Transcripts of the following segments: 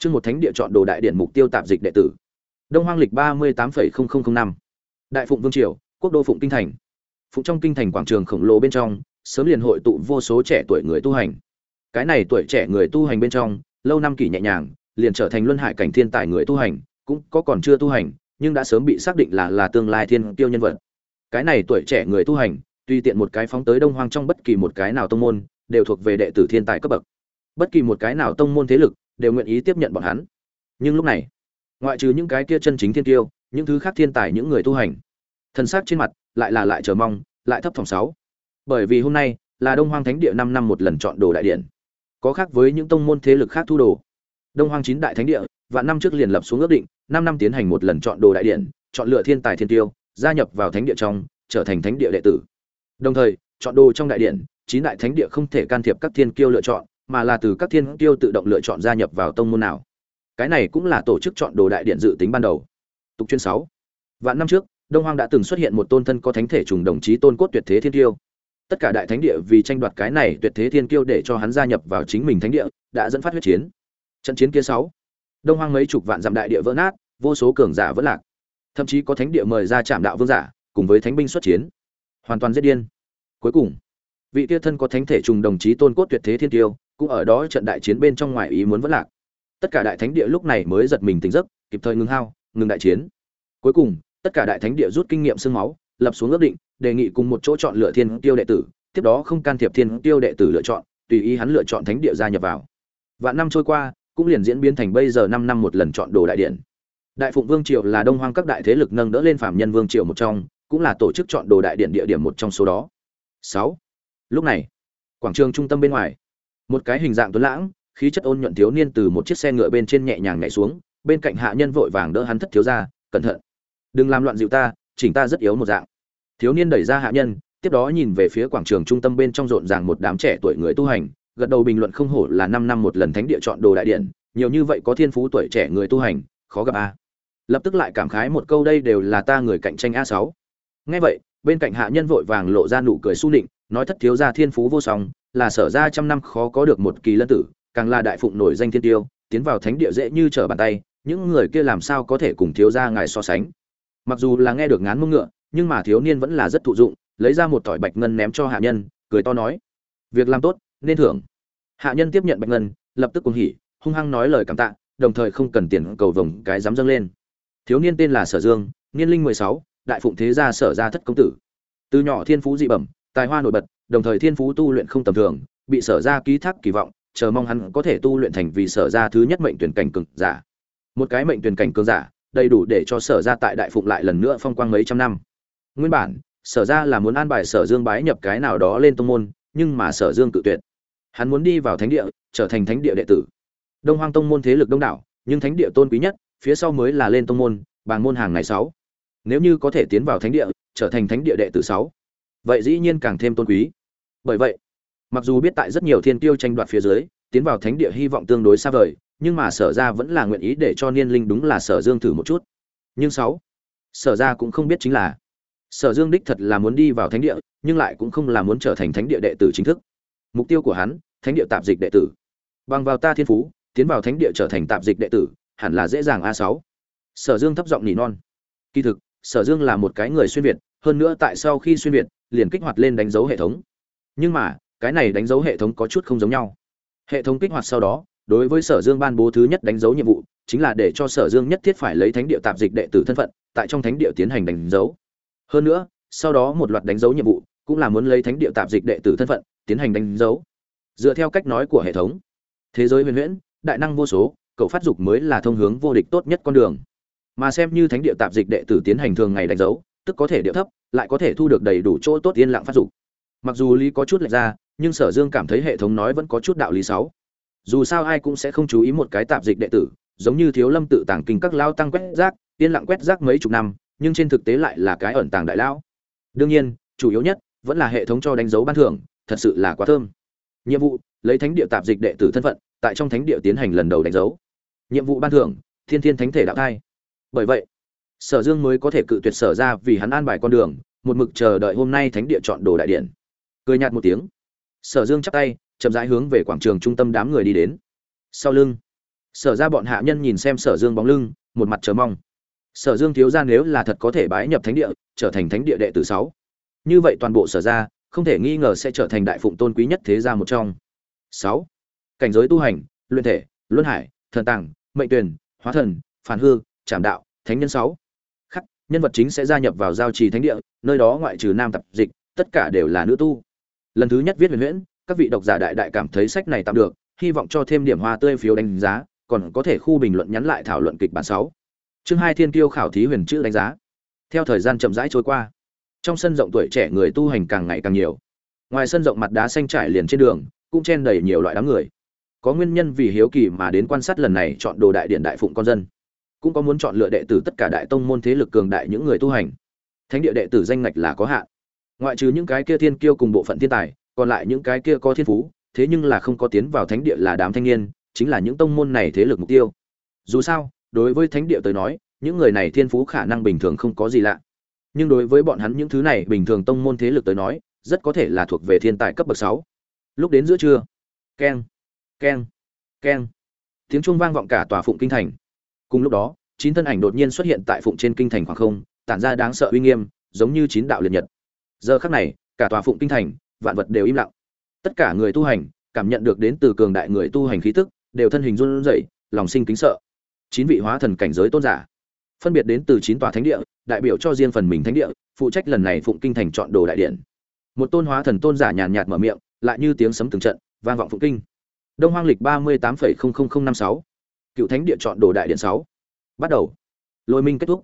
Chương một thánh địa chọn đồ đại điện mục tiêu tạp dịch đệ tử. Đông Hoang lịch ba mươi 38,0005. Đại Phụng Vương triều, quốc đô Phụng Kinh thành. Phụng trong kinh thành quảng trường khổng lồ bên trong, sớm liền hội tụ vô số trẻ tuổi người tu hành. Cái này tuổi trẻ người tu hành bên trong, lâu năm kỷ nhẹ nhàng, liền trở thành luân hải cảnh thiên tài người tu hành, cũng có còn chưa tu hành, nhưng đã sớm bị xác định là là tương lai thiên tiêu nhân vật. Cái này tuổi trẻ người tu hành, tuy tiện một cái phóng tới Đông Hoang trong bất kỳ một cái nào tông môn, đều thuộc về đệ tử thiên tài cấp bậc. Bất kỳ một cái nào tông môn thế lực, đều nguyện ý tiếp nhận bọn hắn. Nhưng lúc này, ngoại trừ những cái kia chân chính thiên tiêu, những thứ khác thiên tài những người tu hành, thân xác trên mặt lại là lại chờ mong, lại thấp phòng sáu. Bởi vì hôm nay là Đông Hoang Thánh Địa 5 năm một lần chọn đồ đại điện. Có khác với những tông môn thế lực khác thu đồ. Đông Hoang chín đại thánh địa, vạn năm trước liền lập xuống ước định, 5 năm tiến hành một lần chọn đồ đại điện, chọn lựa thiên tài thiên tiêu, gia nhập vào thánh địa trong, trở thành thánh địa đệ tử. Đồng thời, chọn đồ trong đại điện, chín đại thánh địa không thể can thiệp các thiên kiêu lựa chọn, mà là từ các thiên tiêu tự động lựa chọn gia nhập vào tông môn nào. Cái này cũng là tổ chức chọn đồ đại điện dự tính ban đầu. Tục chuyên 6. Vạn năm trước, Đông Hoang đã từng xuất hiện một tôn thân có thánh thể trùng đồng chí tôn cốt tuyệt thế thiên tiêu. Tất cả đại thánh địa vì tranh đoạt cái này tuyệt thế thiên kiêu để cho hắn gia nhập vào chính mình thánh địa, đã dẫn phát huyết chiến. Trận chiến kia 6. Đông Hoang mấy chục vạn dặm đại địa vỡ nát, vô số cường giả vỡ lạc. Thậm chí có thánh địa mời ra trạm đạo vương giả, cùng với thánh binh xuất chiến. Hoàn toàn giết điên. Cuối cùng, vị kia thân có thánh thể trùng đồng chí tôn cốt tuyệt thế thiên tiêu cũng ở đó trận đại chiến bên trong ngoài ý muốn vẫn lạc. Tất cả đại thánh địa lúc này mới giật mình tỉnh giấc, kịp thời ngừng hao, ngừng đại chiến. Cuối cùng, tất cả đại thánh địa rút kinh nghiệm xương máu, lập xuống ước định, đề nghị cùng một chỗ chọn lựa thiên tiêu đệ tử, tiếp đó không can thiệp thiên tiêu đệ tử lựa chọn, tùy ý hắn lựa chọn thánh địa gia nhập vào. Vạn năm trôi qua, cũng liền diễn biến thành bây giờ năm năm một lần chọn đồ đại điện. Đại phụng vương triều là đông hoang các đại thế lực nâng đỡ lên phạm nhân vương triều một trong, cũng là tổ chức chọn đồ đại điện địa điểm một trong số đó. Sáu. Lúc này, quảng trường trung tâm bên ngoài một cái hình dạng tuấn lãng, khí chất ôn nhuận thiếu niên từ một chiếc xe ngựa bên trên nhẹ nhàng nhảy xuống, bên cạnh hạ nhân vội vàng đỡ hắn thất thiếu ra, cẩn thận, đừng làm loạn dịu ta, chỉnh ta rất yếu một dạng. Thiếu niên đẩy ra hạ nhân, tiếp đó nhìn về phía quảng trường trung tâm bên trong rộn ràng một đám trẻ tuổi người tu hành, gật đầu bình luận không hổ là năm năm một lần thánh địa chọn đồ đại điện, nhiều như vậy có thiên phú tuổi trẻ người tu hành, khó gặp a. Lập tức lại cảm khái một câu, đây đều là ta người cạnh tranh a sáu. Nghe vậy, bên cạnh hạ nhân vội vàng lộ ra nụ cười su nịnh, nói thất thiếu gia thiên phú vô song là sở ra trăm năm khó có được một kỳ lân tử, càng là đại phụng nổi danh thiên tiêu, tiến vào thánh địa dễ như trở bàn tay, những người kia làm sao có thể cùng thiếu gia ngài so sánh. Mặc dù là nghe được ngán mông ngựa, nhưng mà thiếu niên vẫn là rất thụ dụng, lấy ra một tỏi bạch ngân ném cho hạ nhân, cười to nói, việc làm tốt, nên thưởng. Hạ nhân tiếp nhận bạch ngân, lập tức cuồng hỉ, hung hăng nói lời cảm tạ, đồng thời không cần tiền cầu vồng cái dám dâng lên. Thiếu niên tên là sở dương, niên linh mười sáu, đại phụng thế gia sở gia thất công tử. Từ nhỏ thiên phú dị bẩm, tài hoa nổi bật đồng thời thiên phú tu luyện không tầm thường, bị sở gia ký thác kỳ vọng, chờ mong hắn có thể tu luyện thành vì sở gia thứ nhất mệnh tuyển cảnh cường giả. Một cái mệnh tuyển cảnh cường giả, đầy đủ để cho sở gia tại đại phụng lại lần nữa phong quang mấy trăm năm. Nguyên bản, sở gia là muốn an bài sở dương bái nhập cái nào đó lên tông môn, nhưng mà sở dương cự tuyệt. Hắn muốn đi vào thánh địa, trở thành thánh địa đệ tử. Đông hoang tông môn thế lực đông đảo, nhưng thánh địa tôn quý nhất, phía sau mới là lên tông môn, bàng môn hàng này sáu. Nếu như có thể tiến vào thánh địa, trở thành thánh địa đệ tử sáu, vậy dĩ nhiên càng thêm tôn quý bởi vậy, mặc dù biết tại rất nhiều thiên tiêu tranh đoạt phía dưới, tiến vào thánh địa hy vọng tương đối xa vời, nhưng mà sở ra vẫn là nguyện ý để cho niên linh đúng là sở dương thử một chút. Nhưng sáu, sở ra cũng không biết chính là, sở dương đích thật là muốn đi vào thánh địa, nhưng lại cũng không là muốn trở thành thánh địa đệ tử chính thức. Mục tiêu của hắn, thánh địa tạp dịch đệ tử. Bằng vào ta thiên phú, tiến vào thánh địa trở thành tạp dịch đệ tử, hẳn là dễ dàng a sáu. Sở dương thấp giọng nỉ non. Kỳ thực, sở dương là một cái người xuyên việt, hơn nữa tại sau khi xuyên việt, liền kích hoạt lên đánh dấu hệ thống nhưng mà, cái này đánh dấu hệ thống có chút không giống nhau. Hệ thống kích hoạt sau đó, đối với sở dương ban bố thứ nhất đánh dấu nhiệm vụ, chính là để cho sở dương nhất thiết phải lấy thánh địa tạp dịch đệ tử thân phận, tại trong thánh địa tiến hành đánh dấu. Hơn nữa, sau đó một loạt đánh dấu nhiệm vụ, cũng là muốn lấy thánh địa tạp dịch đệ tử thân phận, tiến hành đánh dấu. Dựa theo cách nói của hệ thống, thế giới huyền huyễn, đại năng vô số, cậu phát dục mới là thông hướng vô địch tốt nhất con đường. Mà xem như thánh địa tạp dịch đệ tử tiến hành thường ngày đánh dấu, tức có thể điệu thấp, lại có thể thu được đầy đủ chỗ tốt yên lặng phát dục mặc dù lý có chút lệch ra, nhưng sở dương cảm thấy hệ thống nói vẫn có chút đạo lý sáu dù sao ai cũng sẽ không chú ý một cái tạp dịch đệ tử, giống như thiếu lâm tự tàng kinh các lao tăng quét rác, yên lặng quét rác mấy chục năm, nhưng trên thực tế lại là cái ẩn tàng đại lão. Đương nhiên, chủ yếu nhất vẫn là hệ thống cho đánh dấu ban thưởng, thật sự là quá thơm. Nhiệm vụ, lấy thánh địa tạp dịch đệ tử thân phận, tại trong thánh địa tiến hành lần đầu đánh dấu. Nhiệm vụ ban thưởng, thiên thiên thánh thể đạo thai. Bởi vậy, sở dương mới có thể cự tuyệt sở ra vì hắn an bài con đường, một mực chờ đợi hôm nay thánh địa chọn đồ đại điện cười nhạt một tiếng. Sở dương chắp tay, chậm rãi hướng về quảng trường trung tâm đám người đi đến. Sau lưng, sở ra bọn hạ nhân nhìn xem sở dương bóng lưng, một mặt chờ mong. Sở dương thiếu ra nếu là thật có thể bái nhập thánh địa, trở thành thánh địa đệ tử sáu. Như vậy toàn bộ sở ra không thể nghi ngờ sẽ trở thành đại phụng tôn quý nhất thế gia một trong. Sáu. Cảnh giới tu hành, luyện thể, luân hải, thần tàng, mệnh tuyển, hóa thần, phản hư, trảm đạo, thánh nhân sáu. Khắc, nhân vật chính sẽ gia nhập vào giao trì thánh địa, nơi đó ngoại trừ nam tập dịch, tất cả đều là nữ tu lần thứ nhất viết huyền huyễn, các vị độc giả đại đại cảm thấy sách này tạm được, hy vọng cho thêm điểm hoa tươi phiếu đánh giá, còn có thể khu bình luận nhắn lại thảo luận kịch bản sáu. Chương hai thiên tiêu khảo thí huyền chữ đánh giá. Theo thời gian chậm rãi trôi qua, trong sân rộng tuổi trẻ người tu hành càng ngày càng nhiều. Ngoài sân rộng mặt đá xanh trải liền trên đường, cũng chen đầy nhiều loại đám người. Có nguyên nhân vì hiếu kỳ mà đến quan sát lần này chọn đồ đại điện đại phụng con dân. Cũng có muốn chọn lựa đệ tử tất cả đại tông môn thế lực cường đại những người tu hành. Thánh địa đệ tử danh ngạch là có hạn ngoại trừ những cái kia thiên kiêu cùng bộ phận thiên tài, còn lại những cái kia có thiên phú, thế nhưng là không có tiến vào thánh địa là đám thanh niên, chính là những tông môn này thế lực mục tiêu. Dù sao, đối với thánh địa tới nói, những người này thiên phú khả năng bình thường không có gì lạ. Nhưng đối với bọn hắn những thứ này bình thường tông môn thế lực tới nói, rất có thể là thuộc về thiên tài cấp bậc sáu. Lúc đến giữa trưa, keng keng keng, tiếng chuông vang vọng cả tòa phụng kinh thành. Cùng lúc đó, chín thân ảnh đột nhiên xuất hiện tại phụng trên kinh thành khoảng không, tản ra đáng sợ uy nghiêm, giống như chín đạo liệt nhật giờ khắc này, cả tòa phụng kinh thành, vạn vật đều im lặng. Tất cả người tu hành cảm nhận được đến từ cường đại người tu hành khí tức, đều thân hình run rẩy, lòng sinh kính sợ. Chín vị hóa thần cảnh giới tôn giả, phân biệt đến từ chín tòa thánh địa, đại biểu cho riêng phần mình thánh địa, phụ trách lần này phụng kinh thành chọn đồ đại điện. Một tôn hóa thần tôn giả nhàn nhạt mở miệng, lại như tiếng sấm từng trận, vang vọng phụng kinh. Đông hoang lịch ba mươi tám năm sáu. Cựu thánh địa chọn đồ đại điện sáu. Bắt đầu. Lôi minh kết thúc.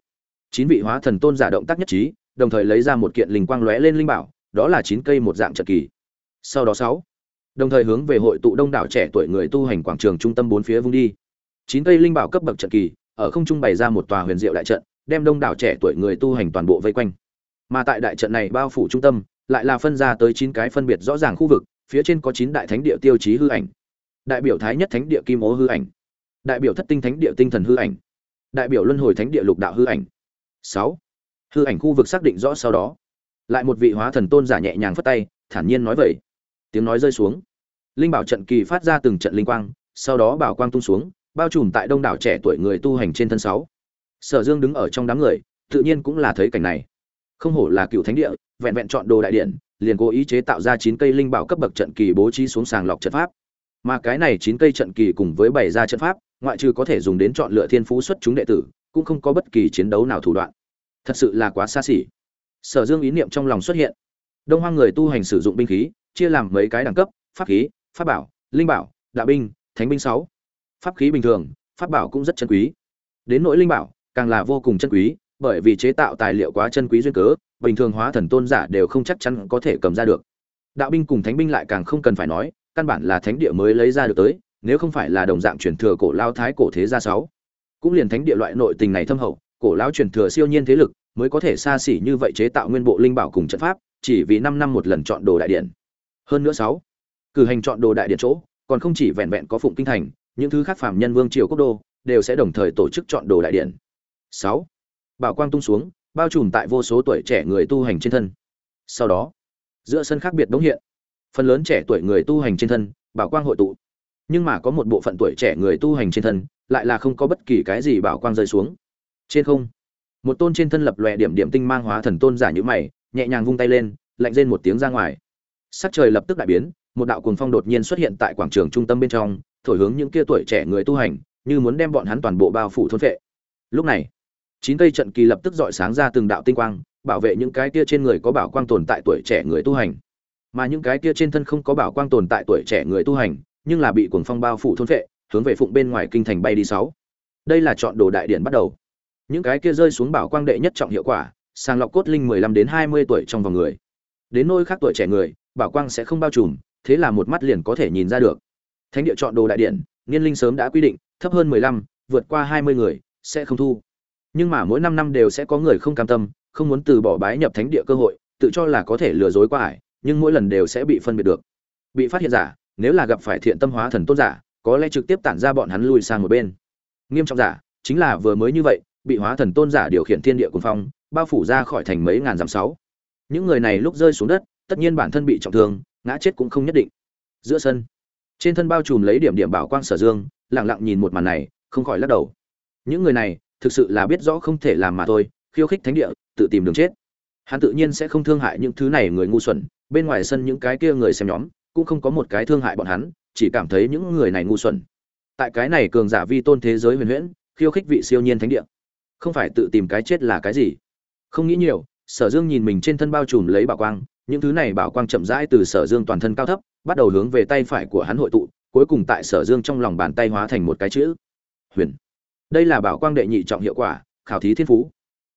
Chín vị hóa thần tôn giả động tác nhất trí đồng thời lấy ra một kiện linh quang lóe lên linh bảo, đó là chín cây một dạng trận kỳ. Sau đó sáu, đồng thời hướng về hội tụ đông đảo trẻ tuổi người tu hành quảng trường trung tâm bốn phía vung đi. Chín cây linh bảo cấp bậc trận kỳ, ở không trung bày ra một tòa huyền diệu đại trận, đem đông đảo trẻ tuổi người tu hành toàn bộ vây quanh. Mà tại đại trận này bao phủ trung tâm, lại là phân ra tới chín cái phân biệt rõ ràng khu vực, phía trên có chín đại thánh địa tiêu chí hư ảnh. Đại biểu thái nhất thánh địa kim ố hư ảnh. Đại biểu thất tinh thánh địa tinh thần hư ảnh. Đại biểu luân hồi thánh địa lục đạo hư ảnh. Sáu hư ảnh khu vực xác định rõ sau đó. Lại một vị hóa thần tôn giả nhẹ nhàng phất tay, thản nhiên nói vậy. Tiếng nói rơi xuống. Linh bảo trận kỳ phát ra từng trận linh quang, sau đó bảo quang tung xuống, bao trùm tại đông đảo trẻ tuổi người tu hành trên thân sáu. Sở dương đứng ở trong đám người, tự nhiên cũng là thấy cảnh này. Không hổ là cựu thánh địa, vẹn vẹn chọn đồ đại điện, liền cố ý chế tạo ra chín cây linh bảo cấp bậc trận kỳ bố trí xuống sàng lọc trận pháp. Mà cái này chín cây trận kỳ cùng với bảy ra trận pháp, ngoại trừ có thể dùng đến chọn lựa thiên phú xuất chúng đệ tử, cũng không có bất kỳ chiến đấu nào thủ đoạn thật sự là quá xa xỉ. Sở dương ý niệm trong lòng xuất hiện. Đông hoang người tu hành sử dụng binh khí, chia làm mấy cái đẳng cấp, pháp khí, pháp bảo, linh bảo, đạo binh, thánh binh sáu. Pháp khí bình thường, pháp bảo cũng rất chân quý. Đến nỗi linh bảo, càng là vô cùng chân quý, bởi vì chế tạo tài liệu quá chân quý duyên cớ, bình thường hóa thần tôn giả đều không chắc chắn có thể cầm ra được. Đạo binh cùng thánh binh lại càng không cần phải nói, căn bản là thánh địa mới lấy ra được tới, nếu không phải là đồng dạng truyền thừa cổ lao thái cổ thế gia sáu. Cũng liền thánh địa loại nội tình này thâm hậu cổ lão truyền thừa siêu nhiên thế lực, mới có thể xa xỉ như vậy chế tạo nguyên bộ linh bảo cùng trận pháp, chỉ vì 5 năm một lần chọn đồ đại điện. Hơn nữa sáu, cử hành chọn đồ đại điện chỗ, còn không chỉ vẹn vẹn có phụng kinh thành, những thứ khác phàm nhân vương triều quốc đô, đều sẽ đồng thời tổ chức chọn đồ đại điện. Sáu, bảo quang tung xuống, bao trùm tại vô số tuổi trẻ người tu hành trên thân. Sau đó, giữa sân khác biệt đống hiện. Phần lớn trẻ tuổi người tu hành trên thân, bảo quang hội tụ. Nhưng mà có một bộ phận tuổi trẻ người tu hành trên thân, lại là không có bất kỳ cái gì bảo quang rơi xuống trên không, một tôn trên thân lập lòe điểm điểm tinh mang hóa thần tôn giả nhữ mày, nhẹ nhàng vung tay lên, lạnh rên một tiếng ra ngoài. Sắc trời lập tức đại biến, một đạo cuồng phong đột nhiên xuất hiện tại quảng trường trung tâm bên trong, thổi hướng những kia tuổi trẻ người tu hành, như muốn đem bọn hắn toàn bộ bao phủ thôn vệ lúc này, chín cây trận kỳ lập tức dọi sáng ra từng đạo tinh quang, bảo vệ những cái kia trên người có bảo quang tồn tại tuổi trẻ người tu hành. Mà những cái kia trên thân không có bảo quang tồn tại tuổi trẻ người tu hành, nhưng là bị cuồng phong bao phủ thôn vệ hướng về phụng bên ngoài kinh thành bay đi sáu. Đây là chọn đồ đại điển bắt đầu những cái kia rơi xuống bảo quang đệ nhất trọng hiệu quả sàng lọc cốt linh 15 đến 20 tuổi trong vòng người. Đến nôi khác tuổi trẻ người bảo quang sẽ không bao trùm thế là một mắt liền có thể nhìn ra được. Thánh địa chọn đồ đại điện niên linh sớm đã quy định thấp hơn 15, vượt qua 20 người sẽ không thu. Nhưng mà mỗi 5 năm đều sẽ có người không cam tâm không muốn từ bỏ bái nhập thánh địa cơ hội tự cho là có thể lừa dối qua ải nhưng mỗi lần đều sẽ bị phân biệt được. Bị phát hiện giả nếu là gặp phải thiện tâm hóa thần tôn giả có lẽ trực tiếp tản ra bọn hắn lui sang một bên. Nghiêm trọng giả chính là vừa mới như vậy bị hóa thần tôn giả điều khiển thiên địa cuồng phong, bao phủ ra khỏi thành mấy ngàn dặm sáu. Những người này lúc rơi xuống đất, tất nhiên bản thân bị trọng thương, ngã chết cũng không nhất định. Giữa sân, trên thân bao trùm lấy điểm điểm bảo quang sở dương, lặng lặng nhìn một màn này, không khỏi lắc đầu. Những người này, thực sự là biết rõ không thể làm mà thôi, khiêu khích thánh địa, tự tìm đường chết. Hắn tự nhiên sẽ không thương hại những thứ này người ngu xuẩn, bên ngoài sân những cái kia người xem nhóm, cũng không có một cái thương hại bọn hắn, chỉ cảm thấy những người này ngu xuẩn. Tại cái này cường giả vi tôn thế giới huyền huyễn, khiêu khích vị siêu nhiên thánh địa không phải tự tìm cái chết là cái gì. Không nghĩ nhiều, sở dương nhìn mình trên thân bao trùm lấy bảo quang, những thứ này bảo quang chậm rãi từ sở dương toàn thân cao thấp, bắt đầu hướng về tay phải của hắn hội tụ, cuối cùng tại sở dương trong lòng bàn tay hóa thành một cái chữ. Huyền. Đây là bảo quang đệ nhị trọng hiệu quả, khảo thí thiên phú.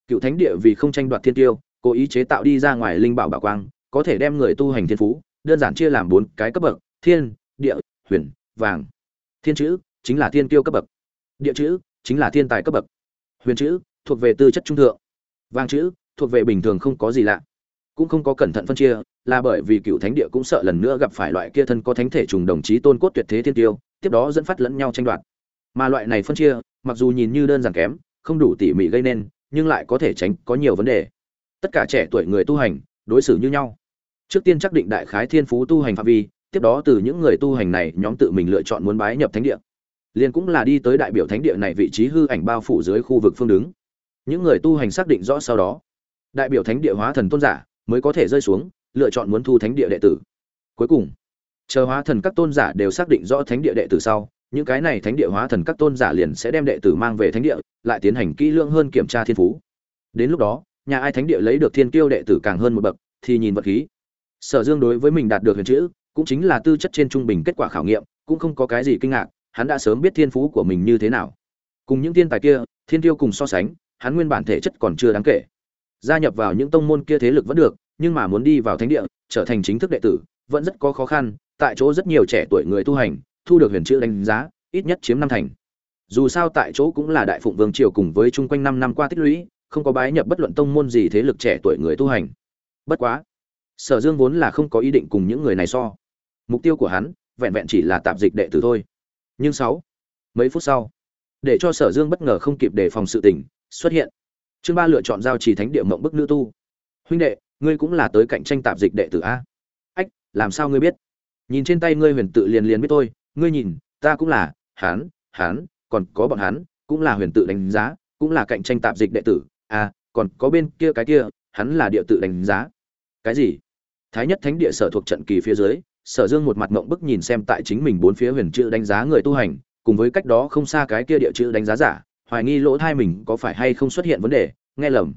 Cựu thánh địa vì không tranh đoạt thiên tiêu, cố ý chế tạo đi ra ngoài linh bảo bảo quang, có thể đem người tu hành thiên phú, đơn giản chia làm bốn cái cấp bậc, thiên, địa, huyền, vàng. Thiên chữ chính là thiên tiêu cấp bậc. Địa chữ chính là thiên tài cấp bậc huyền chữ thuộc về tư chất trung thượng. Vàng chữ thuộc về bình thường không có gì lạ. Cũng không có cẩn thận phân chia, là bởi vì cựu thánh địa cũng sợ lần nữa gặp phải loại kia thân có thánh thể trùng đồng chí tôn cốt tuyệt thế thiên tiêu, tiếp đó dẫn phát lẫn nhau tranh đoạt. Mà loại này phân chia, mặc dù nhìn như đơn giản kém, không đủ tỉ mỉ gây nên, nhưng lại có thể tránh có nhiều vấn đề. Tất cả trẻ tuổi người tu hành, đối xử như nhau. Trước tiên xác định đại khái thiên phú tu hành phạm vi, tiếp đó từ những người tu hành này, nhóm tự mình lựa chọn muốn bái nhập thánh địa liền cũng là đi tới đại biểu thánh địa này vị trí hư ảnh bao phủ dưới khu vực phương đứng. Những người tu hành xác định rõ sau đó, đại biểu thánh địa hóa thần tôn giả mới có thể rơi xuống, lựa chọn muốn thu thánh địa đệ tử. Cuối cùng, chờ hóa thần các tôn giả đều xác định rõ thánh địa đệ tử sau, những cái này thánh địa hóa thần các tôn giả liền sẽ đem đệ tử mang về thánh địa, lại tiến hành kỹ lưỡng hơn kiểm tra thiên phú. Đến lúc đó, nhà ai thánh địa lấy được thiên kiêu đệ tử càng hơn một bậc, thì nhìn vật khí. Sở dương đối với mình đạt được huyền chữ, cũng chính là tư chất trên trung bình kết quả khảo nghiệm, cũng không có cái gì kinh ngạc hắn đã sớm biết thiên phú của mình như thế nào. Cùng những thiên tài kia, thiên tiêu cùng so sánh, hắn nguyên bản thể chất còn chưa đáng kể. Gia nhập vào những tông môn kia thế lực vẫn được, nhưng mà muốn đi vào thánh địa, trở thành chính thức đệ tử, vẫn rất có khó khăn, tại chỗ rất nhiều trẻ tuổi người tu hành, thu được huyền chữ đánh giá, ít nhất chiếm năm thành. Dù sao tại chỗ cũng là đại phụng vương triều cùng với chung quanh năm năm qua tích lũy, không có bái nhập bất luận tông môn gì thế lực trẻ tuổi người tu hành. Bất quá, sở dương vốn là không có ý định cùng những người này so. Mục tiêu của hắn vẹn vẹn chỉ là tạp dịch đệ tử thôi nhưng sáu, mấy phút sau, để cho sở dương bất ngờ không kịp đề phòng sự tình, xuất hiện. Chương ba lựa chọn giao trì thánh địa mộng bức nữ tu. Huynh đệ, ngươi cũng là tới cạnh tranh tạp dịch đệ tử a. Ách, làm sao ngươi biết? Nhìn trên tay ngươi huyền tự liền liền biết tôi ngươi nhìn, ta cũng là hán hán còn có bọn hắn, cũng là huyền tự đánh giá, cũng là cạnh tranh tạp dịch đệ tử. À còn có bên kia cái kia, hắn là địa tự đánh giá. Cái gì? Thái nhất thánh địa sở thuộc trận kỳ phía dưới sở dương một mặt mộng bức nhìn xem tại chính mình bốn phía huyền chữ đánh giá người tu hành, cùng với cách đó không xa cái kia địa chữ đánh giá giả, hoài nghi lỗ thai mình có phải hay không xuất hiện vấn đề, nghe lầm.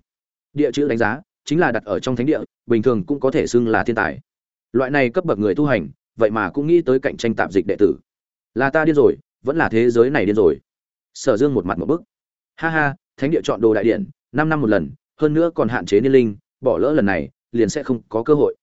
Địa chữ đánh giá chính là đặt ở trong thánh địa, bình thường cũng có thể xưng là thiên tài. Loại này cấp bậc người tu hành, vậy mà cũng nghĩ tới cạnh tranh tạp dịch đệ tử. Là ta điên rồi, vẫn là thế giới này điên rồi. Sở dương một mặt một bức. Ha ha, thánh địa chọn đồ đại điện năm năm một lần, hơn nữa còn hạn chế niên linh, bỏ lỡ lần này, liền sẽ không có cơ hội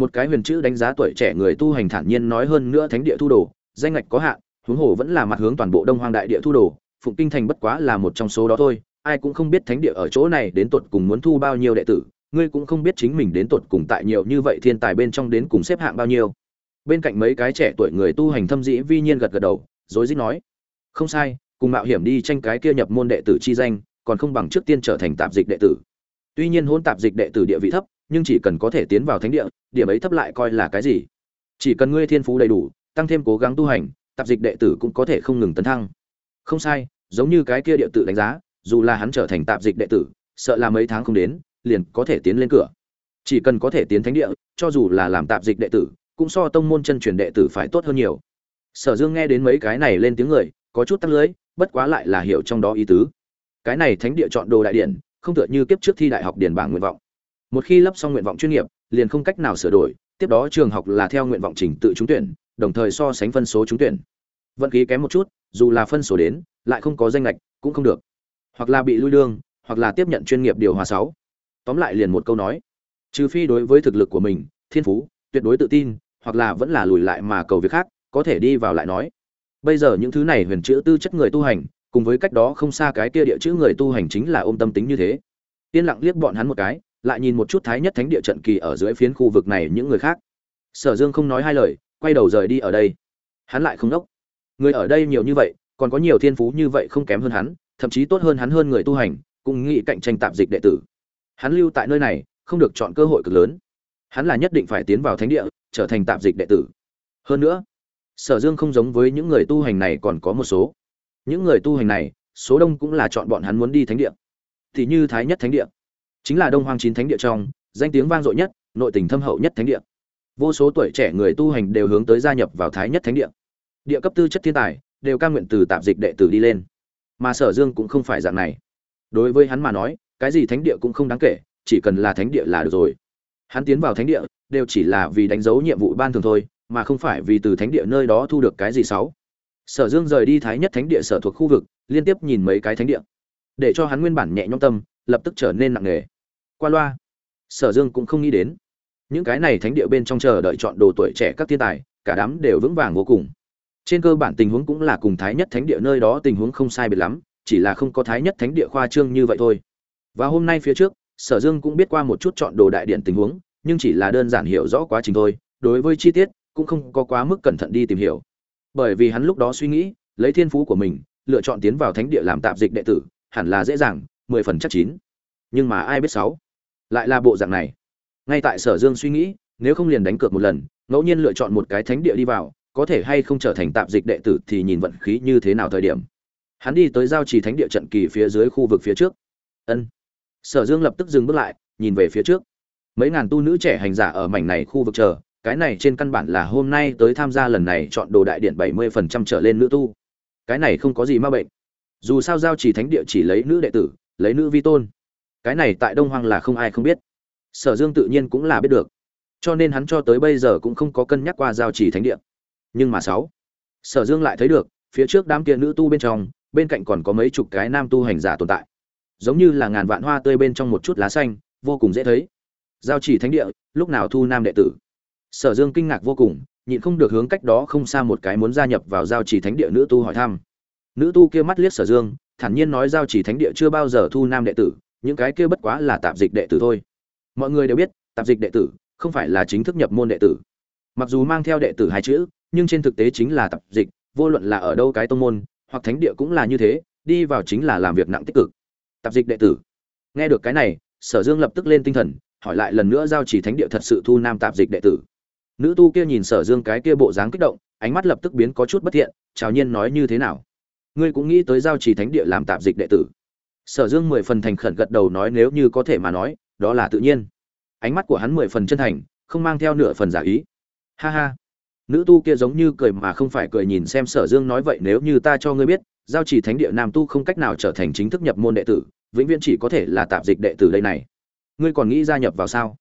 một cái huyền chữ đánh giá tuổi trẻ người tu hành thản nhiên nói hơn nữa thánh địa thu đồ, danh ngạch có hạn, huống hồ vẫn là mặt hướng toàn bộ đông hoang đại địa thu đồ, phụng kinh thành bất quá là một trong số đó thôi, ai cũng không biết thánh địa ở chỗ này đến tột cùng muốn thu bao nhiêu đệ tử, ngươi cũng không biết chính mình đến tột cùng tại nhiều như vậy thiên tài bên trong đến cùng xếp hạng bao nhiêu. Bên cạnh mấy cái trẻ tuổi người tu hành thâm dĩ vi nhiên gật gật đầu, rối rít nói, không sai, cùng mạo hiểm đi tranh cái kia nhập môn đệ tử chi danh, còn không bằng trước tiên trở thành tạp dịch đệ tử. Tuy nhiên hôn tạp dịch đệ tử địa vị thấp nhưng chỉ cần có thể tiến vào thánh địa điểm ấy thấp lại coi là cái gì? Chỉ cần ngươi thiên phú đầy đủ tăng thêm cố gắng tu hành tạp dịch đệ tử cũng có thể không ngừng tấn thăng. Không sai giống như cái kia địa tự đánh giá dù là hắn trở thành tạp dịch đệ tử sợ là mấy tháng không đến liền có thể tiến lên cửa. Chỉ cần có thể tiến thánh địa cho dù là làm tạp dịch đệ tử cũng so tông môn chân truyền đệ tử phải tốt hơn nhiều. Sở dương nghe đến mấy cái này lên tiếng người có chút tắt lưới bất quá lại là hiểu trong đó ý tứ. Cái này thánh địa chọn đồ đại điển, không tựa như kiếp trước thi đại học điển bảng nguyện vọng một khi lấp xong nguyện vọng chuyên nghiệp liền không cách nào sửa đổi tiếp đó trường học là theo nguyện vọng trình tự trúng tuyển đồng thời so sánh phân số trúng tuyển. Vận khí kém một chút dù là phân số đến lại không có danh lệch cũng không được. Hoặc là bị lui lương, hoặc là tiếp nhận chuyên nghiệp điều hòa sáu. Tóm lại liền một câu nói. Trừ phi đối với thực lực của mình thiên phú tuyệt đối tự tin hoặc là vẫn là lùi lại mà cầu việc khác có thể đi vào lại nói. Bây giờ những thứ này huyền chữ tư chất người tu hành cùng với cách đó không xa cái kia địa chữ người tu hành chính là ôm tâm tính như thế. Yên lặng liếc bọn hắn một cái lại nhìn một chút thái nhất thánh địa trận kỳ ở dưới phiến khu vực này những người khác. Sở dương không nói hai lời, quay đầu rời đi ở đây. Hắn lại không đốc. Người ở đây nhiều như vậy, còn có nhiều thiên phú như vậy không kém hơn hắn, thậm chí tốt hơn hắn hơn người tu hành, cũng nghĩ cạnh tranh tạm dịch đệ tử. Hắn lưu tại nơi này, không được chọn cơ hội cực lớn. Hắn là nhất định phải tiến vào thánh địa, trở thành tạm dịch đệ tử. Hơn nữa, sở dương không giống với những người tu hành này còn có một số. Những người tu hành này, số đông cũng là chọn bọn hắn muốn đi thánh địa. Thì như thái nhất thánh địa chính là đông hoang chín thánh địa trong, danh tiếng vang dội nhất, nội tình thâm hậu nhất thánh địa. Vô số tuổi trẻ người tu hành đều hướng tới gia nhập vào thái nhất thánh địa. Địa cấp tư chất thiên tài, đều ca nguyện từ tạp dịch đệ tử đi lên. Mà sở dương cũng không phải dạng này. Đối với hắn mà nói, cái gì thánh địa cũng không đáng kể, chỉ cần là thánh địa là được rồi. Hắn tiến vào thánh địa, đều chỉ là vì đánh dấu nhiệm vụ ban thường thôi, mà không phải vì từ thánh địa nơi đó thu được cái gì xấu sở dương rời đi thái nhất thánh địa sở thuộc khu vực, liên tiếp nhìn mấy cái thánh địa. Để cho hắn nguyên bản nhẹ nhõm tâm lập tức trở nên nặng nề. Qua loa, sở dương cũng không nghĩ đến. Những cái này thánh địa bên trong chờ đợi chọn đồ tuổi trẻ các thiên tài, cả đám đều vững vàng vô cùng. Trên cơ bản tình huống cũng là cùng thái nhất thánh địa nơi đó tình huống không sai biệt lắm, chỉ là không có thái nhất thánh địa khoa trương như vậy thôi. Và hôm nay phía trước, sở dương cũng biết qua một chút chọn đồ đại điện tình huống, nhưng chỉ là đơn giản hiểu rõ quá trình thôi, đối với chi tiết cũng không có quá mức cẩn thận đi tìm hiểu. Bởi vì hắn lúc đó suy nghĩ, lấy thiên phú của mình, lựa chọn tiến vào thánh địa làm tạp dịch đệ tử, hẳn là dễ dàng mười phần chắc chín. Nhưng mà ai biết sáu? Lại là bộ dạng này. Ngay tại sở dương suy nghĩ, nếu không liền đánh cược một lần, ngẫu nhiên lựa chọn một cái thánh địa đi vào, có thể hay không trở thành tạp dịch đệ tử thì nhìn vận khí như thế nào thời điểm. Hắn đi tới giao trì thánh địa trận kỳ phía dưới khu vực phía trước. Ân. Sở dương lập tức dừng bước lại, nhìn về phía trước. Mấy ngàn tu nữ trẻ hành giả ở mảnh này khu vực chờ, cái này trên căn bản là hôm nay tới tham gia lần này chọn đồ đại điện bảy mươi phần trăm trở lên nữ tu. Cái này không có gì ma bệnh. Dù sao giao trì thánh địa chỉ lấy nữ đệ tử lấy nữ vi tôn. Cái này tại đông hoang là không ai không biết. Sở dương tự nhiên cũng là biết được. Cho nên hắn cho tới bây giờ cũng không có cân nhắc qua giao trì thánh địa. Nhưng mà sáu, sở dương lại thấy được, phía trước đám kia nữ tu bên trong, bên cạnh còn có mấy chục cái nam tu hành giả tồn tại. Giống như là ngàn vạn hoa tươi bên trong một chút lá xanh, vô cùng dễ thấy. Giao chỉ thánh địa, lúc nào thu nam đệ tử? Sở dương kinh ngạc vô cùng, nhịn không được hướng cách đó không xa một cái muốn gia nhập vào giao chỉ thánh địa nữ tu hỏi thăm. Nữ tu kia mắt liếc sở dương thản nhiên nói giao chỉ thánh địa chưa bao giờ thu nam đệ tử, những cái kia bất quá là tạp dịch đệ tử thôi. Mọi người đều biết, tạp dịch đệ tử không phải là chính thức nhập môn đệ tử. Mặc dù mang theo đệ tử hai chữ, nhưng trên thực tế chính là tạp dịch, vô luận là ở đâu cái tông môn, hoặc thánh địa cũng là như thế, đi vào chính là làm việc nặng tích cực. Tạp dịch đệ tử. Nghe được cái này, sở dương lập tức lên tinh thần, hỏi lại lần nữa giao chỉ thánh địa thật sự thu nam tạp dịch đệ tử. Nữ tu kia nhìn sở dương cái kia bộ dáng kích động, ánh mắt lập tức biến có chút bất thiện, chào nhiên nói như thế nào? Ngươi cũng nghĩ tới giao chỉ thánh địa làm tạp dịch đệ tử. Sở dương mười phần thành khẩn gật đầu nói nếu như có thể mà nói, đó là tự nhiên. Ánh mắt của hắn mười phần chân thành, không mang theo nửa phần giả ý. Ha ha. Nữ tu kia giống như cười mà không phải cười nhìn xem sở dương nói vậy nếu như ta cho ngươi biết, giao chỉ thánh địa nam tu không cách nào trở thành chính thức nhập môn đệ tử, vĩnh viễn chỉ có thể là tạp dịch đệ tử đây này. Ngươi còn nghĩ gia nhập vào sao?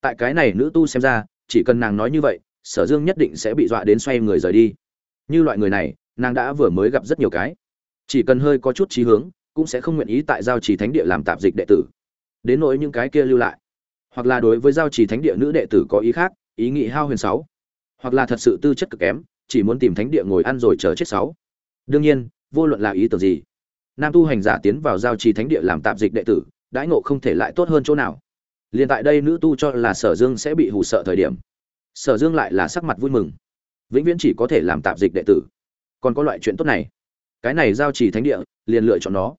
Tại cái này nữ tu xem ra, chỉ cần nàng nói như vậy, sở dương nhất định sẽ bị dọa đến xoay người rời đi. Như loại người này nàng đã vừa mới gặp rất nhiều cái. Chỉ cần hơi có chút trí hướng, cũng sẽ không nguyện ý tại giao trì thánh địa làm tạp dịch đệ tử. Đến nỗi những cái kia lưu lại. Hoặc là đối với giao trì thánh địa nữ đệ tử có ý khác, ý nghĩ hao huyền sáu. Hoặc là thật sự tư chất cực kém, chỉ muốn tìm thánh địa ngồi ăn rồi chờ chết sáu. Đương nhiên, vô luận là ý tưởng gì, nam tu hành giả tiến vào giao trì thánh địa làm tạp dịch đệ tử, đãi ngộ không thể lại tốt hơn chỗ nào. Liền tại đây nữ tu cho là sở dương sẽ bị hù sợ thời điểm. Sở dương lại là sắc mặt vui mừng. Vĩnh viễn chỉ có thể làm tạp dịch đệ tử còn có loại chuyện tốt này. Cái này giao chỉ thánh địa, liền lựa chọn nó.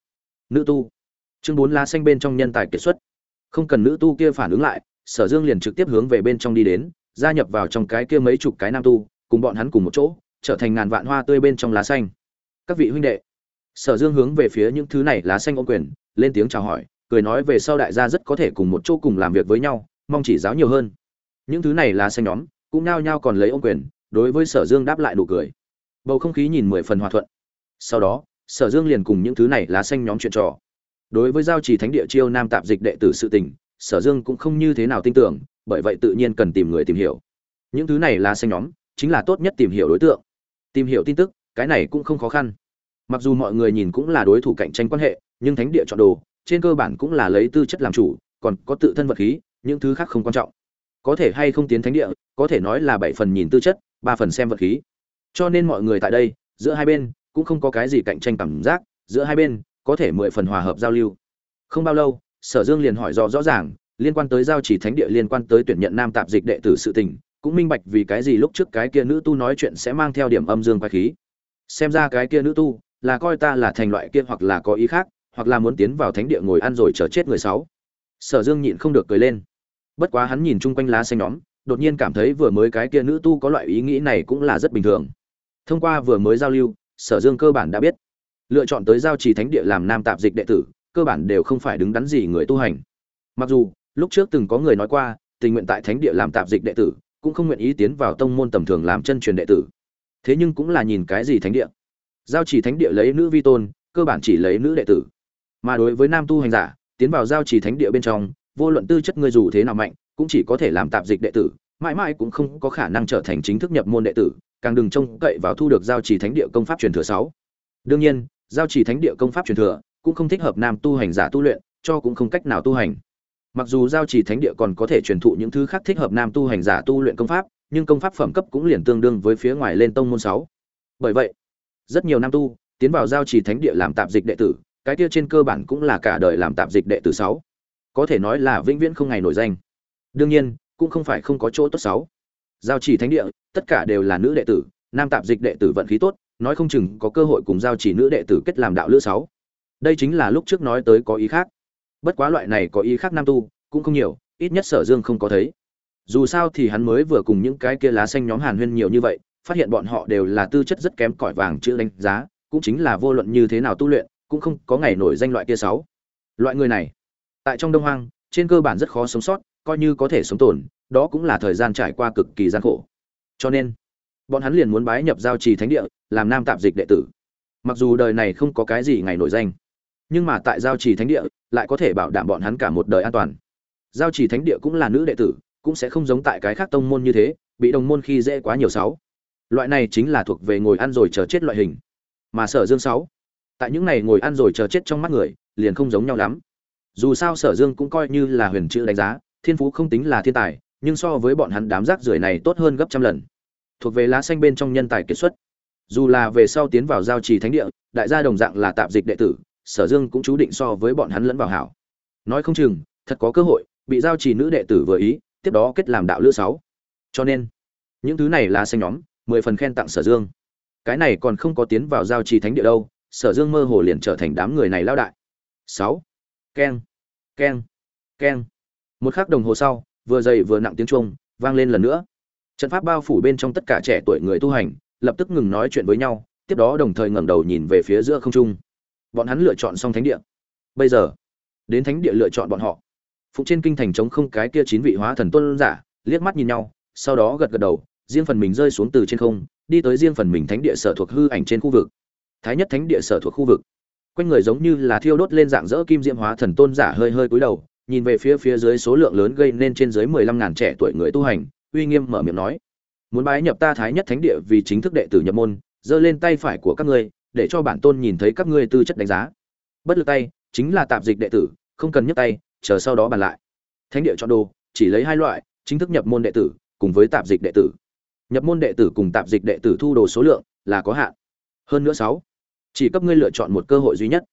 Nữ tu. Chương bốn lá xanh bên trong nhân tài kiệt xuất. Không cần nữ tu kia phản ứng lại, sở dương liền trực tiếp hướng về bên trong đi đến, gia nhập vào trong cái kia mấy chục cái nam tu, cùng bọn hắn cùng một chỗ, trở thành ngàn vạn hoa tươi bên trong lá xanh. Các vị huynh đệ. Sở dương hướng về phía những thứ này lá xanh ôm quyền, lên tiếng chào hỏi, cười nói về sau đại gia rất có thể cùng một chỗ cùng làm việc với nhau, mong chỉ giáo nhiều hơn. Những thứ này lá xanh nhóm, cũng nao nhao còn lấy ôm quyền, đối với sở dương đáp lại nụ cười bầu không khí nhìn mười phần hòa thuận. Sau đó, sở dương liền cùng những thứ này lá xanh nhóm chuyện trò. Đối với giao trì thánh địa chiêu nam tạp dịch đệ tử sự tình, sở dương cũng không như thế nào tin tưởng, bởi vậy tự nhiên cần tìm người tìm hiểu. Những thứ này lá xanh nhóm, chính là tốt nhất tìm hiểu đối tượng. Tìm hiểu tin tức, cái này cũng không khó khăn. Mặc dù mọi người nhìn cũng là đối thủ cạnh tranh quan hệ, nhưng thánh địa chọn đồ, trên cơ bản cũng là lấy tư chất làm chủ, còn có tự thân vật khí, những thứ khác không quan trọng. Có thể hay không tiến thánh địa, có thể nói là bảy phần nhìn tư chất, ba phần xem vật khí cho nên mọi người tại đây, giữa hai bên, cũng không có cái gì cạnh tranh cảm giác, giữa hai bên, có thể mười phần hòa hợp giao lưu. Không bao lâu, sở dương liền hỏi rõ rõ ràng, liên quan tới giao chỉ thánh địa, liên quan tới tuyển nhận nam tạp dịch đệ tử sự tình, cũng minh bạch vì cái gì lúc trước cái kia nữ tu nói chuyện sẽ mang theo điểm âm dương quái khí. Xem ra cái kia nữ tu, là coi ta là thành loại kia hoặc là có ý khác, hoặc là muốn tiến vào thánh địa ngồi ăn rồi chờ chết người sáu. Sở dương nhịn không được cười lên. Bất quá hắn nhìn chung quanh lá xanh nhóm, đột nhiên cảm thấy vừa mới cái kia nữ tu có loại ý nghĩ này cũng là rất bình thường thông qua vừa mới giao lưu, sở dương cơ bản đã biết. Lựa chọn tới giao trì thánh địa làm nam tạp dịch đệ tử, cơ bản đều không phải đứng đắn gì người tu hành. Mặc dù, lúc trước từng có người nói qua, tình nguyện tại thánh địa làm tạp dịch đệ tử, cũng không nguyện ý tiến vào tông môn tầm thường làm chân truyền đệ tử. Thế nhưng cũng là nhìn cái gì thánh địa? Giao chỉ thánh địa lấy nữ vi tôn, cơ bản chỉ lấy nữ đệ tử. Mà đối với nam tu hành giả, tiến vào giao chỉ thánh địa bên trong, vô luận tư chất ngươi dù thế nào mạnh, cũng chỉ có thể làm tạp dịch đệ tử mãi mãi cũng không có khả năng trở thành chính thức nhập môn đệ tử, càng đừng trông cậy vào thu được giao chỉ thánh địa công pháp truyền thừa sáu. Đương nhiên, giao chỉ thánh địa công pháp truyền thừa cũng không thích hợp nam tu hành giả tu luyện, cho cũng không cách nào tu hành. Mặc dù giao chỉ thánh địa còn có thể truyền thụ những thứ khác thích hợp nam tu hành giả tu luyện công pháp, nhưng công pháp phẩm cấp cũng liền tương đương với phía ngoài lên tông môn sáu. Bởi vậy, rất nhiều nam tu tiến vào giao chỉ thánh địa làm tạp dịch đệ tử, cái kia trên cơ bản cũng là cả đời làm tạp dịch đệ tử sáu. Có thể nói là vĩnh viễn không ngày nổi danh. Đương nhiên cũng không phải không có chỗ tốt sáu. Giao chỉ thánh địa, tất cả đều là nữ đệ tử, nam tạp dịch đệ tử vận khí tốt, nói không chừng có cơ hội cùng giao chỉ nữ đệ tử kết làm đạo lữ sáu. Đây chính là lúc trước nói tới có ý khác. Bất quá loại này có ý khác nam tu, cũng không nhiều, ít nhất sở dương không có thấy. Dù sao thì hắn mới vừa cùng những cái kia lá xanh nhóm hàn huyên nhiều như vậy, phát hiện bọn họ đều là tư chất rất kém cỏi vàng chữ đánh giá, cũng chính là vô luận như thế nào tu luyện, cũng không có ngày nổi danh loại kia sáu. Loại người này, tại trong đông hoang, trên cơ bản rất khó sống sót coi như có thể sống tồn, đó cũng là thời gian trải qua cực kỳ gian khổ. Cho nên, bọn hắn liền muốn bái nhập giao trì thánh địa, làm nam tạp dịch đệ tử. Mặc dù đời này không có cái gì ngày nổi danh, nhưng mà tại giao trì thánh địa, lại có thể bảo đảm bọn hắn cả một đời an toàn. Giao trì thánh địa cũng là nữ đệ tử, cũng sẽ không giống tại cái khác tông môn như thế, bị đồng môn khi dễ quá nhiều sáu. Loại này chính là thuộc về ngồi ăn rồi chờ chết loại hình. Mà sở dương sáu, tại những này ngồi ăn rồi chờ chết trong mắt người, liền không giống nhau lắm. Dù sao sở dương cũng coi như là huyền chữ đánh giá thiên phú không tính là thiên tài, nhưng so với bọn hắn đám rác rưởi này tốt hơn gấp trăm lần. Thuộc về lá xanh bên trong nhân tài kiệt xuất. Dù là về sau tiến vào giao trì thánh địa, đại gia đồng dạng là tạp dịch đệ tử, sở dương cũng chú định so với bọn hắn lẫn vào hảo. Nói không chừng, thật có cơ hội, bị giao trì nữ đệ tử vừa ý, tiếp đó kết làm đạo lữ sáu. Cho nên, những thứ này là xanh nhóm, mười phần khen tặng sở dương. Cái này còn không có tiến vào giao trì thánh địa đâu, sở dương mơ hồ liền trở thành đám người này lao đại. Sáu. Keng. Keng. Keng một khắc đồng hồ sau, vừa dày vừa nặng tiếng chuông, vang lên lần nữa. Trận pháp bao phủ bên trong tất cả trẻ tuổi người tu hành, lập tức ngừng nói chuyện với nhau, tiếp đó đồng thời ngẩng đầu nhìn về phía giữa không trung. Bọn hắn lựa chọn xong thánh địa. Bây giờ, đến thánh địa lựa chọn bọn họ. Phụng trên kinh thành trống không cái kia chín vị hóa thần tôn giả, liếc mắt nhìn nhau, sau đó gật gật đầu, riêng phần mình rơi xuống từ trên không, đi tới riêng phần mình thánh địa sở thuộc hư ảnh trên khu vực. Thái nhất thánh địa sở thuộc khu vực. Quanh người giống như là thiêu đốt lên dạng dỡ kim diễm hóa thần tôn giả hơi hơi cúi đầu nhìn về phía phía dưới số lượng lớn gây nên trên dưới mười lăm ngàn trẻ tuổi người tu hành, uy nghiêm mở miệng nói, muốn bái nhập ta thái nhất thánh địa vì chính thức đệ tử nhập môn, giơ lên tay phải của các ngươi, để cho bản tôn nhìn thấy các ngươi tư chất đánh giá. Bất lực tay, chính là tạp dịch đệ tử, không cần nhấc tay, chờ sau đó bàn lại. Thánh địa chọn đồ, chỉ lấy hai loại, chính thức nhập môn đệ tử, cùng với tạp dịch đệ tử. Nhập môn đệ tử cùng tạp dịch đệ tử thu đồ số lượng là có hạn. Hơn nữa sáu, chỉ cấp ngươi lựa chọn một cơ hội duy nhất.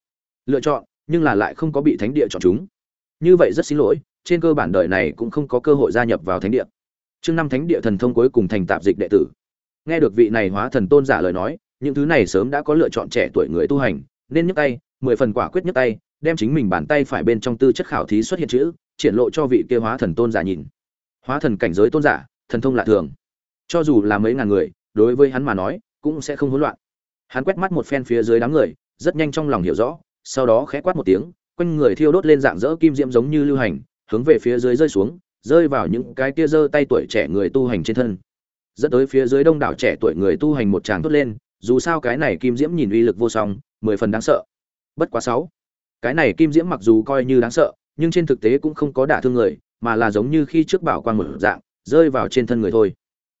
Lựa chọn, nhưng là lại không có bị thánh địa chọn chúng như vậy rất xin lỗi, trên cơ bản đời này cũng không có cơ hội gia nhập vào thánh địa. Chương năm thánh địa thần thông cuối cùng thành tạp dịch đệ tử. Nghe được vị này hóa thần tôn giả lời nói, những thứ này sớm đã có lựa chọn trẻ tuổi người tu hành, nên nhấc tay, mười phần quả quyết nhấc tay, đem chính mình bàn tay phải bên trong tư chất khảo thí xuất hiện chữ, triển lộ cho vị kia hóa thần tôn giả nhìn. Hóa thần cảnh giới tôn giả, thần thông lạ thường. Cho dù là mấy ngàn người, đối với hắn mà nói, cũng sẽ không hỗn loạn. Hắn quét mắt một phen phía dưới đám người, rất nhanh trong lòng hiểu rõ, sau đó khẽ quát một tiếng quanh người thiêu đốt lên dạng dỡ kim diễm giống như lưu hành, hướng về phía dưới rơi xuống, rơi vào những cái kia giơ tay tuổi trẻ người tu hành trên thân. Dẫn tới phía dưới đông đảo trẻ tuổi người tu hành một tràng tốt lên, dù sao cái này kim diễm nhìn uy lực vô song, mười phần đáng sợ. Bất quá sáu. Cái này kim diễm mặc dù coi như đáng sợ, nhưng trên thực tế cũng không có đả thương người, mà là giống như khi trước bảo quan một dạng, rơi vào trên thân người thôi.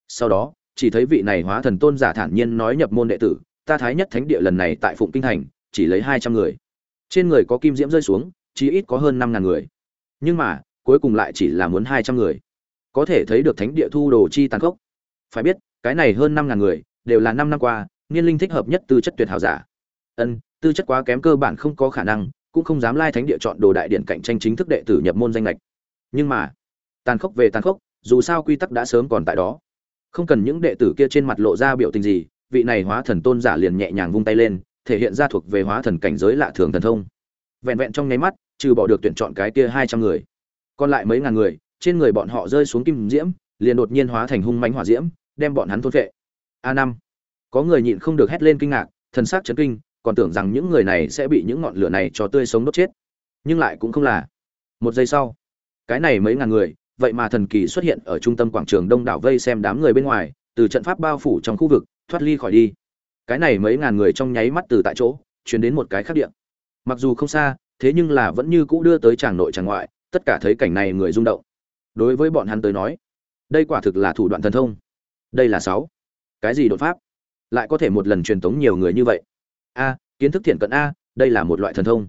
Sau đó, chỉ thấy vị này hóa thần tôn giả thản nhiên nói nhập môn đệ tử, ta thái nhất thánh địa lần này tại phụng kinh thành, chỉ lấy hai trăm người trên người có kim diễm rơi xuống chỉ ít có hơn năm ngàn người. Nhưng mà, cuối cùng lại chỉ là muốn hai trăm người. Có thể thấy được thánh địa thu đồ chi tàn khốc. Phải biết, cái này hơn năm ngàn người, đều là năm năm qua, niên linh thích hợp nhất tư chất tuyệt hảo giả. Ân, tư chất quá kém cơ bản không có khả năng, cũng không dám lai thánh địa chọn đồ đại điện cạnh tranh chính thức đệ tử nhập môn danh lệch nhưng mà, tàn khốc về tàn khốc, dù sao quy tắc đã sớm còn tại đó. Không cần những đệ tử kia trên mặt lộ ra biểu tình gì, vị này hóa thần tôn giả liền nhẹ nhàng vung tay lên thể hiện ra thuộc về hóa thần cảnh giới lạ thường thần thông. Vẹn vẹn trong nháy mắt, trừ bỏ được tuyển chọn cái kia hai trăm người, còn lại mấy ngàn người, trên người bọn họ rơi xuống kim diễm, liền đột nhiên hóa thành hung mãnh hỏa diễm, đem bọn hắn thôn vệ a năm. Có người nhịn không được hét lên kinh ngạc, thần sắc chấn kinh, còn tưởng rằng những người này sẽ bị những ngọn lửa này cho tươi sống đốt chết. Nhưng lại cũng không là. Một giây sau, cái này mấy ngàn người, vậy mà thần kỳ xuất hiện ở trung tâm quảng trường đông đảo vây xem đám người bên ngoài, từ trận pháp bao phủ trong khu vực, thoát ly khỏi đi cái này mấy ngàn người trong nháy mắt từ tại chỗ, chuyển đến một cái khác điện mặc dù không xa, thế nhưng là vẫn như cũ đưa tới tràng nội tràng ngoại, tất cả thấy cảnh này người rung động. Đối với bọn hắn tới nói, đây quả thực là thủ đoạn thần thông. Đây là sáu. Cái gì đột pháp? Lại có thể một lần truyền tống nhiều người như vậy? A, kiến thức thiện cận a, đây là một loại thần thông.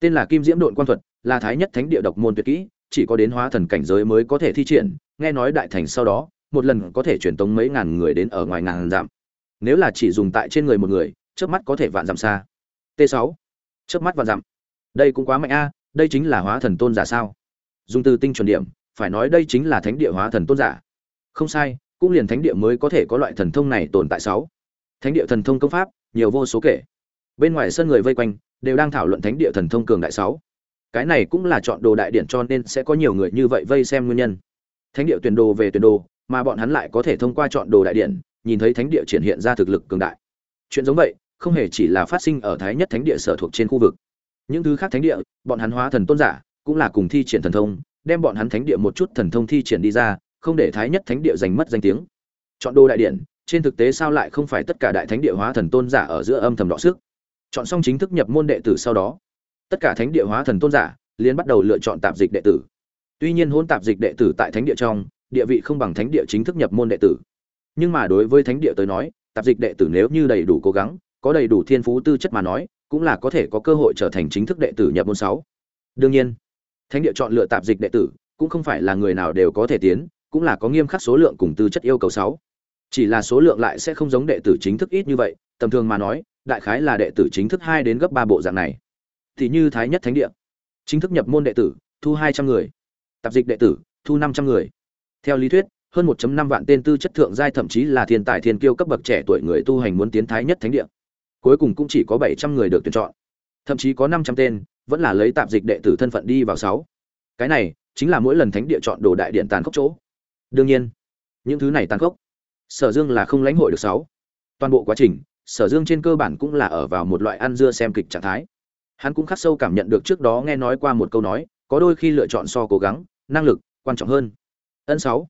Tên là kim diễm độn quan thuật, là thái nhất thánh địa độc môn tuyệt kỹ, chỉ có đến hóa thần cảnh giới mới có thể thi triển, nghe nói đại thành sau đó, một lần có thể truyền tống mấy ngàn người đến ở ngoài ngàn dặm nếu là chỉ dùng tại trên người một người trước mắt có thể vạn dặm xa. T 6 trước mắt vạn dặm. Đây cũng quá mạnh a, đây chính là hóa thần tôn giả sao? Dùng từ tinh chuẩn điểm, phải nói đây chính là thánh địa hóa thần tôn giả. Không sai, cũng liền thánh địa mới có thể có loại thần thông này tồn tại sáu. Thánh địa thần thông công pháp, nhiều vô số kể. Bên ngoài sân người vây quanh, đều đang thảo luận thánh địa thần thông cường đại sáu. Cái này cũng là chọn đồ đại điển cho nên sẽ có nhiều người như vậy vây xem nguyên nhân. Thánh địa tuyển đồ về tuyển đồ, mà bọn hắn lại có thể thông qua chọn đồ đại điển nhìn thấy thánh địa triển hiện ra thực lực cường đại. Chuyện giống vậy không hề chỉ là phát sinh ở thái nhất thánh địa sở thuộc trên khu vực. Những thứ khác thánh địa bọn hắn hóa thần tôn giả cũng là cùng thi triển thần thông đem bọn hắn thánh địa một chút thần thông thi triển đi ra không để thái nhất thánh địa giành mất danh tiếng. Chọn đô đại điện, trên thực tế sao lại không phải tất cả đại thánh địa hóa thần tôn giả ở giữa âm thầm đọ sức? Chọn xong chính thức nhập môn đệ tử sau đó tất cả thánh địa hóa thần tôn giả liền bắt đầu lựa chọn tạp dịch đệ tử. Tuy nhiên hôn tạp dịch đệ tử tại thánh địa trong địa vị không bằng thánh địa chính thức nhập môn đệ tử nhưng mà đối với thánh địa tới nói, tạp dịch đệ tử nếu như đầy đủ cố gắng, có đầy đủ thiên phú tư chất mà nói, cũng là có thể có cơ hội trở thành chính thức đệ tử nhập môn sáu. Đương nhiên, thánh địa chọn lựa tạp dịch đệ tử, cũng không phải là người nào đều có thể tiến, cũng là có nghiêm khắc số lượng cùng tư chất yêu cầu sáu. Chỉ là số lượng lại sẽ không giống đệ tử chính thức ít như vậy, tầm thường mà nói, đại khái là đệ tử chính thức hai đến gấp ba bộ dạng này. Thì như thái nhất thánh địa, chính thức nhập môn đệ tử, thu hai trăm người. Tạp dịch đệ tử, thu năm trăm người. Theo lý thuyết hơn 1.5 vạn tên tư chất thượng giai thậm chí là thiên tài thiên kiêu cấp bậc trẻ tuổi người tu hành muốn tiến thái nhất thánh địa. Cuối cùng cũng chỉ có 700 người được tuyển chọn. Thậm chí có 500 tên vẫn là lấy tạp dịch đệ tử thân phận đi vào sáu. Cái này chính là mỗi lần thánh địa chọn đồ đại điện tàn khốc chỗ. Đương nhiên, những thứ này tàn khốc, sở dương là không lãnh hội được sáu. Toàn bộ quá trình, sở dương trên cơ bản cũng là ở vào một loại ăn dưa xem kịch trạng thái. Hắn cũng khắc sâu cảm nhận được trước đó nghe nói qua một câu nói, có đôi khi lựa chọn so cố gắng, năng lực quan trọng hơn. Ấn sáu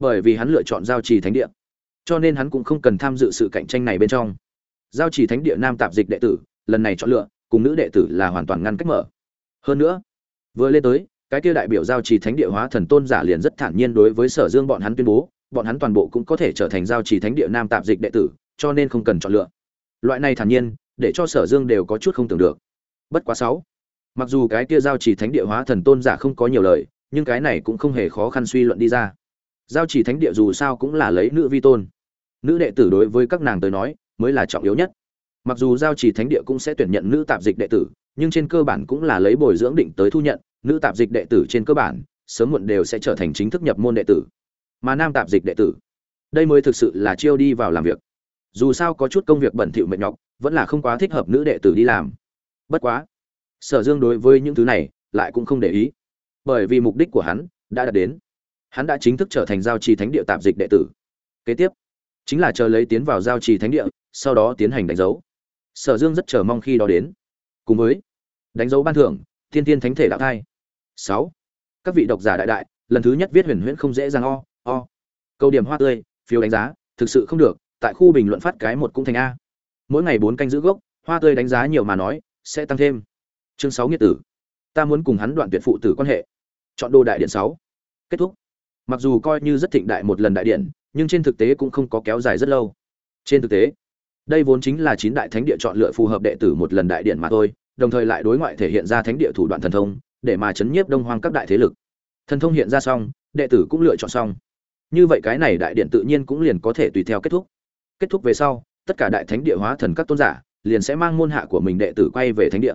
bởi vì hắn lựa chọn giao trì thánh địa. Cho nên hắn cũng không cần tham dự sự cạnh tranh này bên trong. Giao trì thánh địa nam tạp dịch đệ tử, lần này chọn lựa, cùng nữ đệ tử là hoàn toàn ngăn cách mở. Hơn nữa, vừa lên tới, cái kia đại biểu giao trì thánh địa hóa thần tôn giả liền rất thản nhiên đối với sở dương bọn hắn tuyên bố, bọn hắn toàn bộ cũng có thể trở thành giao trì thánh địa nam tạp dịch đệ tử, cho nên không cần chọn lựa. Loại này thản nhiên, để cho sở dương đều có chút không tưởng được. Bất quá sáu, mặc dù cái kia giao trì thánh địa hóa thần tôn giả không có nhiều lời, nhưng cái này cũng không hề khó khăn suy luận đi ra giao chỉ thánh địa dù sao cũng là lấy nữ vi tôn. Nữ đệ tử đối với các nàng tới nói, mới là trọng yếu nhất. Mặc dù giao chỉ thánh địa cũng sẽ tuyển nhận nữ tạp dịch đệ tử, nhưng trên cơ bản cũng là lấy bồi dưỡng định tới thu nhận, nữ tạp dịch đệ tử trên cơ bản, sớm muộn đều sẽ trở thành chính thức nhập môn đệ tử. Mà nam tạp dịch đệ tử, đây mới thực sự là chiêu đi vào làm việc. Dù sao có chút công việc bẩn thỉu mệt nhọc, vẫn là không quá thích hợp nữ đệ tử đi làm. Bất quá, sở dương đối với những thứ này, lại cũng không để ý. Bởi vì mục đích của hắn đã đạt đến hắn đã chính thức trở thành giao trì thánh địa tạp dịch đệ tử. Kế tiếp, chính là chờ lấy tiến vào giao trì thánh địa, sau đó tiến hành đánh dấu. Sở dương rất chờ mong khi đó đến. Cùng với đánh dấu ban thưởng, thiên thiên thánh thể đạo thai. Sáu, các vị độc giả đại đại, lần thứ nhất viết huyền huyễn không dễ dàng o o. Câu điểm hoa tươi, phiếu đánh giá, thực sự không được, tại khu bình luận phát cái một cũng thành a. Mỗi ngày bốn canh giữ gốc, hoa tươi đánh giá nhiều mà nói, sẽ tăng thêm. Chương sáu nghĩa tử. Ta muốn cùng hắn đoạn tuyệt phụ tử quan hệ. Chọn đồ đại điện sáu. Kết thúc mặc dù coi như rất thịnh đại một lần đại điện, nhưng trên thực tế cũng không có kéo dài rất lâu. Trên thực tế, đây vốn chính là chín đại thánh địa chọn lựa phù hợp đệ tử một lần đại điện mà thôi, đồng thời lại đối ngoại thể hiện ra thánh địa thủ đoạn thần thông, để mà chấn nhiếp đông hoang các đại thế lực. Thần thông hiện ra xong, đệ tử cũng lựa chọn xong. Như vậy cái này đại điện tự nhiên cũng liền có thể tùy theo kết thúc. Kết thúc về sau, tất cả đại thánh địa hóa thần các tôn giả liền sẽ mang môn hạ của mình đệ tử quay về thánh địa.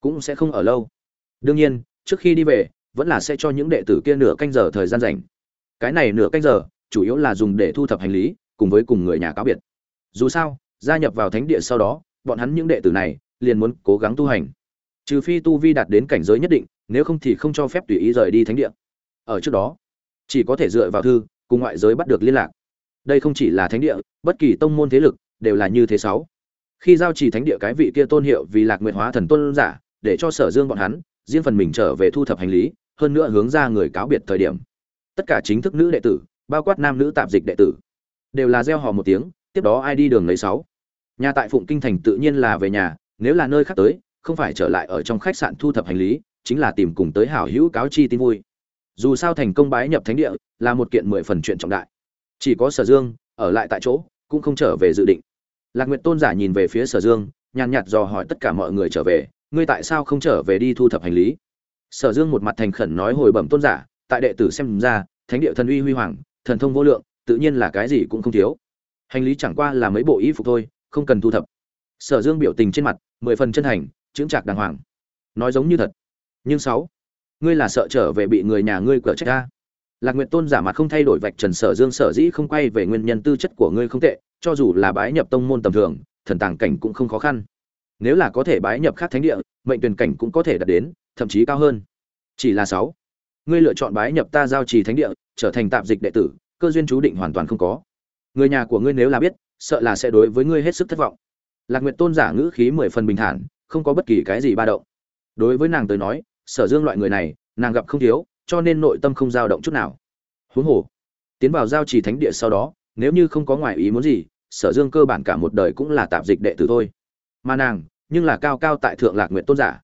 Cũng sẽ không ở lâu. Đương nhiên, trước khi đi về, vẫn là sẽ cho những đệ tử kia nửa canh giờ thời gian rảnh cái này nửa canh giờ, chủ yếu là dùng để thu thập hành lý, cùng với cùng người nhà cáo biệt. Dù sao, gia nhập vào thánh địa sau đó, bọn hắn những đệ tử này liền muốn cố gắng tu hành. Trừ phi tu vi đạt đến cảnh giới nhất định, nếu không thì không cho phép tùy ý rời đi thánh địa. Ở trước đó, chỉ có thể dựa vào thư, cùng ngoại giới bắt được liên lạc. Đây không chỉ là thánh địa, bất kỳ tông môn thế lực đều là như thế sáu. Khi giao trì thánh địa cái vị kia tôn hiệu vì lạc nguyện hóa thần tôn giả, để cho sở dương bọn hắn, riêng phần mình trở về thu thập hành lý, hơn nữa hướng ra người cáo biệt thời điểm tất cả chính thức nữ đệ tử, bao quát nam nữ tạp dịch đệ tử, đều là gieo hò một tiếng, tiếp đó ai đi đường lấy sáu. Nhà tại phụng kinh thành tự nhiên là về nhà, nếu là nơi khác tới, không phải trở lại ở trong khách sạn thu thập hành lý, chính là tìm cùng tới hảo hữu cáo chi tin vui. Dù sao thành công bái nhập thánh địa, là một kiện mười phần chuyện trọng đại. Chỉ có sở dương, ở lại tại chỗ, cũng không trở về dự định. Lạc nguyệt tôn giả nhìn về phía sở dương, nhàn nhạt dò hỏi tất cả mọi người trở về, ngươi tại sao không trở về đi thu thập hành lý? Sở dương một mặt thành khẩn nói hồi bẩm tôn giả, tại đệ tử xem ra thánh địa thần uy huy hoàng, thần thông vô lượng, tự nhiên là cái gì cũng không thiếu. Hành lý chẳng qua là mấy bộ y phục thôi, không cần thu thập. Sở dương biểu tình trên mặt, mười phần chân thành, chững chạc đàng hoàng. Nói giống như thật. Nhưng sáu, ngươi là sợ trở về bị người nhà ngươi cở trách ta? Lạc nguyện tôn giả mặt không thay đổi vạch trần sở dương sở dĩ không quay về nguyên nhân tư chất của ngươi không tệ, cho dù là bái nhập tông môn tầm thường, thần tàng cảnh cũng không khó khăn. Nếu là có thể bái nhập khác thánh địa, mệnh tuyển cảnh cũng có thể đạt đến, thậm chí cao hơn. Chỉ là sáu ngươi lựa chọn bái nhập ta giao trì thánh địa, trở thành tạm dịch đệ tử, cơ duyên chú định hoàn toàn không có. Người nhà của ngươi nếu là biết, sợ là sẽ đối với ngươi hết sức thất vọng. Lạc nguyệt tôn giả ngữ khí mười phần bình thản, không có bất kỳ cái gì ba động. Đối với nàng tới nói, sở dương loại người này, nàng gặp không thiếu, cho nên nội tâm không dao động chút nào. Huống hồ, tiến vào giao trì thánh địa sau đó, nếu như không có ngoài ý muốn gì, sở dương cơ bản cả một đời cũng là tạp dịch đệ tử thôi. Mà nàng, nhưng là cao cao tại thượng lạc nguyện tôn giả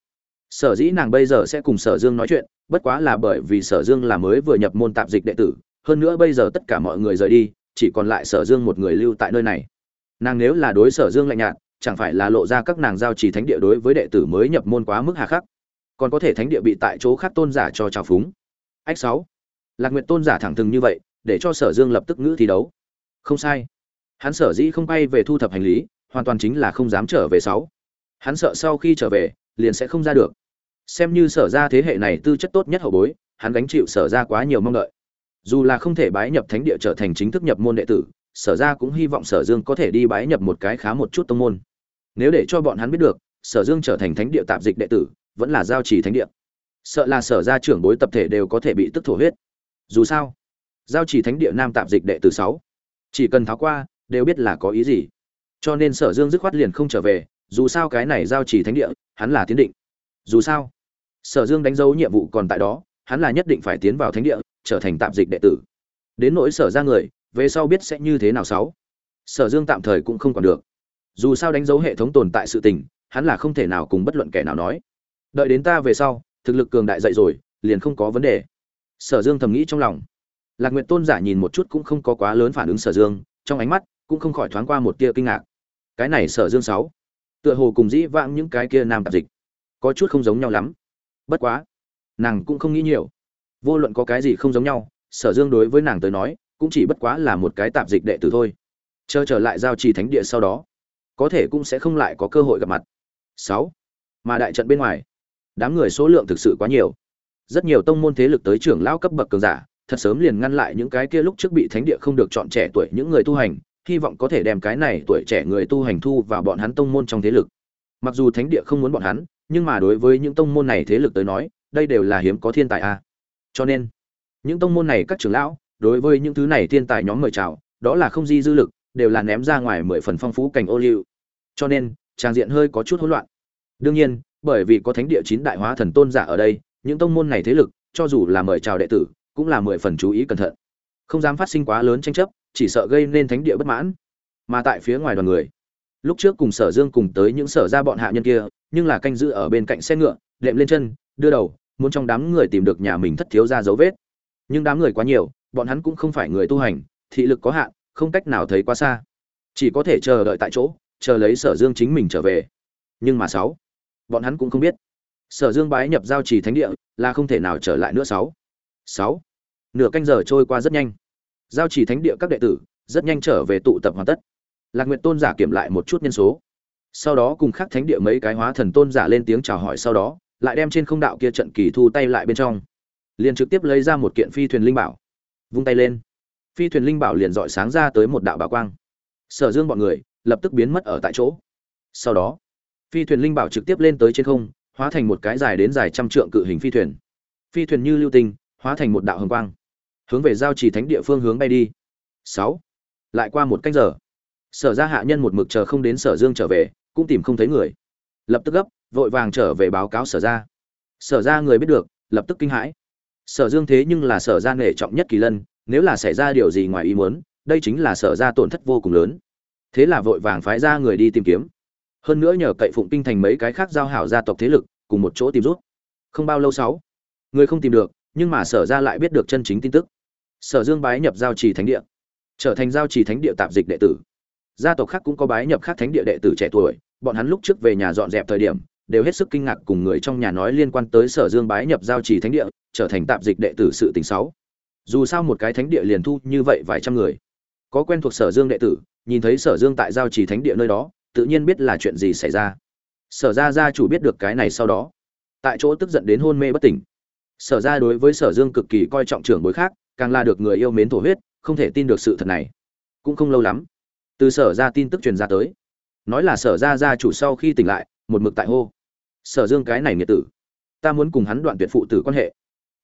sở dĩ nàng bây giờ sẽ cùng sở dương nói chuyện, bất quá là bởi vì sở dương là mới vừa nhập môn tạp dịch đệ tử, hơn nữa bây giờ tất cả mọi người rời đi, chỉ còn lại sở dương một người lưu tại nơi này. Nàng nếu là đối sở dương lạnh nhạt, chẳng phải là lộ ra các nàng giao trì thánh địa đối với đệ tử mới nhập môn quá mức hà khắc. Còn có thể thánh địa bị tại chỗ khác tôn giả cho trào phúng. Ách sáu. Lạc nguyện tôn giả thẳng thừng như vậy, để cho sở dương lập tức ngữ thi đấu. Không sai. Hắn sở dĩ không bay về thu thập hành lý, hoàn toàn chính là không dám trở về sáu. Hắn sợ sau khi trở về liền sẽ không ra được. Xem như sở ra thế hệ này tư chất tốt nhất hậu bối, hắn gánh chịu sở ra quá nhiều mong đợi. Dù là không thể bái nhập thánh địa trở thành chính thức nhập môn đệ tử, sở ra cũng hy vọng sở dương có thể đi bái nhập một cái khá một chút tông môn. Nếu để cho bọn hắn biết được, sở dương trở thành thánh địa tạp dịch đệ tử, vẫn là giao trì thánh địa. Sợ là sở ra trưởng bối tập thể đều có thể bị tức thổ huyết. Dù sao, giao trì thánh địa nam tạp dịch đệ tử sáu, chỉ cần tháo qua, đều biết là có ý gì. Cho nên sở dương dứt khoát liền không trở về, dù sao cái này giao trì thánh địa hắn là tiến định. Dù sao, sở dương đánh dấu nhiệm vụ còn tại đó, hắn là nhất định phải tiến vào thánh địa, trở thành tạm dịch đệ tử. Đến nỗi sở ra người, về sau biết sẽ như thế nào sáu? Sở dương tạm thời cũng không còn được. Dù sao đánh dấu hệ thống tồn tại sự tình, hắn là không thể nào cùng bất luận kẻ nào nói. Đợi đến ta về sau, thực lực cường đại dậy rồi, liền không có vấn đề. Sở dương thầm nghĩ trong lòng. Lạc nguyện tôn giả nhìn một chút cũng không có quá lớn phản ứng sở dương, trong ánh mắt cũng không khỏi thoáng qua một tia kinh ngạc. Cái này sở dương sáu? Tựa hồ cùng dĩ vãng những cái kia nam tạp dịch, có chút không giống nhau lắm. Bất quá, nàng cũng không nghĩ nhiều. Vô luận có cái gì không giống nhau, sở dương đối với nàng tới nói, cũng chỉ bất quá là một cái tạp dịch đệ tử thôi. Chờ trở lại giao trì thánh địa sau đó, có thể cũng sẽ không lại có cơ hội gặp mặt. Sáu, mà đại trận bên ngoài, đám người số lượng thực sự quá nhiều. Rất nhiều tông môn thế lực tới trưởng lao cấp bậc cường giả, thật sớm liền ngăn lại những cái kia lúc trước bị thánh địa không được chọn trẻ tuổi những người tu hành hy vọng có thể đem cái này tuổi trẻ người tu hành thu vào bọn hắn tông môn trong thế lực. Mặc dù thánh địa không muốn bọn hắn, nhưng mà đối với những tông môn này thế lực tới nói, đây đều là hiếm có thiên tài a. Cho nên, những tông môn này các trưởng lão, đối với những thứ này thiên tài nhóm mời chào, đó là không di dư lực, đều là ném ra ngoài mười phần phong phú cảnh ô liu. Cho nên, trang diện hơi có chút hỗn loạn. Đương nhiên, bởi vì có thánh địa chín đại hóa thần tôn giả ở đây, những tông môn này thế lực, cho dù là mời chào đệ tử, cũng là mười phần chú ý cẩn thận. Không dám phát sinh quá lớn tranh chấp chỉ sợ gây nên thánh địa bất mãn. Mà tại phía ngoài đoàn người, lúc trước cùng sở dương cùng tới những sở ra bọn hạ nhân kia, nhưng là canh giữ ở bên cạnh xe ngựa, đệm lên chân, đưa đầu, muốn trong đám người tìm được nhà mình thất thiếu ra dấu vết. Nhưng đám người quá nhiều, bọn hắn cũng không phải người tu hành, thị lực có hạn, không cách nào thấy quá xa. Chỉ có thể chờ đợi tại chỗ, chờ lấy sở dương chính mình trở về. Nhưng mà sáu, bọn hắn cũng không biết. Sở dương bái nhập giao trì thánh địa, là không thể nào trở lại nữa sáu. Sáu, nửa canh giờ trôi qua rất nhanh giao chỉ thánh địa các đệ tử, rất nhanh trở về tụ tập hoàn tất. Lạc nguyện tôn giả kiểm lại một chút nhân số. Sau đó cùng khắc thánh địa mấy cái hóa thần tôn giả lên tiếng chào hỏi sau đó, lại đem trên không đạo kia trận kỳ thu tay lại bên trong. Liền trực tiếp lấy ra một kiện phi thuyền linh bảo, vung tay lên. Phi thuyền linh bảo liền dọi sáng ra tới một đạo bảo quang. Sở dương bọn người lập tức biến mất ở tại chỗ. Sau đó, phi thuyền linh bảo trực tiếp lên tới trên không, hóa thành một cái dài đến dài trăm trượng cự hình phi thuyền. Phi thuyền như lưu tinh, hóa thành một đạo hồng quang hướng về giao trì thánh địa phương hướng bay đi. Sáu. Lại qua một cách giờ. Sở ra hạ nhân một mực chờ không đến sở dương trở về, cũng tìm không thấy người. Lập tức gấp, vội vàng trở về báo cáo sở ra sở ra người biết được, lập tức kinh hãi. Sở dương thế nhưng là sở ra nghề trọng nhất kỳ lân, nếu là xảy ra điều gì ngoài ý muốn, đây chính là sở ra tổn thất vô cùng lớn. Thế là vội vàng phái ra người đi tìm kiếm. Hơn nữa nhờ cậy phụng kinh thành mấy cái khác giao hảo gia tộc thế lực, cùng một chỗ tìm rút. Không bao lâu sáu người không tìm được nhưng mà sở ra lại biết được chân chính tin tức. Sở dương bái nhập giao trì thánh địa, trở thành giao trì thánh địa tạp dịch đệ tử. Gia tộc khác cũng có bái nhập khác thánh địa đệ tử trẻ tuổi, bọn hắn lúc trước về nhà dọn dẹp thời điểm, đều hết sức kinh ngạc cùng người trong nhà nói liên quan tới sở dương bái nhập giao trì thánh địa, trở thành tạp dịch đệ tử sự tình sáu dù sao một cái thánh địa liền thu như vậy vài trăm người. Có quen thuộc sở dương đệ tử, nhìn thấy sở dương tại giao trì thánh địa nơi đó, tự nhiên biết là chuyện gì xảy ra. Sở ra gia chủ biết được cái này sau đó. Tại chỗ tức giận đến hôn mê bất tỉnh sở ra đối với sở dương cực kỳ coi trọng trưởng bối khác, càng là được người yêu mến thổ huyết, không thể tin được sự thật này. Cũng không lâu lắm, từ sở ra tin tức truyền ra tới. Nói là sở ra gia chủ sau khi tỉnh lại, một mực tại hô. Sở dương cái này nghĩa tử, ta muốn cùng hắn đoạn tuyệt phụ tử quan hệ.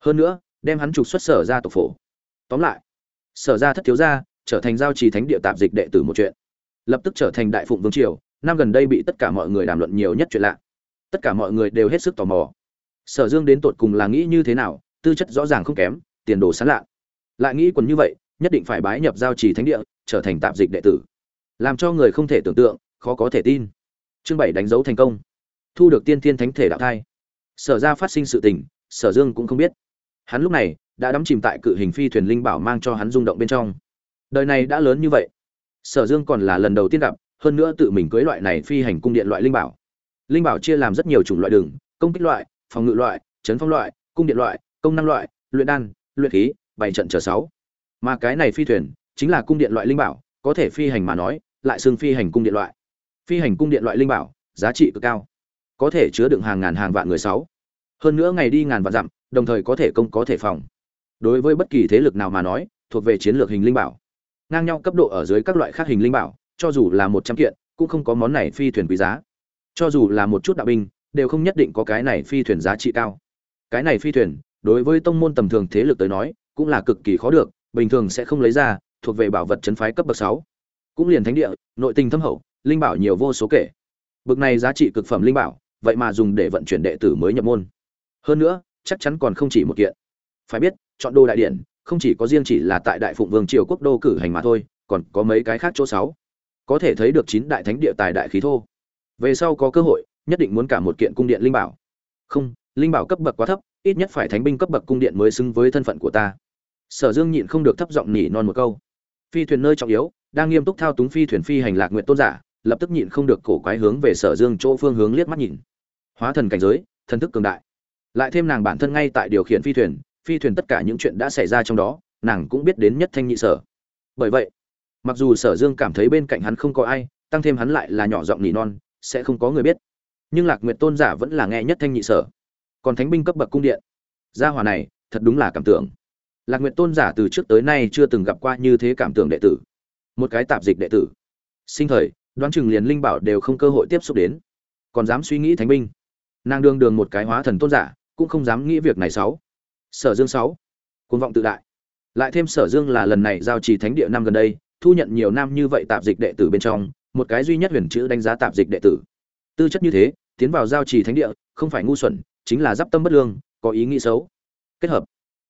Hơn nữa, đem hắn trục xuất sở ra tộc phổ. Tóm lại, sở ra thất thiếu gia, trở thành giao trì thánh địa tạp dịch đệ tử một chuyện. Lập tức trở thành đại phụng vương triều, năm gần đây bị tất cả mọi người đàm luận nhiều nhất chuyện lạ. Tất cả mọi người đều hết sức tò mò sở dương đến tột cùng là nghĩ như thế nào, tư chất rõ ràng không kém, tiền đồ sán lạ. Lại nghĩ quần như vậy, nhất định phải bái nhập giao trì thánh địa, trở thành tạp dịch đệ tử. Làm cho người không thể tưởng tượng, khó có thể tin. Chương bảy đánh dấu thành công. Thu được tiên thiên thánh thể đạo thai. Sở ra phát sinh sự tình, sở dương cũng không biết. Hắn lúc này, đã đắm chìm tại cự hình phi thuyền linh bảo mang cho hắn rung động bên trong. Đời này đã lớn như vậy. Sở dương còn là lần đầu tiên gặp, hơn nữa tự mình cưới loại này phi hành cung điện loại linh bảo. Linh bảo chia làm rất nhiều chủng loại đường, công kích loại phòng ngự loại, chấn phong loại, cung điện loại, công năng loại, luyện đan, luyện khí bảy trận chờ sáu. Mà cái này phi thuyền chính là cung điện loại linh bảo, có thể phi hành mà nói, lại xương phi hành cung điện loại. Phi hành cung điện loại linh bảo, giá trị cực cao, có thể chứa đựng hàng ngàn hàng vạn người sáu. Hơn nữa ngày đi ngàn vạn dặm, đồng thời có thể công có thể phòng. Đối với bất kỳ thế lực nào mà nói, thuộc về chiến lược hình linh bảo. Ngang nhau cấp độ ở dưới các loại khác hình linh bảo, cho dù là một trăm kiện, cũng không có món này phi thuyền quý giá. Cho dù là một chút đạo binh đều không nhất định có cái này phi thuyền giá trị cao. Cái này phi thuyền, đối với tông môn tầm thường thế lực tới nói, cũng là cực kỳ khó được, bình thường sẽ không lấy ra, thuộc về bảo vật chấn phái cấp bậc sáu. Cũng liền thánh địa, nội tình thâm hậu, linh bảo nhiều vô số kể. Bậc này giá trị cực phẩm linh bảo, vậy mà dùng để vận chuyển đệ tử mới nhập môn. Hơn nữa, chắc chắn còn không chỉ một kiện. Phải biết, chọn đô đại điện không chỉ có riêng chỉ là tại đại phụng vương triều quốc đô cử hành mà thôi, còn có mấy cái khác chỗ sáu. Có thể thấy được chín đại thánh địa tài đại khí thô. Về sau có cơ hội nhất định muốn cả một kiện cung điện linh bảo. Không, linh bảo cấp bậc quá thấp, ít nhất phải thánh binh cấp bậc cung điện mới xứng với thân phận của ta. Sở dương nhịn không được thấp giọng nỉ non một câu. Phi thuyền nơi trọng yếu, đang nghiêm túc thao túng phi thuyền phi hành lạc nguyện tôn giả, lập tức nhịn không được cổ quái hướng về sở dương chỗ phương hướng liếc mắt nhìn. Hóa thần cảnh giới, thần thức cường đại. Lại thêm nàng bản thân ngay tại điều khiển phi thuyền phi thuyền tất cả những chuyện đã xảy ra trong đó, nàng cũng biết đến nhất thanh nhị sở. Bởi vậy, mặc dù sở dương cảm thấy bên cạnh hắn không có ai, tăng thêm hắn lại là nhỏ giọng nỉ non, sẽ không có người biết nhưng lạc nguyệt tôn giả vẫn là nghe nhất thanh nhị sở. Còn thánh binh cấp bậc cung điện. Gia hòa này, thật đúng là cảm tưởng. Lạc nguyệt tôn giả từ trước tới nay chưa từng gặp qua như thế cảm tưởng đệ tử. Một cái tạp dịch đệ tử. Sinh thời, đoán chừng liền linh bảo đều không cơ hội tiếp xúc đến. Còn dám suy nghĩ thánh binh. Nàng đương đường một cái hóa thần tôn giả, cũng không dám nghĩ việc này sáu. Sở dương sáu. Côn vọng tự đại. Lại thêm sở dương là lần này giao trì thánh địa năm gần đây, thu nhận nhiều năm như vậy tạp dịch đệ tử bên trong, một cái duy nhất huyền chữ đánh giá tạp dịch đệ tử. Tư chất như thế tiến vào giao trì thánh địa, không phải ngu xuẩn, chính là d tâm bất lương, có ý nghĩ xấu. Kết hợp.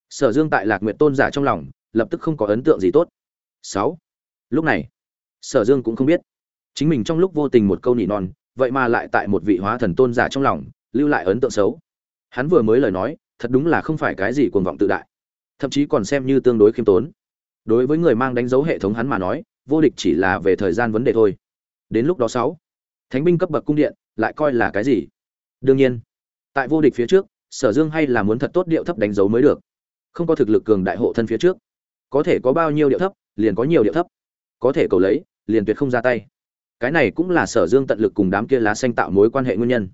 Sở dương tại lạc nguyện tôn giả trong lòng, lập tức không có ấn tượng gì tốt. Sáu. Lúc này, sở dương cũng không biết. Chính mình trong lúc vô tình một câu nỉ non, vậy mà lại tại một vị hóa thần tôn giả trong lòng, lưu lại ấn tượng xấu. Hắn vừa mới lời nói, thật đúng là không phải cái gì cuồng vọng tự đại. Thậm chí còn xem như tương đối khiêm tốn. Đối với người mang đánh dấu hệ thống hắn mà nói, vô địch chỉ là về thời gian vấn đề thôi. Đến lúc đó sáu thánh binh cấp bậc cung điện lại coi là cái gì? Đương nhiên, tại vô địch phía trước, sở dương hay là muốn thật tốt điệu thấp đánh dấu mới được. Không có thực lực cường đại hộ thân phía trước, có thể có bao nhiêu điệu thấp, liền có nhiều điệu thấp. Có thể cầu lấy, liền tuyệt không ra tay. Cái này cũng là sở dương tận lực cùng đám kia lá xanh tạo mối quan hệ nguyên nhân.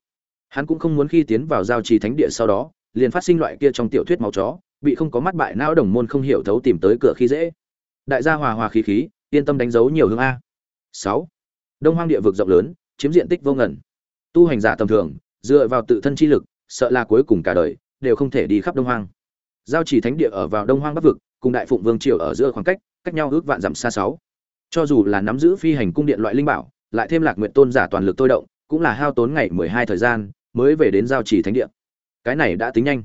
Hắn cũng không muốn khi tiến vào giao trì thánh địa sau đó, liền phát sinh loại kia trong tiểu thuyết máu chó, bị không có mắt bại não đồng môn không hiểu thấu tìm tới cửa khi dễ. Đại gia hòa hòa khí khí, yên tâm đánh dấu nhiều hướng a. Sáu. Đông hoang địa vực rộng lớn chiếm diện tích vô ngần. Tu hành giả tầm thường, dựa vào tự thân chi lực, sợ là cuối cùng cả đời, đều không thể đi khắp đông hoang. Giao chỉ thánh địa ở vào đông hoang bắc vực, cùng đại phụng vương triều ở giữa khoảng cách cách nhau ước vạn dặm xa sáu. Cho dù là nắm giữ phi hành cung điện loại linh bảo, lại thêm lạc nguyện tôn giả toàn lực tôi động, cũng là hao tốn ngày mười hai thời gian mới về đến giao chỉ thánh địa. Cái này đã tính nhanh.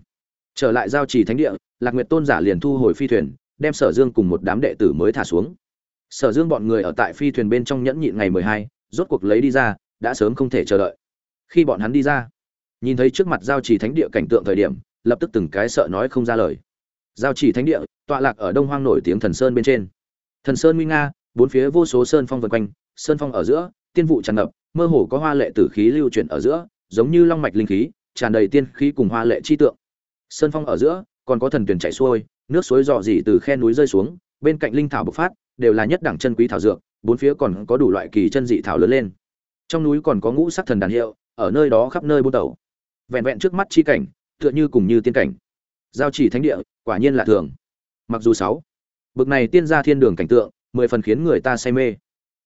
Trở lại giao chỉ thánh địa, lạc nguyệt tôn giả liền thu hồi phi thuyền, đem sở dương cùng một đám đệ tử mới thả xuống. Sở dương bọn người ở tại phi thuyền bên trong nhẫn nhịn ngày mười hai, rốt cuộc lấy đi ra đã sớm không thể chờ đợi. Khi bọn hắn đi ra, nhìn thấy trước mặt giao trì thánh địa cảnh tượng thời điểm, lập tức từng cái sợ nói không ra lời. Giao trì thánh địa, tọa lạc ở đông hoang nổi tiếng thần sơn bên trên. Thần sơn nguy nga, bốn phía vô số sơn phong vân quanh, sơn phong ở giữa, tiên vụ tràn ngập, mơ hồ có hoa lệ tử khí lưu chuyển ở giữa, giống như long mạch linh khí, tràn đầy tiên khí cùng hoa lệ chi tượng. Sơn phong ở giữa, còn có thần tuyển chảy xuôi, nước suối dò dỉ từ khe núi rơi xuống, bên cạnh linh thảo bộc phát, đều là nhất đẳng chân quý thảo dược, bốn phía còn có đủ loại kỳ chân dị thảo lớn lên trong núi còn có ngũ sắc thần đàn hiệu, ở nơi đó khắp nơi buôn tẩu vẹn vẹn trước mắt chi cảnh, tựa như cùng như tiên cảnh. Giao chỉ thánh địa, quả nhiên là thường. Mặc dù sáu, bực này tiên gia thiên đường cảnh tượng, mười phần khiến người ta say mê.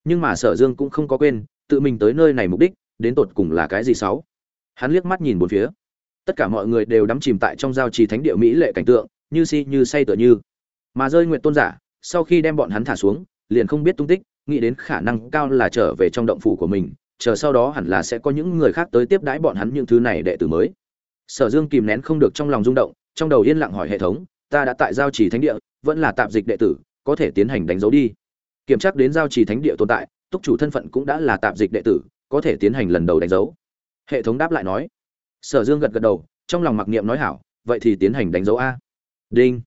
Nhưng mà sở dương cũng không có quên, tự mình tới nơi này mục đích, đến tột cùng là cái gì sáu? Hắn liếc mắt nhìn bốn phía. Tất cả mọi người đều đắm chìm tại trong giao trì thánh địa mỹ lệ cảnh tượng, như si như say tựa như. Mà rơi nguyện tôn giả, sau khi đem bọn hắn thả xuống, liền không biết tung tích, nghĩ đến khả năng cao là trở về trong động phủ của mình chờ sau đó hẳn là sẽ có những người khác tới tiếp đãi bọn hắn những thứ này đệ tử mới. Sở dương kìm nén không được trong lòng rung động, trong đầu yên lặng hỏi hệ thống, ta đã tại giao trì thánh địa, vẫn là tạp dịch đệ tử, có thể tiến hành đánh dấu đi. Kiểm tra đến giao trì thánh địa tồn tại, túc chủ thân phận cũng đã là tạp dịch đệ tử, có thể tiến hành lần đầu đánh dấu. Hệ thống đáp lại nói. Sở dương gật gật đầu, trong lòng mặc niệm nói hảo, vậy thì tiến hành đánh dấu a. Đinh.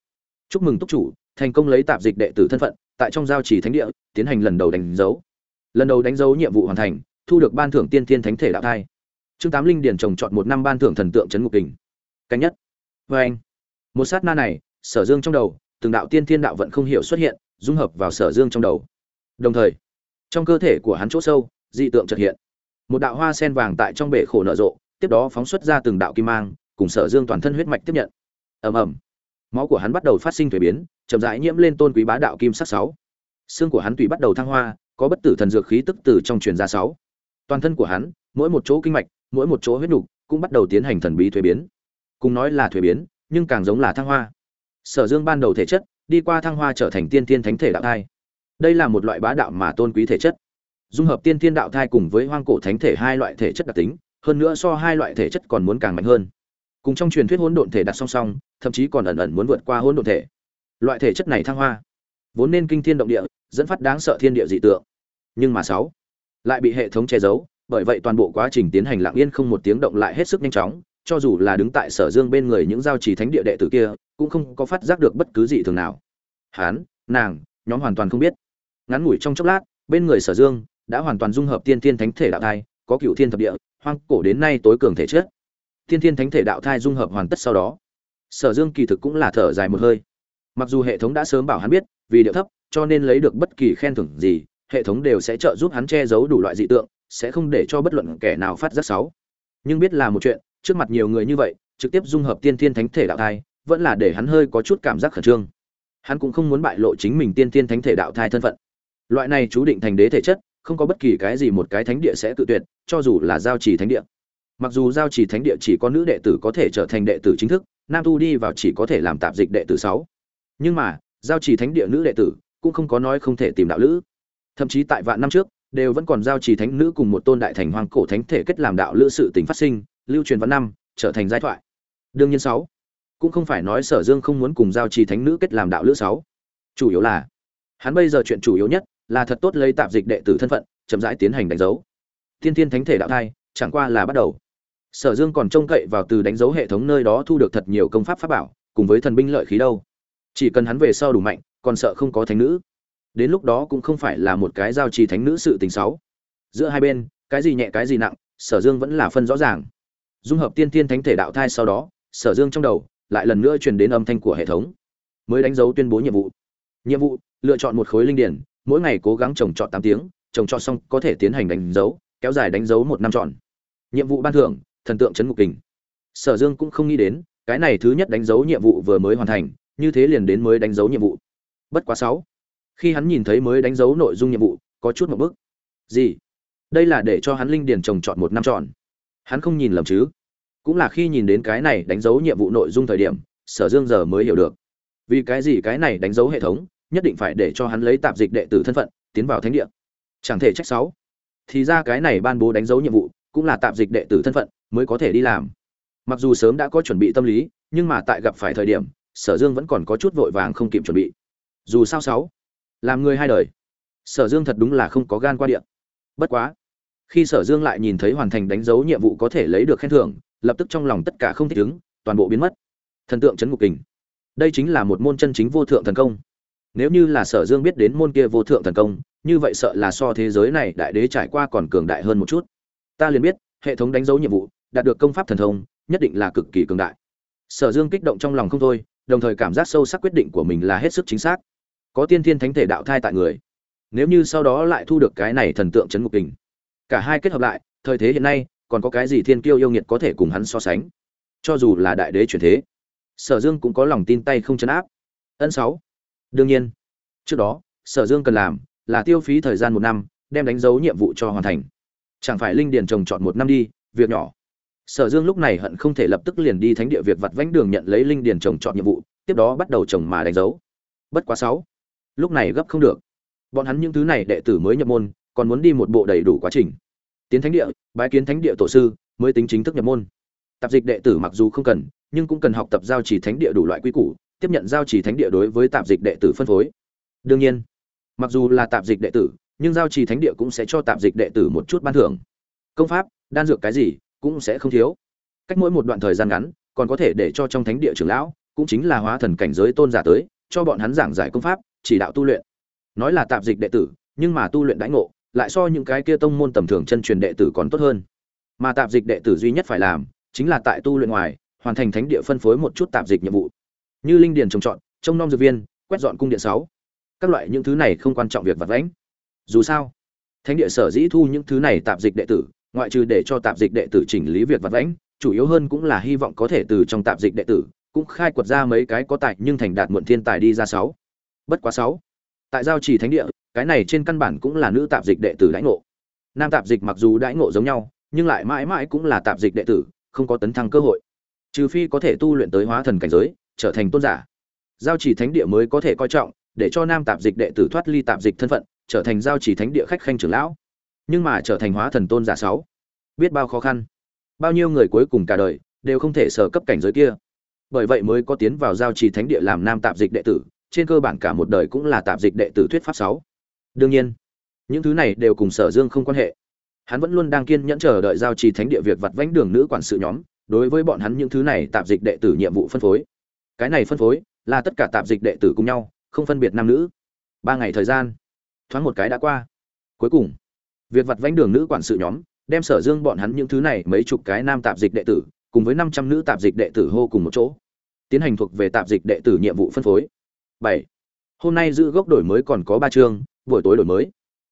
Chúc mừng túc chủ, thành công lấy tạp dịch đệ tử thân phận, tại trong giao trì thánh địa, tiến hành lần đầu đánh dấu. Lần đầu đánh dấu nhiệm vụ hoàn thành thu được ban thưởng tiên thiên thánh thể đạo thai. Chương tám linh điển trồng chọn một năm ban thưởng thần tượng trấn ngục kình. Canh nhất. Vê anh. Một sát na này, sở dương trong đầu, từng đạo tiên thiên đạo vận không hiểu xuất hiện, dung hợp vào sở dương trong đầu. Đồng thời, trong cơ thể của hắn chỗ sâu, dị tượng trật hiện. Một đạo hoa sen vàng tại trong bể khổ nở rộ, tiếp đó phóng xuất ra từng đạo kim mang, cùng sở dương toàn thân huyết mạch tiếp nhận. Ầm ầm. Máu của hắn bắt đầu phát sinh thuế biến, chậm rãi nhiễm lên tôn quý bá đạo kim sắc sáu. Xương của hắn tùy bắt đầu thăng hoa, có bất tử thần dược khí tức từ trong truyền ra sáu toàn thân của hắn, mỗi một chỗ kinh mạch, mỗi một chỗ huyết nục cũng bắt đầu tiến hành thần bí thuế biến. Cùng nói là thuế biến, nhưng càng giống là thăng hoa. Sở dương ban đầu thể chất, đi qua thăng hoa trở thành tiên thiên thánh thể đạo thai. Đây là một loại bá đạo mà tôn quý thể chất. Dung hợp tiên thiên đạo thai cùng với hoang cổ thánh thể hai loại thể chất đặc tính, hơn nữa so hai loại thể chất còn muốn càng mạnh hơn. Cùng trong truyền thuyết hỗn độn thể đặt song song, thậm chí còn ẩn ẩn muốn vượt qua hỗn độn thể. Loại thể chất này thăng hoa, vốn nên kinh thiên động địa, dẫn phát đáng sợ thiên địa dị tượng. Nhưng mà sáu lại bị hệ thống che giấu, bởi vậy toàn bộ quá trình tiến hành lặng yên không một tiếng động lại hết sức nhanh chóng, cho dù là đứng tại sở dương bên người những giao trì thánh địa đệ tử kia, cũng không có phát giác được bất cứ gì thường nào. Hán, nàng, nhóm hoàn toàn không biết. Ngắn ngủi trong chốc lát, bên người sở dương đã hoàn toàn dung hợp tiên thiên thánh thể đạo thai, có cựu thiên thập địa, hoang cổ đến nay tối cường thể chất. Tiên thiên thánh thể đạo thai dung hợp hoàn tất sau đó, sở dương kỳ thực cũng là thở dài một hơi. Mặc dù hệ thống đã sớm bảo hắn biết vì điệu thấp, cho nên lấy được bất kỳ khen thưởng gì hệ thống đều sẽ trợ giúp hắn che giấu đủ loại dị tượng, sẽ không để cho bất luận kẻ nào phát giác xấu. Nhưng biết là một chuyện, trước mặt nhiều người như vậy, trực tiếp dung hợp tiên thiên thánh thể đạo thai, vẫn là để hắn hơi có chút cảm giác khẩn trương. Hắn cũng không muốn bại lộ chính mình tiên thiên thánh thể đạo thai thân phận. Loại này chú định thành đế thể chất, không có bất kỳ cái gì một cái thánh địa sẽ tự tuyệt, cho dù là giao trì thánh địa. Mặc dù giao trì thánh địa chỉ có nữ đệ tử có thể trở thành đệ tử chính thức, nam tu đi vào chỉ có thể làm tạp dịch đệ tử sáu. Nhưng mà, giao trì thánh địa nữ đệ tử cũng không có nói không thể tìm đạo lữ thậm chí tại vạn năm trước, đều vẫn còn giao trì thánh nữ cùng một tôn đại thành hoang cổ thánh thể kết làm đạo lữ sự tình phát sinh, lưu truyền vạn năm, trở thành giai thoại. Đương nhiên sáu, cũng không phải nói sở dương không muốn cùng giao trì thánh nữ kết làm đạo lữ sáu. Chủ yếu là, hắn bây giờ chuyện chủ yếu nhất là thật tốt lấy tạp dịch đệ tử thân phận, chậm rãi tiến hành đánh dấu. Thiên thiên thánh thể đạo thai, chẳng qua là bắt đầu. Sở dương còn trông cậy vào từ đánh dấu hệ thống nơi đó thu được thật nhiều công pháp pháp bảo, cùng với thần binh lợi khí đâu. Chỉ cần hắn về sau đủ mạnh, còn sợ không có thánh nữ đến lúc đó cũng không phải là một cái giao trì thánh nữ sự tình xấu. Giữa hai bên, cái gì nhẹ cái gì nặng, sở dương vẫn là phân rõ ràng. Dung hợp tiên tiên thánh thể đạo thai sau đó, sở dương trong đầu lại lần nữa truyền đến âm thanh của hệ thống. Mới đánh dấu tuyên bố nhiệm vụ. Nhiệm vụ, lựa chọn một khối linh điển, mỗi ngày cố gắng trồng trọt tám tiếng, trồng trọt xong có thể tiến hành đánh dấu, kéo dài đánh dấu một năm trọn nhiệm vụ ban thưởng, thần tượng trấn ngục kình. Sở dương cũng không nghĩ đến, cái này thứ nhất đánh dấu nhiệm vụ vừa mới hoàn thành, như thế liền đến mới đánh dấu nhiệm vụ. Bất quá sáu khi hắn nhìn thấy mới đánh dấu nội dung nhiệm vụ, có chút một bước gì? Đây là để cho hắn linh điền trồng trọt một năm tròn. Hắn không nhìn lầm chứ? Cũng là khi nhìn đến cái này đánh dấu nhiệm vụ nội dung thời điểm, sở dương giờ mới hiểu được. Vì cái gì cái này đánh dấu hệ thống, nhất định phải để cho hắn lấy tạp dịch đệ tử thân phận, tiến vào thánh địa. Chẳng thể trách sáu. Thì ra cái này ban bố đánh dấu nhiệm vụ, cũng là tạm dịch đệ tử thân phận, mới có thể đi làm. Mặc dù sớm đã có chuẩn bị tâm lý, nhưng mà tại gặp phải thời điểm, sở dương vẫn còn có chút vội vàng không kịp chuẩn bị. Dù sao sáu làm người hai đời. Sở dương thật đúng là không có gan qua điện. Bất quá, khi sở dương lại nhìn thấy hoàn thành đánh dấu nhiệm vụ có thể lấy được khen thưởng, lập tức trong lòng tất cả không thích ứng, toàn bộ biến mất. Thần tượng c ngục kình. Đây chính là một môn chân chính vô thượng thần công. Nếu như là sở dương biết đến môn kia vô thượng thần công, như vậy sợ là so thế giới này đại đế trải qua còn cường đại hơn một chút. Ta liền biết, hệ thống đánh dấu nhiệm vụ, đạt được công pháp thần thông, nhất định là cực kỳ cường đại. Sở dương kích động trong lòng không thôi, đồng thời cảm giác sâu sắc quyết định của mình là hết sức chính xác có tiên thiên thánh thể đạo thai tại người. Nếu như sau đó lại thu được cái này thần tượng c ngục kình, cả hai kết hợp lại, thời thế hiện nay, còn có cái gì thiên kiêu yêu nghiệt có thể cùng hắn so sánh? Cho dù là đại đế chuyển thế, sở dương cũng có lòng tin tay không chấn áp. Ân sáu. Đương nhiên, trước đó, sở dương cần làm là tiêu phí thời gian một năm, đem đánh dấu nhiệm vụ cho hoàn thành. Chẳng phải linh điền trồng chọn một năm đi, việc nhỏ. Sở dương lúc này hận không thể lập tức liền đi thánh địa việc vặt vánh đường nhận lấy linh điền trồng chọn nhiệm vụ, tiếp đó bắt đầu trồng mà đánh dấu. Bất quá sáu lúc này gấp không được. Bọn hắn những thứ này đệ tử mới nhập môn, còn muốn đi một bộ đầy đủ quá trình. Tiến thánh địa, bái kiến thánh địa tổ sư, mới tính chính thức nhập môn. Tạp dịch đệ tử mặc dù không cần, nhưng cũng cần học tập giao chỉ thánh địa đủ loại quy củ, tiếp nhận giao chỉ thánh địa đối với tạp dịch đệ tử phân phối. Đương nhiên, mặc dù là tạp dịch đệ tử, nhưng giao trì thánh địa cũng sẽ cho tạp dịch đệ tử một chút ban thưởng. Công pháp, đan dược cái gì, cũng sẽ không thiếu. Cách mỗi một đoạn thời gian ngắn, còn có thể để cho trong thánh địa trưởng lão, cũng chính là hóa thần cảnh giới tôn giả tới, cho bọn hắn giảng giải công pháp chỉ đạo tu luyện. Nói là tạp dịch đệ tử, nhưng mà tu luyện đãi ngộ, lại so những cái kia tông môn tầm thường chân truyền đệ tử còn tốt hơn. Mà tạp dịch đệ tử duy nhất phải làm, chính là tại tu luyện ngoài, hoàn thành thánh địa phân phối một chút tạp dịch nhiệm vụ. Như linh điền trồng trọt, trông nom dược viên, quét dọn cung điện sáu. Các loại những thứ này không quan trọng việc vặt vãnh. Dù sao, thánh địa sở dĩ thu những thứ này tạp dịch đệ tử, ngoại trừ để cho tạp dịch đệ tử chỉnh lý việc vặt vãnh, chủ yếu hơn cũng là hy vọng có thể từ trong tạp dịch đệ tử, cũng khai quật ra mấy cái có tài nhưng thành đạt muộn thiên tài đi ra sáu bất quá sáu. Tại giao trì thánh địa, cái này trên căn bản cũng là nữ tạp dịch đệ tử đãi ngộ. Nam tạp dịch mặc dù đãi ngộ giống nhau, nhưng lại mãi mãi cũng là tạp dịch đệ tử, không có tấn thăng cơ hội. Trừ phi có thể tu luyện tới hóa thần cảnh giới, trở thành tôn giả. Giao trì thánh địa mới có thể coi trọng, để cho nam tạp dịch đệ tử thoát ly tạp dịch thân phận, trở thành giao trì thánh địa khách khanh trưởng lão. Nhưng mà trở thành hóa thần tôn giả sáu, biết bao khó khăn. Bao nhiêu người cuối cùng cả đời, đều không thể sở cấp cảnh giới kia. Bởi vậy mới có tiến vào giao trì thánh địa làm nam tạp dịch đệ tử trên cơ bản cả một đời cũng là tạp dịch đệ tử thuyết pháp sáu. Đương nhiên, những thứ này đều cùng sở dương không quan hệ. Hắn vẫn luôn đang kiên nhẫn chờ đợi giao trì thánh địa việc vặt vãnh đường nữ quản sự nhóm, đối với bọn hắn những thứ này tạp dịch đệ tử nhiệm vụ phân phối. Cái này phân phối là tất cả tạp dịch đệ tử cùng nhau, không phân biệt nam nữ. Ba ngày thời gian, thoáng một cái đã qua. Cuối cùng, việc vặt vánh đường nữ quản sự nhóm đem sở dương bọn hắn những thứ này mấy chục cái nam tạp dịch đệ tử cùng với năm trăm nữ tạp dịch đệ tử hô cùng một chỗ, tiến hành thuộc về tạp dịch đệ tử nhiệm vụ phân phối bảy. Hôm nay giữ gốc đổi mới còn có ba chương, buổi tối đổi mới.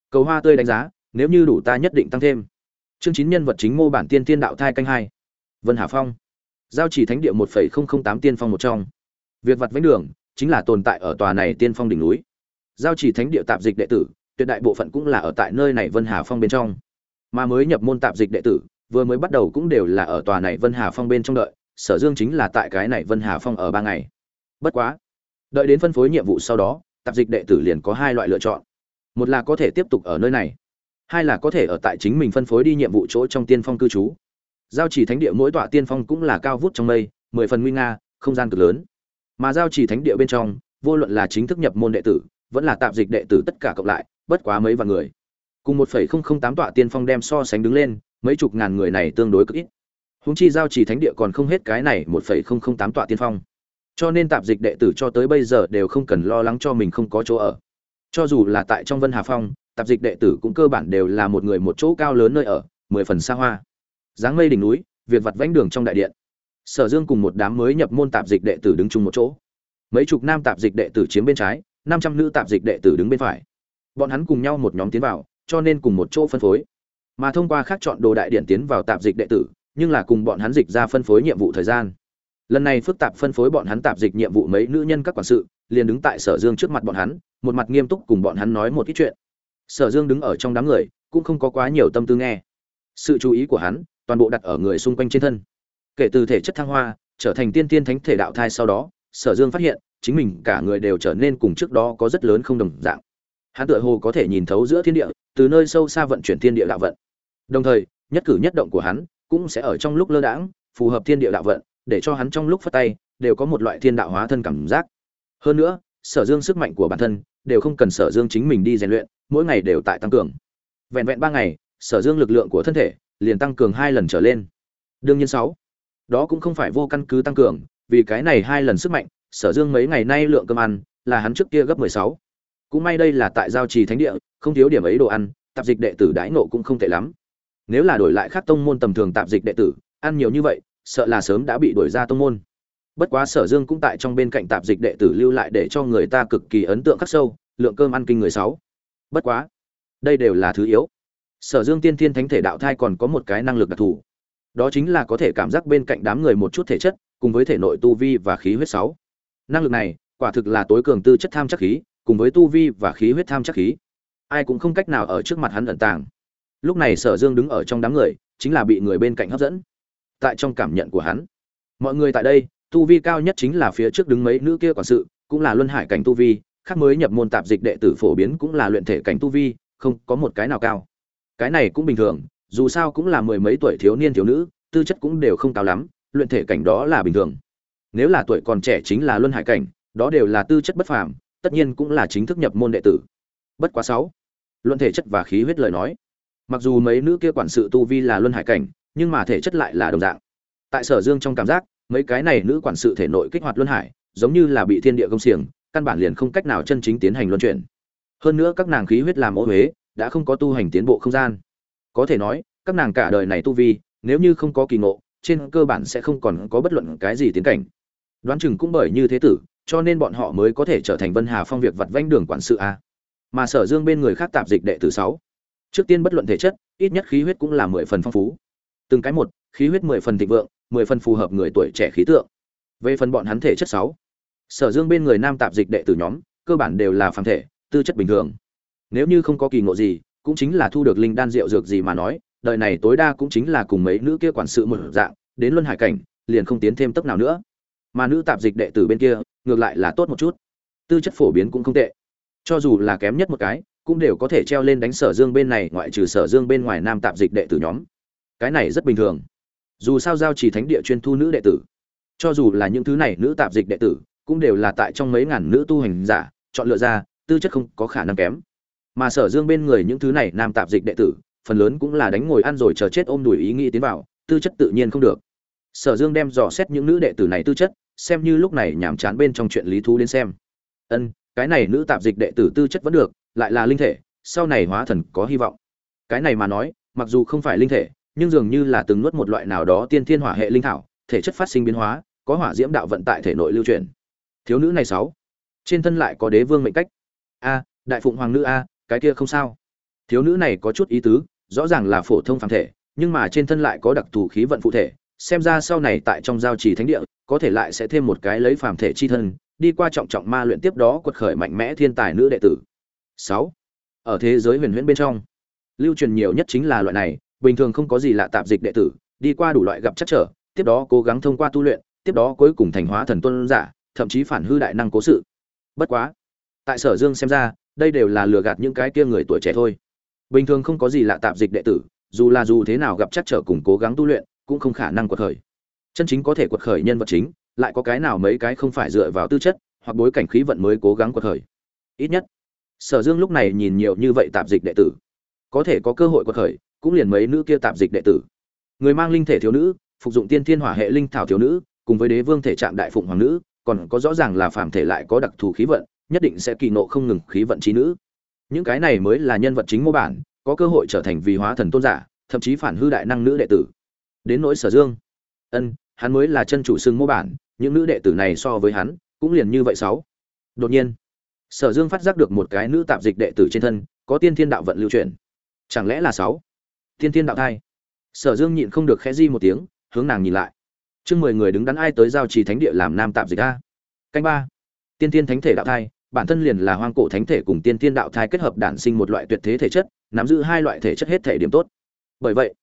Cầu hoa tươi đánh giá, nếu như đủ ta nhất định tăng thêm. Chương chín nhân vật chính mô bản tiên tiên đạo thai canh hai. Vân hà phong. Giao chỉ thánh địa một tám tiên phong một trong. Việc vặt vánh đường, chính là tồn tại ở tòa này tiên phong đỉnh núi. Giao chỉ thánh địa tạp dịch đệ tử, tuyệt đại bộ phận cũng là ở tại nơi này vân hà phong bên trong. Mà mới nhập môn tạp dịch đệ tử, vừa mới bắt đầu cũng đều là ở tòa này vân hà phong bên trong đợi, sở dương chính là tại cái này vân hà phong ở ba ngày. Bất quá đợi đến phân phối nhiệm vụ sau đó, tạp dịch đệ tử liền có hai loại lựa chọn. Một là có thể tiếp tục ở nơi này, hai là có thể ở tại chính mình phân phối đi nhiệm vụ chỗ trong tiên phong cư trú. Giao chỉ thánh địa mỗi tọa tiên phong cũng là cao vút trong mây, mười phần nguy nga, không gian cực lớn. Mà giao chỉ thánh địa bên trong, vô luận là chính thức nhập môn đệ tử, vẫn là tạm dịch đệ tử tất cả cộng lại, bất quá mấy vạn người. Cùng một phẩy không không tám tọa tiên phong đem so sánh đứng lên, mấy chục ngàn người này tương đối cực ít. Húng chi giao chỉ thánh địa còn không hết cái này một phẩy không không tám tọa tiên phong cho nên tạp dịch đệ tử cho tới bây giờ đều không cần lo lắng cho mình không có chỗ ở. Cho dù là tại trong vân hà phong, tạp dịch đệ tử cũng cơ bản đều là một người một chỗ cao lớn nơi ở, mười phần xa hoa. Dáng mây đỉnh núi việc vặt vánh đường trong đại điện. Sở dương cùng một đám mới nhập môn tạp dịch đệ tử đứng chung một chỗ. Mấy chục nam tạp dịch đệ tử chiếm bên trái, năm trăm nữ tạp dịch đệ tử đứng bên phải. Bọn hắn cùng nhau một nhóm tiến vào, cho nên cùng một chỗ phân phối. Mà thông qua khác chọn đồ đại điện tiến vào tạp dịch đệ tử, nhưng là cùng bọn hắn dịch ra phân phối nhiệm vụ thời gian lần này phức tạp phân phối bọn hắn tạp dịch nhiệm vụ mấy nữ nhân các quản sự, liền đứng tại sở dương trước mặt bọn hắn, một mặt nghiêm túc cùng bọn hắn nói một ít chuyện. Sở dương đứng ở trong đám người, cũng không có quá nhiều tâm tư nghe. Sự chú ý của hắn, toàn bộ đặt ở người xung quanh trên thân. Kể từ thể chất thăng hoa, trở thành tiên tiên thánh thể đạo thai sau đó, sở dương phát hiện, chính mình cả người đều trở nên cùng trước đó có rất lớn không đồng dạng. Hắn tựa hồ có thể nhìn thấu giữa thiên địa, từ nơi sâu xa vận chuyển thiên địa đạo vận. Đồng thời, nhất cử nhất động của hắn, cũng sẽ ở trong lúc lơ đãng, phù hợp thiên địa đạo vận để cho hắn trong lúc phát tay, đều có một loại thiên đạo hóa thân cảm giác. Hơn nữa, sở dương sức mạnh của bản thân đều không cần sở dương chính mình đi rèn luyện, mỗi ngày đều tại tăng cường. Vẹn vẹn ba ngày, sở dương lực lượng của thân thể liền tăng cường hai lần trở lên. Đương nhiên sáu, đó cũng không phải vô căn cứ tăng cường, vì cái này hai lần sức mạnh, sở dương mấy ngày nay lượng cơm ăn là hắn trước kia gấp mười sáu. Cũng may đây là tại giao trì thánh địa, không thiếu điểm ấy đồ ăn, tạp dịch đệ tử đãi nộ cũng không tệ lắm. Nếu là đổi lại khác tông môn tầm thường tạp dịch đệ tử, ăn nhiều như vậy sợ là sớm đã bị đuổi ra tông môn. Bất quá sở dương cũng tại trong bên cạnh tạp dịch đệ tử lưu lại để cho người ta cực kỳ ấn tượng khắc sâu, lượng cơm ăn kinh người sáu. Bất quá, đây đều là thứ yếu. Sở dương tiên thiên thánh thể đạo thai còn có một cái năng lực đặc thù. Đó chính là có thể cảm giác bên cạnh đám người một chút thể chất, cùng với thể nội tu vi và khí huyết sáu. Năng lực này, quả thực là tối cường tư chất tham chắc khí, cùng với tu vi và khí huyết tham chắc khí. Ai cũng không cách nào ở trước mặt hắn ẩn tàng. Lúc này sở dương đứng ở trong đám người, chính là bị người bên cạnh hấp dẫn tại trong cảm nhận của hắn. Mọi người tại đây, tu vi cao nhất chính là phía trước đứng mấy nữ kia quản sự, cũng là luân hải cảnh tu vi, khác mới nhập môn tạp dịch đệ tử phổ biến cũng là luyện thể cảnh tu vi, không có một cái nào cao. Cái này cũng bình thường, dù sao cũng là mười mấy tuổi thiếu niên thiếu nữ, tư chất cũng đều không cao lắm, luyện thể cảnh đó là bình thường. Nếu là tuổi còn trẻ chính là luân hải cảnh, đó đều là tư chất bất phàm, tất nhiên cũng là chính thức nhập môn đệ tử. Bất quá sáu luận thể chất và khí huyết lời nói. Mặc dù mấy nữ kia quản sự tu vi là luân hải cảnh nhưng mà thể chất lại là đồng dạng. Tại sở dương trong cảm giác, mấy cái này nữ quản sự thể nội kích hoạt luân hải, giống như là bị thiên địa công xiềng, căn bản liền không cách nào chân chính tiến hành luân chuyển. Hơn nữa các nàng khí huyết làm ô huế đã không có tu hành tiến bộ không gian. Có thể nói, các nàng cả đời này tu vi, nếu như không có kỳ ngộ, trên cơ bản sẽ không còn có bất luận cái gì tiến cảnh. Đoán chừng cũng bởi như thế tử, cho nên bọn họ mới có thể trở thành vân hà phong việc vặt vanh đường quản sự a. Mà sở dương bên người khác tạp dịch đệ tử sáu. Trước tiên bất luận thể chất, ít nhất khí huyết cũng là mười phần phong phú từng cái một, khí huyết mười phần thịnh vượng, mười phần phù hợp người tuổi trẻ khí tượng. Về phần bọn hắn thể chất sáu, sở dương bên người nam tạp dịch đệ tử nhóm, cơ bản đều là phàm thể, tư chất bình thường. Nếu như không có kỳ ngộ gì, cũng chính là thu được linh đan rượu dược gì mà nói, đời này tối đa cũng chính là cùng mấy nữ kia quản sự một dạng, đến luân hải cảnh, liền không tiến thêm tốc nào nữa. Mà nữ tạp dịch đệ tử bên kia, ngược lại là tốt một chút. Tư chất phổ biến cũng không tệ. Cho dù là kém nhất một cái, cũng đều có thể treo lên đánh sở dương bên này, ngoại trừ sở dương bên ngoài nam tạp dịch đệ tử nhóm cái này rất bình thường. Dù sao giao chỉ thánh địa chuyên thu nữ đệ tử, cho dù là những thứ này nữ tạp dịch đệ tử, cũng đều là tại trong mấy ngàn nữ tu hành giả, chọn lựa ra, tư chất không có khả năng kém. Mà sở dương bên người những thứ này nam tạp dịch đệ tử, phần lớn cũng là đánh ngồi ăn rồi chờ chết ôm đùi ý nghĩ tiến vào, tư chất tự nhiên không được. Sở dương đem dò xét những nữ đệ tử này tư chất, xem như lúc này nhàm chán bên trong chuyện lý thú đến xem. Ân, cái này nữ tạp dịch đệ tử tư chất vẫn được, lại là linh thể, sau này hóa thần có hy vọng. Cái này mà nói, mặc dù không phải linh thể nhưng dường như là từng nuốt một loại nào đó tiên thiên hỏa hệ linh thảo, thể chất phát sinh biến hóa, có hỏa diễm đạo vận tại thể nội lưu truyền thiếu nữ này sáu, trên thân lại có đế vương mệnh cách. A, đại phụng hoàng nữ a, cái kia không sao. Thiếu nữ này có chút ý tứ, rõ ràng là phổ thông phàm thể, nhưng mà trên thân lại có đặc thù khí vận phụ thể, xem ra sau này tại trong giao trì thánh địa, có thể lại sẽ thêm một cái lấy phàm thể chi thân, đi qua trọng trọng ma luyện tiếp đó quật khởi mạnh mẽ thiên tài nữ đệ tử. Sáu, ở thế giới huyền huyễn bên trong, lưu truyền nhiều nhất chính là loại này bình thường không có gì lạ tạp dịch đệ tử, đi qua đủ loại gặp chắc trở, tiếp đó cố gắng thông qua tu luyện, tiếp đó cuối cùng thành hóa thần tuân giả, thậm chí phản hư đại năng cố sự. Bất quá, tại sở dương xem ra, đây đều là lừa gạt những cái kia người tuổi trẻ thôi. Bình thường không có gì lạ tạp dịch đệ tử, dù là dù thế nào gặp chắc trở cùng cố gắng tu luyện, cũng không khả năng quật khởi. Chân chính có thể quật khởi nhân vật chính, lại có cái nào mấy cái không phải dựa vào tư chất, hoặc bối cảnh khí vận mới cố gắng quật khởi. Ít nhất, sở dương lúc này nhìn nhiều như vậy tạp dịch đệ tử. Có thể có cơ hội quật khởi cũng liền mấy nữ kia tạp dịch đệ tử. Người mang linh thể thiếu nữ, phục dụng tiên thiên hỏa hệ linh thảo thiếu nữ, cùng với đế vương thể trạng đại phụng hoàng nữ, còn có rõ ràng là phàm thể lại có đặc thù khí vận, nhất định sẽ kỳ nộ không ngừng khí vận trí nữ. Những cái này mới là nhân vật chính mô bản, có cơ hội trở thành vì hóa thần tôn giả, thậm chí phản hư đại năng nữ đệ tử. Đến nỗi sở dương. Ân, hắn mới là chân chủ xưng mô bản, những nữ đệ tử này so với hắn, cũng liền như vậy sáu. Đột nhiên, sở dương phát giác được một cái nữ tạp dịch đệ tử trên thân, có tiên thiên đạo vận lưu truyền chẳng lẽ là sáu? Tiên thiên đạo thai. Sở dương nhịn không được khẽ di một tiếng, hướng nàng nhìn lại. Chương mười người đứng đắn ai tới giao trì thánh địa làm nam tạm dịch a. Canh ba. Tiên thiên thánh thể đạo thai, bản thân liền là hoang cổ thánh thể cùng tiên thiên đạo thai kết hợp đản sinh một loại tuyệt thế thể chất, nắm giữ hai loại thể chất hết thể điểm tốt. Bởi vậy,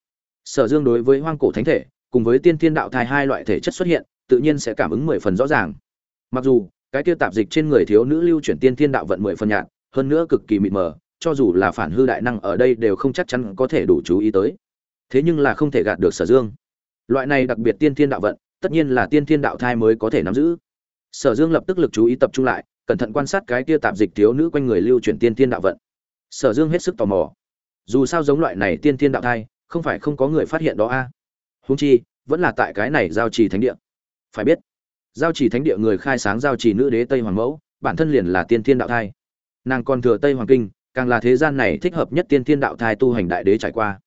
sở dương đối với hoang cổ thánh thể, cùng với tiên thiên đạo thai hai loại thể chất xuất hiện, tự nhiên sẽ cảm ứng mười phần rõ ràng. Mặc dù, cái tiêu tạp dịch trên người thiếu nữ lưu chuyển tiên thiên đạo vận mười phần nhạt, hơn nữa cực kỳ mịt mờ cho dù là phản hư đại năng ở đây đều không chắc chắn có thể đủ chú ý tới. Thế nhưng là không thể gạt được sở dương. Loại này đặc biệt tiên thiên đạo vận, tất nhiên là tiên thiên đạo thai mới có thể nắm giữ. Sở dương lập tức lực chú ý tập trung lại, cẩn thận quan sát cái kia tạp dịch thiếu nữ quanh người lưu chuyển tiên thiên đạo vận. Sở dương hết sức tò mò. Dù sao giống loại này tiên thiên đạo thai, không phải không có người phát hiện đó a. À. húng chi, vẫn là tại cái này giao trì thánh địa. Phải biết, giao trì thánh địa người khai sáng giao trì nữ đế tây hoàng mẫu, bản thân liền là tiên thiên đạo thai. Nàng còn thừa tây hoàng kinh càng là thế gian này thích hợp nhất tiên thiên đạo thai tu hành đại đế trải qua.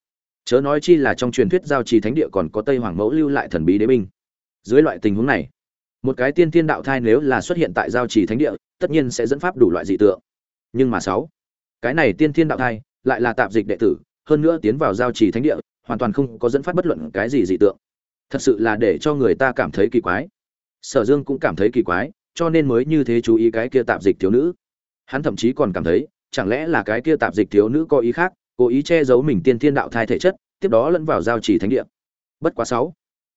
Chớ nói chi là trong truyền thuyết giao trì thánh địa còn có tây hoàng mẫu lưu lại thần bí đế binh. Dưới loại tình huống này, một cái tiên thiên đạo thai nếu là xuất hiện tại giao trì thánh địa, tất nhiên sẽ dẫn pháp đủ loại dị tượng. Nhưng mà sáu, cái này tiên thiên đạo thai lại là tạp dịch đệ tử, hơn nữa tiến vào giao trì thánh địa, hoàn toàn không có dẫn phát bất luận cái gì dị tượng. Thật sự là để cho người ta cảm thấy kỳ quái. Sở dương cũng cảm thấy kỳ quái, cho nên mới như thế chú ý cái kia tạp dịch thiếu nữ. Hắn thậm chí còn cảm thấy chẳng lẽ là cái kia tạp dịch thiếu nữ có ý khác, cố ý che giấu mình tiên thiên đạo thai thể chất, tiếp đó lẫn vào giao trì thánh địa. Bất quá sáu.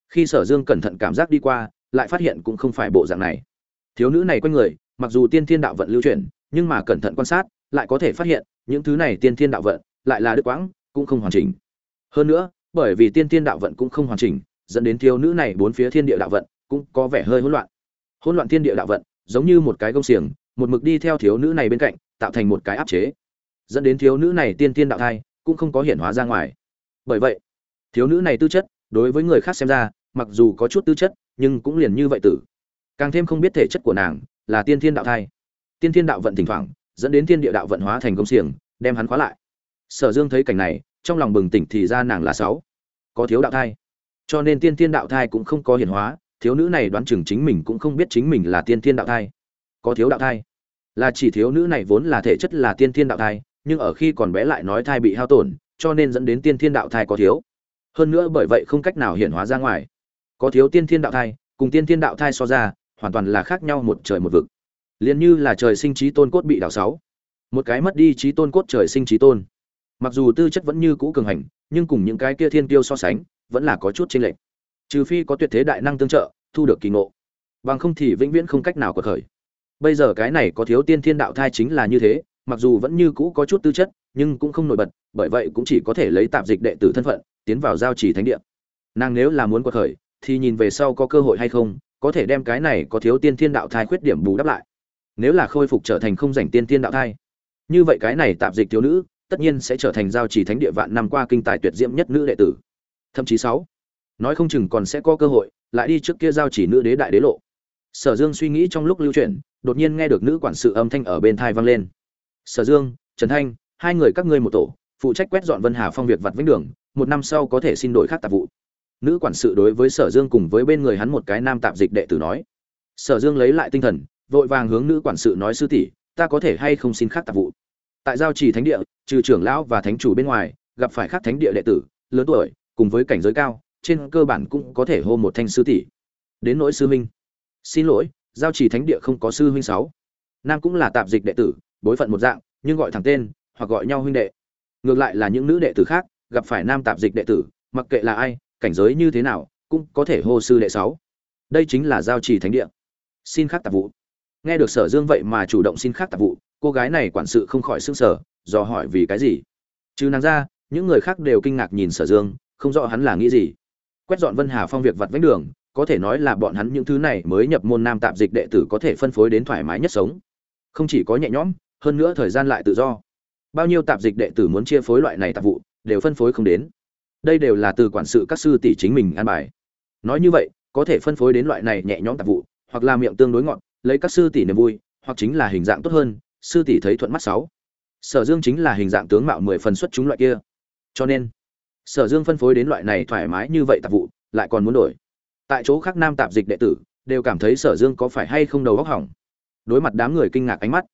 Khi sở dương cẩn thận cảm giác đi qua, lại phát hiện cũng không phải bộ dạng này. Thiếu nữ này quanh người, mặc dù tiên thiên đạo vận lưu chuyển, nhưng mà cẩn thận quan sát, lại có thể phát hiện, những thứ này tiên thiên đạo vận, lại là đứt quãng, cũng không hoàn chỉnh. Hơn nữa, bởi vì tiên thiên đạo vận cũng không hoàn chỉnh, dẫn đến thiếu nữ này bốn phía thiên địa đạo vận cũng có vẻ hơi hỗn loạn. Hỗn loạn thiên địa đạo vận, giống như một cái gông xiềng, một mực đi theo thiếu nữ này bên cạnh tạo thành một cái áp chế. Dẫn đến thiếu nữ này tiên tiên đạo thai, cũng không có hiện hóa ra ngoài. Bởi vậy, thiếu nữ này tư chất, đối với người khác xem ra, mặc dù có chút tư chất, nhưng cũng liền như vậy tử. Càng thêm không biết thể chất của nàng là tiên thiên đạo thai. Tiên thiên đạo vận thỉnh thoảng, dẫn đến thiên địa đạo vận hóa thành công xiềng, đem hắn khóa lại. Sở dương thấy cảnh này, trong lòng bừng tỉnh thì ra nàng là sáu. Có thiếu đạo thai. Cho nên tiên thiên đạo thai cũng không có hiển hóa, thiếu nữ này đoán chừng chính mình cũng không biết chính mình là tiên thiên đạo thai. Có thiếu đạo thai là chỉ thiếu nữ này vốn là thể chất là tiên thiên đạo thai, nhưng ở khi còn bé lại nói thai bị hao tổn, cho nên dẫn đến tiên thiên đạo thai có thiếu. Hơn nữa bởi vậy không cách nào hiện hóa ra ngoài. Có thiếu tiên thiên đạo thai, cùng tiên thiên đạo thai so ra, hoàn toàn là khác nhau một trời một vực. Liền như là trời sinh trí tôn cốt bị đảo sáu. Một cái mất đi trí tôn cốt trời sinh trí tôn. Mặc dù tư chất vẫn như cũ cường hành, nhưng cùng những cái kia thiên tiêu so sánh, vẫn là có chút chênh lệch. Trừ phi có tuyệt thế đại năng tương trợ, thu được kỳ ngộ. Bằng không thì vĩnh viễn không cách nào có khởi bây giờ cái này có thiếu tiên thiên đạo thai chính là như thế, mặc dù vẫn như cũ có chút tư chất, nhưng cũng không nổi bật, bởi vậy cũng chỉ có thể lấy tạp dịch đệ tử thân phận, tiến vào giao trì thánh địa. Nàng nếu là muốn quật khởi, thì nhìn về sau có cơ hội hay không, có thể đem cái này có thiếu tiên thiên đạo thai khuyết điểm bù đắp lại. Nếu là khôi phục trở thành không giành tiên thiên đạo thai, như vậy cái này tạp dịch thiếu nữ, tất nhiên sẽ trở thành giao trì thánh địa vạn năm qua kinh tài tuyệt diễm nhất nữ đệ tử. Thậm chí sáu, nói không chừng còn sẽ có cơ hội, lại đi trước kia giao chỉ nữ đế đại đế lộ. Sở dương suy nghĩ trong lúc lưu chuyển đột nhiên nghe được nữ quản sự âm thanh ở bên thai vang lên. Sở dương trần thanh hai người các ngươi một tổ phụ trách quét dọn vân hà phong việc vặt vĩnh đường một năm sau có thể xin đổi khác tạp vụ. Nữ quản sự đối với sở dương cùng với bên người hắn một cái nam tạp dịch đệ tử nói. Sở dương lấy lại tinh thần vội vàng hướng nữ quản sự nói sư tỷ ta có thể hay không xin khác tạp vụ? Tại giao trì thánh địa trừ trưởng lão và thánh chủ bên ngoài gặp phải khác thánh địa đệ tử lớn tuổi cùng với cảnh giới cao trên cơ bản cũng có thể hô một thanh sư tỷ. Đến nỗi sư minh, xin lỗi giao chỉ thánh địa không có sư huynh sáu. Nam cũng là tạp dịch đệ tử, bối phận một dạng, nhưng gọi thẳng tên, hoặc gọi nhau huynh đệ. Ngược lại là những nữ đệ tử khác, gặp phải nam tạp dịch đệ tử, mặc kệ là ai, cảnh giới như thế nào, cũng có thể hô sư đệ sáu. Đây chính là giao trì thánh địa. Xin khác tạp vụ. Nghe được sở dương vậy mà chủ động xin khác tạp vụ, cô gái này quản sự không khỏi s ư n g sở dò hỏi vì cái gì? Chứ nàng ra, những người khác đều kinh ngạc nhìn sở dương, không rõ hắn là nghĩ gì. Quét dọn vân hà phong việc vặt vánh đường có thể nói là bọn hắn những thứ này mới nhập môn nam tạp dịch đệ tử có thể phân phối đến thoải mái nhất sống. Không chỉ có nhẹ nhõm, hơn nữa thời gian lại tự do. Bao nhiêu tạp dịch đệ tử muốn chia phối loại này tạp vụ, đều phân phối không đến. Đây đều là từ quản sự các sư tỷ chính mình an bài. Nói như vậy, có thể phân phối đến loại này nhẹ nhõm tạp vụ, hoặc là miệng tương đối ngọn lấy các sư tỷ niềm vui, hoặc chính là hình dạng tốt hơn, sư tỷ thấy thuận mắt sáu. Sở dương chính là hình dạng tướng mạo mười phần xuất chúng loại kia. Cho nên, sở dương phân phối đến loại này thoải mái như vậy tạp vụ, lại còn muốn đổi tại chỗ khác nam tạp dịch đệ tử, đều cảm thấy sở dương có phải hay không đầu góc hỏng. Đối mặt đám người kinh ngạc ánh mắt,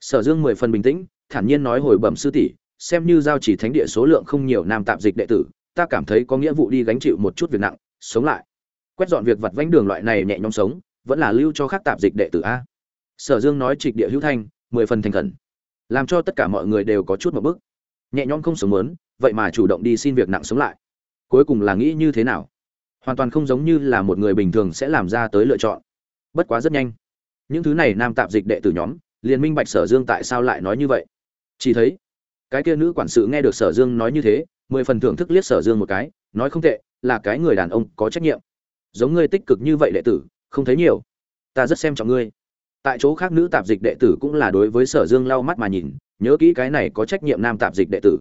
sở dương mười phần bình tĩnh, thản nhiên nói hồi bẩm sư tỷ, xem như giao chỉ thánh địa số lượng không nhiều nam tạp dịch đệ tử, ta cảm thấy có nghĩa vụ đi gánh chịu một chút việc nặng, sống lại. Quét dọn việc vặt vánh đường loại này nhẹ nhõm sống, vẫn là lưu cho khác tạp dịch đệ tử a. Sở dương nói trịch địa hữu thanh, mười phần thành khẩn. Làm cho tất cả mọi người đều có chút một bức nhẹ nhõm không sống lớn vậy mà chủ động đi xin việc nặng sống lại. Cuối cùng là nghĩ như thế nào? Hoàn toàn không giống như là một người bình thường sẽ làm ra tới lựa chọn. Bất quá rất nhanh. Những thứ này nam tạp dịch đệ tử nhóm, liền minh bạch sở dương tại sao lại nói như vậy. Chỉ thấy, cái kia nữ quản sự nghe được sở dương nói như thế, mười phần thưởng thức liếc sở dương một cái, nói không tệ, là cái người đàn ông có trách nhiệm. Giống ngươi tích cực như vậy đệ tử, không thấy nhiều. Ta rất xem trọng ngươi. Tại chỗ khác nữ tạp dịch đệ tử cũng là đối với sở dương lau mắt mà nhìn, nhớ kỹ cái này có trách nhiệm nam tạp dịch đệ tử.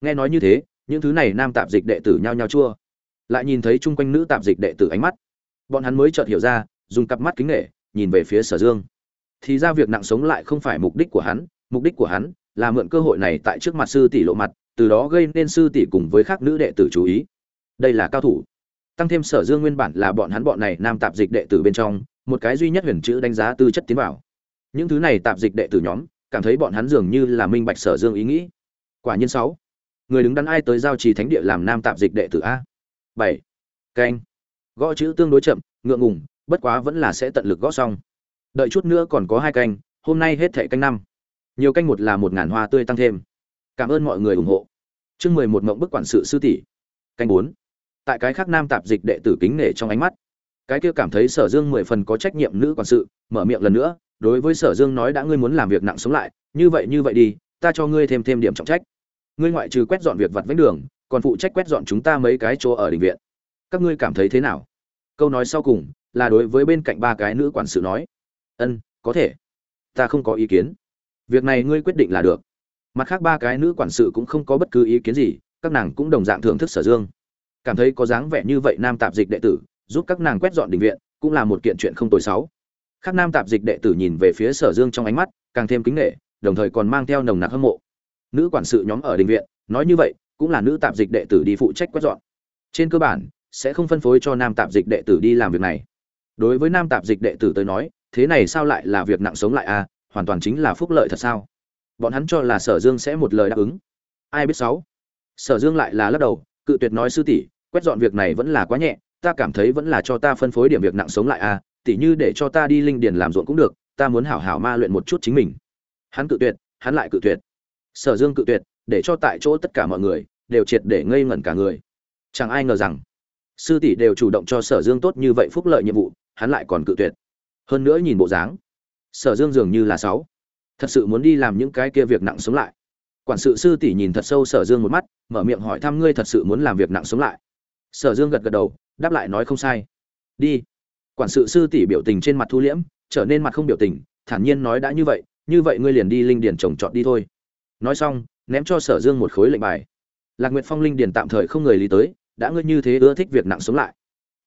Nghe nói như thế, những thứ này nam tạp dịch đệ tử nhao nhao chua lại nhìn thấy chung quanh nữ tạp dịch đệ tử ánh mắt. Bọn hắn mới chợt hiểu ra, dùng cặp mắt kính nghệ nhìn về phía sở dương. Thì ra việc nặng sống lại không phải mục đích của hắn, mục đích của hắn là mượn cơ hội này tại trước mặt sư tỷ lộ mặt, từ đó gây nên sư tỷ cùng với khác nữ đệ tử chú ý. Đây là cao thủ. Tăng thêm sở dương nguyên bản là bọn hắn bọn này nam tạp dịch đệ tử bên trong, một cái duy nhất huyền chữ đánh giá tư chất tiến vào. Những thứ này tạp dịch đệ tử nhóm, cảm thấy bọn hắn dường như là minh bạch sở dương ý nghĩ. Quả nhiên sáu. Người đứng đắn ai tới giao trì thánh địa làm nam tạp dịch đệ tử a? Bảy. Canh gõ chữ tương đối chậm, ngượng ngùng, bất quá vẫn là sẽ tận lực gõ xong. Đợi chút nữa còn có hai canh, hôm nay hết thệ canh năm. Nhiều canh một là một ngàn hoa tươi tăng thêm. Cảm ơn mọi người ủng hộ. Chương mười một mộng bức quản sự sư tỷ. Canh bốn. Tại cái khác nam tạp dịch đệ tử kính nể trong ánh mắt. Cái kia cảm thấy sở dương mười phần có trách nhiệm nữ quản sự, mở miệng lần nữa, đối với sở dương nói đã ngươi muốn làm việc nặng sống lại, như vậy như vậy đi, ta cho ngươi thêm thêm điểm trọng trách. Ngươi ngoại trừ quét dọn việc vặt vách đường còn phụ trách quét dọn chúng ta mấy cái chỗ ở đình viện. Các ngươi cảm thấy thế nào? Câu nói sau cùng là đối với bên cạnh ba cái nữ quản sự nói. Ân, có thể. Ta không có ý kiến. Việc này ngươi quyết định là được. Mặt khác ba cái nữ quản sự cũng không có bất cứ ý kiến gì, các nàng cũng đồng dạng thưởng thức sở dương. Cảm thấy có dáng vẻ như vậy nam tạp dịch đệ tử, giúp các nàng quét dọn đình viện, cũng là một kiện chuyện không tồi xấu. Khác nam tạp dịch đệ tử nhìn về phía sở dương trong ánh mắt, càng thêm kính nghệ đồng thời còn mang theo nồng nặc hâm mộ. Nữ quản sự nhóm ở đình viện, nói như vậy cũng là nữ tạp dịch đệ tử đi phụ trách quét dọn. Trên cơ bản sẽ không phân phối cho nam tạp dịch đệ tử đi làm việc này. Đối với nam tạp dịch đệ tử tới nói thế này sao lại là việc nặng sống lại a à? hoàn toàn chính là phúc lợi thật sao? Bọn hắn cho là sở dương sẽ một lời đáp ứng. Ai biết sáu? Sở dương lại là lắc đầu cự tuyệt nói sư tỷ quét dọn việc này vẫn là quá nhẹ ta cảm thấy vẫn là cho ta phân phối điểm việc nặng sống lại a à, tỷ như để cho ta đi linh điền làm ruộng cũng được ta muốn hảo hảo ma luyện một chút chính mình. Hắn cự tuyệt hắn lại cự tuyệt. Sở dương cự tuyệt để cho tại chỗ tất cả mọi người đều triệt để ngây ngẩn cả người. Chẳng ai ngờ rằng, sư tỷ đều chủ động cho sở dương tốt như vậy phúc lợi nhiệm vụ, hắn lại còn cự tuyệt. Hơn nữa nhìn bộ dáng, sở dương dường như là sáu. Thật sự muốn đi làm những cái kia việc nặng sống lại. Quản sự sư tỷ nhìn thật sâu sở dương một mắt, mở miệng hỏi thăm ngươi thật sự muốn làm việc nặng sống lại. Sở dương gật gật đầu, đáp lại nói không sai. Đi. Quản sự sư tỷ biểu tình trên mặt thu liễm, trở nên mặt không biểu tình, thản nhiên nói đã như vậy như vậy ngươi liền đi linh điền trồng trọt đi thôi. Nói xong ném cho sở dương một khối lệnh bài. Lạc nguyện phong linh điền tạm thời không người lý tới, đã ngươi như thế ưa thích việc nặng sống lại.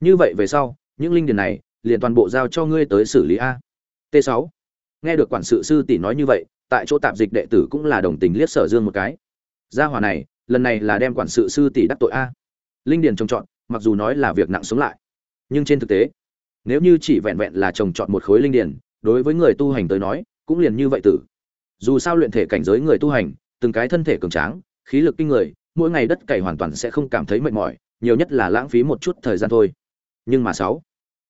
Như vậy về sau, những linh điền này, liền toàn bộ giao cho ngươi tới xử lý a. T 6 nghe được quản sự sư tỷ nói như vậy, tại chỗ tạp dịch đệ tử cũng là đồng tình liếc sở dương một cái. Gia hỏa này, lần này là đem quản sự sư tỷ đắc tội a. Linh điền trồng trọt, mặc dù nói là việc nặng sống lại. Nhưng trên thực tế, nếu như chỉ vẹn vẹn là trồng trọt một khối linh điền, đối với người tu hành tới nói, cũng liền như vậy tử. Dù sao luyện thể cảnh giới người tu hành từng cái thân thể cường tráng, khí lực kinh người, mỗi ngày đất cày hoàn toàn sẽ không cảm thấy mệt mỏi, nhiều nhất là lãng phí một chút thời gian thôi. Nhưng mà sáu,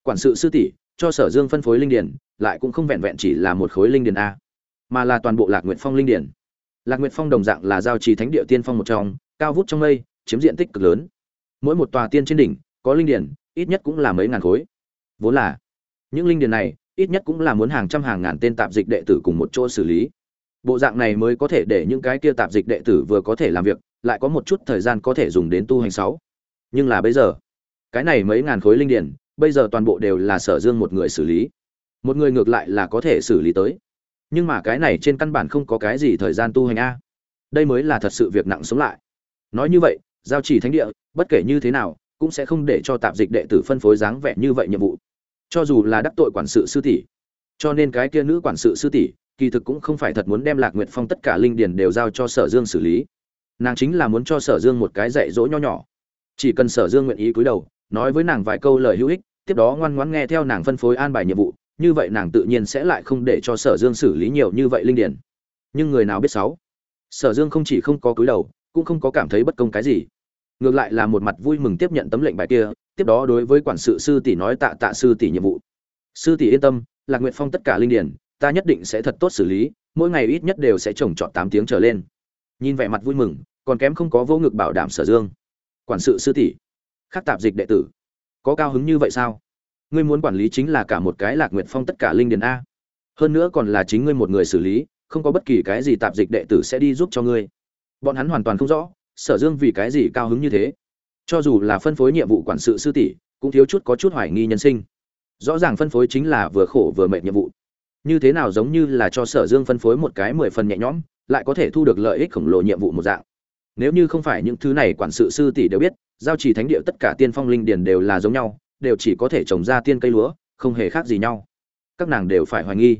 quản sự sư tỷ, cho sở dương phân phối linh điền, lại cũng không vẹn vẹn chỉ là một khối linh điền a, mà là toàn bộ lạc nguyệt phong linh điền. Lạc nguyệt phong đồng dạng là giao trì thánh địa tiên phong một trong, cao vút trong mây, chiếm diện tích cực lớn. Mỗi một tòa tiên trên đỉnh, có linh điền, ít nhất cũng là mấy ngàn khối. Vốn là, những linh điền này, ít nhất cũng là muốn hàng trăm hàng ngàn tên tạp dịch đệ tử cùng một chỗ xử lý bộ dạng này mới có thể để những cái kia tạp dịch đệ tử vừa có thể làm việc, lại có một chút thời gian có thể dùng đến tu hành sáu. Nhưng là bây giờ, cái này mấy ngàn khối linh điển, bây giờ toàn bộ đều là sở dương một người xử lý. Một người ngược lại là có thể xử lý tới. Nhưng mà cái này trên căn bản không có cái gì thời gian tu hành a. Đây mới là thật sự việc nặng sống lại. Nói như vậy, giao chỉ thánh địa, bất kể như thế nào, cũng sẽ không để cho tạp dịch đệ tử phân phối dáng vẻ như vậy nhiệm vụ. Cho dù là đắc tội quản sự sư tỷ, cho nên cái kia nữ quản sự sư tỷ kỳ thực cũng không phải thật muốn đem lạc nguyệt phong tất cả linh điền đều giao cho sở dương xử lý. Nàng chính là muốn cho sở dương một cái dạy dỗ nho nhỏ. Chỉ cần sở dương nguyện ý cúi đầu, nói với nàng vài câu lời hữu ích, tiếp đó ngoan ngoãn nghe theo nàng phân phối an bài nhiệm vụ, như vậy nàng tự nhiên sẽ lại không để cho sở dương xử lý nhiều như vậy linh điển nhưng người nào biết sáu? Sở dương không chỉ không có cúi đầu, cũng không có cảm thấy bất công cái gì. Ngược lại là một mặt vui mừng tiếp nhận tấm lệnh bài kia, tiếp đó đối với quản sự sư tỷ nói tạ tạ sư tỷ nhiệm vụ. Sư tỷ yên tâm, lạc nguyện phong tất cả linh điển ta nhất định sẽ thật tốt xử lý, mỗi ngày ít nhất đều sẽ trồng trọt tám tiếng trở lên. Nhìn vẻ mặt vui mừng, còn kém không có vô ngực bảo đảm sở dương. Quản sự sư tỷ, khắc tạp dịch đệ tử, có cao hứng như vậy sao? Ngươi muốn quản lý chính là cả một cái lạc nguyệt phong tất cả linh điền a. Hơn nữa còn là chính ngươi một người xử lý, không có bất kỳ cái gì tạp dịch đệ tử sẽ đi giúp cho ngươi. Bọn hắn hoàn toàn không rõ, sở dương vì cái gì cao hứng như thế. Cho dù là phân phối nhiệm vụ quản sự sư tỷ, cũng thiếu chút có chút hoài nghi nhân sinh. Rõ ràng phân phối chính là vừa khổ vừa mệt nhiệm vụ như thế nào giống như là cho sở dương phân phối một cái mười phần nhẹ nhõm, lại có thể thu được lợi ích khổng lồ nhiệm vụ một dạng. Nếu như không phải những thứ này quản sự sư tỷ đều biết, giao trì thánh địa tất cả tiên phong linh điền đều là giống nhau, đều chỉ có thể trồng ra tiên cây lúa, không hề khác gì nhau. Các nàng đều phải hoài nghi,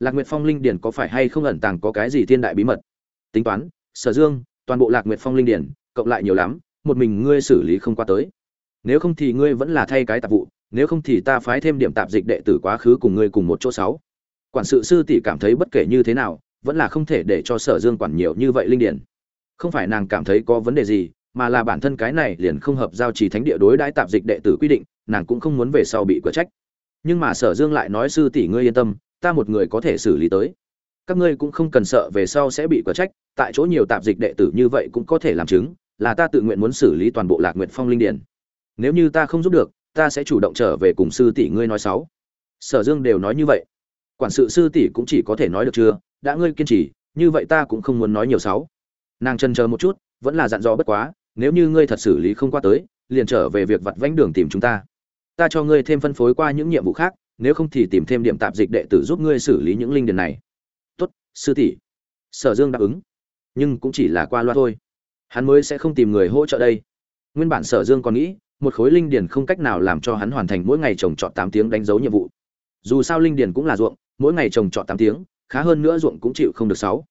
lạc nguyệt phong linh điền có phải hay không ẩn tàng có cái gì thiên đại bí mật? Tính toán, sở dương, toàn bộ lạc nguyệt phong linh điền, cộng lại nhiều lắm, một mình ngươi xử lý không qua tới. Nếu không thì ngươi vẫn là thay cái tạp vụ, nếu không thì ta phái thêm điểm tạp dịch đệ tử quá khứ cùng ngươi cùng một chỗ sáu quản sự sư tỷ cảm thấy bất kể như thế nào, vẫn là không thể để cho sở dương quản nhiều như vậy linh điển. Không phải nàng cảm thấy có vấn đề gì, mà là bản thân cái này liền không hợp giao trì thánh địa đối đãi tạp dịch đệ tử quy định, nàng cũng không muốn về sau bị cửa trách. Nhưng mà sở dương lại nói sư tỷ ngươi yên tâm, ta một người có thể xử lý tới. Các ngươi cũng không cần sợ về sau sẽ bị cửa trách, tại chỗ nhiều tạp dịch đệ tử như vậy cũng có thể làm chứng, là ta tự nguyện muốn xử lý toàn bộ lạc nguyện phong linh điển. Nếu như ta không giúp được, ta sẽ chủ động trở về cùng sư tỷ ngươi nói sáu sở dương đều nói như vậy quản sự sư tỷ cũng chỉ có thể nói được chưa? Đã ngươi kiên trì, như vậy ta cũng không muốn nói nhiều sáu. Nàng chân chờ một chút, vẫn là dặn dò bất quá, nếu như ngươi thật xử lý không qua tới, liền trở về việc vặt vánh đường tìm chúng ta. Ta cho ngươi thêm phân phối qua những nhiệm vụ khác, nếu không thì tìm thêm điểm tạp dịch đệ tử giúp ngươi xử lý những linh điền này. Tốt, sư tỷ. Sở dương đáp ứng. Nhưng cũng chỉ là qua loa thôi. Hắn mới sẽ không tìm người hỗ trợ đây. Nguyên bản sở dương còn nghĩ, một khối linh điền không cách nào làm cho hắn hoàn thành mỗi ngày trồng trọt tám tiếng đánh dấu nhiệm vụ. Dù sao linh điền cũng là ruộng mỗi ngày trồng trọt tám tiếng, khá hơn nữa ruộng cũng chịu không được sáu.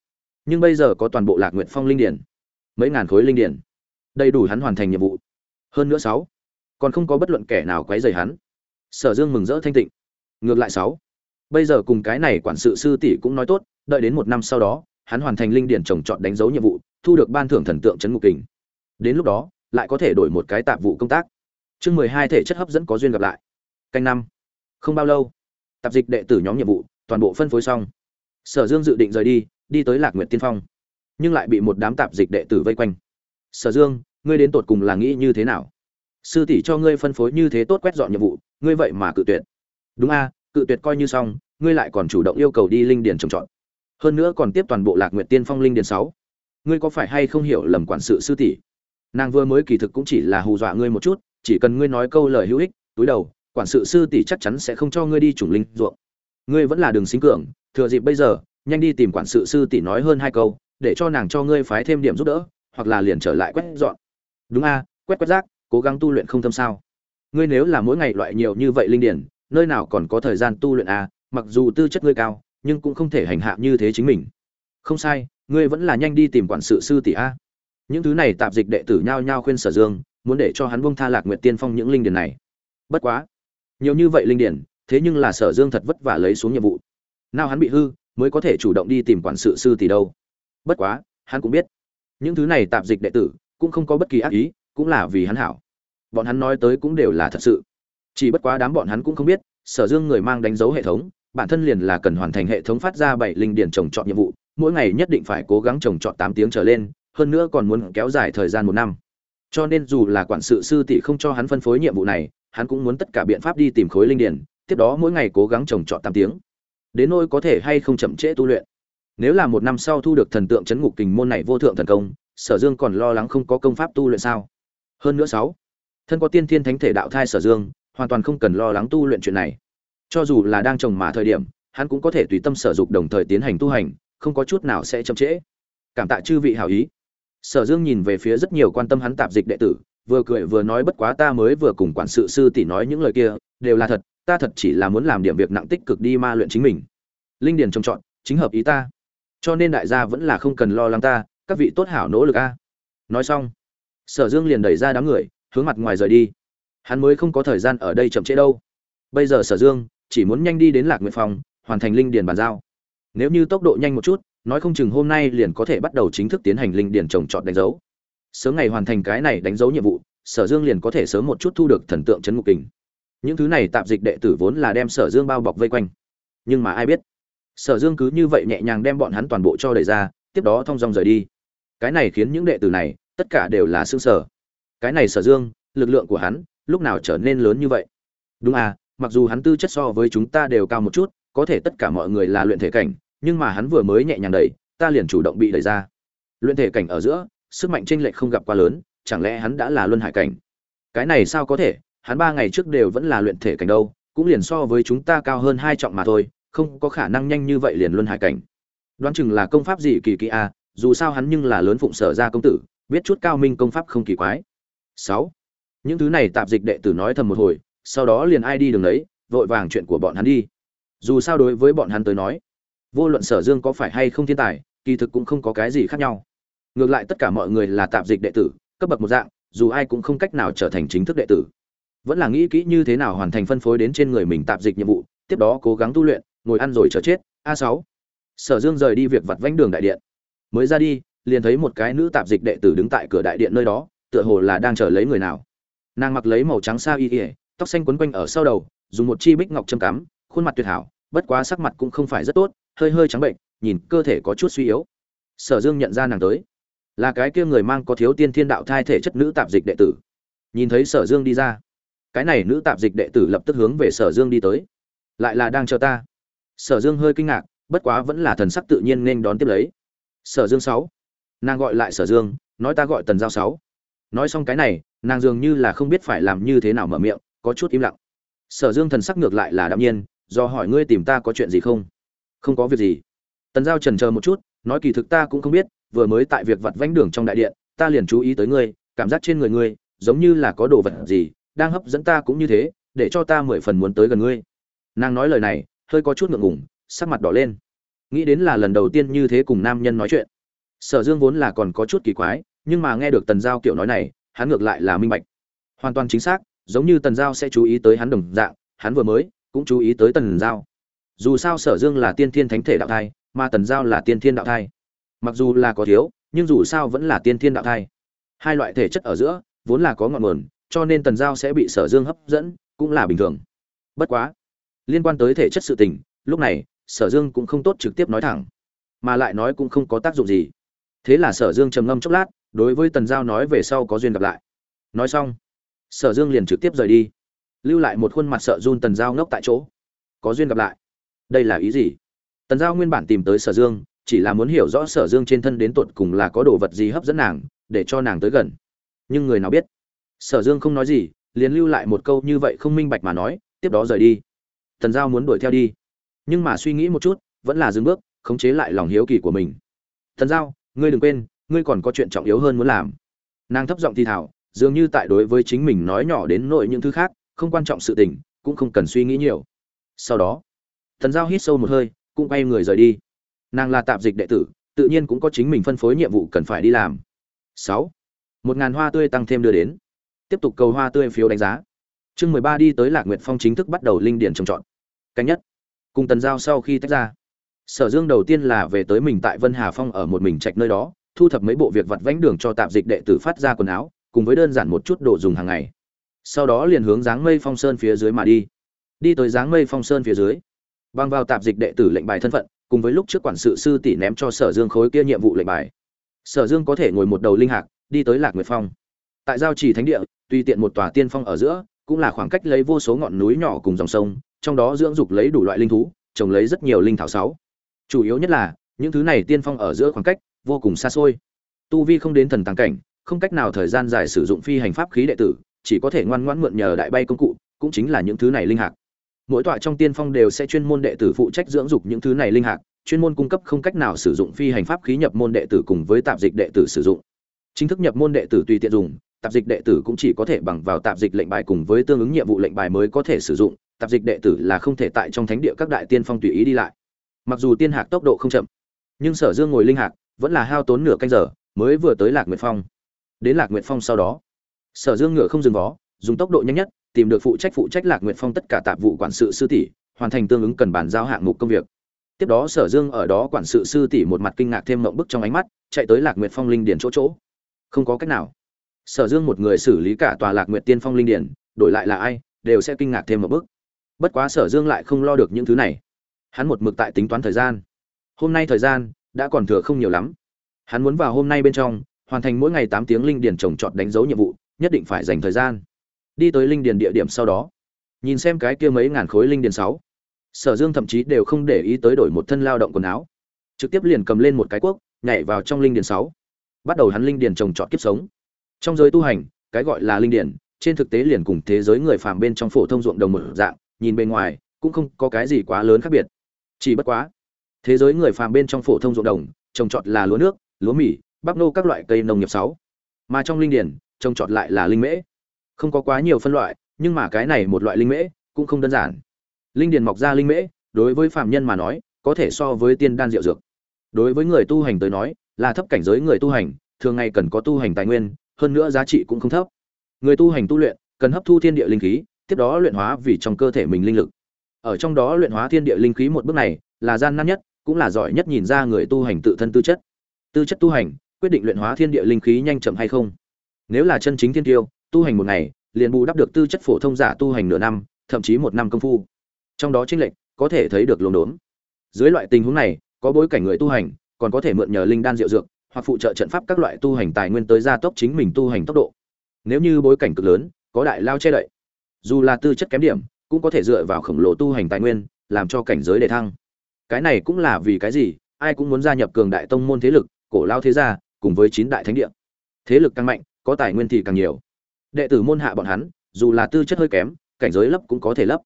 Nhưng bây giờ có toàn bộ lạc nguyện phong linh điền mấy ngàn khối linh điền đầy đủ hắn hoàn thành nhiệm vụ. Hơn nữa sáu, còn không có bất luận kẻ nào quấy rầy hắn. Sở dương mừng rỡ thanh tịnh. Ngược lại sáu, bây giờ cùng cái này quản sự sư tỷ cũng nói tốt, đợi đến một năm sau đó, hắn hoàn thành linh điển trồng trọt đánh dấu nhiệm vụ, thu được ban thưởng thần tượng trấn ngục kình. Đến lúc đó, lại có thể đổi một cái tạp vụ công tác. Chương mười hai thể chất hấp dẫn có duyên gặp lại. Canh năm. Không bao lâu, tạp dịch đệ tử nhóm nhiệm vụ toàn bộ phân phối xong. Sở dương dự định rời đi đi tới lạc nguyệt tiên phong. Nhưng lại bị một đám tạp dịch đệ tử vây quanh. Sở dương, ngươi đến tột cùng là nghĩ như thế nào? Sư tỷ cho ngươi phân phối như thế tốt quét dọn nhiệm vụ, ngươi vậy mà cự tuyệt. Đúng a, cự tuyệt coi như xong, ngươi lại còn chủ động yêu cầu đi linh điền trồng trọt. Hơn nữa còn tiếp toàn bộ lạc nguyệt tiên phong linh điền sáu. Ngươi có phải hay không hiểu lầm quản sự sư tỷ? Nàng vừa mới kỳ thực cũng chỉ là hù dọa ngươi một chút, chỉ cần ngươi nói câu lời hữu ích, túi đầu, quản sự sư tỷ chắc chắn sẽ không cho ngươi đi trùng linh ruộng ngươi vẫn là đường sinh cường, thừa dịp bây giờ, nhanh đi tìm quản sự sư tỷ nói hơn hai câu, để cho nàng cho ngươi phái thêm điểm giúp đỡ, hoặc là liền trở lại quét dọn. Đúng a, quét quét rác, cố gắng tu luyện không thâm sao. Ngươi nếu là mỗi ngày loại nhiều như vậy linh điển, nơi nào còn có thời gian tu luyện a, mặc dù tư chất ngươi cao, nhưng cũng không thể hành hạ như thế chính mình. Không sai, ngươi vẫn là nhanh đi tìm quản sự sư tỷ a. Những thứ này tạp dịch đệ tử nhao nhao khuyên sở dương, muốn để cho hắn buông tha lạc nguyện tiên phong những linh điển này. Bất quá, nhiều như vậy linh điển thế nhưng là sở dương thật vất vả lấy xuống nhiệm vụ. Nào hắn bị hư, mới có thể chủ động đi tìm quản sự sư tỷ đâu. Bất quá, hắn cũng biết. Những thứ này tạp dịch đệ tử cũng không có bất kỳ ác ý, cũng là vì hắn hảo. Bọn hắn nói tới cũng đều là thật sự. Chỉ bất quá đám bọn hắn cũng không biết, sở dương người mang đánh dấu hệ thống, bản thân liền là cần hoàn thành hệ thống phát ra bảy linh điển trồng trọt nhiệm vụ, mỗi ngày nhất định phải cố gắng trồng trọt tám tiếng trở lên, hơn nữa còn muốn kéo dài thời gian một năm. Cho nên dù là quản sự sư tỷ không cho hắn phân phối nhiệm vụ này, hắn cũng muốn tất cả biện pháp đi tìm khối linh điển tiếp đó mỗi ngày cố gắng trồng trọt tám tiếng. Đến nôi có thể hay không chậm trễ tu luyện. Nếu là một năm sau thu được thần tượng chấn ngục kình môn này vô thượng thần công, sở dương còn lo lắng không có công pháp tu luyện sao? Hơn nữa sáu, thân có tiên thiên thánh thể đạo thai sở dương, hoàn toàn không cần lo lắng tu luyện chuyện này. Cho dù là đang trồng mà thời điểm, hắn cũng có thể tùy tâm sở dục đồng thời tiến hành tu hành, không có chút nào sẽ chậm trễ. Cảm tạ chư vị hảo ý. Sở dương nhìn về phía rất nhiều quan tâm hắn tạp dịch đệ tử, vừa cười vừa nói bất quá ta mới vừa cùng quản sự sư tỷ nói những lời kia, đều là thật ta thật chỉ là muốn làm điểm việc nặng tích cực đi ma luyện chính mình. Linh điền trồng trọt chính hợp ý ta. Cho nên đại gia vẫn là không cần lo lắng ta, các vị tốt hảo nỗ lực a. Nói xong, sở dương liền đẩy ra đám người, hướng mặt ngoài rời đi. Hắn mới không có thời gian ở đây chậm trễ đâu. Bây giờ sở dương chỉ muốn nhanh đi đến lạc nguyện phòng hoàn thành linh điền bàn giao. Nếu như tốc độ nhanh một chút, nói không chừng hôm nay liền có thể bắt đầu chính thức tiến hành linh điền trồng trọt đánh dấu. Sớm ngày hoàn thành cái này đánh dấu nhiệm vụ, sở dương liền có thể sớm một chút thu được thần tượng chấn ngục kình những thứ này tạp dịch đệ tử vốn là đem sở dương bao bọc vây quanh. Nhưng mà ai biết? Sở dương cứ như vậy nhẹ nhàng đem bọn hắn toàn bộ cho đẩy ra, tiếp đó thong dong rời đi. Cái này khiến những đệ tử này, tất cả đều là xương sở cái này sở dương, lực lượng của hắn, lúc nào trở nên lớn như vậy? Đúng à mặc dù hắn tư chất so với chúng ta đều cao một chút, có thể tất cả mọi người là luyện thể cảnh, nhưng mà hắn vừa mới nhẹ nhàng đẩy, ta liền chủ động bị đẩy ra. Luyện thể cảnh ở giữa, sức mạnh chênh lệch không gặp quá lớn, chẳng lẽ hắn đã là luân hải cảnh? Cái này sao có thể? Hắn ba ngày trước đều vẫn là luyện thể cảnh đâu cũng liền so với chúng ta cao hơn hai trọng mà thôi không có khả năng nhanh như vậy liền luân hải cảnh. Đoán chừng là công pháp gì kỳ kỳ a à, dù sao hắn nhưng là lớn phụng sở ra công tử biết chút cao minh công pháp không kỳ quái. Sáu. Những thứ này tạp dịch đệ tử nói thầm một hồi sau đó liền ai đi đường đấy vội vàng chuyện của bọn hắn đi. Dù sao đối với bọn hắn tới nói vô luận sở dương có phải hay không thiên tài kỳ thực cũng không có cái gì khác nhau. Ngược lại tất cả mọi người là tạp dịch đệ tử cấp bậc một dạng dù ai cũng không cách nào trở thành chính thức đệ tử vẫn là nghĩ kỹ như thế nào hoàn thành phân phối đến trên người mình tạp dịch nhiệm vụ, tiếp đó cố gắng tu luyện, ngồi ăn rồi chờ chết. A sáu. Sở dương rời đi việc vặt vánh đường đại điện. Mới ra đi, liền thấy một cái nữ tạp dịch đệ tử đứng tại cửa đại điện nơi đó, tựa hồ là đang chờ lấy người nào. Nàng mặc lấy màu trắng xa y ỉa tóc xanh quấn quanh ở sau đầu, dùng một chi bích ngọc châm cắm, khuôn mặt tuyệt hảo, bất quá sắc mặt cũng không phải rất tốt, hơi hơi trắng bệnh, nhìn cơ thể có chút suy yếu. Sở dương nhận ra nàng tới. Là cái kia người mang có thiếu tiên thiên đạo thai thể chất nữ tạp dịch đệ tử. Nhìn thấy sở dương đi ra cái này nữ tạp dịch đệ tử lập tức hướng về sở dương đi tới. Lại là đang chờ ta. Sở dương hơi kinh ngạc, bất quá vẫn là thần sắc tự nhiên nên đón tiếp lấy. Sở dương sáu. Nàng gọi lại sở dương, nói ta gọi tần giao sáu. Nói xong cái này, nàng dường như là không biết phải làm như thế nào mở miệng, có chút im lặng. Sở dương thần sắc ngược lại là đạm nhiên, do hỏi ngươi tìm ta có chuyện gì không? Không có việc gì. Tần giao trần chờ một chút, nói kỳ thực ta cũng không biết, vừa mới tại việc vặt vánh đường trong đại điện, ta liền chú ý tới ngươi, cảm giác trên người ngươi, giống như là có đồ vật gì đang hấp dẫn ta cũng như thế, để cho ta mười phần muốn tới gần ngươi. Nàng nói lời này, hơi có chút ngượng ngùng, sắc mặt đỏ lên. Nghĩ đến là lần đầu tiên như thế cùng nam nhân nói chuyện. Sở dương vốn là còn có chút kỳ quái, nhưng mà nghe được tần giao kiểu nói này, hắn ngược lại là minh bạch. Hoàn toàn chính xác, giống như tần giao sẽ chú ý tới hắn đồng dạng, hắn vừa mới cũng chú ý tới tần giao. Dù sao sở dương là tiên thiên thánh thể đạo thai, mà tần giao là tiên thiên đạo thai. Mặc dù là có thiếu, nhưng dù sao vẫn là tiên thiên đạo thai. Hai loại thể chất ở giữa, vốn là có ngọn nguồn cho nên tần giao sẽ bị sở dương hấp dẫn, cũng là bình thường. Bất quá, liên quan tới thể chất sự tình, lúc này, sở dương cũng không tốt trực tiếp nói thẳng, mà lại nói cũng không có tác dụng gì. Thế là sở dương trầm ngâm chốc lát, đối với tần giao nói về sau có duyên gặp lại. Nói xong, sở dương liền trực tiếp rời đi, lưu lại một khuôn mặt sợ run tần giao ngốc tại chỗ. Có duyên gặp lại. Đây là ý gì? Tần giao nguyên bản tìm tới sở dương, chỉ là muốn hiểu rõ sở dương trên thân đến tột cùng là có đồ vật gì hấp dẫn nàng, để cho nàng tới gần. Nhưng người nào biết? Sở dương không nói gì, liền lưu lại một câu như vậy không minh bạch mà nói, tiếp đó rời đi. Tần giao muốn đuổi theo đi. Nhưng mà suy nghĩ một chút, vẫn là dừng bước, khống chế lại lòng hiếu kỳ của mình. Tần giao, ngươi đừng quên, ngươi còn có chuyện trọng yếu hơn muốn làm. Nàng thấp giọng thì thảo dường như tại đối với chính mình nói nhỏ đến nội những thứ khác, không quan trọng sự tình, cũng không cần suy nghĩ nhiều. Sau đó thần giao hít sâu một hơi, cũng quay người rời đi. Nàng là tạp dịch đệ tử, tự nhiên cũng có chính mình phân phối nhiệm vụ cần phải đi làm. Sáu, một ngàn hoa tươi tăng thêm đưa đến tiếp tục cầu hoa tươi phiếu đánh giá. Chương mười ba đi tới lạc nguyệt phong chính thức bắt đầu linh điển trồng trọt. Cánh nhất. Cùng tần giao sau khi tách ra. Sở dương đầu tiên là về tới mình tại vân hà phong ở một mình trạch nơi đó, thu thập mấy bộ việc vặt vánh đường cho tạp dịch đệ tử phát ra quần áo, cùng với đơn giản một chút đồ dùng hàng ngày. Sau đó liền hướng dáng mây phong sơn phía dưới mà đi. Đi tới dáng mây phong sơn phía dưới. Băng vào tạp dịch đệ tử lệnh bài thân phận, cùng với lúc trước quản sự sư tỷ ném cho sở dương khối kia nhiệm vụ lệnh bài. Sở dương có thể ngồi một đầu linh hạc, đi tới lạc nguyệt phong tại giao trì thánh địa tuy tiện một tòa tiên phong ở giữa, cũng là khoảng cách lấy vô số ngọn núi nhỏ cùng dòng sông, trong đó dưỡng dục lấy đủ loại linh thú, trồng lấy rất nhiều linh thảo sáu. Chủ yếu nhất là, những thứ này tiên phong ở giữa khoảng cách vô cùng xa xôi. Tu vi không đến thần tàng cảnh, không cách nào thời gian dài sử dụng phi hành pháp khí đệ tử, chỉ có thể ngoan ngoãn mượn nhờ đại bay công cụ, cũng chính là những thứ này linh hạc. Mỗi tọa trong tiên phong đều sẽ chuyên môn đệ tử phụ trách dưỡng dục những thứ này linh hạc, chuyên môn cung cấp không cách nào sử dụng phi hành pháp khí nhập môn đệ tử cùng với tạp dịch đệ tử sử dụng. Chính thức nhập môn đệ tử tùy tiện dùng tạp dịch đệ tử cũng chỉ có thể bằng vào tạp dịch lệnh bài cùng với tương ứng nhiệm vụ lệnh bài mới có thể sử dụng, tạp dịch đệ tử là không thể tại trong thánh địa các đại tiên phong tùy ý đi lại. Mặc dù tiên hạc tốc độ không chậm, nhưng sở dương ngồi linh hạc, vẫn là hao tốn nửa canh giờ, mới vừa tới lạc nguyệt phong. Đến lạc nguyệt phong sau đó, sở dương ngựa không dừng vó, dùng tốc độ nhanh nhất, tìm được phụ trách phụ trách lạc nguyệt phong tất cả tạp vụ quản sự sư tỷ, hoàn thành tương ứng cần bàn giao hạng mục công việc. Tiếp đó sở dương ở đó quản sự sư tỷ một mặt kinh ngạc thêm mộng bức trong ánh mắt, chạy tới lạc nguyệt phong linh điển chỗ chỗ. Không có cách nào sở dương một người xử lý cả tòa lạc nguyệt tiên phong linh điển, đổi lại là ai, đều sẽ kinh ngạc thêm một bước. bất quá sở dương lại không lo được những thứ này. Hắn một mực tại tính toán thời gian. Hôm nay thời gian đã còn thừa không nhiều lắm. Hắn muốn vào hôm nay bên trong, hoàn thành mỗi ngày tám tiếng linh điền trồng trọt đánh dấu nhiệm vụ, nhất định phải dành thời gian. Đi tới linh điền địa điểm sau đó. Nhìn xem cái kia mấy ngàn khối linh điền sáu. Sở dương thậm chí đều không để ý tới đổi một thân lao động quần áo. Trực tiếp liền cầm lên một cái cuốc, nhảy vào trong linh điền sáu. Bắt đầu hắn linh điền trồng trọt kiếp sống trong giới tu hành cái gọi là linh điển, trên thực tế liền cùng thế giới người phàm bên trong phổ thông ruộng đồng một dạng nhìn bên ngoài cũng không có cái gì quá lớn khác biệt. Chỉ bất quá thế giới người phàm bên trong phổ thông ruộng đồng trồng trọt là lúa nước lúa mì bắp nô các loại cây nông nghiệp sáu. Mà trong linh điển trồng trọt lại là linh mễ. Không có quá nhiều phân loại nhưng mà cái này một loại linh mễ cũng không đơn giản. Linh điển mọc ra linh mễ đối với phàm nhân mà nói có thể so với tiên đan diệu dược. Đối với người tu hành tới nói là thấp cảnh giới người tu hành thường ngày cần có tu hành tài nguyên hơn nữa giá trị cũng không thấp. Người tu hành tu luyện cần hấp thu thiên địa linh khí, tiếp đó luyện hóa vì trong cơ thể mình linh lực. Ở trong đó luyện hóa thiên địa linh khí một bước này là gian nan nhất, cũng là giỏi nhất nhìn ra người tu hành tự thân tư chất. Tư chất tu hành, quyết định luyện hóa thiên địa linh khí nhanh chậm hay không? Nếu là chân chính thiên tiêu, tu hành một ngày, liền bù đắp được tư chất phổ thông giả tu hành nửa năm, thậm chí một năm công phu. Trong đó chính lệnh có thể thấy được luồng đốn. Dưới loại tình huống này, có bối cảnh người tu hành, còn có thể mượn nhờ linh đan diệu dược hoặc phụ trợ trận pháp các loại tu hành tài nguyên tới gia tốc chính mình tu hành tốc độ. Nếu như bối cảnh cực lớn, có đại lao che đậy, dù là tư chất kém điểm, cũng có thể dựa vào khổng lồ tu hành tài nguyên, làm cho cảnh giới đề thăng. Cái này cũng là vì cái gì? Ai cũng muốn gia nhập cường đại tông môn thế lực, cổ lao thế gia, cùng với chín đại thánh địa. Thế lực càng mạnh, có tài nguyên thì càng nhiều. Đệ tử môn hạ bọn hắn, dù là tư chất hơi kém, cảnh giới lấp cũng có thể lấp.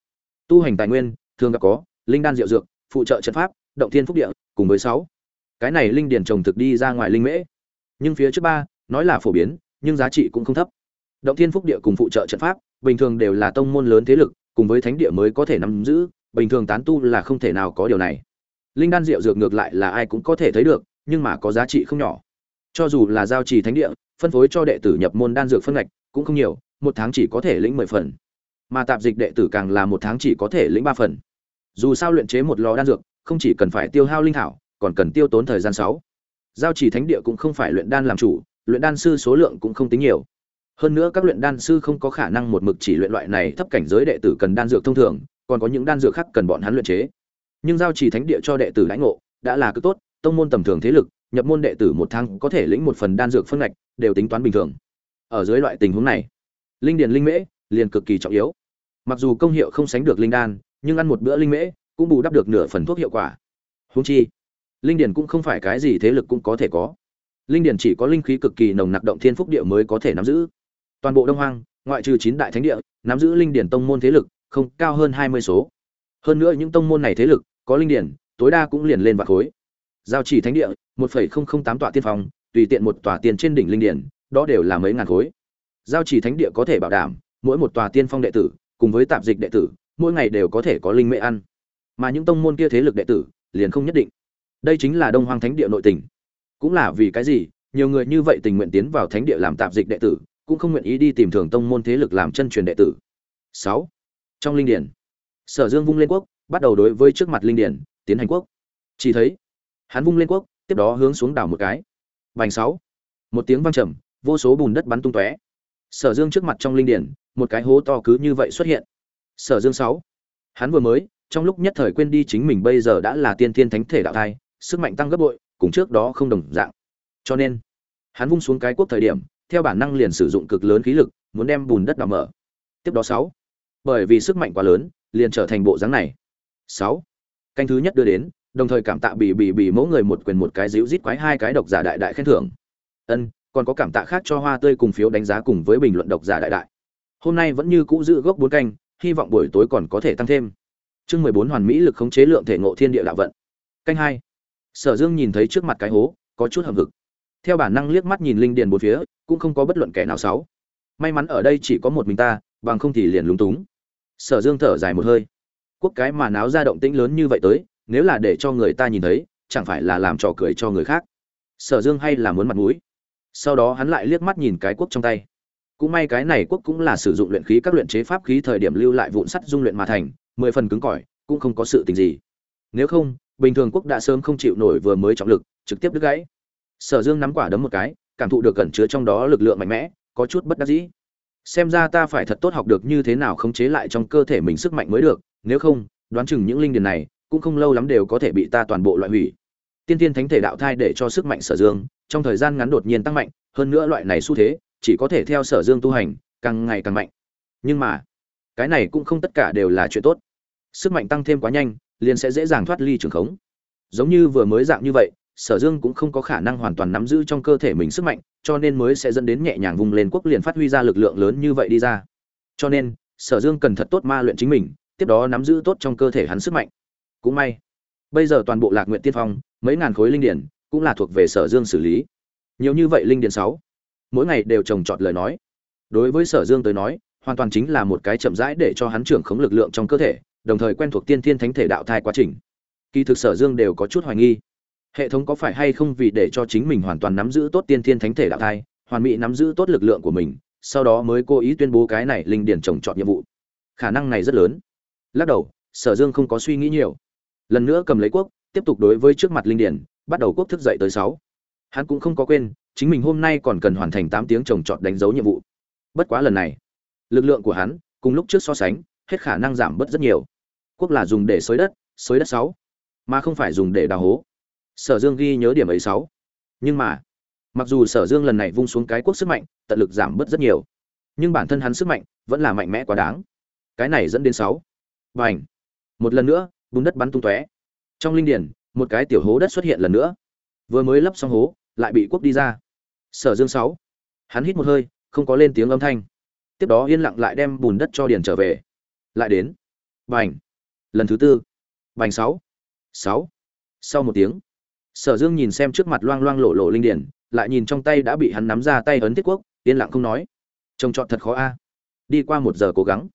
Tu hành tài nguyên, thường gặp có, linh đan diệu dược, phụ trợ trận pháp, động thiên phúc địa, cùng với sáu cái này linh điển trồng thực đi ra ngoài linh mễ. Nhưng phía trước ba, nói là phổ biến, nhưng giá trị cũng không thấp. Động thiên phúc địa cùng phụ trợ trận pháp, bình thường đều là tông môn lớn thế lực, cùng với thánh địa mới có thể nắm giữ, bình thường tán tu là không thể nào có điều này. Linh đan rượu dược ngược lại là ai cũng có thể thấy được, nhưng mà có giá trị không nhỏ. Cho dù là giao trì thánh địa, phân phối cho đệ tử nhập môn đan dược phân ngạch, cũng không nhiều, một tháng chỉ có thể lĩnh mười phần. Mà tạp dịch đệ tử càng là một tháng chỉ có thể lĩnh ba phần. Dù sao luyện chế một lò đan dược, không chỉ cần phải tiêu hao linh thảo còn cần tiêu tốn thời gian sáu. Giao chỉ thánh địa cũng không phải luyện đan làm chủ, luyện đan sư số lượng cũng không tính nhiều. Hơn nữa các luyện đan sư không có khả năng một mực chỉ luyện loại này thấp cảnh giới đệ tử cần đan dược thông thường, còn có những đan dược khác cần bọn hắn luyện chế. Nhưng giao chỉ thánh địa cho đệ tử lãnh ngộ đã là cực tốt, tông môn tầm thường thế lực, nhập môn đệ tử một tháng có thể lĩnh một phần đan dược phân ngạch, đều tính toán bình thường. Ở dưới loại tình huống này, linh điền linh mễ liền cực kỳ trọng yếu. Mặc dù công hiệu không sánh được linh đan, nhưng ăn một bữa linh mễ cũng bù đắp được nửa phần thuốc hiệu quả. Húng chi linh điền cũng không phải cái gì thế lực cũng có thể có. Linh điền chỉ có linh khí cực kỳ nồng nặc động thiên phúc địa mới có thể nắm giữ. Toàn bộ đông hoang, ngoại trừ chín đại thánh địa, nắm giữ linh điền tông môn thế lực, không cao hơn hai mươi số. Hơn nữa những tông môn này thế lực, có linh điền, tối đa cũng liền lên vạn khối. Giao chỉ thánh địa, một phẩy không không tám tọa tiên phong, tùy tiện một tòa tiền trên đỉnh linh điền, đó đều là mấy ngàn khối. Giao chỉ thánh địa có thể bảo đảm, mỗi một tòa tiên phong đệ tử, cùng với tạp dịch đệ tử, mỗi ngày đều có thể có linh mễ ăn. Mà những tông môn kia thế lực đệ tử, liền không nhất định đây chính là đông hoang thánh địa nội tình. Cũng là vì cái gì, nhiều người như vậy tình nguyện tiến vào thánh địa làm tạp dịch đệ tử, cũng không nguyện ý đi tìm thường tông môn thế lực làm chân truyền đệ tử. Sáu. Trong linh điển, sở dương vung lên quốc, bắt đầu đối với trước mặt linh điển, tiến hành quốc. Chỉ thấy, hắn vung lên quốc, tiếp đó hướng xuống đảo một cái. Vành sáu. Một tiếng vang trầm, vô số bùn đất bắn tung tóe. Sở dương trước mặt trong linh điển, một cái hố to cứ như vậy xuất hiện. Sở dương sáu. Hắn vừa mới, trong lúc nhất thời quên đi chính mình bây giờ đã là tiên thiên thánh thể đạo thai sức mạnh tăng gấp bội, cùng trước đó không đồng dạng. Cho nên, hắn vung xuống cái quốc thời điểm, theo bản năng liền sử dụng cực lớn khí lực, muốn đem bùn đất đào mở. Tiếp đó sáu. Bởi vì sức mạnh quá lớn, liền trở thành bộ dáng này. Sáu. Canh thứ nhất đưa đến, đồng thời cảm tạ bị bị bị mỗi người một quyền một cái díu rít quái hai cái độc giả đại đại khen thưởng. Ân, còn có cảm tạ khác cho hoa tươi cùng phiếu đánh giá cùng với bình luận độc giả đại đại. Hôm nay vẫn như cũ giữ gốc bốn canh, hy vọng buổi tối còn có thể tăng thêm. Chương mười bốn hoàn mỹ lực khống chế lượng thể ngộ thiên địa đạo vận. Canh hai sở dương nhìn thấy trước mặt cái hố, có chút hầm hực. Theo bản năng liếc mắt nhìn linh điền bốn phía, cũng không có bất luận kẻ nào xấu. May mắn ở đây chỉ có một mình ta, bằng không thì liền lúng túng. Sở dương thở dài một hơi. Quốc cái mà náo ra động tĩnh lớn như vậy tới, nếu là để cho người ta nhìn thấy, chẳng phải là làm trò cười cho người khác. Sở dương hay là muốn mặt mũi. Sau đó hắn lại liếc mắt nhìn cái quốc trong tay. Cũng may cái này quốc cũng là sử dụng luyện khí các luyện chế pháp khí thời điểm lưu lại vụn sắt dung luyện mà thành, mười phần cứng cỏi, cũng không có sự tình gì. Nếu không bình thường quốc đã sớm không chịu nổi vừa mới trọng lực, trực tiếp đứt gãy. Sở dương nắm quả đấm một cái, cảm thụ được cẩn chứa trong đó lực lượng mạnh mẽ, có chút bất đắc dĩ. Xem ra ta phải thật tốt học được như thế nào khống chế lại trong cơ thể mình sức mạnh mới được, nếu không, đoán chừng những linh điền này, cũng không lâu lắm đều có thể bị ta toàn bộ loại hủy. Tiên tiên thánh thể đạo thai để cho sức mạnh sở dương, trong thời gian ngắn đột nhiên tăng mạnh, hơn nữa loại này xu thế, chỉ có thể theo sở dương tu hành, càng ngày càng mạnh. Nhưng mà, cái này cũng không tất cả đều là chuyện tốt. Sức mạnh tăng thêm quá nhanh liền sẽ dễ dàng thoát ly trường khống. Giống như vừa mới dạng như vậy, sở dương cũng không có khả năng hoàn toàn nắm giữ trong cơ thể mình sức mạnh, cho nên mới sẽ dẫn đến nhẹ nhàng vùng lên quốc liền phát huy ra lực lượng lớn như vậy đi ra. Cho nên, sở dương cần thật tốt ma luyện chính mình, tiếp đó nắm giữ tốt trong cơ thể hắn sức mạnh. Cũng may, bây giờ toàn bộ lạc nguyện tiên phong, mấy ngàn khối linh điển cũng là thuộc về sở dương xử lý. Nhiều như vậy linh điển sáu, mỗi ngày đều trồng trọt lời nói. Đối với sở dương tới nói, hoàn toàn chính là một cái chậm rãi để cho hắn trưởng khống lực lượng trong cơ thể đồng thời quen thuộc tiên thiên thánh thể đạo thai quá trình. Kỳ thực sở dương đều có chút hoài nghi. Hệ thống có phải hay không vì để cho chính mình hoàn toàn nắm giữ tốt tiên thiên thánh thể đạo thai, hoàn mỹ nắm giữ tốt lực lượng của mình, sau đó mới cố ý tuyên bố cái này linh điển trồng trọt nhiệm vụ. Khả năng này rất lớn. Lắc đầu, sở dương không có suy nghĩ nhiều. Lần nữa cầm lấy quốc, tiếp tục đối với trước mặt linh điển, bắt đầu quốc thức dậy tới sáu. Hắn cũng không có quên, chính mình hôm nay còn cần hoàn thành tám tiếng trồng trọt đánh dấu nhiệm vụ. Bất quá lần này, lực lượng của hắn, cùng lúc trước so sánh, hết khả năng giảm bớt rất nhiều quốc là dùng để xới đất xới đất sáu, mà không phải dùng để đào hố. Sở dương ghi nhớ điểm ấy sáu. Nhưng mà, mặc dù sở dương lần này vung xuống cái quốc sức mạnh, tận lực giảm bớt rất nhiều, nhưng bản thân hắn sức mạnh vẫn là mạnh mẽ quá đáng. Cái này dẫn đến sáu. Và ảnh một lần nữa, bùn đất bắn tung tóe. Trong linh điển, một cái tiểu hố đất xuất hiện lần nữa. Vừa mới lấp xong hố, lại bị quốc đi ra. Sở dương sáu. Hắn hít một hơi, không có lên tiếng âm thanh. Tiếp đó yên lặng lại đem bùn đất cho điền trở về. Lại đến. Bành! Lần thứ tư. Bành sáu. Sáu. Sau một tiếng, sở dương nhìn xem trước mặt loang loang lộ lộ linh điển, lại nhìn trong tay đã bị hắn nắm ra tay ấn thiết quốc, yên lặng không nói. Trông chọn thật khó a. Đi qua một giờ cố gắng,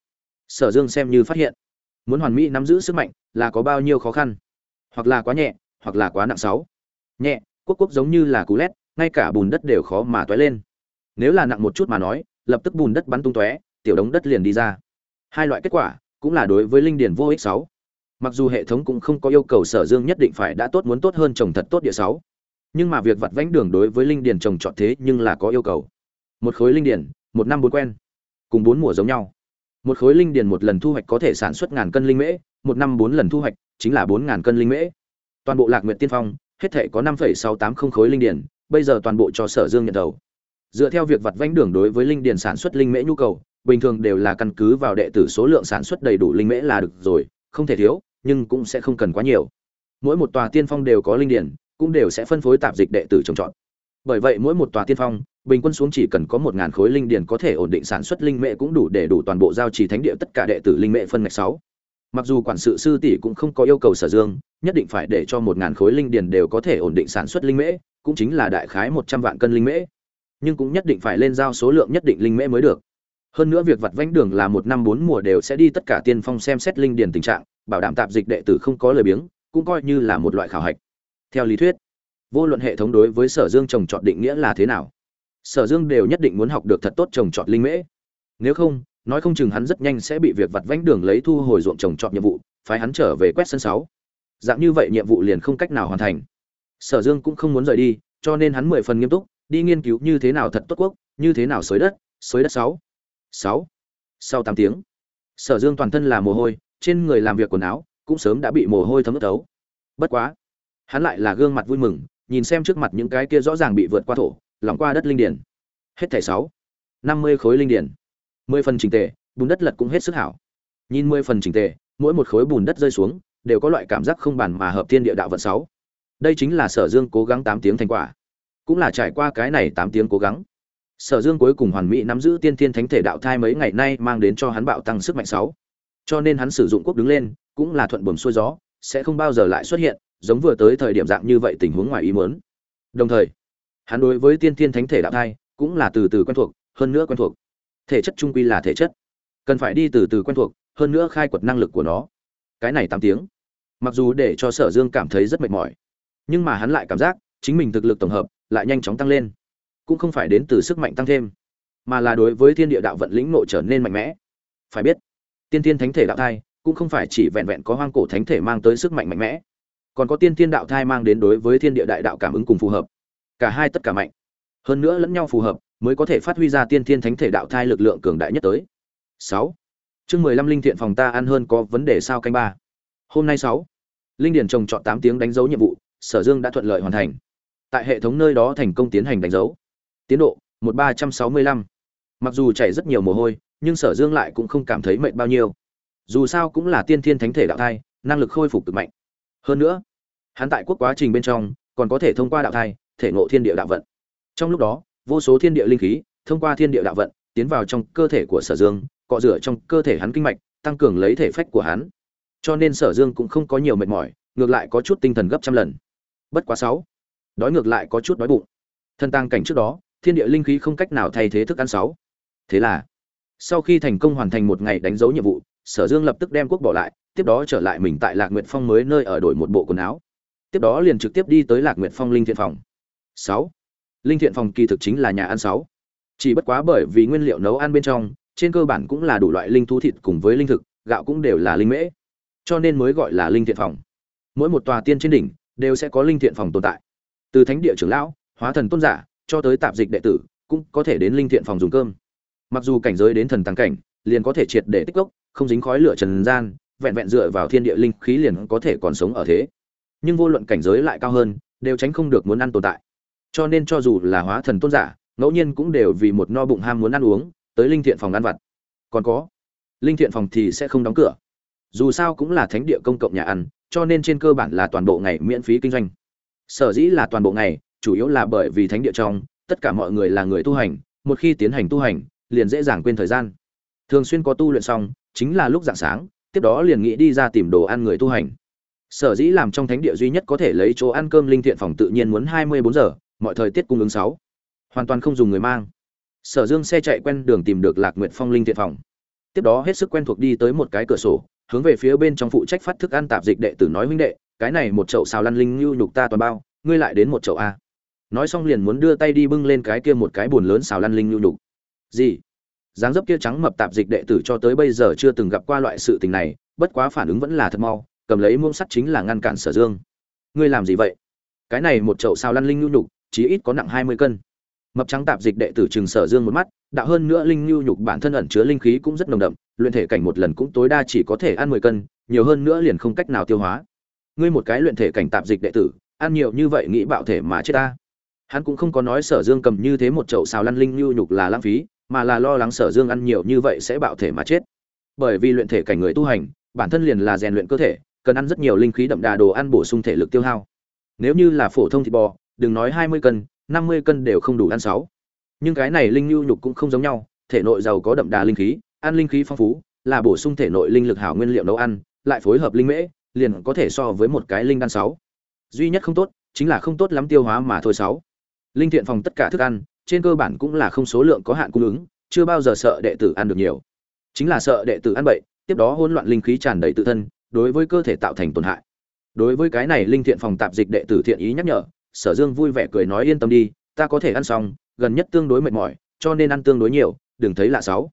sở dương xem như phát hiện, muốn hoàn mỹ nắm giữ sức mạnh là có bao nhiêu khó khăn. Hoặc là quá nhẹ, hoặc là quá nặng sáu. Nhẹ, quốc quốc giống như là cú lét, ngay cả bùn đất đều khó mà toé lên. Nếu là nặng một chút mà nói, lập tức bùn đất bắn tung tóe, tiểu đống đất liền đi ra. Hai loại kết quả cũng là đối với linh điển vô ích sáu. Mặc dù hệ thống cũng không có yêu cầu sở dương nhất định phải đã tốt muốn tốt hơn trồng thật tốt địa sáu. Nhưng mà việc vặt vãnh đường đối với linh điển trồng trọt thế nhưng là có yêu cầu. Một khối linh điển, một năm bốn quen, cùng bốn mùa giống nhau. Một khối linh điển một lần thu hoạch có thể sản xuất ngàn cân linh mễ, một năm bốn lần thu hoạch chính là bốn ngàn cân linh mễ. Toàn bộ lạc nguyện tiên phong, hết thể có năm sáu tám không khối linh điển, bây giờ toàn bộ cho sở dương nhận đầu. Dựa theo việc vặt vãnh đường đối với linh điển sản xuất linh mễ nhu cầu bình thường đều là căn cứ vào đệ tử số lượng sản xuất đầy đủ linh mễ là được rồi, không thể thiếu, nhưng cũng sẽ không cần quá nhiều. Mỗi một tòa tiên phong đều có linh điển, cũng đều sẽ phân phối tạp dịch đệ tử trồng trọt. Bởi vậy mỗi một tòa tiên phong, bình quân xuống chỉ cần có một ngàn khối linh điển có thể ổn định sản xuất linh mễ cũng đủ để đủ toàn bộ giao trì thánh địa tất cả đệ tử linh mễ phân ngạch sáu. Mặc dù quản sự sư tỷ cũng không có yêu cầu sở dương, nhất định phải để cho một ngàn khối linh điển đều có thể ổn định sản xuất linh mễ, cũng chính là đại khái một trăm vạn cân linh mễ. Nhưng cũng nhất định phải lên giao số lượng nhất định linh mễ mới được hơn nữa việc vặt vãnh đường là một năm bốn mùa đều sẽ đi tất cả tiên phong xem xét linh điền tình trạng, bảo đảm tạp dịch đệ tử không có lời biếng, cũng coi như là một loại khảo hạch. Theo lý thuyết, vô luận hệ thống đối với sở dương trồng trọt định nghĩa là thế nào, sở dương đều nhất định muốn học được thật tốt trồng trọt linh mễ. Nếu không, nói không chừng hắn rất nhanh sẽ bị việc vặt vãnh đường lấy thu hồi ruộng trồng trọt nhiệm vụ, phái hắn trở về quét sân sáu. Dạng như vậy nhiệm vụ liền không cách nào hoàn thành. Sở dương cũng không muốn rời đi, cho nên hắn mười phần nghiêm túc, đi nghiên cứu như thế nào thật tốt quốc, như thế nào xới đất xới đất sáu sáu. Sau tám tiếng, sở dương toàn thân là mồ hôi, trên người làm việc quần áo cũng sớm đã bị mồ hôi thấm ướt tấu bất quá, hắn lại là gương mặt vui mừng, nhìn xem trước mặt những cái kia rõ ràng bị vượt qua thổ lỏng qua đất linh điển hết thẻ sáu. Năm mươi khối linh điển mười phần trình tề, bùn đất lật cũng hết sức hảo. Nhìn mười phần trình tề, mỗi một khối bùn đất rơi xuống đều có loại cảm giác không bàn mà hợp thiên địa đạo vận sáu. Đây chính là sở dương cố gắng tám tiếng thành quả. Cũng là trải qua cái này tám tiếng cố gắng sở dương cuối cùng hoàn mỹ nắm giữ tiên thiên thánh thể đạo thai mấy ngày nay mang đến cho hắn bạo tăng sức mạnh sáu. Cho nên hắn sử dụng quốc đứng lên, cũng là thuận buồm xuôi gió, sẽ không bao giờ lại xuất hiện, giống vừa tới thời điểm dạng như vậy tình huống ngoài ý muốn. Đồng thời, hắn đối với tiên thiên thánh thể đạo thai cũng là từ từ quen thuộc, hơn nữa quen thuộc. Thể chất trung quy là thể chất. Cần phải đi từ từ quen thuộc, hơn nữa khai quật năng lực của nó. Cái này tám tiếng. Mặc dù để cho sở dương cảm thấy rất mệt mỏi, nhưng mà hắn lại cảm giác chính mình thực lực tổng hợp lại nhanh chóng tăng lên cũng không phải đến từ sức mạnh tăng thêm, mà là đối với thiên địa đạo vận lĩnh nội trở nên mạnh mẽ. Phải biết, tiên tiên thánh thể đạo thai cũng không phải chỉ vẹn vẹn có hoang cổ thánh thể mang tới sức mạnh mạnh mẽ, còn có tiên tiên đạo thai mang đến đối với thiên địa đại đạo cảm ứng cùng phù hợp, cả hai tất cả mạnh. Hơn nữa lẫn nhau phù hợp mới có thể phát huy ra tiên tiên thánh thể đạo thai lực lượng cường đại nhất tới. Sáu, chương mười lăm linh thiện phòng ta ăn hơn có vấn đề sao canh ba. Hôm nay sáu, linh điển trồng chọn tám tiếng đánh dấu nhiệm vụ, sở dương đã thuận lợi hoàn thành. Tại hệ thống nơi đó thành công tiến hành đánh dấu tiến độ, một ba trăm sáu mươi lăm. Mặc dù chảy rất nhiều mồ hôi, nhưng sở dương lại cũng không cảm thấy mệt bao nhiêu. Dù sao cũng là tiên thiên thánh thể đạo thai, năng lực khôi phục cực mạnh. Hơn nữa, hắn tại quốc quá trình bên trong, còn có thể thông qua đạo thai, thể ngộ thiên địa đạo vận. Trong lúc đó, vô số thiên địa linh khí, thông qua thiên địa đạo vận, tiến vào trong cơ thể của sở dương, cọ rửa trong cơ thể hắn kinh mạch, tăng cường lấy thể phách của hắn. Cho nên sở dương cũng không có nhiều mệt mỏi, ngược lại có chút tinh thần gấp trăm lần. Bất quá sáu, đói ngược lại có chút đói bụng. Thân tăng cảnh trước đó thiên địa linh khí không cách nào thay thế thức ăn sáu. Thế là, sau khi thành công hoàn thành một ngày đánh dấu nhiệm vụ, sở dương lập tức đem quốc bỏ lại, tiếp đó trở lại mình tại lạc nguyệt phong mới nơi ở đổi một bộ quần áo. Tiếp đó liền trực tiếp đi tới lạc nguyệt phong linh thiện phòng. Sáu. Linh thiện phòng kỳ thực chính là nhà ăn sáu. Chỉ bất quá bởi vì nguyên liệu nấu ăn bên trong, trên cơ bản cũng là đủ loại linh thú thịt cùng với linh thực, gạo cũng đều là linh mễ. Cho nên mới gọi là linh thiện phòng. Mỗi một tòa tiên trên đỉnh, đều sẽ có linh thiện phòng tồn tại. Từ thánh địa trưởng lão, hóa thần tôn giả cho tới tạp dịch đệ tử, cũng có thể đến linh thiện phòng dùng cơm. Mặc dù cảnh giới đến thần tăng cảnh, liền có thể triệt để tích gốc không dính khói lửa trần gian, vẹn vẹn dựa vào thiên địa linh khí liền có thể còn sống ở thế. Nhưng vô luận cảnh giới lại cao hơn, đều tránh không được muốn ăn tồn tại. Cho nên cho dù là hóa thần tôn giả, ngẫu nhiên cũng đều vì một no bụng ham muốn ăn uống, tới linh thiện phòng ăn vặt. Còn có, linh thiện phòng thì sẽ không đóng cửa. Dù sao cũng là thánh địa công cộng nhà ăn, cho nên trên cơ bản là toàn bộ ngày miễn phí kinh doanh. Sở dĩ là toàn bộ ngày chủ yếu là bởi vì thánh địa trong, tất cả mọi người là người tu hành, một khi tiến hành tu hành, liền dễ dàng quên thời gian. Thường xuyên có tu luyện xong, chính là lúc dạng sáng, tiếp đó liền nghĩ đi ra tìm đồ ăn người tu hành. Sở dĩ làm trong thánh địa duy nhất có thể lấy chỗ ăn cơm linh thiện phòng tự nhiên muốn hai mươi bốn giờ, mọi thời tiết cung ứng sáu. Hoàn toàn không dùng người mang. Sở dương xe chạy quen đường tìm được lạc nguyện phong linh thiện phòng. Tiếp đó hết sức quen thuộc đi tới một cái cửa sổ, hướng về phía bên trong phụ trách phát thức ăn tạp dịch đệ tử nói huynh đệ, cái này một chậu xào lăn linh lưu nhục ta toàn bao, ngươi lại đến một chậu a nói xong liền muốn đưa tay đi bưng lên cái kia một cái buồn lớn xào lăn linh nhu nhục. Gì? Dáng dấp kia trắng mập tạp dịch đệ tử cho tới bây giờ chưa từng gặp qua loại sự tình này, bất quá phản ứng vẫn là thật mau, cầm lấy muông sắt chính là ngăn cản sở dương. Ngươi làm gì vậy? Cái này một chậu xào lăn linh nhu nhục, chí ít có nặng hai mươi cân. Mập trắng tạp dịch đệ tử trường sở dương một mắt, đạo hơn nữa linh nhu nhục bản thân ẩn chứa linh khí cũng rất nồng đậm, luyện thể cảnh một lần cũng tối đa chỉ có thể ăn mười cân, nhiều hơn nữa liền không cách nào tiêu hóa. Ngươi một cái luyện thể cảnh tạp dịch đệ tử, ăn nhiều như vậy nghĩ bạo thể mà chết ta hắn cũng không có nói sở dương cầm như thế một chậu xào lăn linh Nhu nhục là lãng phí, mà là lo lắng sở dương ăn nhiều như vậy sẽ bạo thể mà chết. Bởi vì luyện thể cảnh người tu hành, bản thân liền là rèn luyện cơ thể, cần ăn rất nhiều linh khí đậm đà đồ ăn bổ sung thể lực tiêu hao. Nếu như là phổ thông thịt bò, đừng nói hai mươi cân, năm mươi cân đều không đủ ăn sáu. Nhưng cái này linh nhu nhục cũng không giống nhau, thể nội giàu có đậm đà linh khí, ăn linh khí phong phú, là bổ sung thể nội linh lực hảo nguyên liệu nấu ăn, lại phối hợp linh mễ, liền có thể so với một cái linh đan sáu. Duy nhất không tốt, chính là không tốt lắm tiêu hóa mà thôi sáu linh thiện phòng tất cả thức ăn, trên cơ bản cũng là không số lượng có hạn cung ứng, chưa bao giờ sợ đệ tử ăn được nhiều. Chính là sợ đệ tử ăn bậy, tiếp đó hỗn loạn linh khí tràn đầy tự thân, đối với cơ thể tạo thành tổn hại. Đối với cái này, linh thiện phòng tạp dịch đệ tử thiện ý nhắc nhở, sở dương vui vẻ cười nói yên tâm đi, ta có thể ăn xong, gần nhất tương đối mệt mỏi, cho nên ăn tương đối nhiều, đừng thấy lạ sáu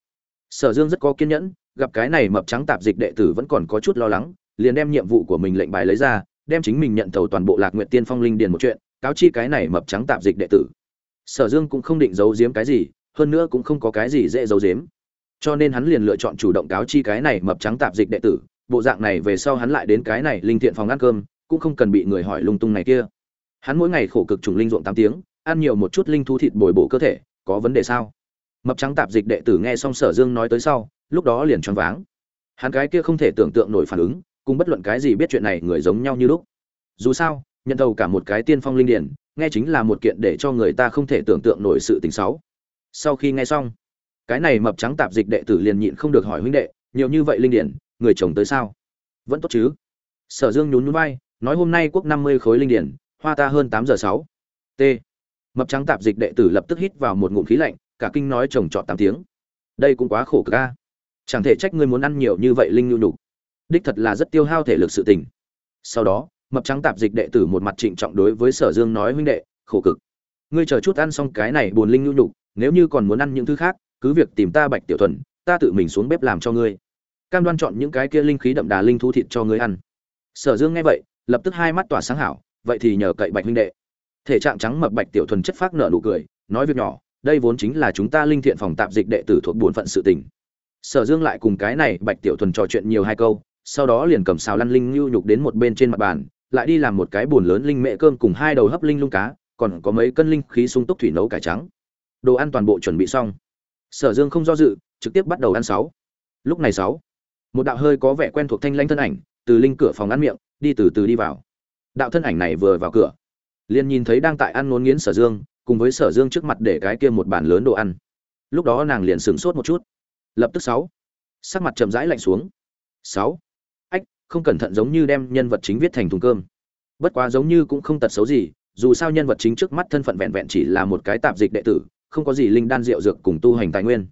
sở dương rất có kiên nhẫn, gặp cái này mập trắng tạp dịch đệ tử vẫn còn có chút lo lắng, liền đem nhiệm vụ của mình lệnh bài lấy ra, đem chính mình nhận thầu toàn bộ lạc nguyện tiên phong linh điền một chuyện cáo chi cái này mập trắng tạp dịch đệ tử. Sở dương cũng không định giấu giếm cái gì, hơn nữa cũng không có cái gì dễ giấu giếm. Cho nên hắn liền lựa chọn chủ động cáo chi cái này mập trắng tạp dịch đệ tử, bộ dạng này về sau hắn lại đến cái này linh thiện phòng ăn cơm, cũng không cần bị người hỏi lung tung này kia. Hắn mỗi ngày khổ cực trùng linh ruộng tám tiếng, ăn nhiều một chút linh thú thịt bồi bổ cơ thể, có vấn đề sao? Mập trắng tạp dịch đệ tử nghe xong sở dương nói tới sau, lúc đó liền choáng váng. Hắn cái kia không thể tưởng tượng nổi phản ứng, cùng bất luận cái gì biết chuyện này người giống nhau như lúc. Dù sao nhận đầu cả một cái tiên phong linh điển, nghe chính là một kiện để cho người ta không thể tưởng tượng nổi sự tình xấu. Sau khi nghe xong, cái này mập trắng tạp dịch đệ tử liền nhịn không được hỏi huynh đệ, nhiều như vậy linh điển, người chồng tới sao? Vẫn tốt chứ. Sở dương nhún nhún vai, nói, hôm nay quốc năm mươi khối linh điển, hoa ta hơn tám giờ sáu. T. Mập trắng tạp dịch đệ tử lập tức hít vào một ngụm khí lạnh, cả kinh nói chồng trọt tám tiếng. Đây cũng quá khổ cực a. Chẳng thể trách ngươi muốn ăn nhiều như vậy linh nhu nhục. Đích thật là rất tiêu hao thể lực sự tình. Sau đó mập trắng tạp dịch đệ tử một mặt trịnh trọng đối với sở dương nói, huynh đệ, khổ cực. Ngươi chờ chút ăn xong cái này buồn linh nhu nhục, nếu như còn muốn ăn những thứ khác, cứ việc tìm ta bạch tiểu thuần, ta tự mình xuống bếp làm cho ngươi. Cam đoan chọn những cái kia linh khí đậm đà linh thú thịt cho ngươi ăn. Sở dương nghe vậy, lập tức hai mắt tỏa sáng hảo, vậy thì nhờ cậy bạch huynh đệ. Thể trạng trắng mập bạch tiểu thuần chất phác nợ nụ cười, nói việc nhỏ, đây vốn chính là chúng ta linh thiện phòng tạp dịch đệ tử thuộc bổn phận sự tình. Sở dương lại cùng cái này bạch tiểu thuần trò chuyện nhiều hai câu, sau đó liền cầm xào lăn linh nhu nhục đến một bên trên mặt bàn lại đi làm một cái buồn lớn linh mẹ cơm cùng hai đầu hấp linh lung cá, còn có mấy cân linh khí sung túc thủy nấu cải trắng. Đồ ăn toàn bộ chuẩn bị xong. Sở dương không do dự, trực tiếp bắt đầu ăn sáu. Lúc này sáu, một đạo hơi có vẻ quen thuộc thanh lãnh thân ảnh từ linh cửa phòng ăn miệng, đi từ từ đi vào. Đạo thân ảnh này vừa vào cửa, liền nhìn thấy đang tại ăn ngốn nghiến sở dương, cùng với sở dương trước mặt để cái kia một bàn lớn đồ ăn. Lúc đó nàng liền sửng sốt một chút. Lập tức sáu, sắc mặt chậm rãi lạnh xuống. Sáu không cẩn thận giống như đem nhân vật chính viết thành thùng cơm. Bất quá giống như cũng không tật xấu gì, dù sao nhân vật chính trước mắt thân phận vẹn vẹn chỉ là một cái tạp dịch đệ tử, không có gì linh đan rượu dược cùng tu hành tài nguyên.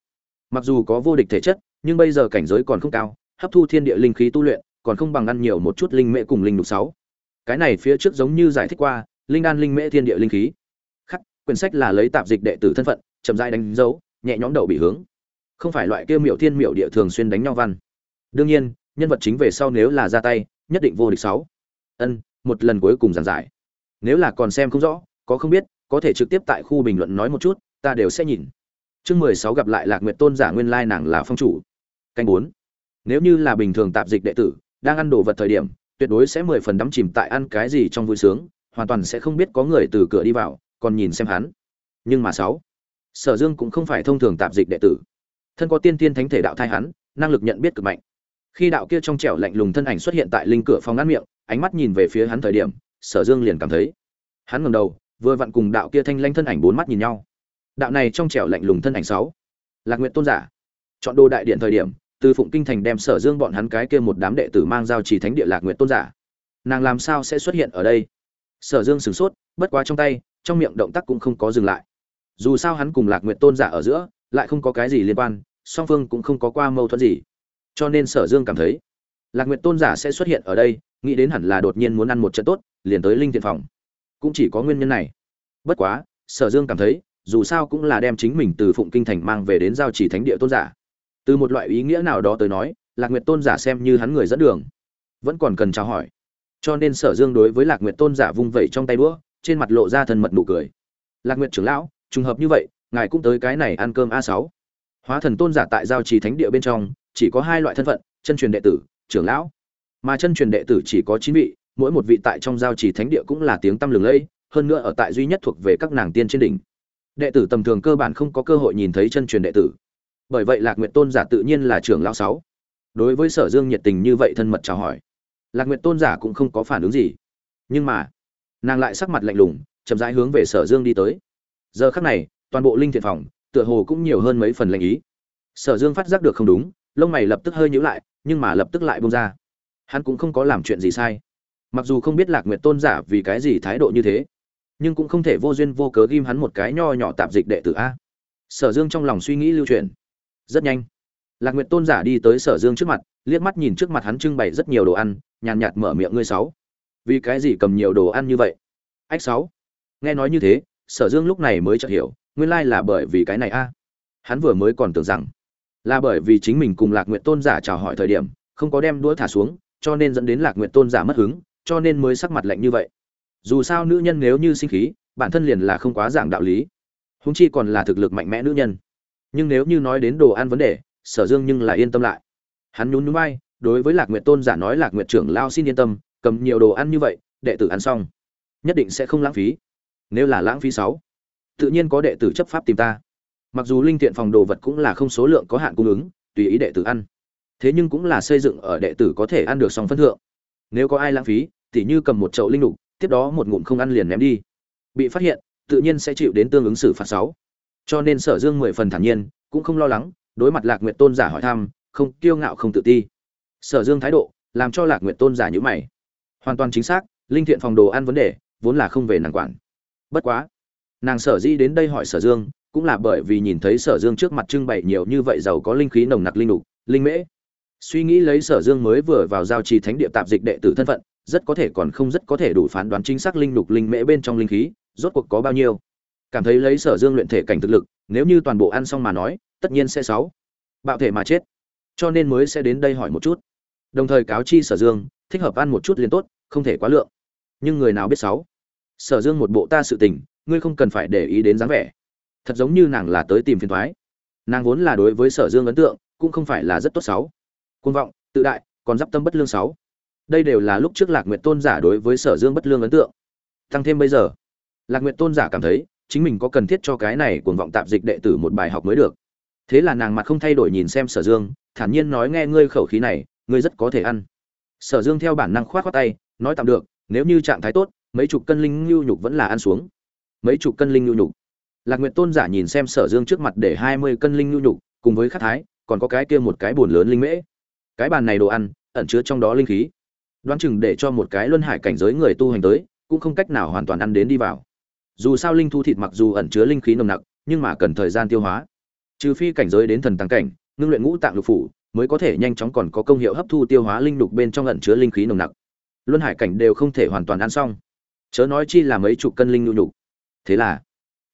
Mặc dù có vô địch thể chất, nhưng bây giờ cảnh giới còn không cao, hấp thu thiên địa linh khí tu luyện, còn không bằng ăn nhiều một chút linh mễ cùng linh đục sáu. Cái này phía trước giống như giải thích qua, linh đan linh mễ thiên địa linh khí. Khắc, quyển sách là lấy tạp dịch đệ tử thân phận, chậm rãi đánh dấu, nhẹ nhõm đầu bị hướng. Không phải loại kia miệu thiên miệu địa thường xuyên đánh nhau văn. Đương nhiên nhân vật chính về sau nếu là ra tay, nhất định vô địch sáu. Ân, một lần cuối cùng giảng giải. Nếu là còn xem không rõ, có không biết, có thể trực tiếp tại khu bình luận nói một chút, ta đều sẽ nhìn. Chương mười sáu gặp lại lạc nguyệt tôn giả nguyên lai nàng là phong chủ. Canh bốn. Nếu như là bình thường tạp dịch đệ tử, đang ăn đồ vật thời điểm, tuyệt đối sẽ mười phần đắm chìm tại ăn cái gì trong vui sướng, hoàn toàn sẽ không biết có người từ cửa đi vào, còn nhìn xem hắn. Nhưng mà sáu. Sở dương cũng không phải thông thường tạp dịch đệ tử. Thân có tiên tiên thánh thể đạo thai hắn, năng lực nhận biết cực mạnh khi đạo kia trong trẻo lạnh lùng thân ảnh xuất hiện tại linh cửa phòng ngăn miệng, ánh mắt nhìn về phía hắn thời điểm, sở dương liền cảm thấy, hắn ngầm đầu, vừa vặn cùng đạo kia thanh lanh thân ảnh bốn mắt nhìn nhau. Đạo này trong trẻo lạnh lùng thân ảnh sáu, lạc nguyện tôn giả, chọn đồ đại điện thời điểm, từ phụng kinh thành đem sở dương bọn hắn cái kia một đám đệ tử mang giao trì thánh địa lạc nguyện tôn giả. Nàng làm sao sẽ xuất hiện ở đây? Sở dương sửng sốt, bất quá trong tay, trong miệng động tác cũng không có dừng lại. Dù sao hắn cùng lạc nguyện tôn giả ở giữa, lại không có cái gì liên quan, song phương cũng không có qua mâu thuẫn gì cho nên sở dương cảm thấy, lạc nguyện tôn giả sẽ xuất hiện ở đây, nghĩ đến hẳn là đột nhiên muốn ăn một trận tốt, liền tới linh thiện phòng. Cũng chỉ có nguyên nhân này. Bất quá, sở dương cảm thấy, dù sao cũng là đem chính mình từ phụng kinh thành mang về đến giao chỉ thánh địa tôn giả. Từ một loại ý nghĩa nào đó tới nói, lạc nguyệt tôn giả xem như hắn người dẫn đường. Vẫn còn cần chào hỏi. Cho nên sở dương đối với lạc nguyệt tôn giả vung vẩy trong tay đũa, trên mặt lộ ra thân mật nụ cười. Lạc nguyệt trưởng lão, trùng hợp như vậy, ngài cũng tới cái này ăn cơm a sáu. Hóa thần tôn giả tại giao trì thánh địa bên trong chỉ có hai loại thân phận, chân truyền đệ tử, trưởng lão. Mà chân truyền đệ tử chỉ có chín vị, mỗi một vị tại trong giao trì thánh địa cũng là tiếng tăm lừng lẫy hơn nữa ở tại duy nhất thuộc về các nàng tiên trên đỉnh. Đệ tử tầm thường cơ bản không có cơ hội nhìn thấy chân truyền đệ tử. Bởi vậy lạc nguyện tôn giả tự nhiên là trưởng lão sáu. Đối với sở dương nhiệt tình như vậy thân mật chào hỏi, lạc nguyện tôn giả cũng không có phản ứng gì. Nhưng mà, nàng lại sắc mặt lạnh lùng, chậm rãi hướng về sở dương đi tới. Giờ khắc này, toàn bộ linh thiện phòng, tựa hồ cũng nhiều hơn mấy phần lệnh ý. Sở dương phát giác được không đúng lông mày lập tức hơi nhíu lại, nhưng mà lập tức lại buông ra. Hắn cũng không có làm chuyện gì sai. Mặc dù không biết lạc nguyệt tôn giả vì cái gì thái độ như thế, nhưng cũng không thể vô duyên vô cớ ghim hắn một cái nho nhỏ tạp dịch đệ tử a. Sở dương trong lòng suy nghĩ lưu truyền rất nhanh, lạc nguyệt tôn giả đi tới sở dương trước mặt, liếc mắt nhìn trước mặt hắn trưng bày rất nhiều đồ ăn, nhàn nhạt mở miệng ngươi sáu. Vì cái gì cầm nhiều đồ ăn như vậy? Ách sáu. Nghe nói như thế, sở dương lúc này mới chợt hiểu, nguyên lai là bởi vì cái này a. Hắn vừa mới còn tưởng rằng là bởi vì chính mình cùng lạc nguyện tôn giả chào hỏi thời điểm, không có đem đũa thả xuống, cho nên dẫn đến lạc nguyện tôn giả mất hứng, cho nên mới sắc mặt lạnh như vậy. Dù sao nữ nhân nếu như sinh khí, bản thân liền là không quá dạng đạo lý. Húng chi còn là thực lực mạnh mẽ nữ nhân. Nhưng nếu như nói đến đồ ăn vấn đề, sở dương nhưng là yên tâm lại. Hắn nhún nhún vai, đối với lạc nguyện tôn giả nói, lạc nguyện trưởng lao xin yên tâm, cầm nhiều đồ ăn như vậy, đệ tử ăn xong, nhất định sẽ không lãng phí. Nếu là lãng phí sáu, tự nhiên có đệ tử chấp pháp tìm ta mặc dù linh thiện phòng đồ vật cũng là không số lượng có hạn cung ứng, tùy ý đệ tử ăn. Thế nhưng cũng là xây dựng ở đệ tử có thể ăn được song phân thượng. Nếu có ai lãng phí, tỉ như cầm một chậu linh lục, tiếp đó một ngụm không ăn liền ném đi. Bị phát hiện, tự nhiên sẽ chịu đến tương ứng xử phạt sáu. Cho nên sở dương mười phần thản nhiên, cũng không lo lắng, đối mặt lạc nguyện tôn giả hỏi thăm, không kiêu ngạo không tự ti. Sở dương thái độ, làm cho lạc nguyện tôn giả nhữ mày. Hoàn toàn chính xác, linh thiện phòng đồ ăn vấn đề, vốn là không về nàng quản. Bất quá, nàng sở dĩ đến đây hỏi sở dương cũng là bởi vì nhìn thấy sở dương trước mặt trưng bày nhiều như vậy giàu có linh khí nồng nặc linh đục linh mễ. Suy nghĩ lấy sở dương mới vừa vào giao trì thánh địa tạp dịch đệ tử thân phận, rất có thể còn không rất có thể đủ phán đoán chính xác linh đục linh mễ bên trong linh khí, rốt cuộc có bao nhiêu. Cảm thấy lấy sở dương luyện thể cảnh thực lực, nếu như toàn bộ ăn xong mà nói, tất nhiên sẽ sáu. Bạo thể mà chết. Cho nên mới sẽ đến đây hỏi một chút. Đồng thời cáo chi sở dương, thích hợp ăn một chút liền tốt, không thể quá lượng. Nhưng người nào biết sáu? Sở dương một bộ ta sự tình, ngươi không cần phải để ý đến dáng vẻ thật giống như nàng là tới tìm phiền thoái. Nàng vốn là đối với sở dương ấn tượng, cũng không phải là rất tốt sáu côn vọng, tự đại, còn d tâm bất lương sáu. Đây đều là lúc trước lạc nguyện tôn giả đối với sở dương bất lương ấn tượng. Tăng thêm bây giờ, lạc nguyện tôn giả cảm thấy, chính mình có cần thiết cho cái này cuồng vọng tạp dịch đệ tử một bài học mới được. Thế là nàng mặt không thay đổi nhìn xem sở dương, thản nhiên nói nghe ngươi khẩu khí này, ngươi rất có thể ăn. Sở dương theo bản năng khoát khoát tay, nói tạm được, nếu như trạng thái tốt, mấy chục cân linh nhu nhục vẫn là ăn xuống. Mấy chục cân linh nhu nhục lạc nguyệt tôn giả nhìn xem sở dương trước mặt để hai mươi cân linh nhu nhục, cùng với khắc thái, còn có cái kia một cái bồn lớn linh mễ. Cái bàn này đồ ăn, ẩn chứa trong đó linh khí. Đoán chừng để cho một cái luân hải cảnh giới người tu hành tới, cũng không cách nào hoàn toàn ăn đến đi vào. Dù sao linh thu thịt mặc dù ẩn chứa linh khí nồng nặc, nhưng mà cần thời gian tiêu hóa. Trừ phi cảnh giới đến thần tăng cảnh, ngưng luyện ngũ tạng lục phủ, mới có thể nhanh chóng còn có công hiệu hấp thu tiêu hóa linh lục bên trong ẩn chứa linh khí nồng nặc. Luân hải cảnh đều không thể hoàn toàn ăn xong. Chớ nói chi là mấy chục cân linh nhu nhục. Thế là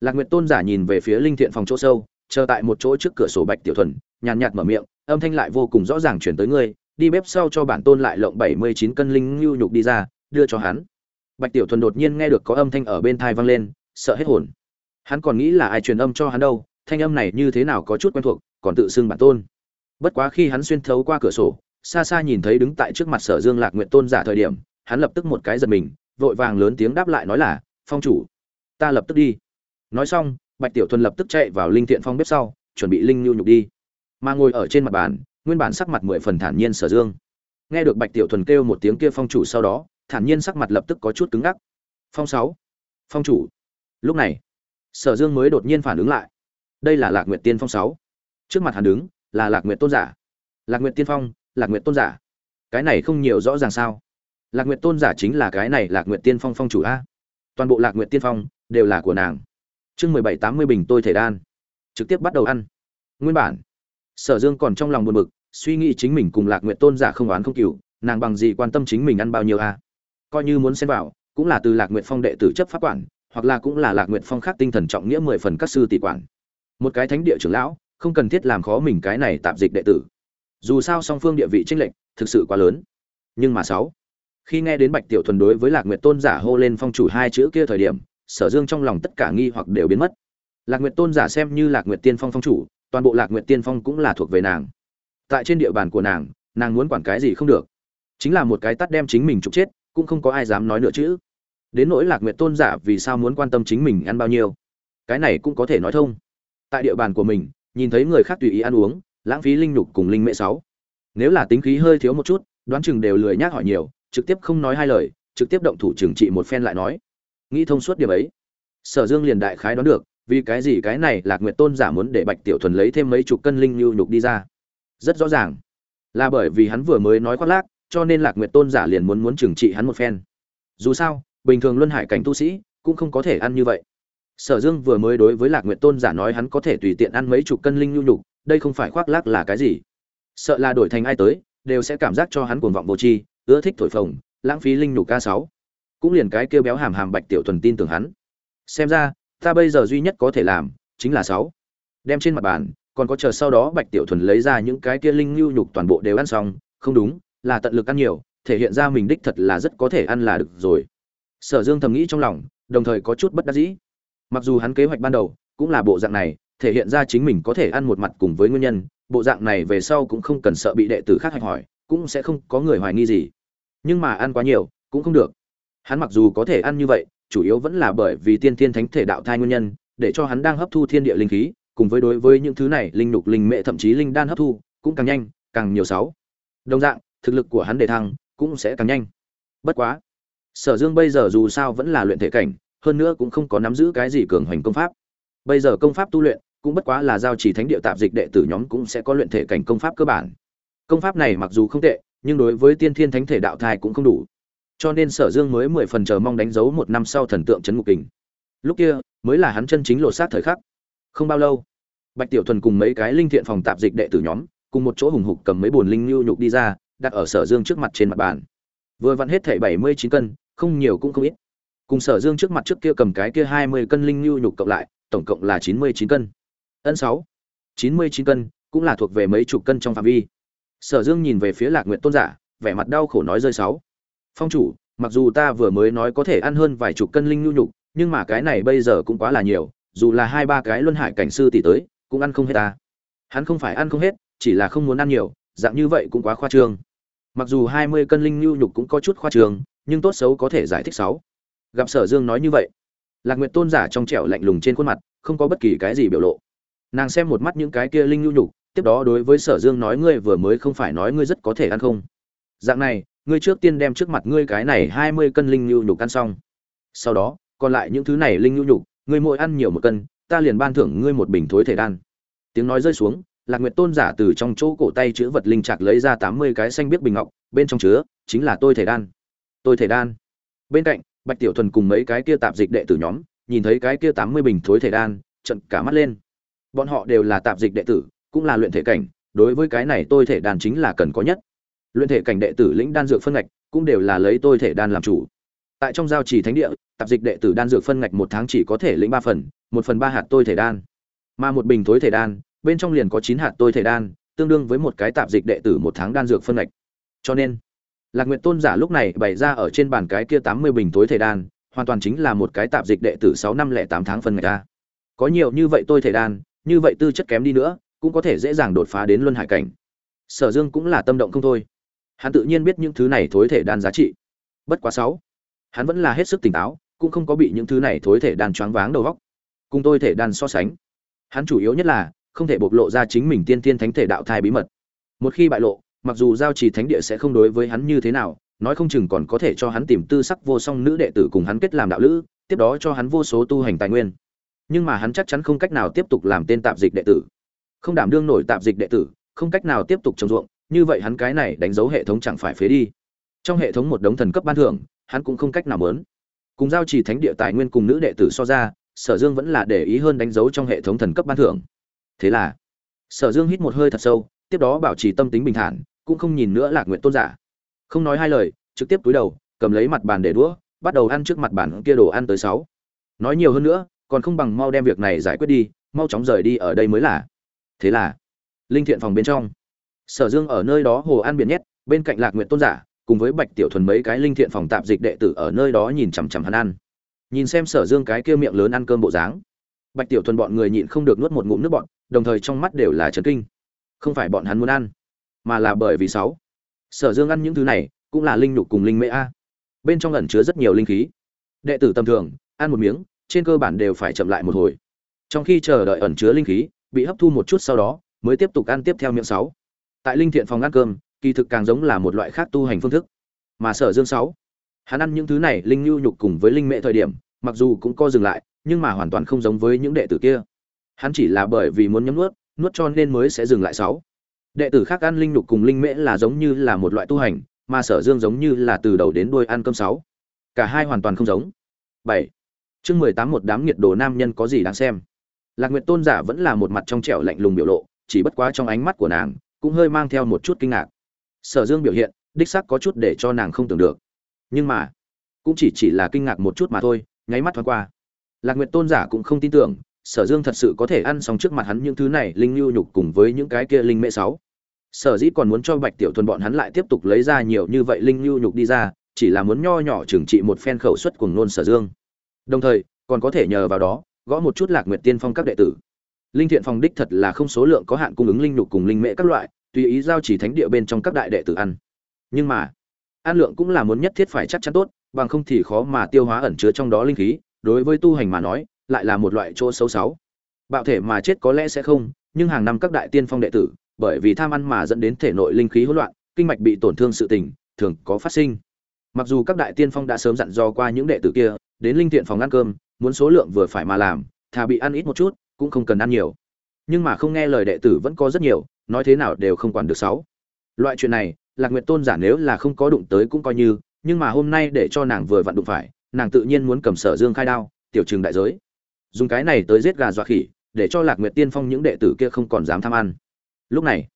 lạc nguyệt tôn giả nhìn về phía linh thiện phòng chỗ sâu, chờ tại một chỗ trước cửa sổ bạch tiểu thuần, nhàn nhạt mở miệng, âm thanh lại vô cùng rõ ràng chuyển tới ngươi, đi bếp sau cho bản tôn lại lộng bảy mươi chín cân linh lưu nhục đi ra, đưa cho hắn. Bạch tiểu thuần đột nhiên nghe được có âm thanh ở bên thai vang lên, sợ hết hồn. Hắn còn nghĩ là ai truyền âm cho hắn đâu, thanh âm này như thế nào có chút quen thuộc, còn tự xưng bản tôn. Bất quá khi hắn xuyên thấu qua cửa sổ, xa xa nhìn thấy đứng tại trước mặt sở dương lạc nguyện tôn giả thời điểm, hắn lập tức một cái giật mình, vội vàng lớn tiếng đáp lại nói là, phong chủ, ta lập tức đi nói xong, bạch tiểu thuần lập tức chạy vào linh thiện phong bếp sau, chuẩn bị linh nhu nhục đi. Mà ngồi ở trên mặt bàn, nguyên bản sắc mặt mười phần thản nhiên sở dương. Nghe được bạch tiểu thuần kêu một tiếng kia phong chủ sau đó, thản nhiên sắc mặt lập tức có chút cứng ngắc. Phong sáu. Phong chủ. Lúc này, sở dương mới đột nhiên phản ứng lại. Đây là lạc nguyệt tiên phong sáu. Trước mặt hắn đứng là lạc nguyệt tôn giả. Lạc nguyệt tiên phong, lạc nguyệt tôn giả. Cái này không nhiều rõ ràng sao? Lạc nguyệt tôn giả chính là cái này lạc nguyệt tiên phong phong chủ a. Toàn bộ lạc nguyệt tiên phong đều là của nàng chương mười bảy tám mươi bình tôi thể đan. Trực tiếp bắt đầu ăn. Nguyên bản, sở dương còn trong lòng buồn bực, suy nghĩ chính mình cùng lạc nguyện tôn giả không oán không cừu, nàng bằng gì quan tâm chính mình ăn bao nhiêu a coi như muốn xem vào, cũng là từ lạc nguyện phong đệ tử chấp pháp quản, hoặc là cũng là lạc nguyện phong khác tinh thần trọng nghĩa mười phần các sư tỷ quản. Một cái thánh địa trưởng lão, không cần thiết làm khó mình cái này tạm dịch đệ tử. Dù sao song phương địa vị tranh lệch, thực sự quá lớn. Nhưng mà sáu, khi nghe đến bạch tiểu thuần đối với lạc nguyệt tôn giả hô lên phong chủ hai chữ kia thời điểm sở dương trong lòng tất cả nghi hoặc đều biến mất. Lạc nguyệt tôn giả xem như lạc nguyệt tiên phong phong chủ, toàn bộ lạc nguyệt tiên phong cũng là thuộc về nàng. Tại trên địa bàn của nàng nàng muốn quản cái gì không được. Chính là một cái tắt đem chính mình trục chết, cũng không có ai dám nói nữa chứ. Đến nỗi lạc nguyệt tôn giả vì sao muốn quan tâm chính mình ăn bao nhiêu? Cái này cũng có thể nói thông. Tại địa bàn của mình, nhìn thấy người khác tùy ý ăn uống, lãng phí linh nhục cùng linh mễ sáu. Nếu là tính khí hơi thiếu một chút, đoán chừng đều lười nhác hỏi nhiều, trực tiếp không nói hai lời, trực tiếp động thủ trừng trị một phen lại nói nghĩ thông suốt điểm ấy. Sở dương liền đại khái đoán được, vì cái gì cái này lạc nguyệt tôn giả muốn để bạch tiểu thuần lấy thêm mấy chục cân linh nhu nhục đi ra. Rất rõ ràng. Là bởi vì hắn vừa mới nói khoác lác, cho nên lạc nguyệt tôn giả liền muốn muốn trừng trị hắn một phen. Dù sao, bình thường luân hải cảnh tu sĩ cũng không có thể ăn như vậy. Sở dương vừa mới đối với lạc nguyệt tôn giả nói hắn có thể tùy tiện ăn mấy chục cân linh nhu nhục, đây không phải khoác lác là cái gì. Sợ là đổi thành ai tới, đều sẽ cảm giác cho hắn cuồng vọng vô tri, ưa thích thổi phồng, lãng phí linh nhục ca sáu cũng liền cái kêu béo hàm hàm bạch tiểu thuần tin tưởng hắn. Xem ra, ta bây giờ duy nhất có thể làm, chính là sáu. Đem trên mặt bàn, còn có chờ sau đó bạch tiểu thuần lấy ra những cái kia linh lưu nhục toàn bộ đều ăn xong, không đúng, là tận lực ăn nhiều, thể hiện ra mình đích thật là rất có thể ăn là được rồi. Sở dương thầm nghĩ trong lòng, đồng thời có chút bất đắc dĩ. Mặc dù hắn kế hoạch ban đầu cũng là bộ dạng này, thể hiện ra chính mình có thể ăn một mặt cùng với nguyên nhân, bộ dạng này về sau cũng không cần sợ bị đệ tử khác hạch hỏi, cũng sẽ không có người hoài nghi gì. Nhưng mà ăn quá nhiều, cũng không được hắn mặc dù có thể ăn như vậy, chủ yếu vẫn là bởi vì tiên thiên thánh thể đạo thai nguyên nhân, để cho hắn đang hấp thu thiên địa linh khí, cùng với đối với những thứ này, linh nục linh mệ, thậm chí linh đan hấp thu, cũng càng nhanh, càng nhiều sáu. Đồng dạng, thực lực của hắn để thăng, cũng sẽ càng nhanh. Bất quá, sở dương bây giờ dù sao vẫn là luyện thể cảnh, hơn nữa cũng không có nắm giữ cái gì cường hoành công pháp. Bây giờ công pháp tu luyện, cũng bất quá là giao chỉ thánh địa tạp dịch đệ tử nhóm cũng sẽ có luyện thể cảnh công pháp cơ bản. Công pháp này mặc dù không tệ, nhưng đối với tiên thiên thánh thể đạo thai cũng không đủ cho nên sở dương mới mười phần chờ mong đánh dấu một năm sau thần tượng trấn ngục kình. Lúc kia, mới là hắn chân chính lột xác thời khắc. Không bao lâu, bạch tiểu thuần cùng mấy cái linh thiện phòng tạp dịch đệ tử nhóm, cùng một chỗ hùng hục cầm mấy bồn linh lưu nhục đi ra, đặt ở sở dương trước mặt trên mặt bàn. Vừa vặn hết thảy bảy mươi chín cân, không nhiều cũng không ít. Cùng sở dương trước mặt trước kia cầm cái kia hai mươi cân linh lưu nhục cộng lại, tổng cộng là chín mươi chín cân. Ân sáu, chín mươi chín cân cũng là thuộc về mấy chục cân trong phạm vi. Sở dương nhìn về phía lạc nguyện tôn giả, vẻ mặt đau khổ nói rơi sáu phong chủ, mặc dù ta vừa mới nói có thể ăn hơn vài chục cân linh nhu nhục, nhưng mà cái này bây giờ cũng quá là nhiều, dù là hai ba cái luân hải cảnh sư tỷ tới, cũng ăn không hết ta. Hắn không phải ăn không hết, chỉ là không muốn ăn nhiều, dạng như vậy cũng quá khoa trương. Mặc dù hai mươi cân linh nhu nhục cũng có chút khoa trương, nhưng tốt xấu có thể giải thích sáu. Gặp sở dương nói như vậy, lạc nguyệt tôn giả trong trẻo lạnh lùng trên khuôn mặt, không có bất kỳ cái gì biểu lộ. Nàng xem một mắt những cái kia linh nhu nhục, tiếp đó đối với sở dương nói, ngươi vừa mới không phải nói ngươi rất có thể ăn không? Dạng này ngươi trước tiên đem trước mặt ngươi cái này hai mươi cân linh nhu nhục ăn xong. Sau đó, còn lại những thứ này linh nhu nhục, ngươi mỗi ăn nhiều một cân, ta liền ban thưởng ngươi một bình thối thể đan. Tiếng nói rơi xuống, lạc nguyệt tôn giả từ trong chỗ cổ tay chứa vật linh trạc lấy ra tám mươi cái xanh biếc bình ngọc, bên trong chứa chính là tôi thể đan. Tôi thể đan. Bên cạnh, bạch tiểu thuần cùng mấy cái kia tạp dịch đệ tử nhóm, nhìn thấy cái kia tám mươi bình thối thể đan trợn cả mắt lên. Bọn họ đều là tạp dịch đệ tử, cũng là luyện thể cảnh, đối với cái này tôi thể đan chính là cần có nhất luyện thể cảnh đệ tử lĩnh đan dược phân ngạch cũng đều là lấy tôi thể đan làm chủ. Tại trong giao trì thánh địa, tạp dịch đệ tử đan dược phân ngạch một tháng chỉ có thể lĩnh ba phần, một phần ba hạt tôi thể đan. Mà một bình thối thể đan, bên trong liền có chín hạt tôi thể đan, tương đương với một cái tạp dịch đệ tử một tháng đan dược phân ngạch. Cho nên, lạc nguyện tôn giả lúc này bày ra ở trên bàn cái kia tám mươi bình thối thể đan, hoàn toàn chính là một cái tạp dịch đệ tử sáu năm lẻ tám tháng phân ngạch ra có nhiều như vậy tôi thể đan, như vậy tư chất kém đi nữa, cũng có thể dễ dàng đột phá đến luân hải cảnh. Sở dương cũng là tâm động không thôi hắn tự nhiên biết những thứ này thối thể đan giá trị. Bất quá sáu, hắn vẫn là hết sức tỉnh táo, cũng không có bị những thứ này thối thể đan choáng váng đầu óc. Cùng tôi thể đan so sánh, hắn chủ yếu nhất là không thể bộc lộ ra chính mình tiên tiên thánh thể đạo thai bí mật. Một khi bại lộ, mặc dù giao trì thánh địa sẽ không đối với hắn như thế nào, nói không chừng còn có thể cho hắn tìm tư sắc vô song nữ đệ tử cùng hắn kết làm đạo lữ, tiếp đó cho hắn vô số tu hành tài nguyên. Nhưng mà hắn chắc chắn không cách nào tiếp tục làm tên tạp dịch đệ tử. Không đảm đương nổi tạp dịch đệ tử, không cách nào tiếp tục trồng ruộng như vậy hắn cái này đánh dấu hệ thống chẳng phải phế đi. Trong hệ thống một đống thần cấp ban thưởng, hắn cũng không cách nào muốn cùng giao trì thánh địa tài nguyên cùng nữ đệ tử so ra, sở dương vẫn là để ý hơn đánh dấu trong hệ thống thần cấp ban thưởng. Thế là, sở dương hít một hơi thật sâu, tiếp đó bảo trì tâm tính bình thản, cũng không nhìn nữa lạc nguyện tôn giả. Không nói hai lời, trực tiếp túi đầu, cầm lấy mặt bàn để đũa, bắt đầu ăn trước mặt bàn kia đồ ăn tới sáu. Nói nhiều hơn nữa, còn không bằng mau đem việc này giải quyết đi, mau chóng rời đi ở đây mới là. Thế là, linh thiện phòng bên trong sở dương ở nơi đó hồ an biển nhét, bên cạnh lạc nguyện tôn giả, cùng với bạch tiểu thuần mấy cái linh thiện phòng tạp dịch đệ tử ở nơi đó nhìn chằm chằm hắn ăn. Nhìn xem sở dương cái kia miệng lớn ăn cơm bộ dáng, bạch tiểu thuần bọn người nhịn không được nuốt một ngụm nước bọn đồng thời trong mắt đều là trấn kinh. Không phải bọn hắn muốn ăn, mà là bởi vì sáu. Sở dương ăn những thứ này, cũng là linh nhục cùng linh mễ a. Bên trong ẩn chứa rất nhiều linh khí. Đệ tử tầm thường, ăn một miếng, trên cơ bản đều phải chậm lại một hồi. Trong khi chờ đợi ẩn chứa linh khí, bị hấp thu một chút sau đó, mới tiếp tục ăn tiếp theo miệng sáu tại linh thiện phòng ăn cơm, kỳ thực càng giống là một loại khác tu hành phương thức. Mà sở dương sáu, hắn ăn những thứ này linh nhu nhục cùng với linh mẹ thời điểm, mặc dù cũng co dừng lại, nhưng mà hoàn toàn không giống với những đệ tử kia. Hắn chỉ là bởi vì muốn nhấm nuốt nuốt cho nên mới sẽ dừng lại sáu. Đệ tử khác ăn linh nhục cùng linh mễ là giống như là một loại tu hành, mà sở dương giống như là từ đầu đến đuôi ăn cơm sáu. Cả hai hoàn toàn không giống. Bảy, chương mười tám một đám nhiệt đồ nam nhân có gì đáng xem? Lạc nguyệt tôn giả vẫn là một mặt trong trẻo lạnh lùng biểu lộ, chỉ bất quá trong ánh mắt của nàng cũng hơi mang theo một chút kinh ngạc. Sở dương biểu hiện, đích xác có chút để cho nàng không tưởng được. Nhưng mà, cũng chỉ chỉ là kinh ngạc một chút mà thôi, nháy mắt thoáng qua. Lạc nguyệt tôn giả cũng không tin tưởng, sở dương thật sự có thể ăn xong trước mặt hắn những thứ này, linh lưu nhục cùng với những cái kia linh mễ sáu. Sở dĩ còn muốn cho bạch tiểu thuần bọn hắn lại tiếp tục lấy ra nhiều như vậy linh lưu nhục đi ra, chỉ là muốn nho nhỏ trừng trị một phen khẩu suất cùng nôn sở dương. Đồng thời, còn có thể nhờ vào đó, gõ một chút lạc nguyệt tiên phong các đệ tử linh thiện phòng đích thật là không số lượng có hạn cung ứng linh nhục cùng linh mễ các loại, tùy ý giao chỉ thánh địa bên trong các đại đệ tử ăn. Nhưng mà, ăn lượng cũng là muốn nhất thiết phải chắc chắn tốt, bằng không thì khó mà tiêu hóa ẩn chứa trong đó linh khí, đối với tu hành mà nói, lại là một loại chỗ xấu xáo bạo thể mà chết có lẽ sẽ không, nhưng hàng năm các đại tiên phong đệ tử, bởi vì tham ăn mà dẫn đến thể nội linh khí hỗn loạn, kinh mạch bị tổn thương sự tình, thường có phát sinh. Mặc dù các đại tiên phong đã sớm dặn dò qua những đệ tử kia, đến linh thiện phòng ăn cơm, muốn số lượng vừa phải mà làm, thà bị ăn ít một chút cũng không cần ăn nhiều. Nhưng mà không nghe lời đệ tử vẫn có rất nhiều, nói thế nào đều không quản được sáu. Loại chuyện này, lạc nguyệt tôn giả nếu là không có đụng tới cũng coi như, nhưng mà hôm nay để cho nàng vừa vặn đụng phải, nàng tự nhiên muốn cầm sở dương khai đao, tiểu trường đại giới. Dùng cái này tới giết gà dọa khỉ, để cho lạc nguyệt tiên phong những đệ tử kia không còn dám tham ăn. Lúc này,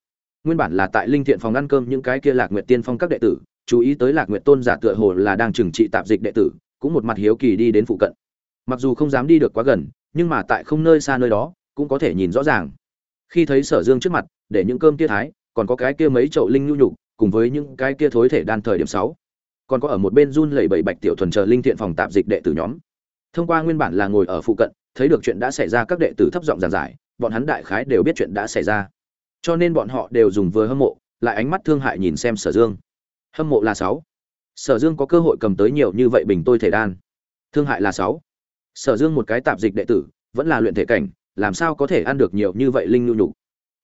nguyên bản là tại linh thiện phòng ăn cơm những cái kia lạc nguyệt tiên phong các đệ tử, chú ý tới lạc nguyệt tôn giả tựa hồ là đang trừng trị tạp dịch đệ tử, cũng một mặt hiếu kỳ đi đến phụ cận. Mặc dù không dám đi được quá gần nhưng mà tại không nơi xa nơi đó, cũng có thể nhìn rõ ràng. Khi thấy sở dương trước mặt, để những cơm kia thái, còn có cái kia mấy chậu linh nhu nhục, cùng với những cái kia thối thể đan thời điểm sáu. Còn có ở một bên run lẩy bẩy bạch tiểu thuần chờ linh thiện phòng tạp dịch đệ tử nhóm. Thông qua nguyên bản là ngồi ở phụ cận, thấy được chuyện đã xảy ra các đệ tử thấp giọng giảng giải, bọn hắn đại khái đều biết chuyện đã xảy ra. Cho nên bọn họ đều dùng vừa hâm mộ, lại ánh mắt thương hại nhìn xem sở dương. Hâm mộ là sáu. Sở dương có cơ hội cầm tới nhiều như vậy bình tôi thể đan. Thương hại là sáu sở dương một cái tạp dịch đệ tử, vẫn là luyện thể cảnh, làm sao có thể ăn được nhiều như vậy linh nhu nhục?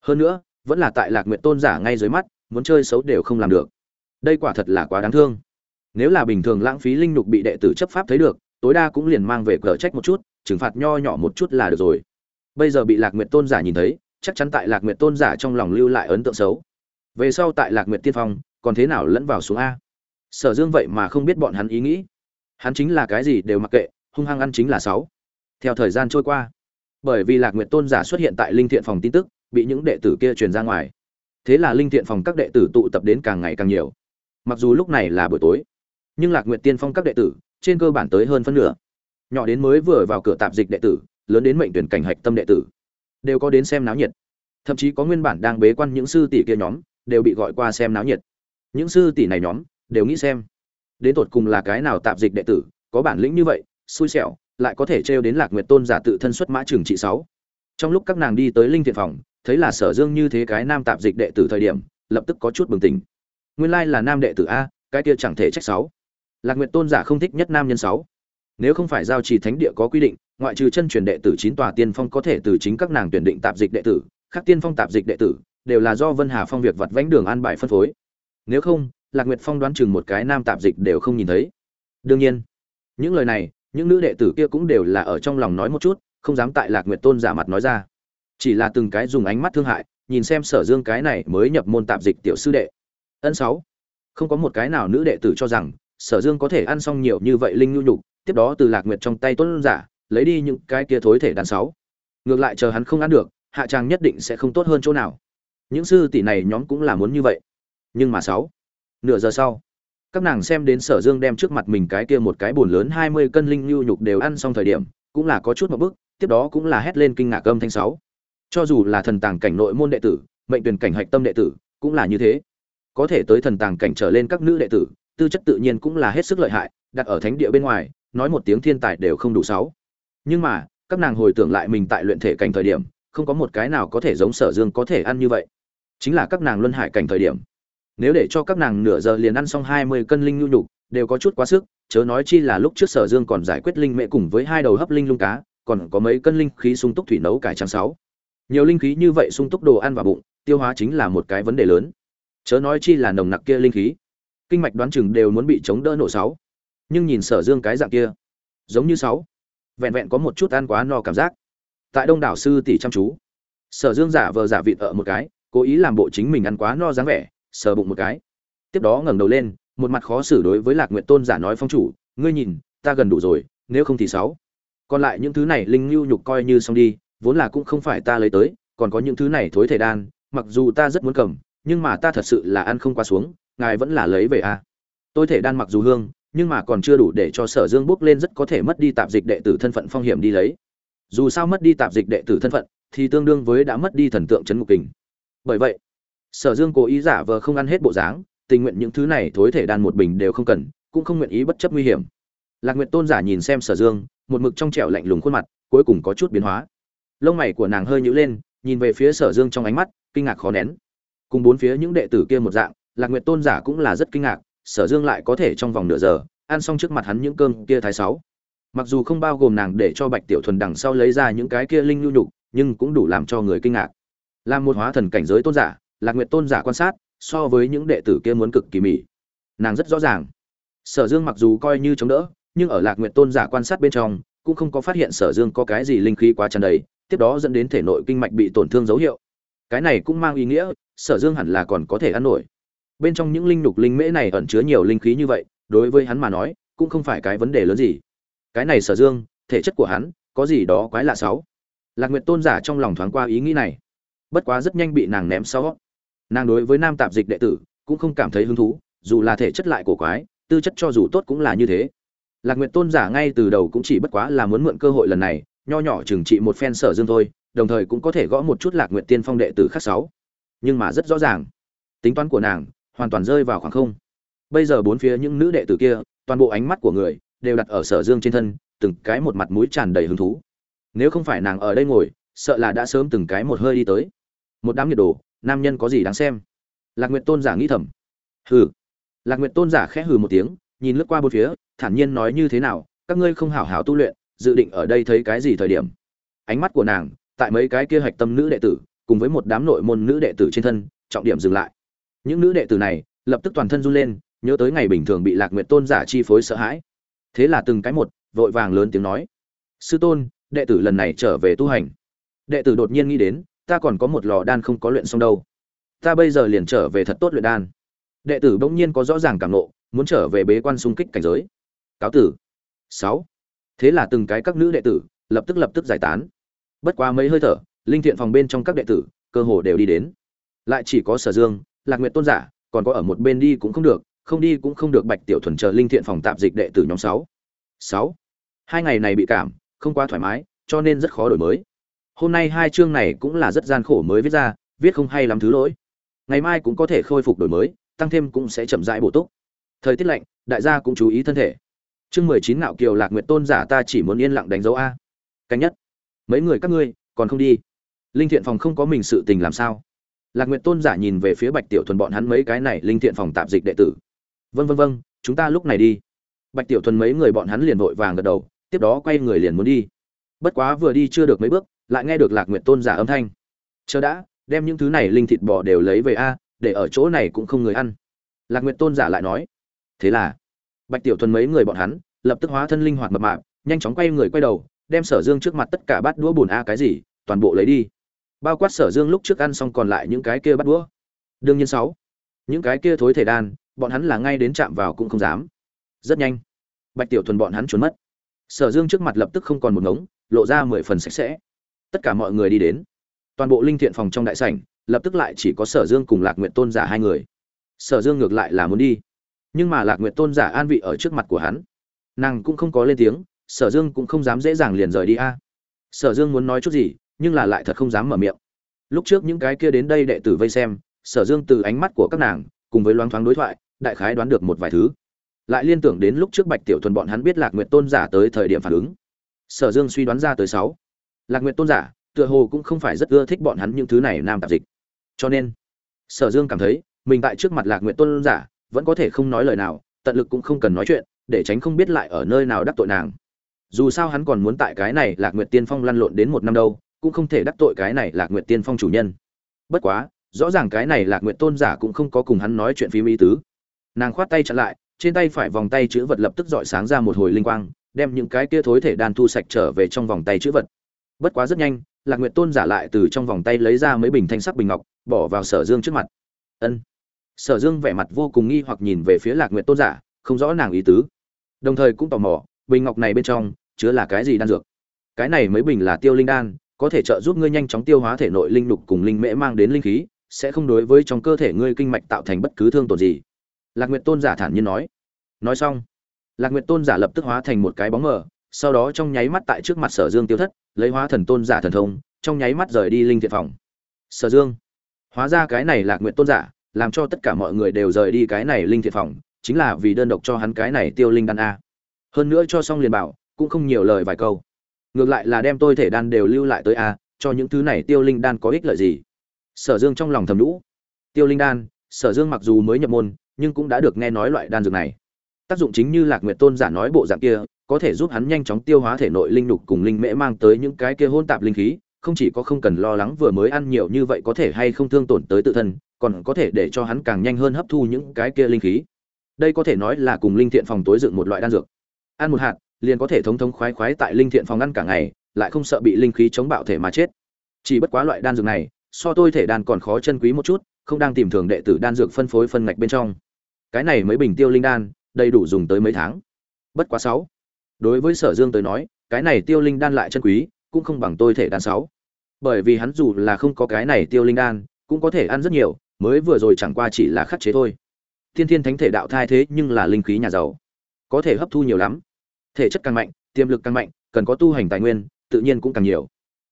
Hơn nữa, vẫn là tại lạc nguyện tôn giả ngay dưới mắt, muốn chơi xấu đều không làm được. Đây quả thật là quá đáng thương. Nếu là bình thường lãng phí linh nhục bị đệ tử chấp pháp thấy được, tối đa cũng liền mang về cờ trách một chút, trừng phạt nho nhỏ một chút là được rồi. Bây giờ bị lạc nguyện tôn giả nhìn thấy, chắc chắn tại lạc nguyện tôn giả trong lòng lưu lại ấn tượng xấu. Về sau tại lạc nguyện tiên phong, còn thế nào lẫn vào xuống a? Sở dương vậy mà không biết bọn hắn ý nghĩ. Hắn chính là cái gì đều mặc kệ hung hăng ăn chính là sáu. Theo thời gian trôi qua, bởi vì lạc nguyệt tôn giả xuất hiện tại linh thiện phòng tin tức, bị những đệ tử kia truyền ra ngoài. Thế là linh thiện phòng các đệ tử tụ tập đến càng ngày càng nhiều. Mặc dù lúc này là buổi tối, nhưng lạc nguyệt tiên phong các đệ tử, trên cơ bản tới hơn phân nửa. Nhỏ đến mới vừa vào cửa tạp dịch đệ tử, lớn đến mệnh tuyển cảnh hạch tâm đệ tử, đều có đến xem náo nhiệt. Thậm chí có nguyên bản đang bế quan những sư tỷ kia nhóm, đều bị gọi qua xem náo nhiệt. Những sư tỷ này nhóm, đều nghĩ xem, đến tột cùng là cái nào tạp dịch đệ tử, có bản lĩnh như vậy xui xẻo, lại có thể trêu đến lạc nguyệt tôn giả tự thân xuất mã trường trị sáu. Trong lúc các nàng đi tới linh thiện phòng, thấy là sở dương như thế cái nam tạp dịch đệ tử thời điểm, lập tức có chút bừng tỉnh. Nguyên lai là nam đệ tử a, cái kia chẳng thể trách sáu. Lạc nguyệt tôn giả không thích nhất nam nhân sáu. Nếu không phải giao trì thánh địa có quy định, ngoại trừ chân truyền đệ tử chín tòa tiên phong có thể từ chính các nàng tuyển định tạp dịch đệ tử các tiên phong tạp dịch đệ tử, đều là do vân hà phong việc vặt vãnh đường an bài phân phối. Nếu không, lạc nguyệt phong đoán chừng một cái nam tạp dịch đều không nhìn thấy. Đương nhiên, những lời này những nữ đệ tử kia cũng đều là ở trong lòng nói một chút, không dám tại lạc nguyệt tôn giả mặt nói ra. Chỉ là từng cái dùng ánh mắt thương hại, nhìn xem sở dương cái này mới nhập môn tạp dịch tiểu sư đệ. Ân sáu, không có một cái nào nữ đệ tử cho rằng sở dương có thể ăn xong nhiều như vậy linh nhu nhục, tiếp đó từ lạc nguyệt trong tay tôn giả, lấy đi những cái kia thối thể đàn sáu. Ngược lại chờ hắn không ăn được, hạ trang nhất định sẽ không tốt hơn chỗ nào. Những sư tỷ này nhóm cũng là muốn như vậy. Nhưng mà sáu, nửa giờ sau các nàng xem đến sở dương đem trước mặt mình cái kia một cái bồn lớn hai mươi cân linh nhu nhục đều ăn xong thời điểm, cũng là có chút một bức, tiếp đó cũng là hét lên kinh ngạc âm thanh sáu. Cho dù là thần tàng cảnh nội môn đệ tử, mệnh tuyển cảnh hạch tâm đệ tử, cũng là như thế. Có thể tới thần tàng cảnh trở lên các nữ đệ tử, tư chất tự nhiên cũng là hết sức lợi hại, đặt ở thánh địa bên ngoài, nói một tiếng thiên tài đều không đủ sáu. Nhưng mà, các nàng hồi tưởng lại mình tại luyện thể cảnh thời điểm, không có một cái nào có thể giống sở dương có thể ăn như vậy. Chính là các nàng luân hải cảnh thời điểm nếu để cho các nàng nửa giờ liền ăn xong hai mươi cân linh nhu nhục, đều có chút quá sức, chớ nói chi là lúc trước sở dương còn giải quyết linh mẹ cùng với hai đầu hấp linh lung cá, còn có mấy cân linh khí sung túc thủy nấu cải trắng sáu. Nhiều linh khí như vậy sung túc đồ ăn vào bụng, tiêu hóa chính là một cái vấn đề lớn. Chớ nói chi là nồng nặc kia linh khí. Kinh mạch đoán chừng đều muốn bị chống đỡ nổ sáu. Nhưng nhìn sở dương cái dạng kia, giống như sáu. Vẹn vẹn có một chút ăn quá no cảm giác. Tại đông đảo sư tỷ chăm chú. Sở dương giả vờ giả vịt ở một cái, cố ý làm bộ chính mình ăn quá no dáng vẻ sờ bụng một cái. Tiếp đó ngẩng đầu lên, một mặt khó xử đối với lạc nguyện tôn giả nói phong chủ, ngươi nhìn, ta gần đủ rồi, nếu không thì sáu. Còn lại những thứ này linh lưu nhục coi như xong đi, vốn là cũng không phải ta lấy tới, còn có những thứ này thối thể đan, mặc dù ta rất muốn cầm, nhưng mà ta thật sự là ăn không qua xuống, ngài vẫn là lấy về a. À. tôi thể đan mặc dù hương, nhưng mà còn chưa đủ để cho sở dương bước lên rất có thể mất đi tạp dịch đệ tử thân phận phong hiểm đi lấy. Dù sao mất đi tạp dịch đệ tử thân phận, thì tương đương với đã mất đi thần tượng chấn ngục kình. Bởi vậy sở dương cố ý giả vờ không ăn hết bộ dáng, tình nguyện những thứ này thối thể đan một bình đều không cần, cũng không nguyện ý bất chấp nguy hiểm. Lạc nguyệt tôn giả nhìn xem sở dương, một mực trong trẻo lạnh lùng khuôn mặt, cuối cùng có chút biến hóa. Lông mày của nàng hơi nhữ lên, nhìn về phía sở dương trong ánh mắt, kinh ngạc khó nén. Cùng bốn phía những đệ tử kia một dạng, lạc nguyệt tôn giả cũng là rất kinh ngạc, sở dương lại có thể trong vòng nửa giờ, ăn xong trước mặt hắn những cơm kia thái sáu. Mặc dù không bao gồm nàng để cho bạch tiểu thuần đằng sau lấy ra những cái kia linh nhu nhục, nhưng cũng đủ làm cho người kinh ngạc. Làm một hóa thần cảnh giới tôn giả lạc nguyệt tôn giả quan sát, so với những đệ tử kia muốn cực kỳ mỉ nàng rất rõ ràng. Sở dương mặc dù coi như chống đỡ, nhưng ở lạc nguyệt tôn giả quan sát bên trong, cũng không có phát hiện sở dương có cái gì linh khí quá tràn đầy, tiếp đó dẫn đến thể nội kinh mạch bị tổn thương dấu hiệu. Cái này cũng mang ý nghĩa, sở dương hẳn là còn có thể ăn nổi. Bên trong những linh nhục linh mễ này ẩn chứa nhiều linh khí như vậy, đối với hắn mà nói, cũng không phải cái vấn đề lớn gì. Cái này sở dương, thể chất của hắn, có gì đó quái lạ sáu lạc nguyệt tôn giả trong lòng thoáng qua ý nghĩ này. Bất quá rất nhanh bị nàng ném sau nàng đối với nam tạp dịch đệ tử cũng không cảm thấy hứng thú, dù là thể chất lại cổ quái, tư chất cho dù tốt cũng là như thế. Lạc nguyệt tôn giả ngay từ đầu cũng chỉ bất quá là muốn mượn cơ hội lần này, nho nhỏ trừng trị một phen sở dương thôi, đồng thời cũng có thể gõ một chút lạc nguyện tiên phong đệ tử khác sáu. Nhưng mà rất rõ ràng, tính toán của nàng hoàn toàn rơi vào khoảng không. Bây giờ bốn phía những nữ đệ tử kia, toàn bộ ánh mắt của người đều đặt ở sở dương trên thân, từng cái một mặt mũi tràn đầy hứng thú. Nếu không phải nàng ở đây ngồi, sợ là đã sớm từng cái một hơi đi tới. Một đám nhiệt đồ nam nhân có gì đáng xem? Lạc nguyệt tôn giả nghĩ thầm. Hừ. Lạc nguyệt tôn giả khẽ hừ một tiếng, nhìn lướt qua bốn phía, thản nhiên nói như thế nào, các ngươi không hảo hảo tu luyện, dự định ở đây thấy cái gì thời điểm? Ánh mắt của nàng, tại mấy cái kia hạch tâm nữ đệ tử, cùng với một đám nội môn nữ đệ tử trên thân, trọng điểm dừng lại. Những nữ đệ tử này, lập tức toàn thân run lên, nhớ tới ngày bình thường bị lạc nguyện tôn giả chi phối sợ hãi. Thế là từng cái một, vội vàng lớn tiếng nói. Sư tôn, đệ tử lần này trở về tu hành. Đệ tử đột nhiên nghĩ đến ta còn có một lò đan không có luyện xong đâu. Ta bây giờ liền trở về thật tốt luyện đan. Đệ tử bỗng nhiên có rõ ràng cảm nộ, muốn trở về bế quan xung kích cảnh giới. Cáo tử. Sáu. Thế là từng cái các nữ đệ tử, lập tức lập tức giải tán. Bất quá mấy hơi thở, linh thiện phòng bên trong các đệ tử, cơ hồ đều đi đến. Lại chỉ có sở dương, lạc nguyệt tôn giả, còn có ở một bên đi cũng không được, không đi cũng không được bạch tiểu thuần chờ linh thiện phòng tạp dịch đệ tử nhóm sáu. Sáu. Hai ngày này bị cảm, không quá thoải mái, cho nên rất khó đổi mới hôm nay hai chương này cũng là rất gian khổ mới viết ra, viết không hay lắm thứ lỗi. Ngày mai cũng có thể khôi phục đổi mới, tăng thêm cũng sẽ chậm rãi bổ túc. Thời tiết lạnh, đại gia cũng chú ý thân thể. Chương mười chín ngạo kiều lạc nguyệt tôn giả ta chỉ muốn yên lặng đánh dấu a. Cánh nhất. Mấy người các ngươi, còn không đi? Linh thiện phòng không có mình sự tình làm sao? Lạc nguyệt tôn giả nhìn về phía bạch tiểu thuần bọn hắn mấy cái này, linh thiện phòng tạp dịch đệ tử. Vân vân vân, chúng ta lúc này đi. Bạch tiểu thuần mấy người bọn hắn liền vội vàng gật đầu, tiếp đó quay người liền muốn đi. Bất quá vừa đi chưa được mấy bước lại nghe được lạc nguyện tôn giả âm thanh. Chờ đã, đem những thứ này linh thịt bò đều lấy về a à, để ở chỗ này cũng không người ăn. Lạc nguyện tôn giả lại nói. Thế là, bạch tiểu thuần mấy người bọn hắn lập tức hóa thân linh hoạt mập mạp, nhanh chóng quay người quay đầu, đem sở dương trước mặt tất cả bát đũa bùn a cái gì, toàn bộ lấy đi. Bao quát sở dương lúc trước ăn xong còn lại những cái kia bắt đũa. Đương nhiên sáu, những cái kia thối thể đan, bọn hắn là ngay đến chạm vào cũng không dám. Rất nhanh, bạch tiểu thuần bọn hắn trốn mất. Sở dương trước mặt lập tức không còn một ngống, lộ ra mười phần sạch sẽ tất cả mọi người đi đến. Toàn bộ linh thiện phòng trong đại sảnh, lập tức lại chỉ có sở dương cùng lạc nguyện tôn giả hai người. Sở dương ngược lại là muốn đi, nhưng mà lạc nguyện tôn giả an vị ở trước mặt của hắn. Nàng cũng không có lên tiếng, sở dương cũng không dám dễ dàng liền rời đi a. Sở dương muốn nói chút gì, nhưng là lại thật không dám mở miệng. Lúc trước những cái kia đến đây đệ tử vây xem, sở dương từ ánh mắt của các nàng, cùng với loáng thoáng đối thoại, đại khái đoán được một vài thứ. Lại liên tưởng đến lúc trước bạch tiểu thuần bọn hắn biết lạc nguyệt tôn giả tới thời điểm phản ứng. Sở dương suy đoán ra tới sáu lạc nguyệt tôn giả, tựa hồ cũng không phải rất ưa thích bọn hắn những thứ này nam tạp dịch. Cho nên, sở dương cảm thấy, mình tại trước mặt lạc nguyệt tôn giả, vẫn có thể không nói lời nào, tận lực cũng không cần nói chuyện, để tránh không biết lại ở nơi nào đắc tội nàng. Dù sao hắn còn muốn tại cái này lạc nguyệt tiên phong lăn lộn đến một năm đâu, cũng không thể đắc tội cái này lạc nguyệt tiên phong chủ nhân. Bất quá, rõ ràng cái này lạc nguyệt tôn giả cũng không có cùng hắn nói chuyện phí mỹ tứ. Nàng khoát tay chặn lại, trên tay phải vòng tay chữ vật lập tức dọi sáng ra một hồi linh quang, đem những cái kia thối thể đan thu sạch trở về trong vòng tay chữ vật bất quá rất nhanh, lạc nguyệt tôn giả lại từ trong vòng tay lấy ra mấy bình thanh sắc bình ngọc, bỏ vào sở dương trước mặt. Ân. Sở dương vẻ mặt vô cùng nghi hoặc nhìn về phía lạc nguyệt tôn giả, không rõ nàng ý tứ. Đồng thời cũng tò mò, bình ngọc này bên trong chứa là cái gì đan dược? Cái này mấy bình là tiêu linh đan, có thể trợ giúp ngươi nhanh chóng tiêu hóa thể nội linh lục cùng linh mễ mang đến linh khí, sẽ không đối với trong cơ thể ngươi kinh mạch tạo thành bất cứ thương tổn gì. Lạc nguyệt tôn giả thản nhiên nói. Nói xong, lạc nguyệt tôn giả lập tức hóa thành một cái bóng mờ sau đó trong nháy mắt tại trước mặt sở dương tiêu thất, lấy hóa thần tôn giả thần thông, trong nháy mắt rời đi linh thiện phòng. Sở dương, hóa ra cái này lạc nguyệt tôn giả, làm cho tất cả mọi người đều rời đi cái này linh thiện phòng, chính là vì đơn độc cho hắn cái này tiêu linh đan a. Hơn nữa cho xong liền bảo, cũng không nhiều lời vài câu. Ngược lại là đem tôi thể đan đều lưu lại tới a, cho những thứ này tiêu linh đan có ích lợi gì? Sở dương trong lòng thầm lũ tiêu linh đan, sở dương mặc dù mới nhập môn, nhưng cũng đã được nghe nói loại đan dược này. Tác dụng chính như lạc nguyệt tôn giả nói bộ dạng kia có thể giúp hắn nhanh chóng tiêu hóa thể nội linh đục cùng linh mễ mang tới những cái kia hôn tạp linh khí, không chỉ có không cần lo lắng vừa mới ăn nhiều như vậy có thể hay không thương tổn tới tự thân, còn có thể để cho hắn càng nhanh hơn hấp thu những cái kia linh khí. Đây có thể nói là cùng linh thiện phòng tối dựng một loại đan dược. Ăn một hạt, liền có thể thống thống khoái khoái tại linh thiện phòng ăn cả ngày, lại không sợ bị linh khí chống bạo thể mà chết. Chỉ bất quá loại đan dược này, so tôi thể đan còn khó chân quý một chút, không đang tìm thường đệ tử đan dược phân phối phân ngạch bên trong. Cái này mới bình tiêu linh đan, đầy đủ dùng tới mấy tháng. Bất quá sáu đối với sở dương tới nói, cái này tiêu linh đan lại chân quý, cũng không bằng tôi thể đan sáu. Bởi vì hắn dù là không có cái này tiêu linh đan, cũng có thể ăn rất nhiều, mới vừa rồi chẳng qua chỉ là khắc chế thôi. Thiên thiên thánh thể đạo thai thế nhưng là linh khí nhà giàu. Có thể hấp thu nhiều lắm. Thể chất càng mạnh, tiềm lực càng mạnh, cần có tu hành tài nguyên, tự nhiên cũng càng nhiều.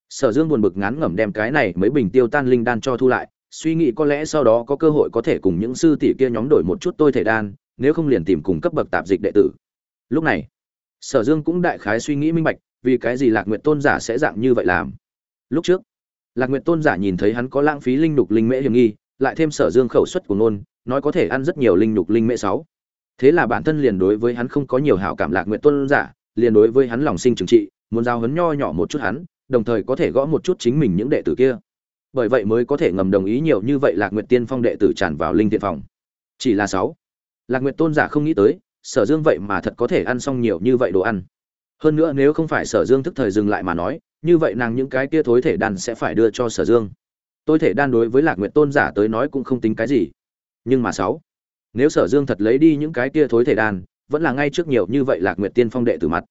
Sở dương buồn bực ngán ngẩm đem cái này mấy bình tiêu tan linh đan cho thu lại, suy nghĩ có lẽ sau đó có cơ hội có thể cùng những sư tỷ kia nhóm đổi một chút tôi thể đan, nếu không liền tìm cùng cấp bậc tạp dịch đệ tử. Lúc này sở dương cũng đại khái suy nghĩ minh bạch, vì cái gì lạc nguyện tôn giả sẽ dạng như vậy làm? Lúc trước, lạc nguyện tôn giả nhìn thấy hắn có lãng phí linh đục linh mễ hiểm nghi, lại thêm sở dương khẩu suất của nôn nói có thể ăn rất nhiều linh đục linh mễ sáu. Thế là bản thân liền đối với hắn không có nhiều hảo cảm lạc nguyện tôn giả, liền đối với hắn lòng sinh trừng trị, muốn giao hấn nho nhỏ một chút hắn, đồng thời có thể gõ một chút chính mình những đệ tử kia. Bởi vậy mới có thể ngầm đồng ý nhiều như vậy lạc nguyệt tiên phong đệ tử tràn vào linh thiện phòng. Chỉ là sáu, lạc nguyệt tôn giả không nghĩ tới sở dương vậy mà thật có thể ăn xong nhiều như vậy đồ ăn. Hơn nữa nếu không phải sở dương thức thời dừng lại mà nói, như vậy nàng những cái kia thối thể đan sẽ phải đưa cho sở dương. Tôi thể đan đối với lạc nguyệt tôn giả tới nói cũng không tính cái gì. Nhưng mà sáu, nếu sở dương thật lấy đi những cái kia thối thể đan, vẫn là ngay trước nhiều như vậy lạc nguyệt tiên phong đệ tử mặt.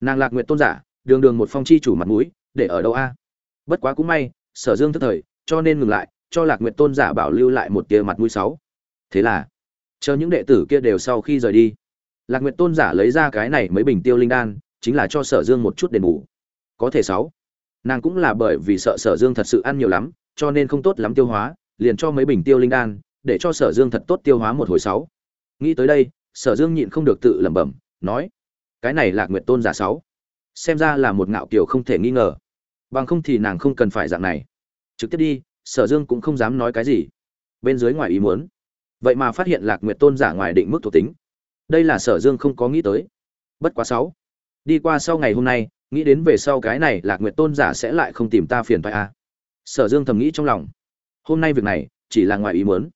Nàng lạc nguyệt tôn giả, đường đường một phong chi chủ mặt mũi, để ở đâu a? Bất quá cũng may, sở dương thức thời, cho nên ngừng lại, cho lạc nguyệt tôn giả bảo lưu lại một tia mặt mũi sáu. Thế là, chờ những đệ tử kia đều sau khi rời đi lạc nguyệt tôn giả lấy ra cái này mấy bình tiêu linh đan, chính là cho sở dương một chút đền bù. Có thể sáu. Nàng cũng là bởi vì sợ sở dương thật sự ăn nhiều lắm, cho nên không tốt lắm tiêu hóa, liền cho mấy bình tiêu linh đan, để cho sở dương thật tốt tiêu hóa một hồi sáu. Nghĩ tới đây, sở dương nhịn không được tự lẩm bẩm, nói, cái này lạc nguyệt tôn giả sáu, xem ra là một ngạo kiều không thể nghi ngờ. Bằng không thì nàng không cần phải dạng này. Trực tiếp đi, sở dương cũng không dám nói cái gì. Bên dưới ngoài ý muốn. Vậy mà phát hiện lạc nguyệt tôn giả ngoài định mức thuộc tính đây là sở dương không có nghĩ tới. Bất quá sáu. Đi qua sau ngày hôm nay, nghĩ đến về sau cái này lạc nguyệt tôn giả sẽ lại không tìm ta phiền phải à. sở dương thầm nghĩ trong lòng. Hôm nay việc này, chỉ là ngoài ý muốn.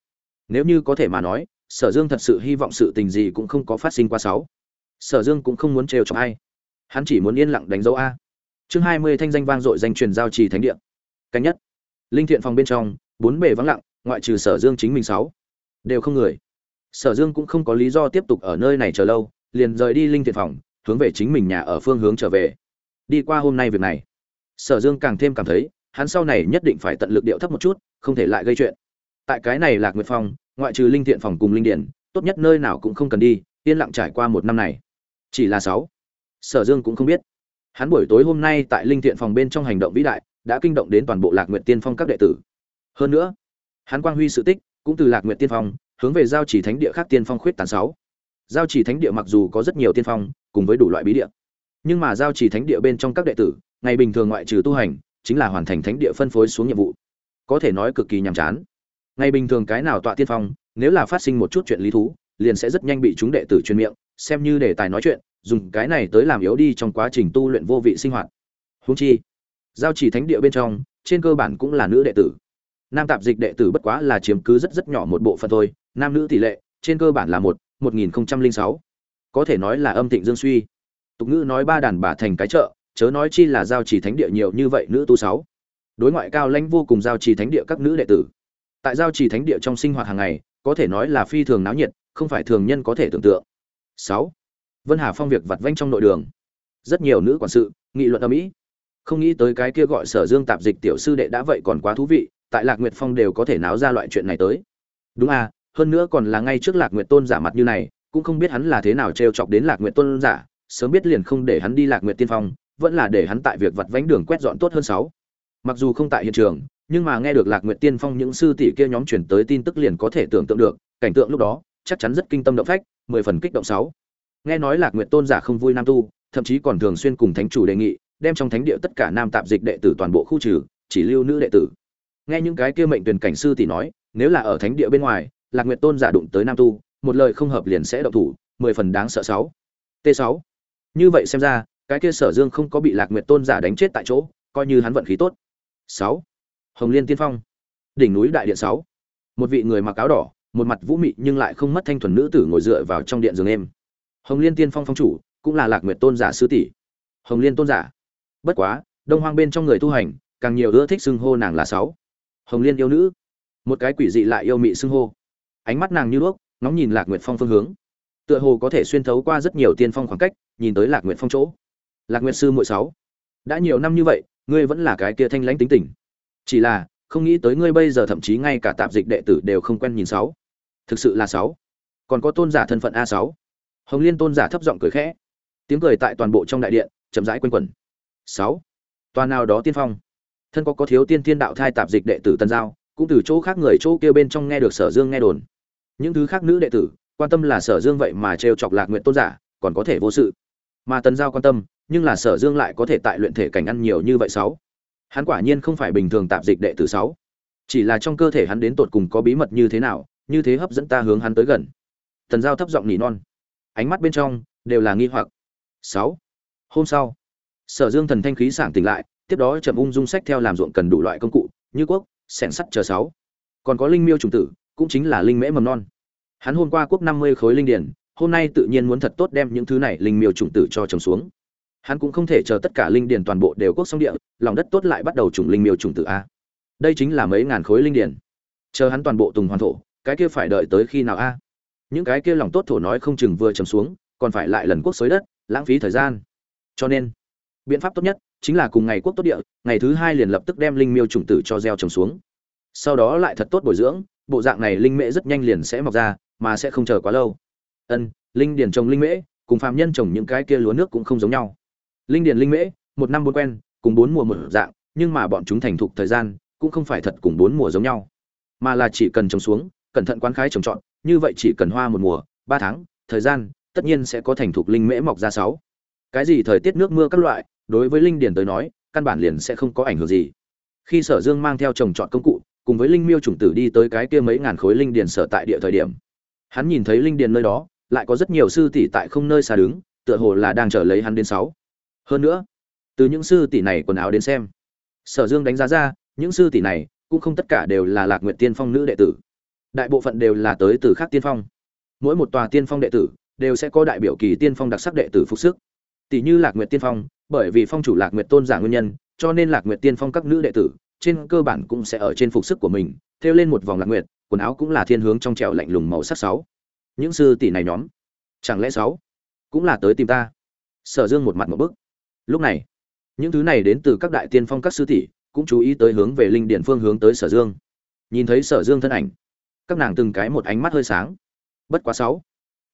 Nếu như có thể mà nói, sở dương thật sự hy vọng sự tình gì cũng không có phát sinh qua sáu. Sở dương cũng không muốn trêu chọc ai. Hắn chỉ muốn yên lặng đánh dấu a. Chương hai mươi thanh danh vang dội danh truyền giao trì thánh địa. Cánh nhất. Linh thiện phòng bên trong, bốn bề vắng lặng, ngoại trừ sở dương chính mình sáu. Đều không người sở dương cũng không có lý do tiếp tục ở nơi này chờ lâu, liền rời đi linh thiện phòng, hướng về chính mình nhà ở phương hướng trở về. Đi qua hôm nay việc này, sở dương càng thêm cảm thấy, hắn sau này nhất định phải tận lực điệu thấp một chút, không thể lại gây chuyện. Tại cái này lạc nguyệt phong, ngoại trừ linh thiện phòng cùng linh điển, tốt nhất nơi nào cũng không cần đi, yên lặng trải qua một năm này. Chỉ là sáu. Sở dương cũng không biết. Hắn buổi tối hôm nay tại linh thiện phòng bên trong hành động vĩ đại, đã kinh động đến toàn bộ lạc nguyệt tiên phong các đệ tử. Hơn nữa, hắn quang huy sự tích, cũng từ lạc nguyệt tiên phong hướng về giao chỉ thánh địa khác tiên phong khuyết tàn sáu. Giao chỉ thánh địa mặc dù có rất nhiều tiên phong, cùng với đủ loại bí địa. Nhưng mà giao chỉ thánh địa bên trong các đệ tử, ngày bình thường ngoại trừ tu hành, chính là hoàn thành thánh địa phân phối xuống nhiệm vụ. Có thể nói cực kỳ nhàm chán. Ngày bình thường cái nào tọa tiên phong, nếu là phát sinh một chút chuyện lý thú, liền sẽ rất nhanh bị chúng đệ tử truyền miệng, xem như đề tài nói chuyện, dùng cái này tới làm yếu đi trong quá trình tu luyện vô vị sinh hoạt. Húng chi, giao chỉ thánh địa bên trong, trên cơ bản cũng là nữ đệ tử. Nam tạp dịch đệ tử bất quá là chiếm cứ rất rất nhỏ một bộ phận thôi nam nữ tỷ lệ, trên cơ bản là một một nghìn sáu. Có thể nói là âm thịnh dương suy. Tục ngữ nói ba đàn bà thành cái chợ, chớ nói chi là giao trì thánh địa nhiều như vậy nữ tu sáu. Đối ngoại cao lãnh vô cùng giao trì thánh địa các nữ đệ tử. Tại giao trì thánh địa trong sinh hoạt hàng ngày, có thể nói là phi thường náo nhiệt, không phải thường nhân có thể tưởng tượng. Sáu. Vân hà phong việc vặt vanh trong nội đường. Rất nhiều nữ quản sự, nghị luận ở mỹ không nghĩ tới cái kia gọi sở dương tạp dịch tiểu sư đệ đã vậy còn quá thú vị, tại lạc nguyệt phong đều có thể náo ra loại chuyện này tới. Đúng à hơn nữa còn là ngay trước lạc nguyệt tôn giả mặt như này, cũng không biết hắn là thế nào t chọc đến lạc nguyệt tôn giả, sớm biết liền không để hắn đi lạc nguyệt tiên phong, vẫn là để hắn tại việc vặt vánh đường quét dọn tốt hơn sáu. Mặc dù không tại hiện trường, nhưng mà nghe được lạc nguyệt tiên phong những sư tỷ kia nhóm chuyển tới tin tức liền có thể tưởng tượng được, cảnh tượng lúc đó, chắc chắn rất kinh tâm động phách, mười phần kích động sáu. Nghe nói lạc nguyệt tôn giả không vui nam tu, thậm chí còn thường xuyên cùng thánh chủ đề nghị, đem trong thánh địa tất cả nam tạp dịch đệ tử toàn bộ khu trừ, chỉ lưu nữ đệ tử. Nghe những cái kia mệnh tuyển cảnh sư tỷ nói, nếu là ở thánh địa bên ngoài lạc nguyệt tôn giả đụng tới nam tu, một lời không hợp liền sẽ động thủ, mười phần đáng sợ sáu. T sáu. Như vậy xem ra, cái kia sở dương không có bị lạc nguyệt tôn giả đánh chết tại chỗ, coi như hắn vận khí tốt. Sáu. Hồng liên tiên phong. Đỉnh núi đại điện sáu. Một vị người mặc áo đỏ, một mặt vũ mị nhưng lại không mất thanh thuần nữ tử ngồi dựa vào trong điện giường em hồng liên tiên phong phong chủ, cũng là lạc nguyệt tôn giả sư tỷ. Hồng liên tôn giả. Bất quá, đông hoang bên trong người tu hành, càng nhiều ưa thích xưng hô nàng là sáu. Hồng liên yêu nữ. Một cái quỷ dị lại yêu mị xưng hô ánh mắt nàng như đuốc, ngóng nhìn lạc nguyệt phong phương hướng. Tựa hồ có thể xuyên thấu qua rất nhiều tiên phong khoảng cách, nhìn tới lạc nguyệt phong chỗ. Lạc nguyệt sư muội sáu, đã nhiều năm như vậy, ngươi vẫn là cái kia thanh lãnh tính tình. Chỉ là, không nghĩ tới ngươi bây giờ thậm chí ngay cả tạp dịch đệ tử đều không quen nhìn sáu. Thực sự là sáu. Còn có tôn giả thân phận a sáu. Hồng liên tôn giả thấp giọng cười khẽ. Tiếng cười tại toàn bộ trong đại điện, chậm rãi quanh quẩn. Sáu. Toàn nào đó tiên phong. Thân có có thiếu tiên tiên đạo thai tạp dịch đệ tử tân giao cũng từ chỗ khác người chỗ kia bên trong nghe được sở dương nghe đồn. Những thứ khác nữ đệ tử, quan tâm là sở dương vậy mà trêu chọc lạc nguyện tôn giả, còn có thể vô sự. Mà tần giao quan tâm, nhưng là sở dương lại có thể tại luyện thể cảnh ăn nhiều như vậy sáu. Hắn quả nhiên không phải bình thường tạp dịch đệ tử sáu. Chỉ là trong cơ thể hắn đến tột cùng có bí mật như thế nào, như thế hấp dẫn ta hướng hắn tới gần. Tần giao thấp giọng nỉ non. Ánh mắt bên trong, đều là nghi hoặc. Sáu. Hôm sau, sở dương thần thanh khí sảng tỉnh lại, tiếp đó chậm ung dung sách theo làm ruộng cần đủ loại công cụ, như quốc sẻng sắt chờ sáu. Còn có linh miêu trùng tử, cũng chính là linh mễ mầm non. Hắn hôm qua quốc năm mươi khối linh điển hôm nay tự nhiên muốn thật tốt đem những thứ này linh miêu trùng tử cho trồng xuống. Hắn cũng không thể chờ tất cả linh điển toàn bộ đều quốc xong địa, lòng đất tốt lại bắt đầu trùng linh miêu trùng tử a. Đây chính là mấy ngàn khối linh điển chờ hắn toàn bộ tùng hoàn thổ, cái kia phải đợi tới khi nào a? Những cái kia lòng tốt thổ nói không chừng vừa trầm xuống, còn phải lại lần quốc xới đất, lãng phí thời gian. Cho nên, biện pháp tốt nhất chính là cùng ngày quốc tốt địa, ngày thứ hai liền lập tức đem linh miêu trùng tử cho gieo trồng xuống. Sau đó lại thật tốt bồi dưỡng, bộ dạng này linh mễ rất nhanh liền sẽ mọc ra, mà sẽ không chờ quá lâu. Ân, linh điền trồng linh mễ, cùng phạm nhân trồng những cái kia lúa nước cũng không giống nhau. Linh điền linh mễ, một năm bốn quen, cùng bốn mùa một dạng, nhưng mà bọn chúng thành thục thời gian, cũng không phải thật cùng bốn mùa giống nhau. Mà là chỉ cần trồng xuống, cẩn thận quán khái trồng trọt, như vậy chỉ cần hoa một mùa, ba tháng, thời gian, tất nhiên sẽ có thành thục linh mễ mọc ra sáu. Cái gì thời tiết nước mưa các loại đối với linh điền tới nói, căn bản liền sẽ không có ảnh hưởng gì. Khi sở dương mang theo trồng trọt công cụ, cùng với linh miêu chủng tử đi tới cái kia mấy ngàn khối linh điền sở tại địa thời điểm. Hắn nhìn thấy linh điền nơi đó, lại có rất nhiều sư tỷ tại không nơi xa đứng, tựa hồ là đang chờ lấy hắn đến sáu. Hơn nữa, từ những sư tỷ này quần áo đến xem, sở dương đánh giá ra, những sư tỷ này cũng không tất cả đều là lạc nguyện tiên phong nữ đệ tử. Đại bộ phận đều là tới từ khác tiên phong. Mỗi một tòa tiên phong đệ tử đều sẽ có đại biểu kỳ tiên phong đặc sắc đệ tử phục sức. Tỷ như lạc nguyện tiên phong bởi vì phong chủ lạc nguyệt tôn giả nguyên nhân, cho nên lạc nguyệt tiên phong các nữ đệ tử, trên cơ bản cũng sẽ ở trên phục sức của mình, thêu lên một vòng lạc nguyệt, quần áo cũng là thiên hướng trong trẻo lạnh lùng màu sắc sáu. Những sư tỷ này nhóm, chẳng lẽ sáu cũng là tới tìm ta? Sở dương một mặt một bức. Lúc này, những thứ này đến từ các đại tiên phong các sư tỷ, cũng chú ý tới hướng về linh điện phương hướng tới sở dương. Nhìn thấy sở dương thân ảnh, các nàng từng cái một ánh mắt hơi sáng. Bất quá sáu,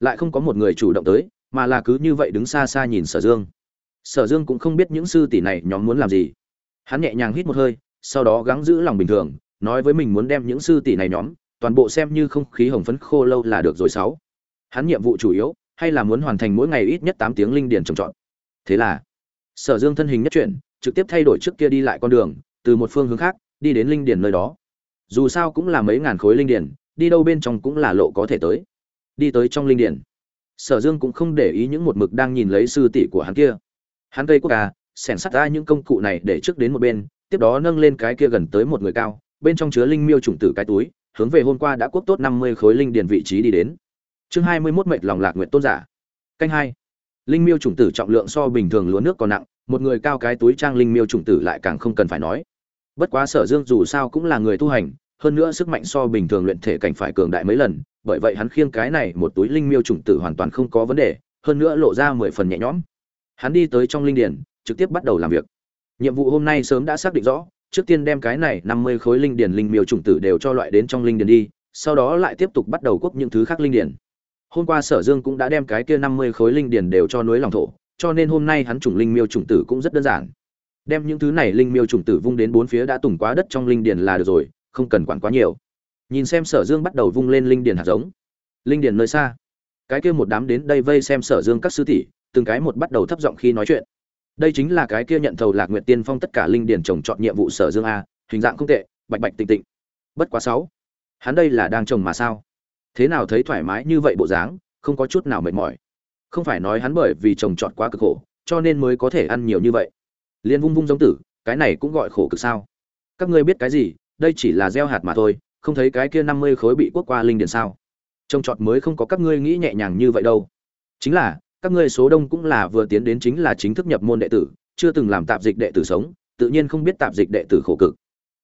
lại không có một người chủ động tới, mà là cứ như vậy đứng xa xa nhìn sở dương sở dương cũng không biết những sư tỷ này nhóm muốn làm gì. Hắn nhẹ nhàng hít một hơi, sau đó gắng giữ lòng bình thường, nói với mình muốn đem những sư tỷ này nhóm, toàn bộ xem như không khí hồng phấn khô lâu là được rồi sáu. Hắn nhiệm vụ chủ yếu, hay là muốn hoàn thành mỗi ngày ít nhất tám tiếng linh điển trồng trọt. Thế là, sở dương thân hình nhất chuyển, trực tiếp thay đổi trước kia đi lại con đường, từ một phương hướng khác, đi đến linh điển nơi đó. Dù sao cũng là mấy ngàn khối linh điển đi đâu bên trong cũng là lộ có thể tới. Đi tới trong linh điển sở dương cũng không để ý những một mực đang nhìn lấy sư tỷ của hắn kia hắn cây quốc ca xẻn sắt ra những công cụ này để trước đến một bên, tiếp đó nâng lên cái kia gần tới một người cao, bên trong chứa linh miêu trùng tử cái túi, hướng về hôm qua đã quốc tốt năm mươi khối linh điển vị trí đi đến. Chương hai mươi 21 mệnh lòng lạc nguyện tôn giả. Canh hai. Linh miêu trùng tử trọng lượng so bình thường lúa nước còn nặng, một người cao cái túi trang linh miêu trùng tử lại càng không cần phải nói. Bất quá sở dương dù sao cũng là người tu hành, hơn nữa sức mạnh so bình thường luyện thể cảnh phải cường đại mấy lần, bởi vậy hắn khiêng cái này một túi linh miêu trùng tử hoàn toàn không có vấn đề, hơn nữa lộ ra mười phần nhẹ nhõm hắn đi tới trong linh điển trực tiếp bắt đầu làm việc. Nhiệm vụ hôm nay sớm đã xác định rõ, trước tiên đem cái này năm mươi khối linh điển linh miêu trùng tử đều cho loại đến trong linh điển đi, sau đó lại tiếp tục bắt đầu quốc những thứ khác linh điển hôm qua sở dương cũng đã đem cái kia năm mươi khối linh điển đều cho núi lòng thổ, cho nên hôm nay hắn trùng linh miêu trùng tử cũng rất đơn giản. Đem những thứ này linh miêu trùng tử vung đến bốn phía đã tùng quá đất trong linh điển là được rồi, không cần quản quá nhiều. Nhìn xem sở dương bắt đầu vung lên linh điển hạt giống. Linh điển nơi xa. Cái kia một đám đến đây vây xem sở dương các sư tỷ từng cái một bắt đầu thấp giọng khi nói chuyện. Đây chính là cái kia nhận thầu lạc nguyệt tiên phong tất cả linh điển trồng chọn nhiệm vụ sở dương a, hình dạng không tệ, bạch bạch tịnh tịnh. Bất quá sáu, hắn đây là đang trồng mà sao? Thế nào thấy thoải mái như vậy bộ dáng, không có chút nào mệt mỏi. Không phải nói hắn bởi vì trồng trọt quá cực khổ, cho nên mới có thể ăn nhiều như vậy. Liên vung vung giống tử, cái này cũng gọi khổ cực sao? Các ngươi biết cái gì, đây chỉ là gieo hạt mà thôi, không thấy cái kia năm mươi khối bị quốc qua linh điền sao? Trồng trọt mới không có các ngươi nghĩ nhẹ nhàng như vậy đâu. Chính là các ngươi số đông cũng là vừa tiến đến chính là chính thức nhập môn đệ tử, chưa từng làm tạp dịch đệ tử sống, tự nhiên không biết tạp dịch đệ tử khổ cực.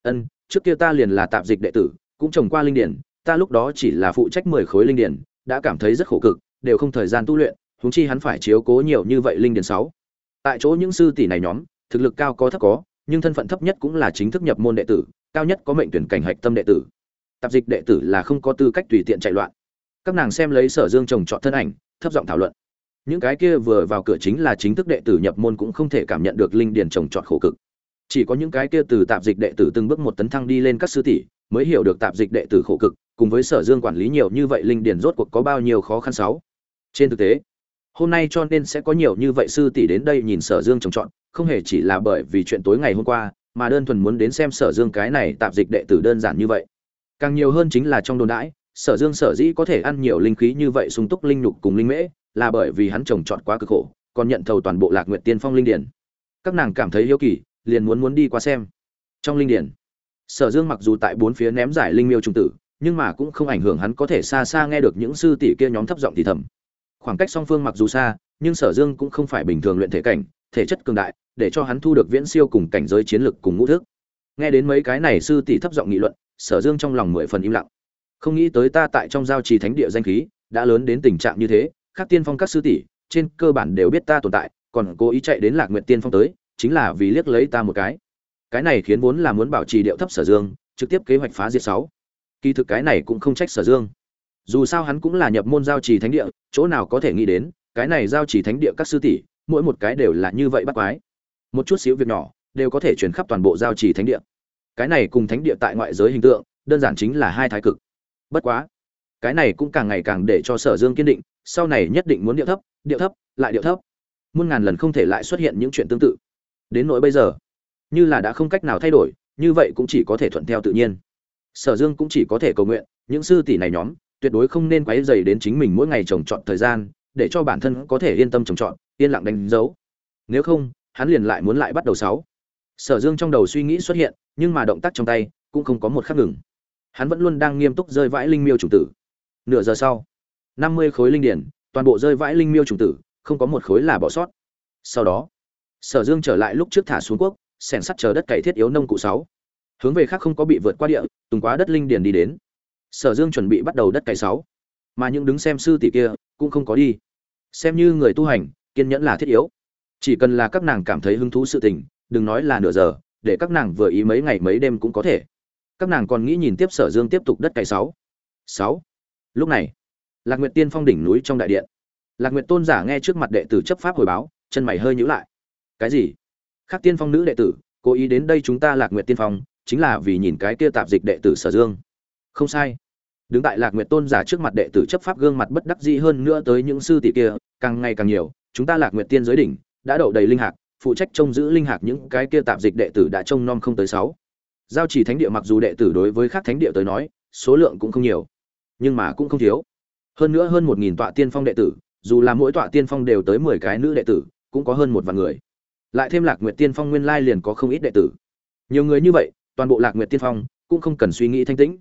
Ân, trước kia ta liền là tạp dịch đệ tử, cũng trồng qua linh điển, ta lúc đó chỉ là phụ trách mười khối linh điển, đã cảm thấy rất khổ cực, đều không thời gian tu luyện, huống chi hắn phải chiếu cố nhiều như vậy linh điển sáu. Tại chỗ những sư tỷ này nhóm, thực lực cao có thấp có, nhưng thân phận thấp nhất cũng là chính thức nhập môn đệ tử, cao nhất có mệnh tuyển cảnh hạch tâm đệ tử. Tạp dịch đệ tử là không có tư cách tùy tiện chạy loạn. Các nàng xem lấy sở dương trồng trọt thân ảnh, thấp giọng thảo luận những cái kia vừa vào cửa chính là chính thức đệ tử nhập môn cũng không thể cảm nhận được linh điền trồng trọt khổ cực. Chỉ có những cái kia từ tạp dịch đệ tử từng bước một tấn thăng đi lên các sư tỷ mới hiểu được tạp dịch đệ tử khổ cực, cùng với sở dương quản lý nhiều như vậy linh điền rốt cuộc có bao nhiêu khó khăn sáu. Trên thực tế, hôm nay cho nên sẽ có nhiều như vậy sư tỷ đến đây nhìn sở dương trồng trọt, không hề chỉ là bởi vì chuyện tối ngày hôm qua, mà đơn thuần muốn đến xem sở dương cái này tạp dịch đệ tử đơn giản như vậy. Càng nhiều hơn chính là trong đồn đãi, sở dương sở dĩ có thể ăn nhiều linh khí như vậy sung túc linh nhục cùng linh mễ là bởi vì hắn trồng trọt quá cực khổ, còn nhận thầu toàn bộ lạc nguyệt tiên phong linh điển. Các nàng cảm thấy hiếu kỳ, liền muốn muốn đi qua xem. Trong linh điển, sở dương mặc dù tại bốn phía ném giải linh miêu trùng tử, nhưng mà cũng không ảnh hưởng hắn có thể xa xa nghe được những sư tỷ kia nhóm thấp giọng thì thầm. Khoảng cách song phương mặc dù xa, nhưng sở dương cũng không phải bình thường luyện thể cảnh, thể chất cường đại, để cho hắn thu được viễn siêu cùng cảnh giới chiến lực cùng ngũ thức. Nghe đến mấy cái này sư tỷ thấp giọng nghị luận, sở dương trong lòng mười phần im lặng. Không nghĩ tới ta tại trong giao trì thánh địa danh khí, đã lớn đến tình trạng như thế khác tiên phong các sư tỷ, trên cơ bản đều biết ta tồn tại, còn cố ý chạy đến lạc nguyện tiên phong tới, chính là vì liếc lấy ta một cái. Cái này khiến vốn là muốn bảo trì điệu thấp sở dương, trực tiếp kế hoạch phá diệt sáu. Kỳ thực cái này cũng không trách sở dương. Dù sao hắn cũng là nhập môn giao trì thánh địa, chỗ nào có thể nghĩ đến, cái này giao trì thánh địa các sư tỷ, mỗi một cái đều là như vậy bắt quái. Một chút xíu việc nhỏ, đều có thể chuyển khắp toàn bộ giao trì thánh địa. Cái này cùng thánh địa tại ngoại giới hình tượng, đơn giản chính là hai thái cực. Bất quá, cái này cũng càng ngày càng để cho sở dương kiên định sau này nhất định muốn điệu thấp điệu thấp, lại điệu thấp. Muôn ngàn lần không thể lại xuất hiện những chuyện tương tự. Đến nỗi bây giờ, như là đã không cách nào thay đổi, như vậy cũng chỉ có thể thuận theo tự nhiên. Sở dương cũng chỉ có thể cầu nguyện, những sư tỷ này nhóm, tuyệt đối không nên quáy dày đến chính mình mỗi ngày trồng trọt thời gian, để cho bản thân có thể yên tâm trồng trọt, yên lặng đánh dấu. Nếu không, hắn liền lại muốn lại bắt đầu sáu. Sở dương trong đầu suy nghĩ xuất hiện, nhưng mà động tác trong tay cũng không có một khắc ngừng. Hắn vẫn luôn đang nghiêm túc rơi vãi linh miêu chủ tử. Nửa giờ sau năm mươi khối linh điển, toàn bộ rơi vãi linh miêu trùng tử, không có một khối là bỏ sót. Sau đó, sở dương trở lại lúc trước thả xuống quốc, sẻn sắt chờ đất cày thiết yếu nông cụ sáu. Hướng về khác không có bị vượt qua địa, tùng quá đất linh điền đi đến. Sở dương chuẩn bị bắt đầu đất cày sáu. Mà những đứng xem sư tỷ kia cũng không có đi. Xem như người tu hành, kiên nhẫn là thiết yếu. Chỉ cần là các nàng cảm thấy hứng thú sự tình, đừng nói là nửa giờ, để các nàng vừa ý mấy ngày mấy đêm cũng có thể. Các nàng còn nghĩ nhìn tiếp sở dương tiếp tục đất cày sáu. Sáu. Lúc này lạc nguyệt tiên phong đỉnh núi trong đại điện. Lạc nguyệt tôn giả nghe trước mặt đệ tử chấp pháp hồi báo, chân mày hơi nhíu lại. Cái gì? Khác tiên phong nữ đệ tử, cố ý đến đây chúng ta lạc nguyệt tiên phong, chính là vì nhìn cái kia tạp dịch đệ tử sở dương. Không sai. Đứng tại lạc nguyệt tôn giả trước mặt đệ tử chấp pháp gương mặt bất đắc dĩ hơn nữa tới những sư tỷ kia, càng ngày càng nhiều, chúng ta lạc nguyệt tiên giới đỉnh, đã đậu đầy linh hạc, phụ trách trông giữ linh hạc những cái kia tạp dịch đệ tử đã trông nom không tới sáu. Giao chỉ thánh địa mặc dù đệ tử đối với khác thánh địa tới nói, số lượng cũng không nhiều, nhưng mà cũng không thiếu hơn nữa hơn một nghìn tọa tiên phong đệ tử, dù là mỗi tọa tiên phong đều tới mười cái nữ đệ tử, cũng có hơn một vạn người. Lại thêm lạc nguyệt tiên phong nguyên lai liền có không ít đệ tử. Nhiều người như vậy, toàn bộ lạc nguyệt tiên phong cũng không cần suy nghĩ thanh tĩnh.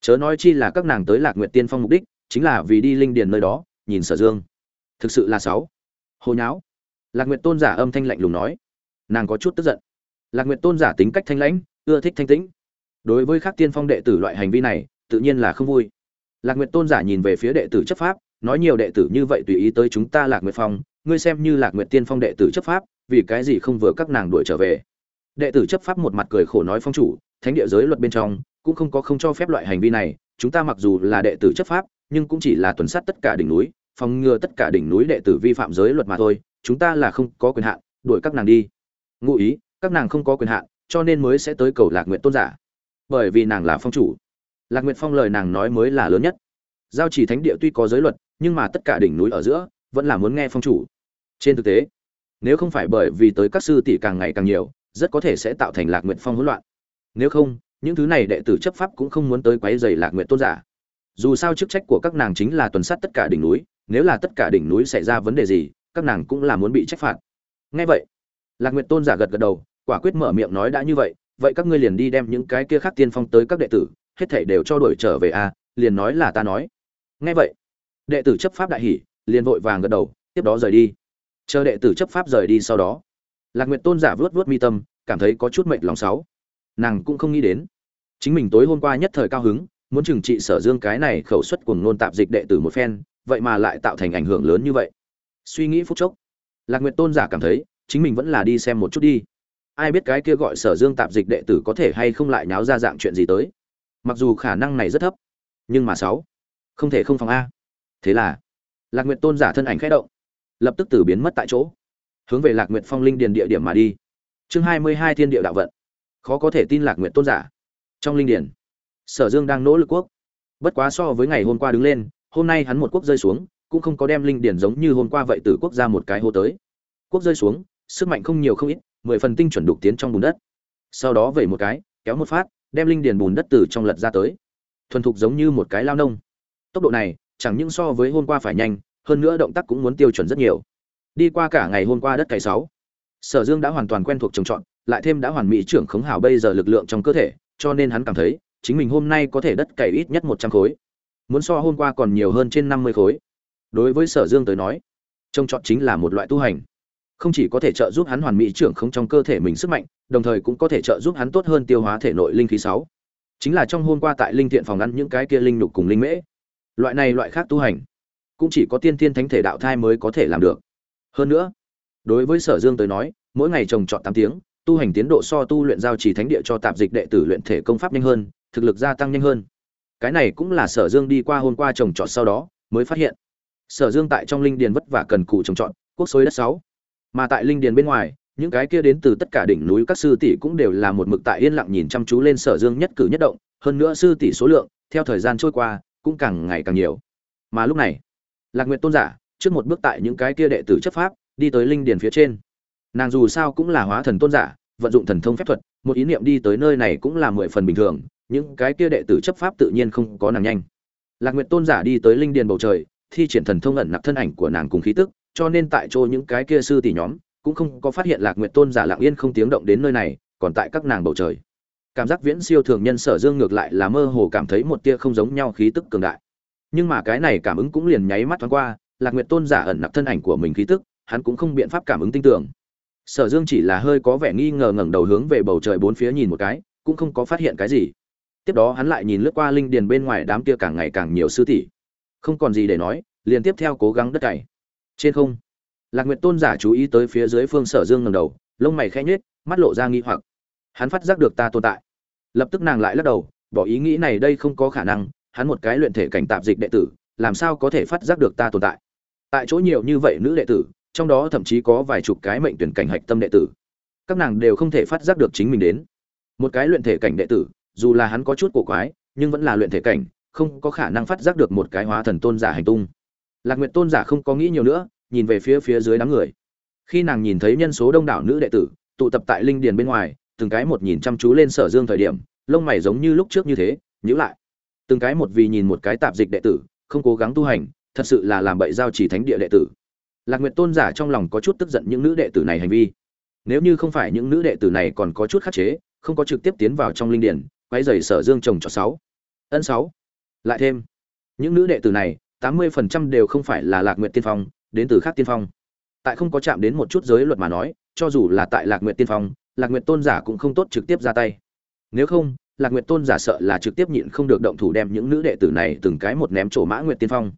Chớ nói chi là các nàng tới lạc nguyệt tiên phong mục đích, chính là vì đi linh điền nơi đó, nhìn sở dương. Thực sự là sáu. Hồi nháo. Lạc nguyệt tôn giả âm thanh lạnh lùng nói. Nàng có chút tức giận. Lạc nguyệt tôn giả tính cách thanh lãnh, ưa thích thanh tĩnh. Đối với các tiên phong đệ tử loại hành vi này, tự nhiên là không vui lạc nguyệt tôn giả nhìn về phía đệ tử chấp pháp, nói nhiều đệ tử như vậy tùy ý tới chúng ta lạc nguyệt phong, ngươi xem như lạc nguyệt tiên phong đệ tử chấp pháp, vì cái gì không vừa các nàng đuổi trở về? Đệ tử chấp pháp một mặt cười khổ nói phong chủ, thánh địa giới luật bên trong, cũng không có không cho phép loại hành vi này, chúng ta mặc dù là đệ tử chấp pháp, nhưng cũng chỉ là tuần sát tất cả đỉnh núi, phòng ngừa tất cả đỉnh núi đệ tử vi phạm giới luật mà thôi, chúng ta là không có quyền hạn, đuổi các nàng đi. Ngụ ý, các nàng không có quyền hạn, cho nên mới sẽ tới cầu lạc nguyện tôn giả. Bởi vì nàng là phong chủ lạc nguyệt phong lời nàng nói mới là lớn nhất. Giao chỉ thánh địa tuy có giới luật, nhưng mà tất cả đỉnh núi ở giữa, vẫn là muốn nghe phong chủ. Trên thực tế, nếu không phải bởi vì tới các sư tỷ càng ngày càng nhiều, rất có thể sẽ tạo thành lạc nguyện phong hỗn loạn. Nếu không, những thứ này đệ tử chấp pháp cũng không muốn tới quấy rầy lạc nguyện tôn giả. Dù sao chức trách của các nàng chính là tuần sát tất cả đỉnh núi, nếu là tất cả đỉnh núi xảy ra vấn đề gì, các nàng cũng là muốn bị trách phạt. Ngay vậy, lạc nguyện tôn giả gật gật đầu, quả quyết mở miệng nói đã như vậy vậy các ngươi liền đi đem những cái kia khác tiên phong tới các đệ tử hết thảy đều cho đuổi trở về a à, liền nói là ta nói. Nghe vậy đệ tử chấp pháp đại hỉ liền vội vàng gật đầu tiếp đó rời đi. Chờ đệ tử chấp pháp rời đi sau đó lạc nguyệt tôn giả vớt vớt mi tâm cảm thấy có chút mệnh lòng sáu. Nàng cũng không nghĩ đến chính mình tối hôm qua nhất thời cao hứng muốn trừng trị sở dương cái này khẩu suất cùng nôn tạp dịch đệ tử một phen vậy mà lại tạo thành ảnh hưởng lớn như vậy. Suy nghĩ phút chốc lạc nguyệt tôn giả cảm thấy chính mình vẫn là đi xem một chút đi. Ai biết cái kia gọi sở dương tạp dịch đệ tử có thể hay không lại nháo ra dạng chuyện gì tới mặc dù khả năng này rất thấp, nhưng mà sáu, không thể không phòng a. Thế là, lạc nguyệt tôn giả thân ảnh khẽ động, lập tức từ biến mất tại chỗ, hướng về lạc nguyệt phong linh điền địa điểm mà đi. Chương hai mươi hai thiên địa đạo vận. Khó có thể tin lạc nguyệt tôn giả trong linh điền. Sở dương đang nỗ lực quốc. Bất quá so với ngày hôm qua đứng lên, hôm nay hắn một quốc rơi xuống, cũng không có đem linh điền giống như hôm qua vậy từ quốc ra một cái hô tới. Quốc rơi xuống, sức mạnh không nhiều không ít, mười phần tinh chuẩn đục tiến trong bùn đất. Sau đó vẩy một cái, kéo một phát đem linh điền bùn đất từ trong lật ra tới. Thuần thục giống như một cái lao nông. Tốc độ này, chẳng những so với hôm qua phải nhanh, hơn nữa động tác cũng muốn tiêu chuẩn rất nhiều. Đi qua cả ngày hôm qua đất cày sáu. Sở dương đã hoàn toàn quen thuộc trồng trọt, lại thêm đã hoàn mỹ trưởng khống hảo bây giờ lực lượng trong cơ thể, cho nên hắn cảm thấy, chính mình hôm nay có thể đất cày ít nhất một trăm khối. Muốn so hôm qua còn nhiều hơn trên năm mươi khối. Đối với sở dương tới nói, trồng trọt chính là một loại tu hành không chỉ có thể trợ giúp hắn hoàn mỹ trưởng không trong cơ thể mình sức mạnh, đồng thời cũng có thể trợ giúp hắn tốt hơn tiêu hóa thể nội linh khí sáu. Chính là trong hôm qua tại linh thiện phòng ăn những cái kia linh nục cùng linh mễ. Loại này loại khác tu hành, cũng chỉ có tiên tiên thánh thể đạo thai mới có thể làm được. Hơn nữa, đối với sở dương tới nói, mỗi ngày trồng trọt tám tiếng, tu hành tiến độ so tu luyện giao trì thánh địa cho tạp dịch đệ tử luyện thể công pháp nhanh hơn, thực lực gia tăng nhanh hơn. Cái này cũng là sở dương đi qua hôm qua trồng trọt sau đó mới phát hiện. Sở dương tại trong linh điền vất vả cần cù trồng trọt, quốc xối đất sáu mà tại linh điền bên ngoài, những cái kia đến từ tất cả đỉnh núi các sư tỷ cũng đều là một mực tại yên lặng nhìn chăm chú lên sở dương nhất cử nhất động, hơn nữa sư tỷ số lượng, theo thời gian trôi qua, cũng càng ngày càng nhiều. Mà lúc này, lạc nguyện tôn giả, trước một bước tại những cái kia đệ tử chấp pháp, đi tới linh điền phía trên. Nàng dù sao cũng là hóa thần tôn giả, vận dụng thần thông phép thuật, một ý niệm đi tới nơi này cũng là mười phần bình thường, những cái kia đệ tử chấp pháp tự nhiên không có nàng nhanh. Lạc nguyện tôn giả đi tới linh điền bầu trời, thi triển thần thông ẩn nặc thân ảnh của nàng cùng khí tức cho nên tại chỗ những cái kia sư tỷ nhóm cũng không có phát hiện lạc nguyệt tôn giả lặng yên không tiếng động đến nơi này, còn tại các nàng bầu trời. Cảm giác viễn siêu thường nhân sở dương ngược lại là mơ hồ cảm thấy một tia không giống nhau khí tức cường đại. Nhưng mà cái này cảm ứng cũng liền nháy mắt thoáng qua, lạc nguyệt tôn giả ẩn nặc thân ảnh của mình khí tức, hắn cũng không biện pháp cảm ứng tin tưởng. Sở dương chỉ là hơi có vẻ nghi ngờ ngẩng đầu hướng về bầu trời bốn phía nhìn một cái, cũng không có phát hiện cái gì. Tiếp đó hắn lại nhìn lướt qua linh điền bên ngoài đám kia càng ngày càng nhiều sư tỷ. Không còn gì để nói, liền tiếp theo cố gắng đất cày trên không. Lạc nguyệt tôn giả chú ý tới phía dưới phương sở dương ngầm đầu, lông mày khẽ nhếch, mắt lộ ra nghi hoặc. Hắn phát giác được ta tồn tại. Lập tức nàng lại lắc đầu, bỏ ý nghĩ này đây không có khả năng, hắn một cái luyện thể cảnh tạp dịch đệ tử, làm sao có thể phát giác được ta tồn tại? Tại chỗ nhiều như vậy nữ đệ tử, trong đó thậm chí có vài chục cái mệnh tuyển cảnh hạch tâm đệ tử. Các nàng đều không thể phát giác được chính mình đến. Một cái luyện thể cảnh đệ tử, dù là hắn có chút cổ quái, nhưng vẫn là luyện thể cảnh, không có khả năng phát giác được một cái hóa thần tôn giả hành tung lạc nguyệt tôn giả không có nghĩ nhiều nữa, nhìn về phía phía dưới đám người. Khi nàng nhìn thấy nhân số đông đảo nữ đệ tử, tụ tập tại linh điền bên ngoài, từng cái một nhìn chăm chú lên sở dương thời điểm, lông mày giống như lúc trước như thế nhữ lại. Từng cái một vì nhìn một cái tạp dịch đệ tử, không cố gắng tu hành, thật sự là làm bậy giao chỉ thánh địa đệ tử. Lạc nguyệt tôn giả trong lòng có chút tức giận những nữ đệ tử này hành vi. Nếu như không phải những nữ đệ tử này còn có chút khắc chế, không có trực tiếp tiến vào trong linh điển quay dày sở dương trồng cho sáu. Ân sáu. Lại thêm, những nữ đệ tử này tám mươi phần trăm đều không phải là lạc nguyệt tiên phong, đến từ khác tiên phong. Tại không có chạm đến một chút giới luật mà nói, cho dù là tại lạc nguyệt tiên phong, lạc nguyệt tôn giả cũng không tốt trực tiếp ra tay. Nếu không, lạc nguyệt tôn giả sợ là trực tiếp nhịn không được động thủ đem những nữ đệ tử này từng cái một ném chỗ mã nguyệt tiên phong.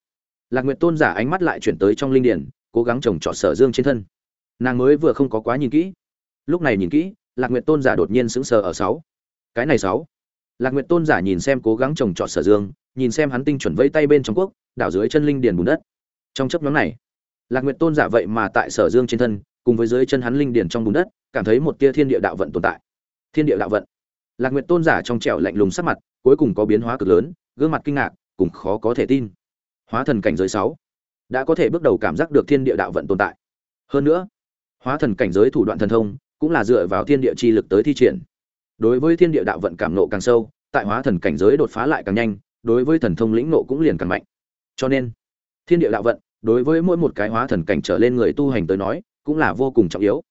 Lạc nguyệt tôn giả ánh mắt lại chuyển tới trong linh điển, cố gắng trồng trọt sở dương trên thân. Nàng mới vừa không có quá nhìn kỹ. Lúc này nhìn kỹ, lạc nguyệt tôn giả đột nhiên sững sờ ở sáu. Cái này sáu. Lạc nguyệt tôn giả nhìn xem cố gắng trồng trọt sở dương nhìn xem hắn tinh chuẩn vẫy tay bên trong quốc, đảo dưới chân linh điền bùn đất. Trong chấp nhóm này, lạc nguyệt tôn giả vậy mà tại sở dương trên thân, cùng với dưới chân hắn linh điền trong bùn đất, cảm thấy một tia thiên địa đạo vận tồn tại. Thiên địa đạo vận. Lạc nguyệt tôn giả trong trẻo lạnh lùng sắc mặt, cuối cùng có biến hóa cực lớn, gương mặt kinh ngạc cùng khó có thể tin. Hóa thần cảnh giới sáu, đã có thể bước đầu cảm giác được thiên địa đạo vận tồn tại. Hơn nữa, hóa thần cảnh giới thủ đoạn thần thông, cũng là dựa vào thiên địa chi lực tới thi triển. Đối với thiên địa đạo vận cảm nộ càng sâu, tại hóa thần cảnh giới đột phá lại càng nhanh đối với thần thông lĩnh nộ cũng liền càng mạnh. Cho nên, thiên địa đạo vận, đối với mỗi một cái hóa thần cảnh trở lên người tu hành tới nói, cũng là vô cùng trọng yếu.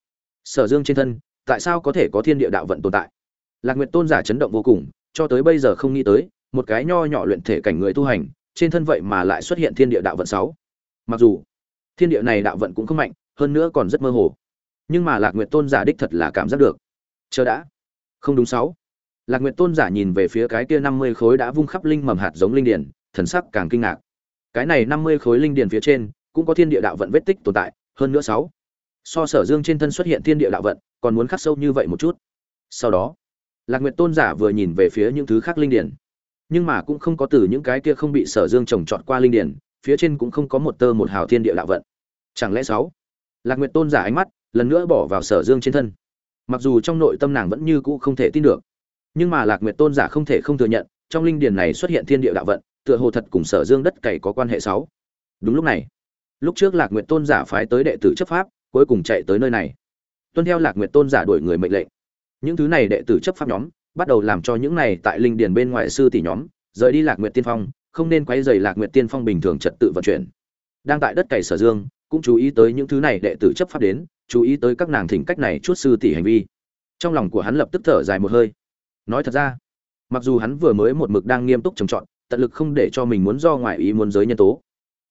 Sở dương trên thân, tại sao có thể có thiên địa đạo vận tồn tại? Lạc nguyệt tôn giả chấn động vô cùng, cho tới bây giờ không nghĩ tới, một cái nho nhỏ luyện thể cảnh người tu hành, trên thân vậy mà lại xuất hiện thiên địa đạo vận sáu. Mặc dù, thiên địa này đạo vận cũng không mạnh, hơn nữa còn rất mơ hồ. Nhưng mà lạc nguyệt tôn giả đích thật là cảm giác được. Chờ đã. Không đúng sáu lạc nguyệt tôn giả nhìn về phía cái kia năm mươi khối đã vung khắp linh mầm hạt giống linh điển, thần sắc càng kinh ngạc. Cái này năm mươi khối linh điển phía trên, cũng có thiên địa đạo vận vết tích tồn tại, hơn nữa sáu. So sở dương trên thân xuất hiện thiên địa đạo vận, còn muốn khắc sâu như vậy một chút. Sau đó, lạc nguyệt tôn giả vừa nhìn về phía những thứ khác linh điển. Nhưng mà cũng không có từ những cái kia không bị sở dương trồng trọt qua linh điển, phía trên cũng không có một tơ một hào thiên địa đạo vận. Chẳng lẽ sáu? Lạc nguyệt tôn giả ánh mắt, lần nữa bỏ vào sở dương trên thân. Mặc dù trong nội tâm nàng vẫn như cũ không thể tin được nhưng mà lạc nguyệt tôn giả không thể không thừa nhận, trong linh điền này xuất hiện thiên địa đạo vận, tựa hồ thật cùng sở dương đất cày có quan hệ sáu. Đúng lúc này, lúc trước lạc nguyệt tôn giả phái tới đệ tử chấp pháp, cuối cùng chạy tới nơi này. Tuân theo lạc nguyệt tôn giả đuổi người mệnh lệnh. Những thứ này đệ tử chấp pháp nhóm, bắt đầu làm cho những này tại linh điền bên ngoài sư tỷ nhóm, rời đi lạc nguyệt tiên phong, không nên quấy rầy lạc nguyệt tiên phong bình thường trật tự vận chuyển. Đang tại đất cày sở dương, cũng chú ý tới những thứ này đệ tử chấp pháp đến, chú ý tới các nàng thỉnh cách này chút sư tỷ hành vi. Trong lòng của hắn lập tức thở dài một hơi nói thật ra, mặc dù hắn vừa mới một mực đang nghiêm túc trồng trọt, tận lực không để cho mình muốn do ngoài ý muốn giới nhân tố.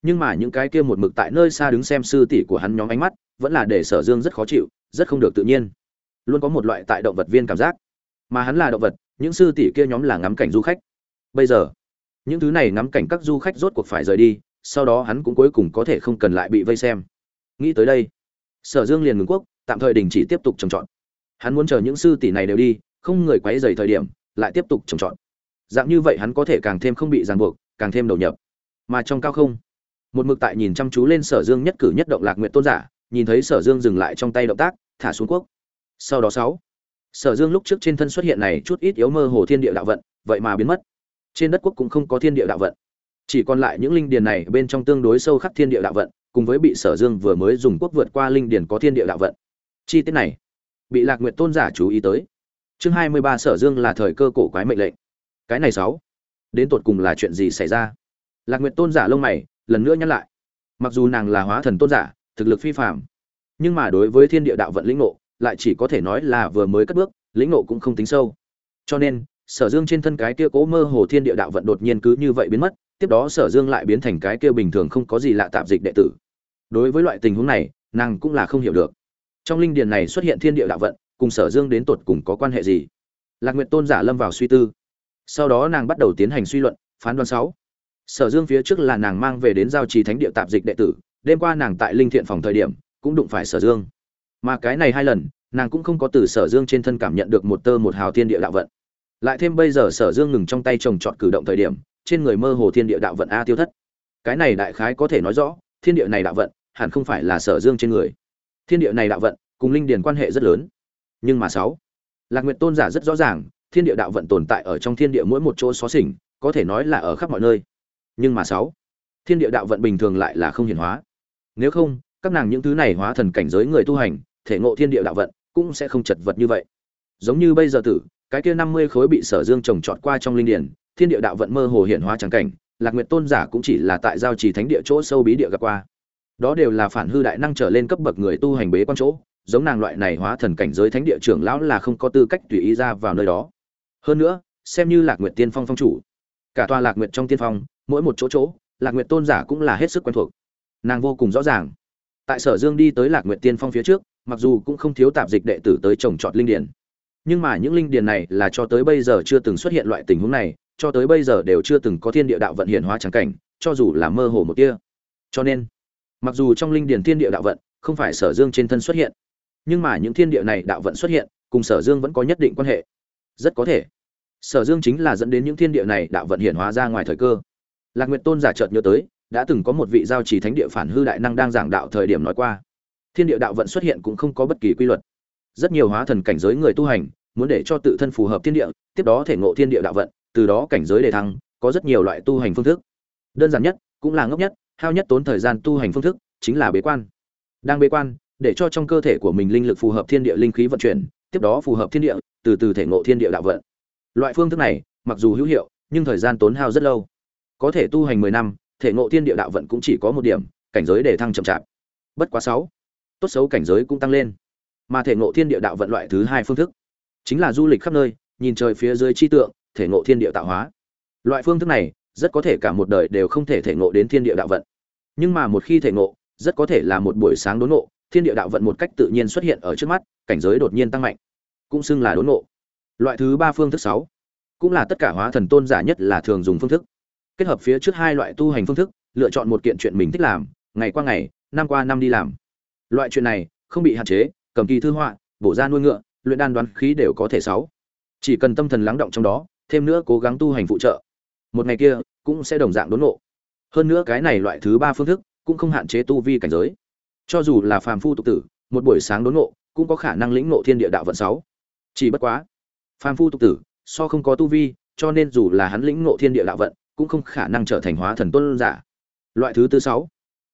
Nhưng mà những cái kia một mực tại nơi xa đứng xem sư tỷ của hắn nhóm ánh mắt, vẫn là để sở dương rất khó chịu, rất không được tự nhiên. Luôn có một loại tại động vật viên cảm giác. Mà hắn là động vật, những sư tỷ kia nhóm là ngắm cảnh du khách. Bây giờ, những thứ này ngắm cảnh các du khách rốt cuộc phải rời đi, sau đó hắn cũng cuối cùng có thể không cần lại bị vây xem. Nghĩ tới đây, sở dương liền ngừng quốc, tạm thời đình chỉ tiếp tục trồng trọt. Hắn muốn chờ những sư tỷ này đều đi không người quấy rầy thời điểm, lại tiếp tục trồng trọt. Dạng như vậy hắn có thể càng thêm không bị ràng buộc, càng thêm đầu nhập. Mà trong cao không, một mực tại nhìn chăm chú lên sở dương nhất cử nhất động lạc nguyện tôn giả, nhìn thấy sở dương dừng lại trong tay động tác, thả xuống quốc. Sau đó sáu, sở dương lúc trước trên thân xuất hiện này chút ít yếu mơ hồ thiên địa đạo vận, vậy mà biến mất. Trên đất quốc cũng không có thiên địa đạo vận. Chỉ còn lại những linh điền này bên trong tương đối sâu khắc thiên địa đạo vận, cùng với bị sở dương vừa mới dùng quốc vượt qua linh điền có thiên địa đạo vận. Chi tiết này, bị lạc nguyện tôn giả chú ý tới chương hai mươi ba sở dương là thời cơ cổ quái mệnh lệnh. Cái này sáu. Đến tột cùng là chuyện gì xảy ra? Lạc nguyện tôn giả lông mày, lần nữa nhắc lại. Mặc dù nàng là hóa thần tôn giả, thực lực phi phạm nhưng mà đối với thiên địa đạo vận lĩnh ngộ, lại chỉ có thể nói là vừa mới cất bước, lĩnh ngộ cũng không tính sâu. Cho nên, sở dương trên thân cái kia cố mơ hồ thiên địa đạo vận đột nhiên cứ như vậy biến mất, tiếp đó sở dương lại biến thành cái kia bình thường không có gì lạ tạp dịch đệ tử. Đối với loại tình huống này, nàng cũng là không hiểu được. Trong linh điền này xuất hiện thiên địa đạo vận cùng sở dương đến tột cùng có quan hệ gì? Lạc nguyện tôn giả lâm vào suy tư. Sau đó nàng bắt đầu tiến hành suy luận, phán đoán sáu. Sở dương phía trước là nàng mang về đến giao trì thánh địa tạp dịch đệ tử, đêm qua nàng tại linh thiện phòng thời điểm, cũng đụng phải sở dương. Mà cái này hai lần, nàng cũng không có từ sở dương trên thân cảm nhận được một tơ một hào thiên địa đạo vận. Lại thêm bây giờ sở dương ngừng trong tay trồng trọt cử động thời điểm, trên người mơ hồ thiên địa đạo vận a tiêu thất. Cái này đại khái có thể nói rõ, thiên địa này đạo vận hẳn không phải là sở dương trên người. Thiên địa này đạo vận cùng linh điền quan hệ rất lớn nhưng mà sáu. Lạc nguyện tôn giả rất rõ ràng, thiên địa đạo vận tồn tại ở trong thiên địa mỗi một chỗ xó xỉnh, có thể nói là ở khắp mọi nơi. Nhưng mà sáu, thiên địa đạo vận bình thường lại là không hiển hóa. Nếu không, các nàng những thứ này hóa thần cảnh giới người tu hành, thể ngộ thiên địa đạo vận, cũng sẽ không chật vật như vậy. Giống như bây giờ tử, cái kia năm mươi khối bị sở dương trồng trọt qua trong linh điển, thiên địa đạo vận mơ hồ hiển hóa trắng cảnh, lạc nguyệt tôn giả cũng chỉ là tại giao trì thánh địa chỗ sâu bí địa gặp qua. Đó đều là phản hư đại năng trở lên cấp bậc người tu hành bế quan chỗ giống nàng loại này hóa thần cảnh giới thánh địa trưởng lão là không có tư cách tùy ý ra vào nơi đó. Hơn nữa, xem như lạc nguyệt tiên phong phong chủ, cả tòa lạc nguyệt trong tiên phong, mỗi một chỗ chỗ, lạc nguyệt tôn giả cũng là hết sức quen thuộc. Nàng vô cùng rõ ràng. Tại sở dương đi tới lạc nguyệt tiên phong phía trước, mặc dù cũng không thiếu tạp dịch đệ tử tới trồng trọt linh điển, nhưng mà những linh điển này là cho tới bây giờ chưa từng xuất hiện loại tình huống này, cho tới bây giờ đều chưa từng có thiên địa đạo vận hiện hóa trắng cảnh, cho dù là mơ hồ một tia. cho nên, mặc dù trong linh điển thiên địa đạo vận, không phải sở dương trên thân xuất hiện nhưng mà những thiên địa này đạo vận xuất hiện, cùng sở dương vẫn có nhất định quan hệ. Rất có thể, sở dương chính là dẫn đến những thiên địa này đạo vận hiển hóa ra ngoài thời cơ. Lạc nguyệt tôn giả chợt nhớ tới, đã từng có một vị giao trì thánh địa phản hư đại năng đang giảng đạo thời điểm nói qua. Thiên địa đạo vận xuất hiện cũng không có bất kỳ quy luật. Rất nhiều hóa thần cảnh giới người tu hành, muốn để cho tự thân phù hợp thiên địa, tiếp đó thể ngộ thiên địa đạo vận, từ đó cảnh giới đề thăng, có rất nhiều loại tu hành phương thức. Đơn giản nhất, cũng là ngốc nhất, hao nhất tốn thời gian tu hành phương thức, chính là bế quan. Đang bế quan để cho trong cơ thể của mình linh lực phù hợp thiên địa linh khí vận chuyển, tiếp đó phù hợp thiên địa, từ từ thể ngộ thiên địa đạo vận. Loại phương thức này, mặc dù hữu hiệu, nhưng thời gian tốn hao rất lâu. Có thể tu hành mười năm, thể ngộ thiên địa đạo vận cũng chỉ có một điểm, cảnh giới để thăng chậm chạp. Bất quá sáu, tốt xấu cảnh giới cũng tăng lên. Mà thể ngộ thiên địa đạo vận loại thứ hai phương thức, chính là du lịch khắp nơi, nhìn trời phía dưới chi tượng, thể ngộ thiên địa tạo hóa. Loại phương thức này, rất có thể cả một đời đều không thể thể ngộ đến thiên địa đạo vận. Nhưng mà một khi thể ngộ, rất có thể là một buổi sáng đốn ngộ thiên địa đạo vận một cách tự nhiên xuất hiện ở trước mắt, cảnh giới đột nhiên tăng mạnh, cũng xưng là đốn ngộ. Loại thứ ba phương thức sáu, cũng là tất cả hóa thần tôn giả nhất là thường dùng phương thức. Kết hợp phía trước hai loại tu hành phương thức, lựa chọn một kiện chuyện mình thích làm, ngày qua ngày, năm qua năm đi làm. Loại chuyện này, không bị hạn chế, cầm kỳ thư họa, bổ ra nuôi ngựa, luyện đan đoán khí đều có thể sáu. Chỉ cần tâm thần lắng động trong đó, thêm nữa cố gắng tu hành phụ trợ. Một ngày kia, cũng sẽ đồng dạng đốn ngộ. Hơn nữa cái này loại thứ ba phương thức, cũng không hạn chế tu vi cảnh giới cho dù là phàm phu tục tử, một buổi sáng đốn ngộ, cũng có khả năng lĩnh ngộ thiên địa đạo vận sáu. Chỉ bất quá, phàm phu tục tử, so không có tu vi, cho nên dù là hắn lĩnh ngộ thiên địa đạo vận, cũng không khả năng trở thành hóa thần tuân giả. Loại thứ tư sáu.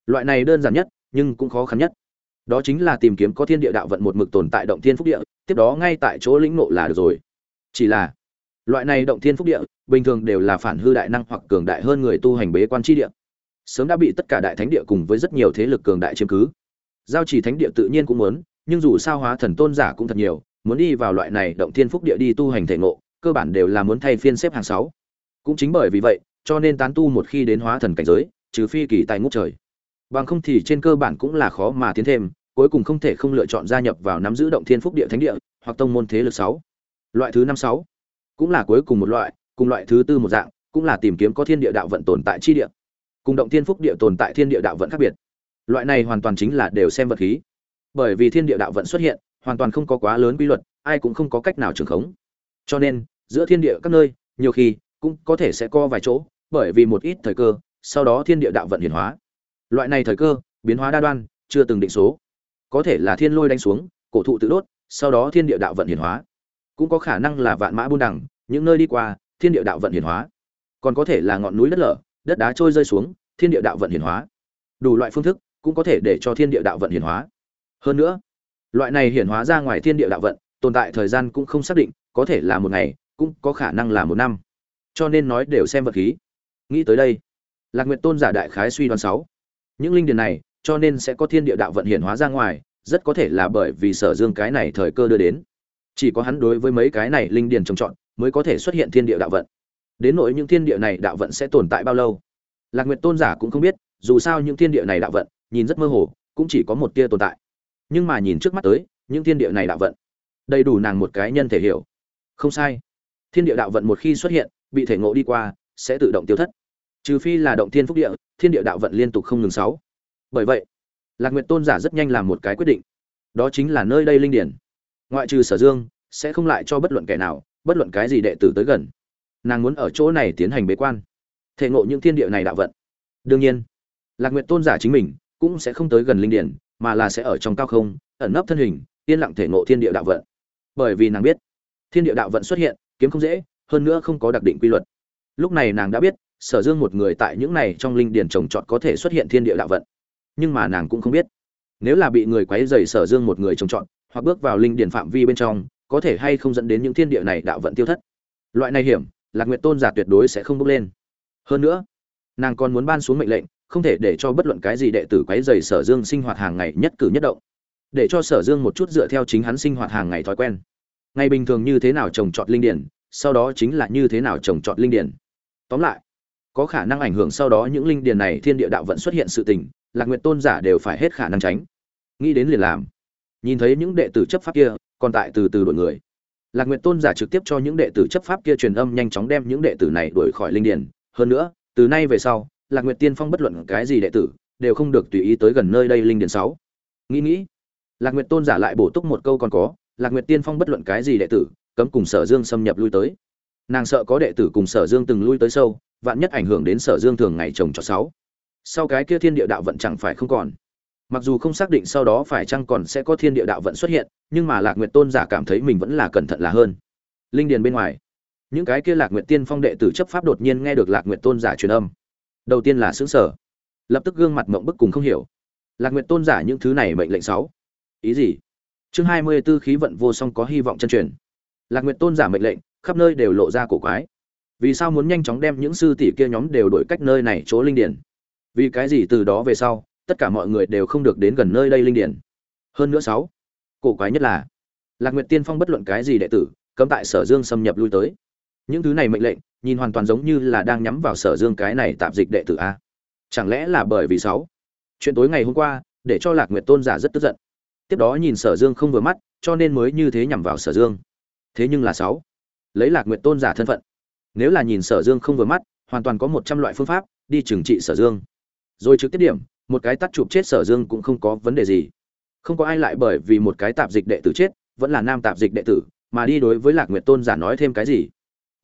Loại này đơn giản nhất, nhưng cũng khó khăn nhất. Đó chính là tìm kiếm có thiên địa đạo vận một mực tồn tại động thiên phúc địa, tiếp đó ngay tại chỗ lĩnh ngộ là được rồi. Chỉ là, loại này động thiên phúc địa, bình thường đều là phản hư đại năng hoặc cường đại hơn người tu hành bế quan tri địa. Sớm đã bị tất cả đại thánh địa cùng với rất nhiều thế lực cường đại chiếm cứ giao chỉ thánh địa tự nhiên cũng muốn, nhưng dù sao hóa thần tôn giả cũng thật nhiều, muốn đi vào loại này động thiên phúc địa đi tu hành thể ngộ, cơ bản đều là muốn thay phiên xếp hàng sáu. Cũng chính bởi vì vậy, cho nên tán tu một khi đến hóa thần cảnh giới, trừ phi kỳ tài ngút trời. Bằng không thì trên cơ bản cũng là khó mà tiến thêm, cuối cùng không thể không lựa chọn gia nhập vào nắm giữ động thiên phúc địa thánh địa, hoặc tông môn thế lực sáu. Loại thứ năm sáu, cũng là cuối cùng một loại, cùng loại thứ tư một dạng, cũng là tìm kiếm có thiên địa đạo vận tồn tại chi địa. Cùng động thiên phúc địa tồn tại thiên địa đạo vận khác biệt loại này hoàn toàn chính là đều xem vật khí. Bởi vì thiên địa đạo vận xuất hiện, hoàn toàn không có quá lớn quy luật, ai cũng không có cách nào trường khống. Cho nên, giữa thiên địa các nơi, nhiều khi cũng có thể sẽ co vài chỗ, bởi vì một ít thời cơ, sau đó thiên địa đạo vận hiển hóa. Loại này thời cơ, biến hóa đa đoan, chưa từng định số. Có thể là thiên lôi đánh xuống, cổ thụ tự đốt, sau đó thiên địa đạo vận hiển hóa. Cũng có khả năng là vạn mã buôn đẳng những nơi đi qua, thiên địa đạo vận hiển hóa. Còn có thể là ngọn núi đất lở, đất đá trôi rơi xuống, thiên địa đạo vận hiển hóa. Đủ loại phương thức cũng có thể để cho thiên địa đạo vận hiển hóa. Hơn nữa, loại này hiển hóa ra ngoài thiên địa đạo vận, tồn tại thời gian cũng không xác định, có thể là một ngày, cũng có khả năng là một năm. Cho nên nói đều xem vật khí. Nghĩ tới đây, lạc nguyệt tôn giả đại khái suy đoán sáu. Những linh điền này, cho nên sẽ có thiên địa đạo vận hiển hóa ra ngoài, rất có thể là bởi vì sở dương cái này thời cơ đưa đến. Chỉ có hắn đối với mấy cái này linh điền trồng trọt, mới có thể xuất hiện thiên địa đạo vận. Đến nỗi những thiên địa này đạo vận sẽ tồn tại bao lâu? Lạc nguyệt tôn giả cũng không biết, dù sao những thiên địa này đạo vận nhìn rất mơ hồ, cũng chỉ có một tia tồn tại. Nhưng mà nhìn trước mắt tới, những thiên địa này đạo vận, đầy đủ nàng một cái nhân thể hiểu. Không sai. Thiên địa đạo vận một khi xuất hiện, bị thể ngộ đi qua, sẽ tự động tiêu thất. Trừ phi là động thiên phúc địa, thiên địa đạo vận liên tục không ngừng sáu. Bởi vậy, lạc nguyệt tôn giả rất nhanh làm một cái quyết định. Đó chính là nơi đây linh điển. Ngoại trừ sở dương, sẽ không lại cho bất luận kẻ nào, bất luận cái gì đệ tử tới gần. Nàng muốn ở chỗ này tiến hành bế quan. Thể ngộ những thiên địa này đạo vận. Đương nhiên, lạc nguyệt tôn giả chính mình cũng sẽ không tới gần linh điển, mà là sẽ ở trong cao không, ẩn nấp thân hình, yên lặng thể ngộ thiên địa đạo vận. Bởi vì nàng biết, thiên địa đạo vận xuất hiện, kiếm không dễ, hơn nữa không có đặc định quy luật. Lúc này nàng đã biết, sở dương một người tại những này trong linh điển trồng trọt có thể xuất hiện thiên địa đạo vận. Nhưng mà nàng cũng không biết, nếu là bị người quấy dày sở dương một người trồng trọt, hoặc bước vào linh điển phạm vi bên trong, có thể hay không dẫn đến những thiên địa này đạo vận tiêu thất. Loại này hiểm, lạc nguyện tôn giả tuyệt đối sẽ không bước lên. Hơn nữa, nàng còn muốn ban xuống mệnh lệnh không thể để cho bất luận cái gì đệ tử quấy rầy sở dương sinh hoạt hàng ngày nhất cử nhất động. Để cho sở dương một chút dựa theo chính hắn sinh hoạt hàng ngày thói quen. Ngày bình thường như thế nào trồng trọt linh điển, sau đó chính là như thế nào trồng trọt linh điển. Tóm lại, có khả năng ảnh hưởng sau đó những linh điển này thiên địa đạo vận xuất hiện sự tình, lạc nguyệt tôn giả đều phải hết khả năng tránh. Nghĩ đến liền làm. Nhìn thấy những đệ tử chấp pháp kia, còn tại từ từ đội người. Lạc nguyệt tôn giả trực tiếp cho những đệ tử chấp pháp kia truyền âm nhanh chóng đem những đệ tử này đuổi khỏi linh điển. Hơn nữa, từ nay về sau lạc nguyệt tiên phong bất luận cái gì đệ tử, đều không được tùy ý tới gần nơi đây linh điển sáu. Nghĩ nghĩ, lạc nguyệt tôn giả lại bổ túc một câu còn có, lạc nguyệt tiên phong bất luận cái gì đệ tử, cấm cùng sở dương xâm nhập lui tới. Nàng sợ có đệ tử cùng sở dương từng lui tới sâu, vạn nhất ảnh hưởng đến sở dương thường ngày trồng cho sáu. Sau cái kia thiên địa đạo vận chẳng phải không còn. Mặc dù không xác định sau đó phải chăng còn sẽ có thiên địa đạo vận xuất hiện, nhưng mà lạc nguyệt tôn giả cảm thấy mình vẫn là cẩn thận là hơn. Linh điền bên ngoài, những cái kia lạc nguyệt tiên phong đệ tử chấp pháp đột nhiên nghe được lạc nguyệt tôn giả truyền âm đầu tiên là xứng sở. Lập tức gương mặt mộng bức cùng không hiểu. Lạc nguyệt tôn giả những thứ này mệnh lệnh sáu. Ý gì? Chương hai mươi 24 khí vận vô song có hy vọng chân truyền. Lạc nguyệt tôn giả mệnh lệnh, khắp nơi đều lộ ra cổ quái. Vì sao muốn nhanh chóng đem những sư tỷ kia nhóm đều đổi cách nơi này chỗ linh điển? Vì cái gì từ đó về sau, tất cả mọi người đều không được đến gần nơi đây linh điển? Hơn nữa sáu, cổ quái nhất là, lạc nguyệt tiên phong bất luận cái gì đệ tử, cấm tại sở dương xâm nhập lui tới những thứ này mệnh lệnh, nhìn hoàn toàn giống như là đang nhắm vào sở dương cái này tạp dịch đệ tử a. Chẳng lẽ là bởi vì sáu? Chuyện tối ngày hôm qua, để cho lạc nguyệt tôn giả rất tức giận. Tiếp đó nhìn sở dương không vừa mắt, cho nên mới như thế nhằm vào sở dương. Thế nhưng là sáu? Lấy lạc nguyệt tôn giả thân phận. Nếu là nhìn sở dương không vừa mắt, hoàn toàn có một trăm loại phương pháp, đi trừng trị sở dương. Rồi trực tiếp điểm, một cái tắt chụp chết sở dương cũng không có vấn đề gì. Không có ai lại bởi vì một cái tạp dịch đệ tử chết, vẫn là nam tạp dịch đệ tử, mà đi đối với lạc nguyệt tôn giả nói thêm cái gì?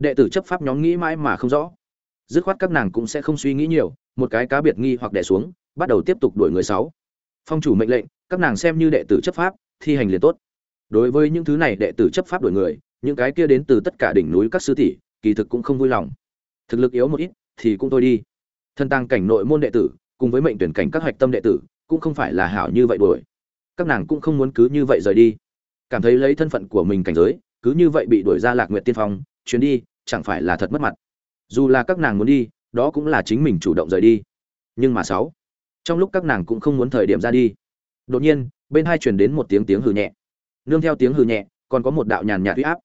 Đệ tử chấp pháp nhóm nghĩ mãi mà không rõ. Dứt khoát các nàng cũng sẽ không suy nghĩ nhiều, một cái cá biệt nghi hoặc đẻ xuống, bắt đầu tiếp tục đuổi người sáu. Phong chủ mệnh lệnh, các nàng xem như đệ tử chấp pháp, thi hành liền tốt. Đối với những thứ này đệ tử chấp pháp đuổi người, những cái kia đến từ tất cả đỉnh núi các sư tỷ, kỳ thực cũng không vui lòng. Thực lực yếu một ít, thì cũng thôi đi. Thân tăng cảnh nội môn đệ tử, cùng với mệnh tuyển cảnh các hoạch tâm đệ tử, cũng không phải là hảo như vậy đuổi. Các nàng cũng không muốn cứ như vậy rời đi. Cảm thấy lấy thân phận của mình cảnh giới, cứ như vậy bị đuổi ra lạc nguyện tiên phong, chuyến đi chẳng phải là thật mất mặt. Dù là các nàng muốn đi, đó cũng là chính mình chủ động rời đi. Nhưng mà sáu, trong lúc các nàng cũng không muốn thời điểm ra đi, đột nhiên, bên hai truyền đến một tiếng tiếng hừ nhẹ. Nương theo tiếng hừ nhẹ, còn có một đạo nhàn nhạt huy áp.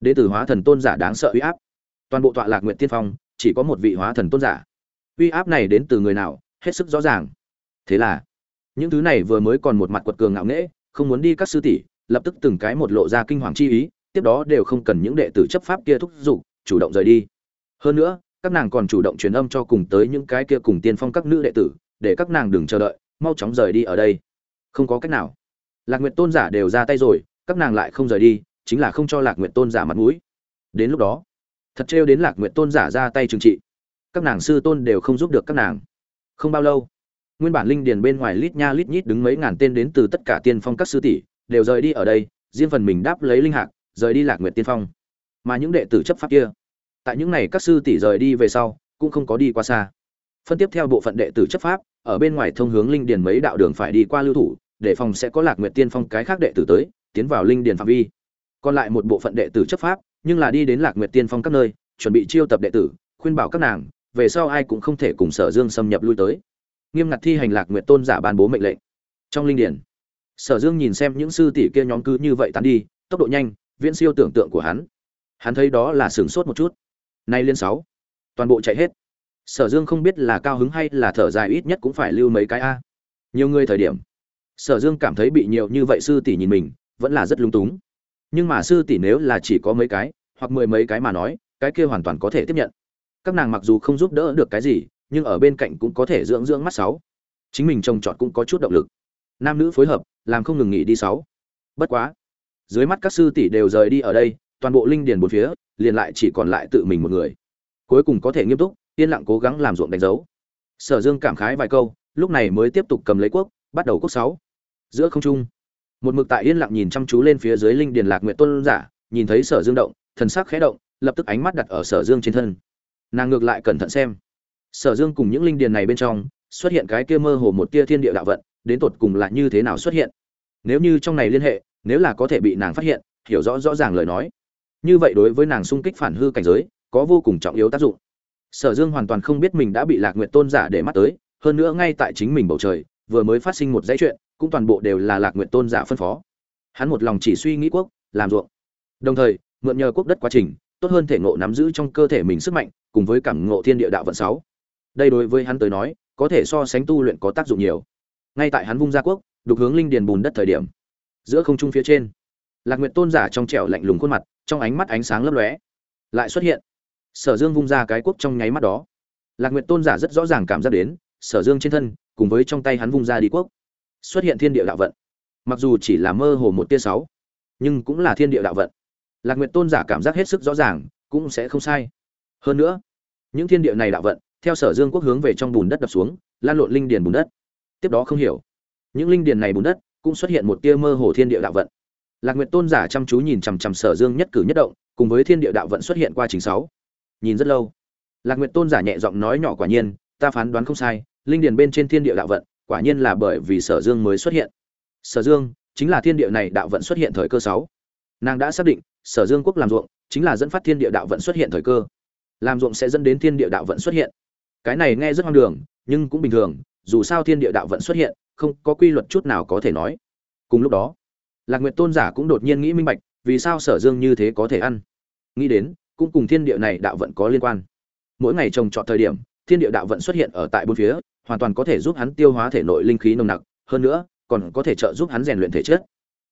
Đến từ hóa thần tôn giả đáng sợ uy áp. Toàn bộ tọa lạc nguyện tiên phong, chỉ có một vị hóa thần tôn giả. Uy áp này đến từ người nào, hết sức rõ ràng. Thế là, những thứ này vừa mới còn một mặt quật cường ngạo nghễ, không muốn đi các sư tỷ, lập tức từng cái một lộ ra kinh hoàng chi ý, tiếp đó đều không cần những đệ tử chấp pháp kia thúc giục chủ động rời đi. Hơn nữa, các nàng còn chủ động truyền âm cho cùng tới những cái kia cùng tiên phong các nữ đệ tử, để các nàng đừng chờ đợi, mau chóng rời đi ở đây. Không có cách nào. Lạc nguyệt tôn giả đều ra tay rồi, các nàng lại không rời đi, chính là không cho lạc nguyệt tôn giả mặt mũi. Đến lúc đó, thật trêu đến lạc nguyệt tôn giả ra tay trừng trị. Các nàng sư tôn đều không giúp được các nàng. Không bao lâu, nguyên bản linh điền bên ngoài lít nha lít nhít đứng mấy ngàn tên đến từ tất cả tiên phong các sư tỷ, đều rời đi ở đây, riêng phần mình đáp lấy linh hạc, rời đi lạc nguyệt tiên phong mà những đệ tử chấp pháp kia. Tại những này các sư tỷ rời đi về sau, cũng không có đi qua xa. Phân tiếp theo bộ phận đệ tử chấp pháp, ở bên ngoài thông hướng linh điền mấy đạo đường phải đi qua lưu thủ, để phòng sẽ có lạc nguyệt tiên phong cái khác đệ tử tới, tiến vào linh điền phạm vi. Còn lại một bộ phận đệ tử chấp pháp, nhưng là đi đến lạc nguyệt tiên phong các nơi, chuẩn bị chiêu tập đệ tử, khuyên bảo các nàng, về sau ai cũng không thể cùng sở dương xâm nhập lui tới. Nghiêm ngặt thi hành lạc nguyệt tôn giả ban bố mệnh lệnh. Trong linh điển sở dương nhìn xem những sư tỷ kia nhóm cứ như vậy tán đi, tốc độ nhanh, viễn siêu tưởng tượng của hắn hắn thấy đó là sửng sốt một chút. Nay liên sáu. Toàn bộ chạy hết. Sở dương không biết là cao hứng hay là thở dài ít nhất cũng phải lưu mấy cái a. Nhiều người thời điểm, sở dương cảm thấy bị nhiều như vậy sư tỷ nhìn mình, vẫn là rất lung túng. Nhưng mà sư tỷ nếu là chỉ có mấy cái, hoặc mười mấy cái mà nói, cái kia hoàn toàn có thể tiếp nhận. Các nàng mặc dù không giúp đỡ được cái gì, nhưng ở bên cạnh cũng có thể dưỡng dưỡng mắt sáu. Chính mình trồng trọt cũng có chút động lực. Nam nữ phối hợp, làm không ngừng nghỉ đi sáu. Bất quá, dưới mắt các sư tỷ đều rời đi ở đây toàn bộ linh điền bốn phía, liền lại chỉ còn lại tự mình một người. Cuối cùng có thể nghiêm túc, yên lặng cố gắng làm ruộng đánh dấu. Sở dương cảm khái vài câu, lúc này mới tiếp tục cầm lấy quốc, bắt đầu quốc sáu. Giữa không trung, một mực tại yên lặng nhìn chăm chú lên phía dưới linh điền lạc nguyện tôn giả, nhìn thấy sở dương động, thần sắc khẽ động, lập tức ánh mắt đặt ở sở dương trên thân. Nàng ngược lại cẩn thận xem. Sở dương cùng những linh điền này bên trong, xuất hiện cái kia mơ hồ một tia thiên địa đạo vận, đến tột cùng là như thế nào xuất hiện? Nếu như trong này liên hệ, nếu là có thể bị nàng phát hiện, hiểu rõ rõ ràng lời nói như vậy đối với nàng xung kích phản hư cảnh giới, có vô cùng trọng yếu tác dụng. Sở dương hoàn toàn không biết mình đã bị lạc nguyện tôn giả để mắt tới, hơn nữa ngay tại chính mình bầu trời, vừa mới phát sinh một dãy chuyện, cũng toàn bộ đều là lạc nguyện tôn giả phân phó. Hắn một lòng chỉ suy nghĩ quốc, làm ruộng. Đồng thời, mượn nhờ quốc đất quá trình, tốt hơn thể ngộ nắm giữ trong cơ thể mình sức mạnh, cùng với cảm ngộ thiên địa đạo vận sáu. Đây đối với hắn tới nói, có thể so sánh tu luyện có tác dụng nhiều. Ngay tại hắn vung ra quốc, đục hướng linh điền bùn đất thời điểm. Giữa không trung phía trên lạc nguyệt tôn giả trong trẻo lạnh lùng khuôn mặt, trong ánh mắt ánh sáng lấp lóe, lại xuất hiện. Sở dương vung ra cái quốc trong nháy mắt đó. Lạc nguyệt tôn giả rất rõ ràng cảm giác đến, sở dương trên thân, cùng với trong tay hắn vung ra đi quốc xuất hiện thiên địa đạo vận. Mặc dù chỉ là mơ hồ một tia sáu, nhưng cũng là thiên địa đạo vận. Lạc nguyệt tôn giả cảm giác hết sức rõ ràng, cũng sẽ không sai. Hơn nữa, những thiên địa này đạo vận, theo sở dương quốc hướng về trong bùn đất đập xuống, lan lộn linh điền bùn đất. Tiếp đó không hiểu, những linh điền này bùn đất cũng xuất hiện một tia mơ hồ thiên địa đạo vận lạc nguyệt tôn giả chăm chú nhìn chằm chằm sở dương nhất cử nhất động, cùng với thiên địa đạo vận xuất hiện qua trình sáu. Nhìn rất lâu. Lạc nguyệt tôn giả nhẹ giọng nói nhỏ quả nhiên, ta phán đoán không sai, linh điền bên trên thiên địa đạo vận, quả nhiên là bởi vì sở dương mới xuất hiện. Sở dương, chính là thiên địa này đạo vận xuất hiện thời cơ sáu. Nàng đã xác định, sở dương quốc làm ruộng, chính là dẫn phát thiên địa đạo vận xuất hiện thời cơ. Làm ruộng sẽ dẫn đến thiên địa đạo vận xuất hiện. Cái này nghe rất hoang đường, nhưng cũng bình thường, dù sao thiên địa đạo vận xuất hiện, không có quy luật chút nào có thể nói. Cùng lúc đó lạc nguyệt tôn giả cũng đột nhiên nghĩ minh bạch, vì sao sở dương như thế có thể ăn? Nghĩ đến, cũng cùng thiên địa này đạo vận có liên quan. Mỗi ngày trồng trọt thời điểm, thiên địa đạo vận xuất hiện ở tại bốn phía, hoàn toàn có thể giúp hắn tiêu hóa thể nội linh khí nồng nặc, hơn nữa, còn có thể trợ giúp hắn rèn luyện thể chất.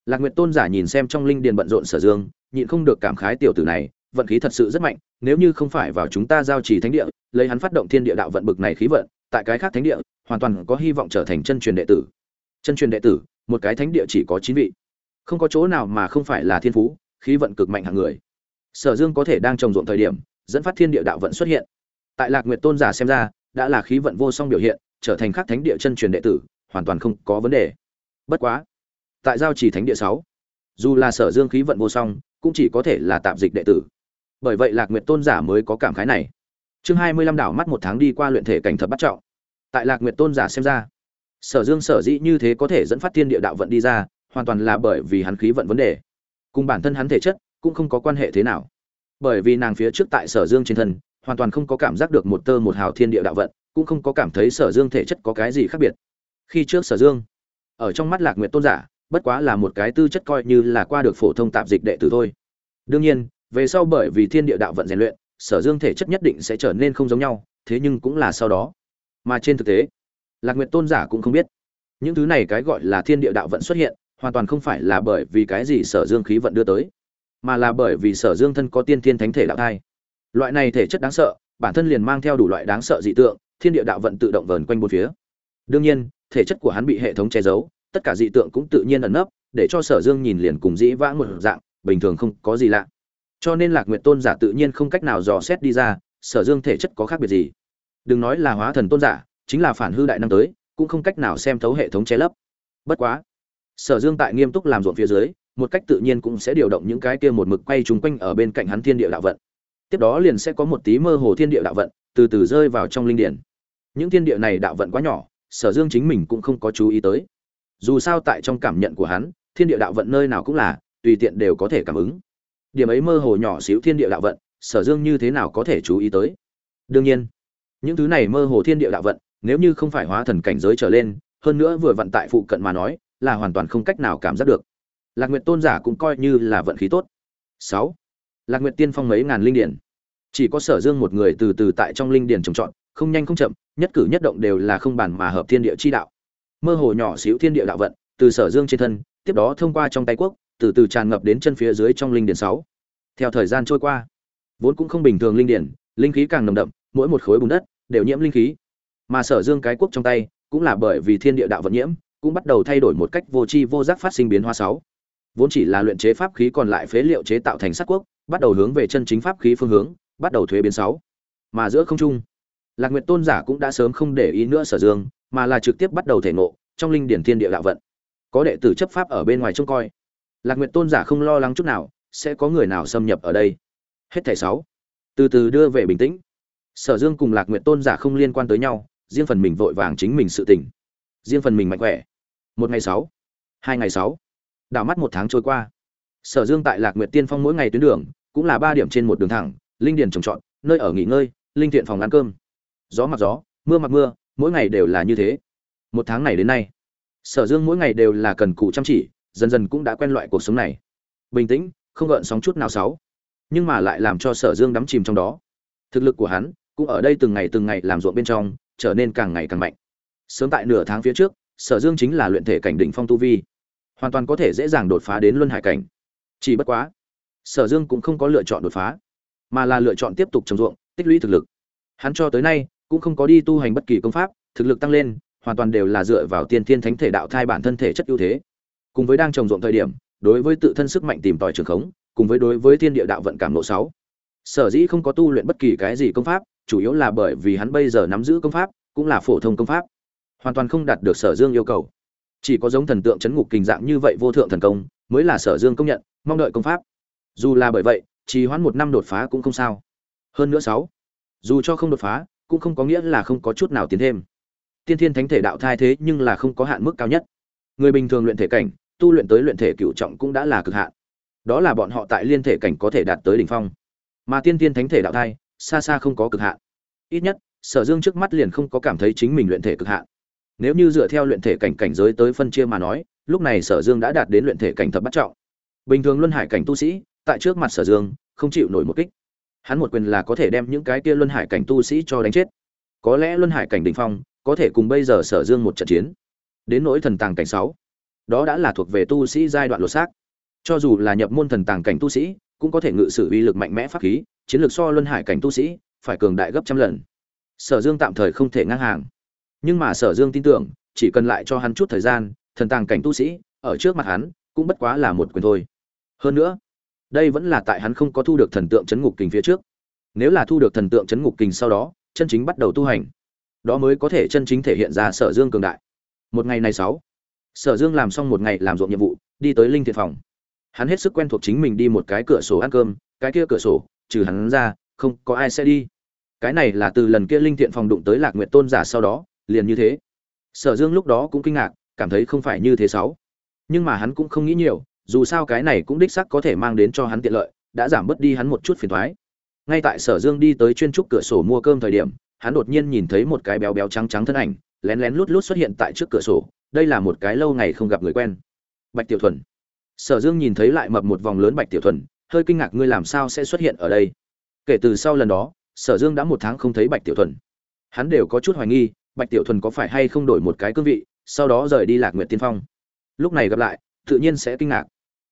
Lạc nguyệt tôn giả nhìn xem trong linh điền bận rộn sở dương, nhịn không được cảm khái tiểu tử này, vận khí thật sự rất mạnh, nếu như không phải vào chúng ta giao trì thánh địa, lấy hắn phát động thiên địa đạo vận bực này khí vận, tại cái khác thánh địa, hoàn toàn có hy vọng trở thành chân truyền đệ tử. Chân truyền đệ tử, một cái thánh địa chỉ có chín vị không có chỗ nào mà không phải là thiên phú, khí vận cực mạnh hạng người. Sở dương có thể đang trồng ruộng thời điểm, dẫn phát thiên địa đạo vận xuất hiện. Tại lạc nguyệt tôn giả xem ra, đã là khí vận vô song biểu hiện, trở thành khắc thánh địa chân truyền đệ tử, hoàn toàn không có vấn đề. Bất quá, tại giao trì thánh địa sáu, dù là sở dương khí vận vô song, cũng chỉ có thể là tạm dịch đệ tử. Bởi vậy lạc nguyệt tôn giả mới có cảm khái này. Chương hai mươi lăm đảo mắt một tháng đi qua luyện thể cảnh thập bắt trọng. Tại lạc nguyệt tôn giả xem ra, sở dương sở dĩ như thế có thể dẫn phát thiên địa đạo vận đi ra hoàn toàn là bởi vì hắn khí vận vấn đề. Cùng bản thân hắn thể chất cũng không có quan hệ thế nào. Bởi vì nàng phía trước tại sở dương trên thân, hoàn toàn không có cảm giác được một tơ một hào thiên địa đạo vận, cũng không có cảm thấy sở dương thể chất có cái gì khác biệt. Khi trước sở dương, ở trong mắt lạc nguyện tôn giả, bất quá là một cái tư chất coi như là qua được phổ thông tạp dịch đệ tử thôi. Đương nhiên, về sau bởi vì thiên địa đạo vận rèn luyện, sở dương thể chất nhất định sẽ trở nên không giống nhau, thế nhưng cũng là sau đó. Mà trên thực tế, lạc nguyện tôn giả cũng không biết. Những thứ này cái gọi là thiên địa đạo vận xuất hiện hoàn toàn không phải là bởi vì cái gì sở dương khí vận đưa tới, mà là bởi vì sở dương thân có tiên thiên thánh thể đạo thai. Loại này thể chất đáng sợ, bản thân liền mang theo đủ loại đáng sợ dị tượng, thiên địa đạo vận tự động vờn quanh bốn phía. Đương nhiên, thể chất của hắn bị hệ thống che giấu, tất cả dị tượng cũng tự nhiên ẩn nấp, để cho sở dương nhìn liền cùng dĩ vãng một dạng, bình thường không có gì lạ. Cho nên lạc nguyện tôn giả tự nhiên không cách nào dò xét đi ra, sở dương thể chất có khác biệt gì. Đừng nói là hóa thần tôn giả, chính là phản hư đại năng tới, cũng không cách nào xem thấu hệ thống che lấp. Bất quá sở dương tại nghiêm túc làm ruộng phía dưới, một cách tự nhiên cũng sẽ điều động những cái kia một mực quay trúng quanh ở bên cạnh hắn thiên địa đạo vận. Tiếp đó liền sẽ có một tí mơ hồ thiên địa đạo vận từ từ rơi vào trong linh điển. Những thiên địa này đạo vận quá nhỏ, sở dương chính mình cũng không có chú ý tới. Dù sao tại trong cảm nhận của hắn, thiên địa đạo vận nơi nào cũng là, tùy tiện đều có thể cảm ứng. Điểm ấy mơ hồ nhỏ xíu thiên địa đạo vận, sở dương như thế nào có thể chú ý tới? Đương nhiên, những thứ này mơ hồ thiên địa đạo vận, nếu như không phải hóa thần cảnh giới trở lên, hơn nữa vừa vận tại phụ cận mà nói là hoàn toàn không cách nào cảm giác được. Lạc nguyệt tôn giả cũng coi như là vận khí tốt. Sáu. Lạc nguyệt tiên phong mấy ngàn linh điển. Chỉ có sở dương một người từ từ tại trong linh điển trồng trọt, không nhanh không chậm, nhất cử nhất động đều là không bàn mà hợp thiên địa chi đạo. Mơ hồ nhỏ xíu thiên địa đạo vận, từ sở dương trên thân, tiếp đó thông qua trong tay quốc, từ từ tràn ngập đến chân phía dưới trong linh điển sáu. Theo thời gian trôi qua, vốn cũng không bình thường linh điển, linh khí càng nồng đậm, mỗi một khối bùn đất đều nhiễm linh khí. Mà sở dương cái quốc trong tay, cũng là bởi vì thiên địa đạo vận nhiễm cũng bắt đầu thay đổi một cách vô tri vô giác phát sinh biến hóa sáu. Vốn chỉ là luyện chế pháp khí còn lại phế liệu chế tạo thành sắt quốc, bắt đầu hướng về chân chính pháp khí phương hướng, bắt đầu thuế biến sáu. Mà giữa không trung, lạc nguyệt tôn giả cũng đã sớm không để ý nữa sở dương, mà là trực tiếp bắt đầu thể ngộ, trong linh điển thiên địa đạo vận. Có đệ tử chấp pháp ở bên ngoài trông coi. Lạc nguyệt tôn giả không lo lắng chút nào, sẽ có người nào xâm nhập ở đây? Hết thảy sáu. Từ từ đưa về bình tĩnh. Sở dương cùng lạc nguyệt tôn giả không liên quan tới nhau, riêng phần mình vội vàng chính mình sự tỉnh riêng phần mình mạnh khỏe. Một ngày sáu, hai ngày sáu. Đảo mắt một tháng trôi qua. Sở dương tại lạc nguyệt tiên phong mỗi ngày tuyến đường, cũng là ba điểm trên một đường thẳng, linh điền trồng trọt, nơi ở nghỉ ngơi, linh thiện phòng ăn cơm. Gió mặc gió, mưa mặc mưa, mỗi ngày đều là như thế. Một tháng này đến nay, sở dương mỗi ngày đều là cần cù chăm chỉ, dần dần cũng đã quen loại cuộc sống này. Bình tĩnh, không gợn sóng chút nào sáu. Nhưng mà lại làm cho sở dương đắm chìm trong đó. Thực lực của hắn cũng ở đây từng ngày từng ngày làm ruộng bên trong, trở nên càng ngày càng mạnh sớm tại nửa tháng phía trước, sở dương chính là luyện thể cảnh đỉnh phong tu vi, hoàn toàn có thể dễ dàng đột phá đến luân hải cảnh. Chỉ bất quá, sở dương cũng không có lựa chọn đột phá, mà là lựa chọn tiếp tục trồng ruộng, tích lũy thực lực. Hắn cho tới nay cũng không có đi tu hành bất kỳ công pháp, thực lực tăng lên, hoàn toàn đều là dựa vào tiên thiên thánh thể đạo thai bản thân thể chất ưu thế. Cùng với đang trồng ruộng thời điểm, đối với tự thân sức mạnh tìm tòi trường khống, cùng với đối với thiên địa đạo vận cảm lộ sáu, sở dĩ không có tu luyện bất kỳ cái gì công pháp, chủ yếu là bởi vì hắn bây giờ nắm giữ công pháp, cũng là phổ thông công pháp hoàn toàn không đạt được sở dương yêu cầu. Chỉ có giống thần tượng chấn ngục kình dạng như vậy vô thượng thần công, mới là sở dương công nhận, mong đợi công pháp. Dù là bởi vậy, trì hoãn một năm đột phá cũng không sao. Hơn nữa sáu, dù cho không đột phá, cũng không có nghĩa là không có chút nào tiến thêm. Tiên thiên thánh thể đạo thai thế nhưng là không có hạn mức cao nhất. Người bình thường luyện thể cảnh, tu luyện tới luyện thể cựu trọng cũng đã là cực hạn. Đó là bọn họ tại liên thể cảnh có thể đạt tới đỉnh phong. Mà tiên thiên thánh thể đạo thai, xa xa không có cực hạn. Ít nhất, sở dương trước mắt liền không có cảm thấy chính mình luyện thể cực hạn nếu như dựa theo luyện thể cảnh cảnh giới tới phân chia mà nói, lúc này sở dương đã đạt đến luyện thể cảnh thập bắt trọng. Bình thường luân hải cảnh tu sĩ, tại trước mặt sở dương, không chịu nổi một kích. Hắn một quyền là có thể đem những cái kia luân hải cảnh tu sĩ cho đánh chết. Có lẽ luân hải cảnh đỉnh phong, có thể cùng bây giờ sở dương một trận chiến. Đến nỗi thần tàng cảnh sáu, đó đã là thuộc về tu sĩ giai đoạn lột xác. Cho dù là nhập môn thần tàng cảnh tu sĩ, cũng có thể ngự sử uy lực mạnh mẽ pháp khí, chiến lược so luân hải cảnh tu sĩ, phải cường đại gấp trăm lần. Sở dương tạm thời không thể ngang hàng nhưng mà sở dương tin tưởng, chỉ cần lại cho hắn chút thời gian, thần tàng cảnh tu sĩ, ở trước mặt hắn, cũng bất quá là một quyền thôi. Hơn nữa, đây vẫn là tại hắn không có thu được thần tượng chấn ngục kình phía trước. Nếu là thu được thần tượng chấn ngục kình sau đó, chân chính bắt đầu tu hành, đó mới có thể chân chính thể hiện ra sở dương cường đại. Một ngày này sáu, sở dương làm xong một ngày làm ruộng nhiệm vụ, đi tới linh thiện phòng. Hắn hết sức quen thuộc chính mình đi một cái cửa sổ ăn cơm, cái kia cửa sổ, trừ hắn ra, không có ai sẽ đi. Cái này là từ lần kia linh thiện phòng đụng tới lạc nguyệt tôn giả sau đó liền như thế. Sở dương lúc đó cũng kinh ngạc, cảm thấy không phải như thế sáu. Nhưng mà hắn cũng không nghĩ nhiều, dù sao cái này cũng đích sắc có thể mang đến cho hắn tiện lợi, đã giảm bớt đi hắn một chút phiền thoái ngay tại sở dương đi tới chuyên trúc cửa sổ mua cơm thời điểm, hắn đột nhiên nhìn thấy một cái béo béo trắng trắng thân ảnh, lén lén lút lút xuất hiện tại trước cửa sổ, đây là một cái lâu ngày không gặp người quen. Bạch tiểu thuần. Sở dương nhìn thấy lại mập một vòng lớn bạch tiểu thuần, hơi kinh ngạc ngươi làm sao sẽ xuất hiện ở đây? Kể từ sau lần đó, sở dương đã một tháng không thấy bạch tiểu thuần. Hắn đều có chút hoài nghi bạch tiểu thuần có phải hay không đổi một cái cương vị, sau đó rời đi lạc nguyện tiên phong? Lúc này gặp lại, tự nhiên sẽ kinh ngạc.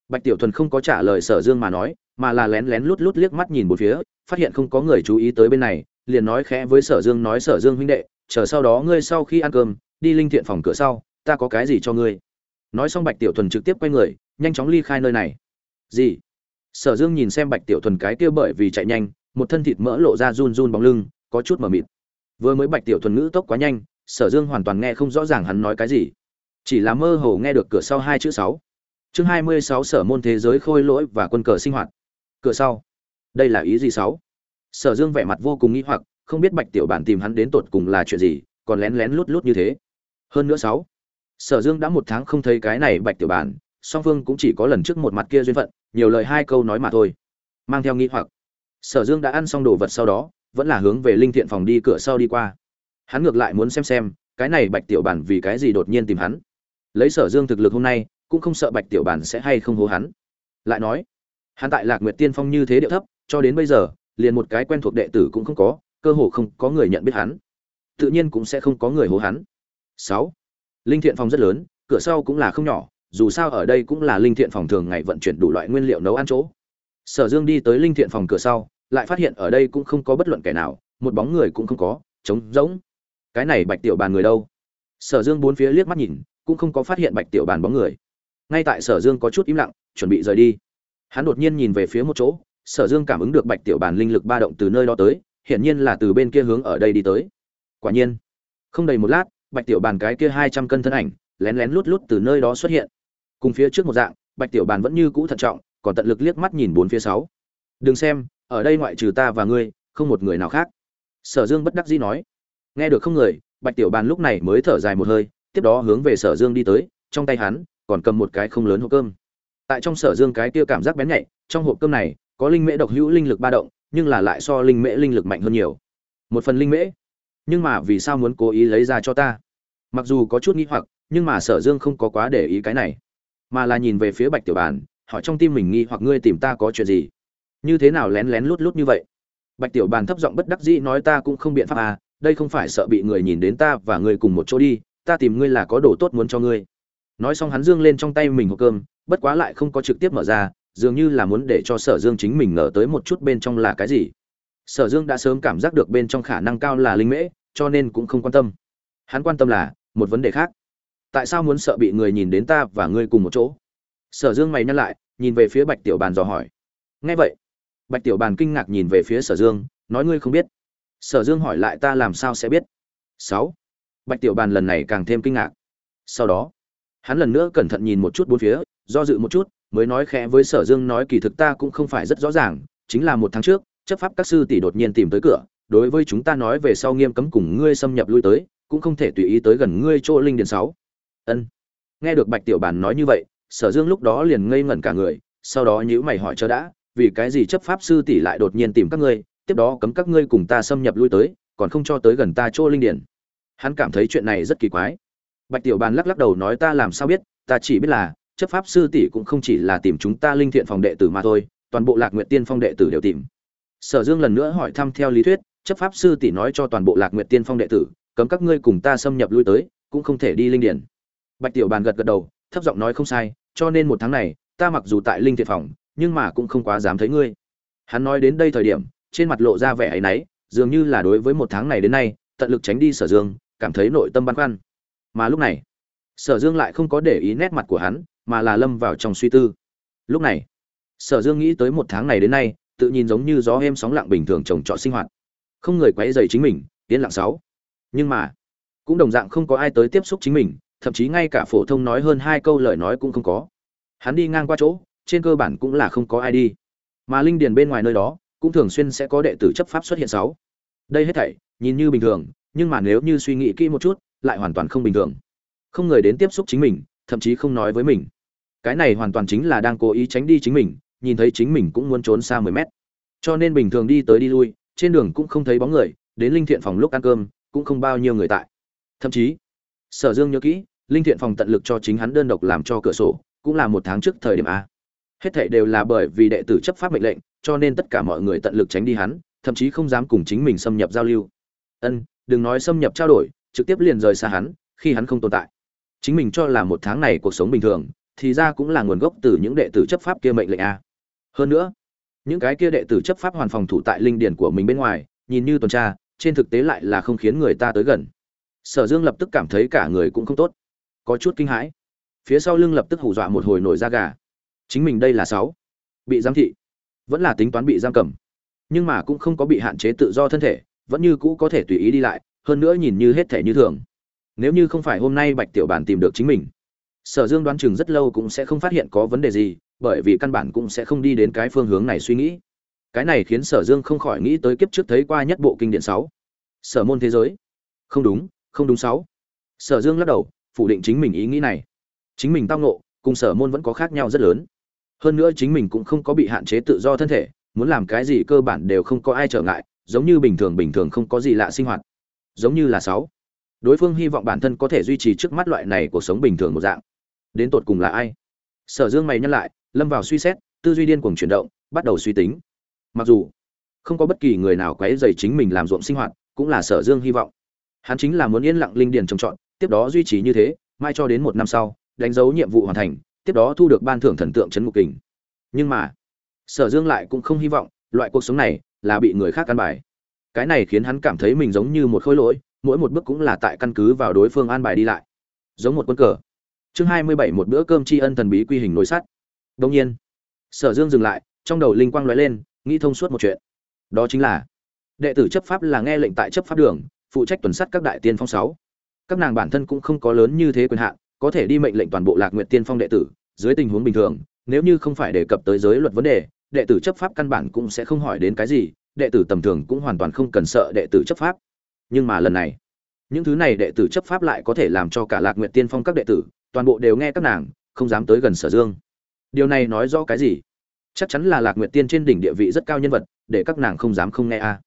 Bạch tiểu thuần không có trả lời sở dương mà nói, mà là lén lén lút lút liếc mắt nhìn một phía, phát hiện không có người chú ý tới bên này, liền nói khẽ với sở dương nói, sở dương huynh đệ, chờ sau đó ngươi sau khi ăn cơm, đi linh thiện phòng cửa sau, ta có cái gì cho ngươi? Nói xong bạch tiểu thuần trực tiếp quay người, nhanh chóng ly khai nơi này. Gì? Sở dương nhìn xem bạch tiểu thuần cái kia bởi vì chạy nhanh, một thân thịt mỡ lộ ra run run bóng lưng, có chút mờ mịt vừa mới bạch tiểu thuần ngữ tốc quá nhanh, sở dương hoàn toàn nghe không rõ ràng hắn nói cái gì. Chỉ là mơ hồ nghe được cửa sau hai chữ sáu. Chương hai mươi sáu sở môn thế giới khôi lỗi và quân cờ sinh hoạt. Cửa sau. Đây là ý gì sáu? Sở dương vẻ mặt vô cùng nghĩ hoặc, không biết bạch tiểu bản tìm hắn đến tột cùng là chuyện gì, còn lén lén lút lút như thế. Hơn nữa sáu. Sở dương đã một tháng không thấy cái này bạch tiểu bản, song phương cũng chỉ có lần trước một mặt kia duyên phận, nhiều lời hai câu nói mà thôi. Mang theo nghĩ hoặc. Sở dương đã ăn xong đồ vật sau đó vẫn là hướng về linh thiện phòng đi, cửa sau đi qua. Hắn ngược lại muốn xem xem, cái này bạch tiểu bản vì cái gì đột nhiên tìm hắn. Lấy sở dương thực lực hôm nay, cũng không sợ bạch tiểu bản sẽ hay không hố hắn. Lại nói, hắn tại lạc nguyệt tiên phong như thế điệu thấp, cho đến bây giờ, liền một cái quen thuộc đệ tử cũng không có, cơ hồ không có người nhận biết hắn. Tự nhiên cũng sẽ không có người hố hắn. Sáu, linh thiện phòng rất lớn, cửa sau cũng là không nhỏ, dù sao ở đây cũng là linh thiện phòng thường ngày vận chuyển đủ loại nguyên liệu nấu ăn chỗ. Sở dương đi tới linh thiện phòng cửa sau lại phát hiện ở đây cũng không có bất luận kẻ nào, một bóng người cũng không có, trống rỗng. Cái này bạch tiểu bàn người đâu? Sở dương bốn phía liếc mắt nhìn, cũng không có phát hiện bạch tiểu bàn bóng người. Ngay tại sở dương có chút im lặng, chuẩn bị rời đi. Hắn đột nhiên nhìn về phía một chỗ, sở dương cảm ứng được bạch tiểu bàn linh lực ba động từ nơi đó tới, hiển nhiên là từ bên kia hướng ở đây đi tới. Quả nhiên, không đầy một lát, bạch tiểu bàn cái kia hai trăm cân thân ảnh, lén lén lút lút từ nơi đó xuất hiện. Cùng phía trước một dạng, bạch tiểu bàn vẫn như cũ thận trọng, còn tận lực liếc mắt nhìn bốn phía sáu. Đừng xem ở đây ngoại trừ ta và ngươi, không một người nào khác. Sở dương bất đắc dĩ nói. Nghe được không người, bạch tiểu bàn lúc này mới thở dài một hơi, tiếp đó hướng về sở dương đi tới, trong tay hắn còn cầm một cái không lớn hộp cơm. Tại trong sở dương cái kia cảm giác bén nhạy, trong hộp cơm này có linh mễ độc hữu linh lực ba động, nhưng là lại so linh mễ linh lực mạnh hơn nhiều. Một phần linh mễ. Nhưng mà vì sao muốn cố ý lấy ra cho ta? Mặc dù có chút nghi hoặc, nhưng mà sở dương không có quá để ý cái này. Mà là nhìn về phía bạch tiểu bàn, hỏi trong tim mình nghi hoặc ngươi tìm ta có chuyện gì? Như thế nào lén lén lút lút như vậy? Bạch tiểu bàn thấp giọng bất đắc dĩ nói, ta cũng không biện pháp à đây không phải sợ bị người nhìn đến ta và ngươi cùng một chỗ đi, ta tìm ngươi là có đồ tốt muốn cho ngươi. Nói xong hắn dương lên trong tay mình hộp cơm, bất quá lại không có trực tiếp mở ra, dường như là muốn để cho sở dương chính mình ngờ tới một chút bên trong là cái gì. Sở dương đã sớm cảm giác được bên trong khả năng cao là linh mễ, cho nên cũng không quan tâm. Hắn quan tâm là một vấn đề khác. Tại sao muốn sợ bị người nhìn đến ta và ngươi cùng một chỗ? Sở dương mày nhắc lại, nhìn về phía bạch tiểu bàn dò hỏi. Nghe vậy bạch tiểu bàn kinh ngạc nhìn về phía sở dương, nói ngươi không biết. Sở dương hỏi lại ta làm sao sẽ biết? Sáu. Bạch tiểu bàn lần này càng thêm kinh ngạc. Sau đó, hắn lần nữa cẩn thận nhìn một chút bốn phía, do dự một chút, mới nói khẽ với sở dương nói kỳ thực ta cũng không phải rất rõ ràng, chính là một tháng trước, chấp pháp các sư tỷ đột nhiên tìm tới cửa, đối với chúng ta nói về sau nghiêm cấm cùng ngươi xâm nhập lui tới, cũng không thể tùy ý tới gần ngươi chỗ linh điện sáu. Ân. Nghe được bạch tiểu bàn nói như vậy, sở dương lúc đó liền ngây ngẩn cả người, sau đó nhữ mày hỏi cho đã vì cái gì chấp pháp sư tỷ lại đột nhiên tìm các ngươi, tiếp đó cấm các ngươi cùng ta xâm nhập lui tới, còn không cho tới gần ta chỗ linh điển. hắn cảm thấy chuyện này rất kỳ quái. Bạch tiểu bàn lắc lắc đầu nói ta làm sao biết, ta chỉ biết là, chấp pháp sư tỷ cũng không chỉ là tìm chúng ta linh thiện phòng đệ tử mà thôi, toàn bộ lạc nguyện tiên phong đệ tử đều tìm. Sở dương lần nữa hỏi thăm theo lý thuyết, chấp pháp sư tỷ nói cho toàn bộ lạc nguyện tiên phong đệ tử, cấm các ngươi cùng ta xâm nhập lui tới, cũng không thể đi linh điển. Bạch tiểu bàn gật gật đầu, thấp giọng nói không sai, cho nên một tháng này, ta mặc dù tại linh thiện phòng nhưng mà cũng không quá dám thấy ngươi. Hắn nói đến đây thời điểm, trên mặt lộ ra vẻ áy náy, dường như là đối với một tháng này đến nay, tận lực tránh đi sở dương, cảm thấy nội tâm băn khoăn. Mà lúc này, sở dương lại không có để ý nét mặt của hắn, mà là lâm vào trong suy tư. Lúc này, sở dương nghĩ tới một tháng này đến nay, tự nhìn giống như gió êm sóng lặng bình thường trồng trọt sinh hoạt. Không người quấy dày chính mình tiến lặng sáu. Nhưng mà, cũng đồng dạng không có ai tới tiếp xúc chính mình, thậm chí ngay cả phổ thông nói hơn hai câu lời nói cũng không có. Hắn đi ngang qua chỗ trên cơ bản cũng là không có ai đi. Mà linh điền bên ngoài nơi đó, cũng thường xuyên sẽ có đệ tử chấp pháp xuất hiện sáu. Đây hết thảy, nhìn như bình thường, nhưng mà nếu như suy nghĩ kỹ một chút, lại hoàn toàn không bình thường. Không người đến tiếp xúc chính mình, thậm chí không nói với mình. Cái này hoàn toàn chính là đang cố ý tránh đi chính mình, nhìn thấy chính mình cũng muốn trốn xa mười mét. Cho nên bình thường đi tới đi lui, trên đường cũng không thấy bóng người, đến linh thiện phòng lúc ăn cơm, cũng không bao nhiêu người tại. Thậm chí, sở dương nhớ kỹ, linh thiện phòng tận lực cho chính hắn đơn độc làm cho cửa sổ, cũng là một tháng trước thời điểm a hết thảy đều là bởi vì đệ tử chấp pháp mệnh lệnh, cho nên tất cả mọi người tận lực tránh đi hắn, thậm chí không dám cùng chính mình xâm nhập giao lưu. Ân, đừng nói xâm nhập trao đổi, trực tiếp liền rời xa hắn, khi hắn không tồn tại. Chính mình cho là một tháng này cuộc sống bình thường, thì ra cũng là nguồn gốc từ những đệ tử chấp pháp kia mệnh lệnh a. Hơn nữa, những cái kia đệ tử chấp pháp hoàn phòng thủ tại linh điển của mình bên ngoài, nhìn như tuần tra, trên thực tế lại là không khiến người ta tới gần. Sở dương lập tức cảm thấy cả người cũng không tốt. Có chút kinh hãi. Phía sau lưng lập tức hù dọa một hồi nổi da gà chính mình đây là sáu. Bị giám thị. Vẫn là tính toán bị giam cầm. Nhưng mà cũng không có bị hạn chế tự do thân thể, vẫn như cũ có thể tùy ý đi lại, hơn nữa nhìn như hết thể như thường. Nếu như không phải hôm nay bạch tiểu bản tìm được chính mình, sở dương đoán chừng rất lâu cũng sẽ không phát hiện có vấn đề gì, bởi vì căn bản cũng sẽ không đi đến cái phương hướng này suy nghĩ. Cái này khiến sở dương không khỏi nghĩ tới kiếp trước thấy qua nhất bộ kinh điển sáu. Sở môn thế giới. Không đúng không đúng sáu. Sở dương lắc đầu, phủ định chính mình ý nghĩ này. Chính mình tao nộ cùng sở môn vẫn có khác nhau rất lớn hơn nữa chính mình cũng không có bị hạn chế tự do thân thể, muốn làm cái gì cơ bản đều không có ai trở ngại, giống như bình thường bình thường không có gì lạ sinh hoạt. Giống như là sáu. Đối phương hy vọng bản thân có thể duy trì trước mắt loại này cuộc sống bình thường một dạng. Đến tột cùng là ai? Sở dương mày nhắc lại, lâm vào suy xét, tư duy điên cuồng chuyển động, bắt đầu suy tính. Mặc dù không có bất kỳ người nào quấy dày chính mình làm ruộng sinh hoạt, cũng là sở dương hy vọng. Hắn chính là muốn yên lặng linh điền trồng trọt, tiếp đó duy trì như thế mai cho đến một năm sau, đánh dấu nhiệm vụ hoàn thành tiếp đó thu được ban thưởng thần tượng trấn ngục kình. Nhưng mà, sở dương lại cũng không hy vọng loại cuộc sống này là bị người khác căn bài. Cái này khiến hắn cảm thấy mình giống như một khối lỗi, mỗi một bước cũng là tại căn cứ vào đối phương an bài đi lại. Giống một quân cờ. Chương hai mươi bảy, một bữa cơm tri ân thần bí quy hình nối sắt. Đông nhiên, sở dương dừng lại, trong đầu linh quang lóe lên, nghĩ thông suốt một chuyện. Đó chính là, đệ tử chấp pháp là nghe lệnh tại chấp pháp đường, phụ trách tuần sát các đại tiên phong sáu. Các nàng bản thân cũng không có lớn như thế quyền hạn có thể đi mệnh lệnh toàn bộ lạc nguyện tiên phong đệ tử, dưới tình huống bình thường, nếu như không phải đề cập tới giới luật vấn đề, đệ tử chấp pháp căn bản cũng sẽ không hỏi đến cái gì, đệ tử tầm thường cũng hoàn toàn không cần sợ đệ tử chấp pháp. Nhưng mà lần này, những thứ này đệ tử chấp pháp lại có thể làm cho cả lạc nguyện tiên phong các đệ tử, toàn bộ đều nghe các nàng, không dám tới gần sở dương. Điều này nói rõ cái gì? Chắc chắn là lạc nguyện tiên trên đỉnh địa vị rất cao nhân vật, để các nàng không dám không nghe a.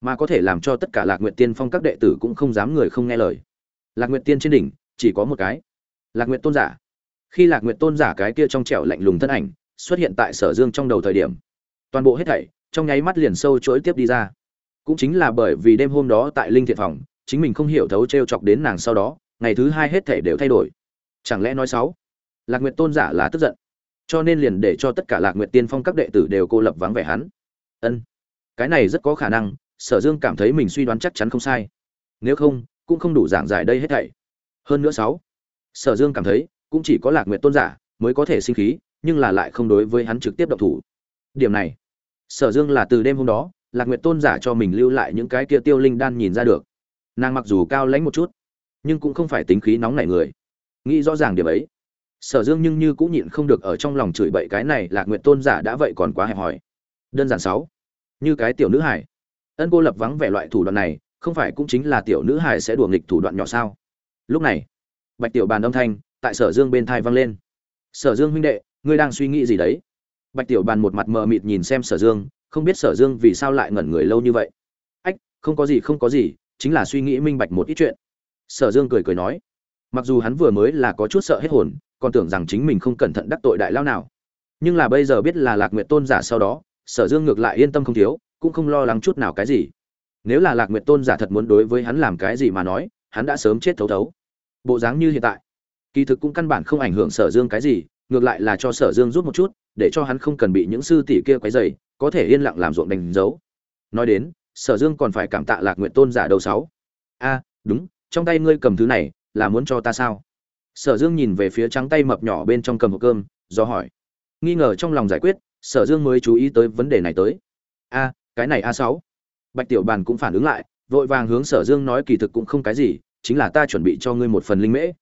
Mà có thể làm cho tất cả lạc nguyện tiên phong các đệ tử cũng không dám người không nghe lời. Lạc nguyện tiên trên đỉnh, chỉ có một cái lạc nguyện tôn giả. Khi lạc nguyện tôn giả cái kia trong trẻo lạnh lùng thân ảnh xuất hiện tại sở dương trong đầu thời điểm, toàn bộ hết thảy trong nháy mắt liền sâu chuỗi tiếp đi ra. Cũng chính là bởi vì đêm hôm đó tại linh thiện phòng, chính mình không hiểu thấu t r e o chọc đến nàng sau đó, ngày thứ hai hết thảy đều thay đổi. Chẳng lẽ nói sáu lạc nguyện tôn giả là tức giận, cho nên liền để cho tất cả lạc nguyện tiên phong các đệ tử đều cô lập vắng vẻ hắn. Ân, cái này rất có khả năng, sở dương cảm thấy mình suy đoán chắc chắn không sai. Nếu không, cũng không đủ giảng giải đây hết thảy. Hơn nữa sáu sở dương cảm thấy, cũng chỉ có lạc nguyện tôn giả mới có thể sinh khí, nhưng là lại không đối với hắn trực tiếp động thủ. Điểm này, sở dương là từ đêm hôm đó, lạc nguyện tôn giả cho mình lưu lại những cái kia tiêu linh đan nhìn ra được. Nàng mặc dù cao lãnh một chút, nhưng cũng không phải tính khí nóng nảy người. Nghĩ rõ ràng điểm ấy, sở dương nhưng như cũng nhịn không được ở trong lòng chửi bậy cái này lạc nguyện tôn giả đã vậy còn quá hẹp hòi. Đơn giản sáu, như cái tiểu nữ hải ân cô lập vắng vẻ loại thủ đoạn này, không phải cũng chính là tiểu nữ hải sẽ đùa nghịch thủ đoạn nhỏ sao? Lúc này bạch tiểu bàn âm thanh tại sở dương bên thai vang lên. Sở dương huynh đệ, ngươi đang suy nghĩ gì đấy? Bạch tiểu bàn một mặt mờ mịt nhìn xem sở dương, không biết sở dương vì sao lại ngẩn người lâu như vậy. Ách, không có gì, không có gì, chính là suy nghĩ minh bạch một ít chuyện. Sở dương cười cười nói. Mặc dù hắn vừa mới là có chút sợ hết hồn, còn tưởng rằng chính mình không cẩn thận đắc tội đại lao nào. Nhưng là bây giờ biết là lạc nguyện tôn giả sau đó, sở dương ngược lại yên tâm không thiếu, cũng không lo lắng chút nào cái gì. Nếu là lạc nguyện tôn giả thật muốn đối với hắn làm cái gì mà nói, hắn đã sớm chết thấu thấu bộ dáng như hiện tại. Kỳ thực cũng căn bản không ảnh hưởng sở dương cái gì, ngược lại là cho sở dương rút một chút, để cho hắn không cần bị những sư tỷ kia quấy dày có thể yên lặng làm ruộng đánh dấu. Nói đến, sở dương còn phải cảm tạ lạc nguyện tôn giả đầu sáu. A, đúng, trong tay ngươi cầm thứ này, là muốn cho ta sao? Sở dương nhìn về phía trắng tay mập nhỏ bên trong cầm hộp cơm, do hỏi. Nghi ngờ trong lòng giải quyết, sở dương mới chú ý tới vấn đề này tới. A, cái này a sáu. Bạch tiểu bàn cũng phản ứng lại, vội vàng hướng sở dương nói kỳ thực cũng không cái gì chính là ta chuẩn bị cho ngươi một phần linh mễ.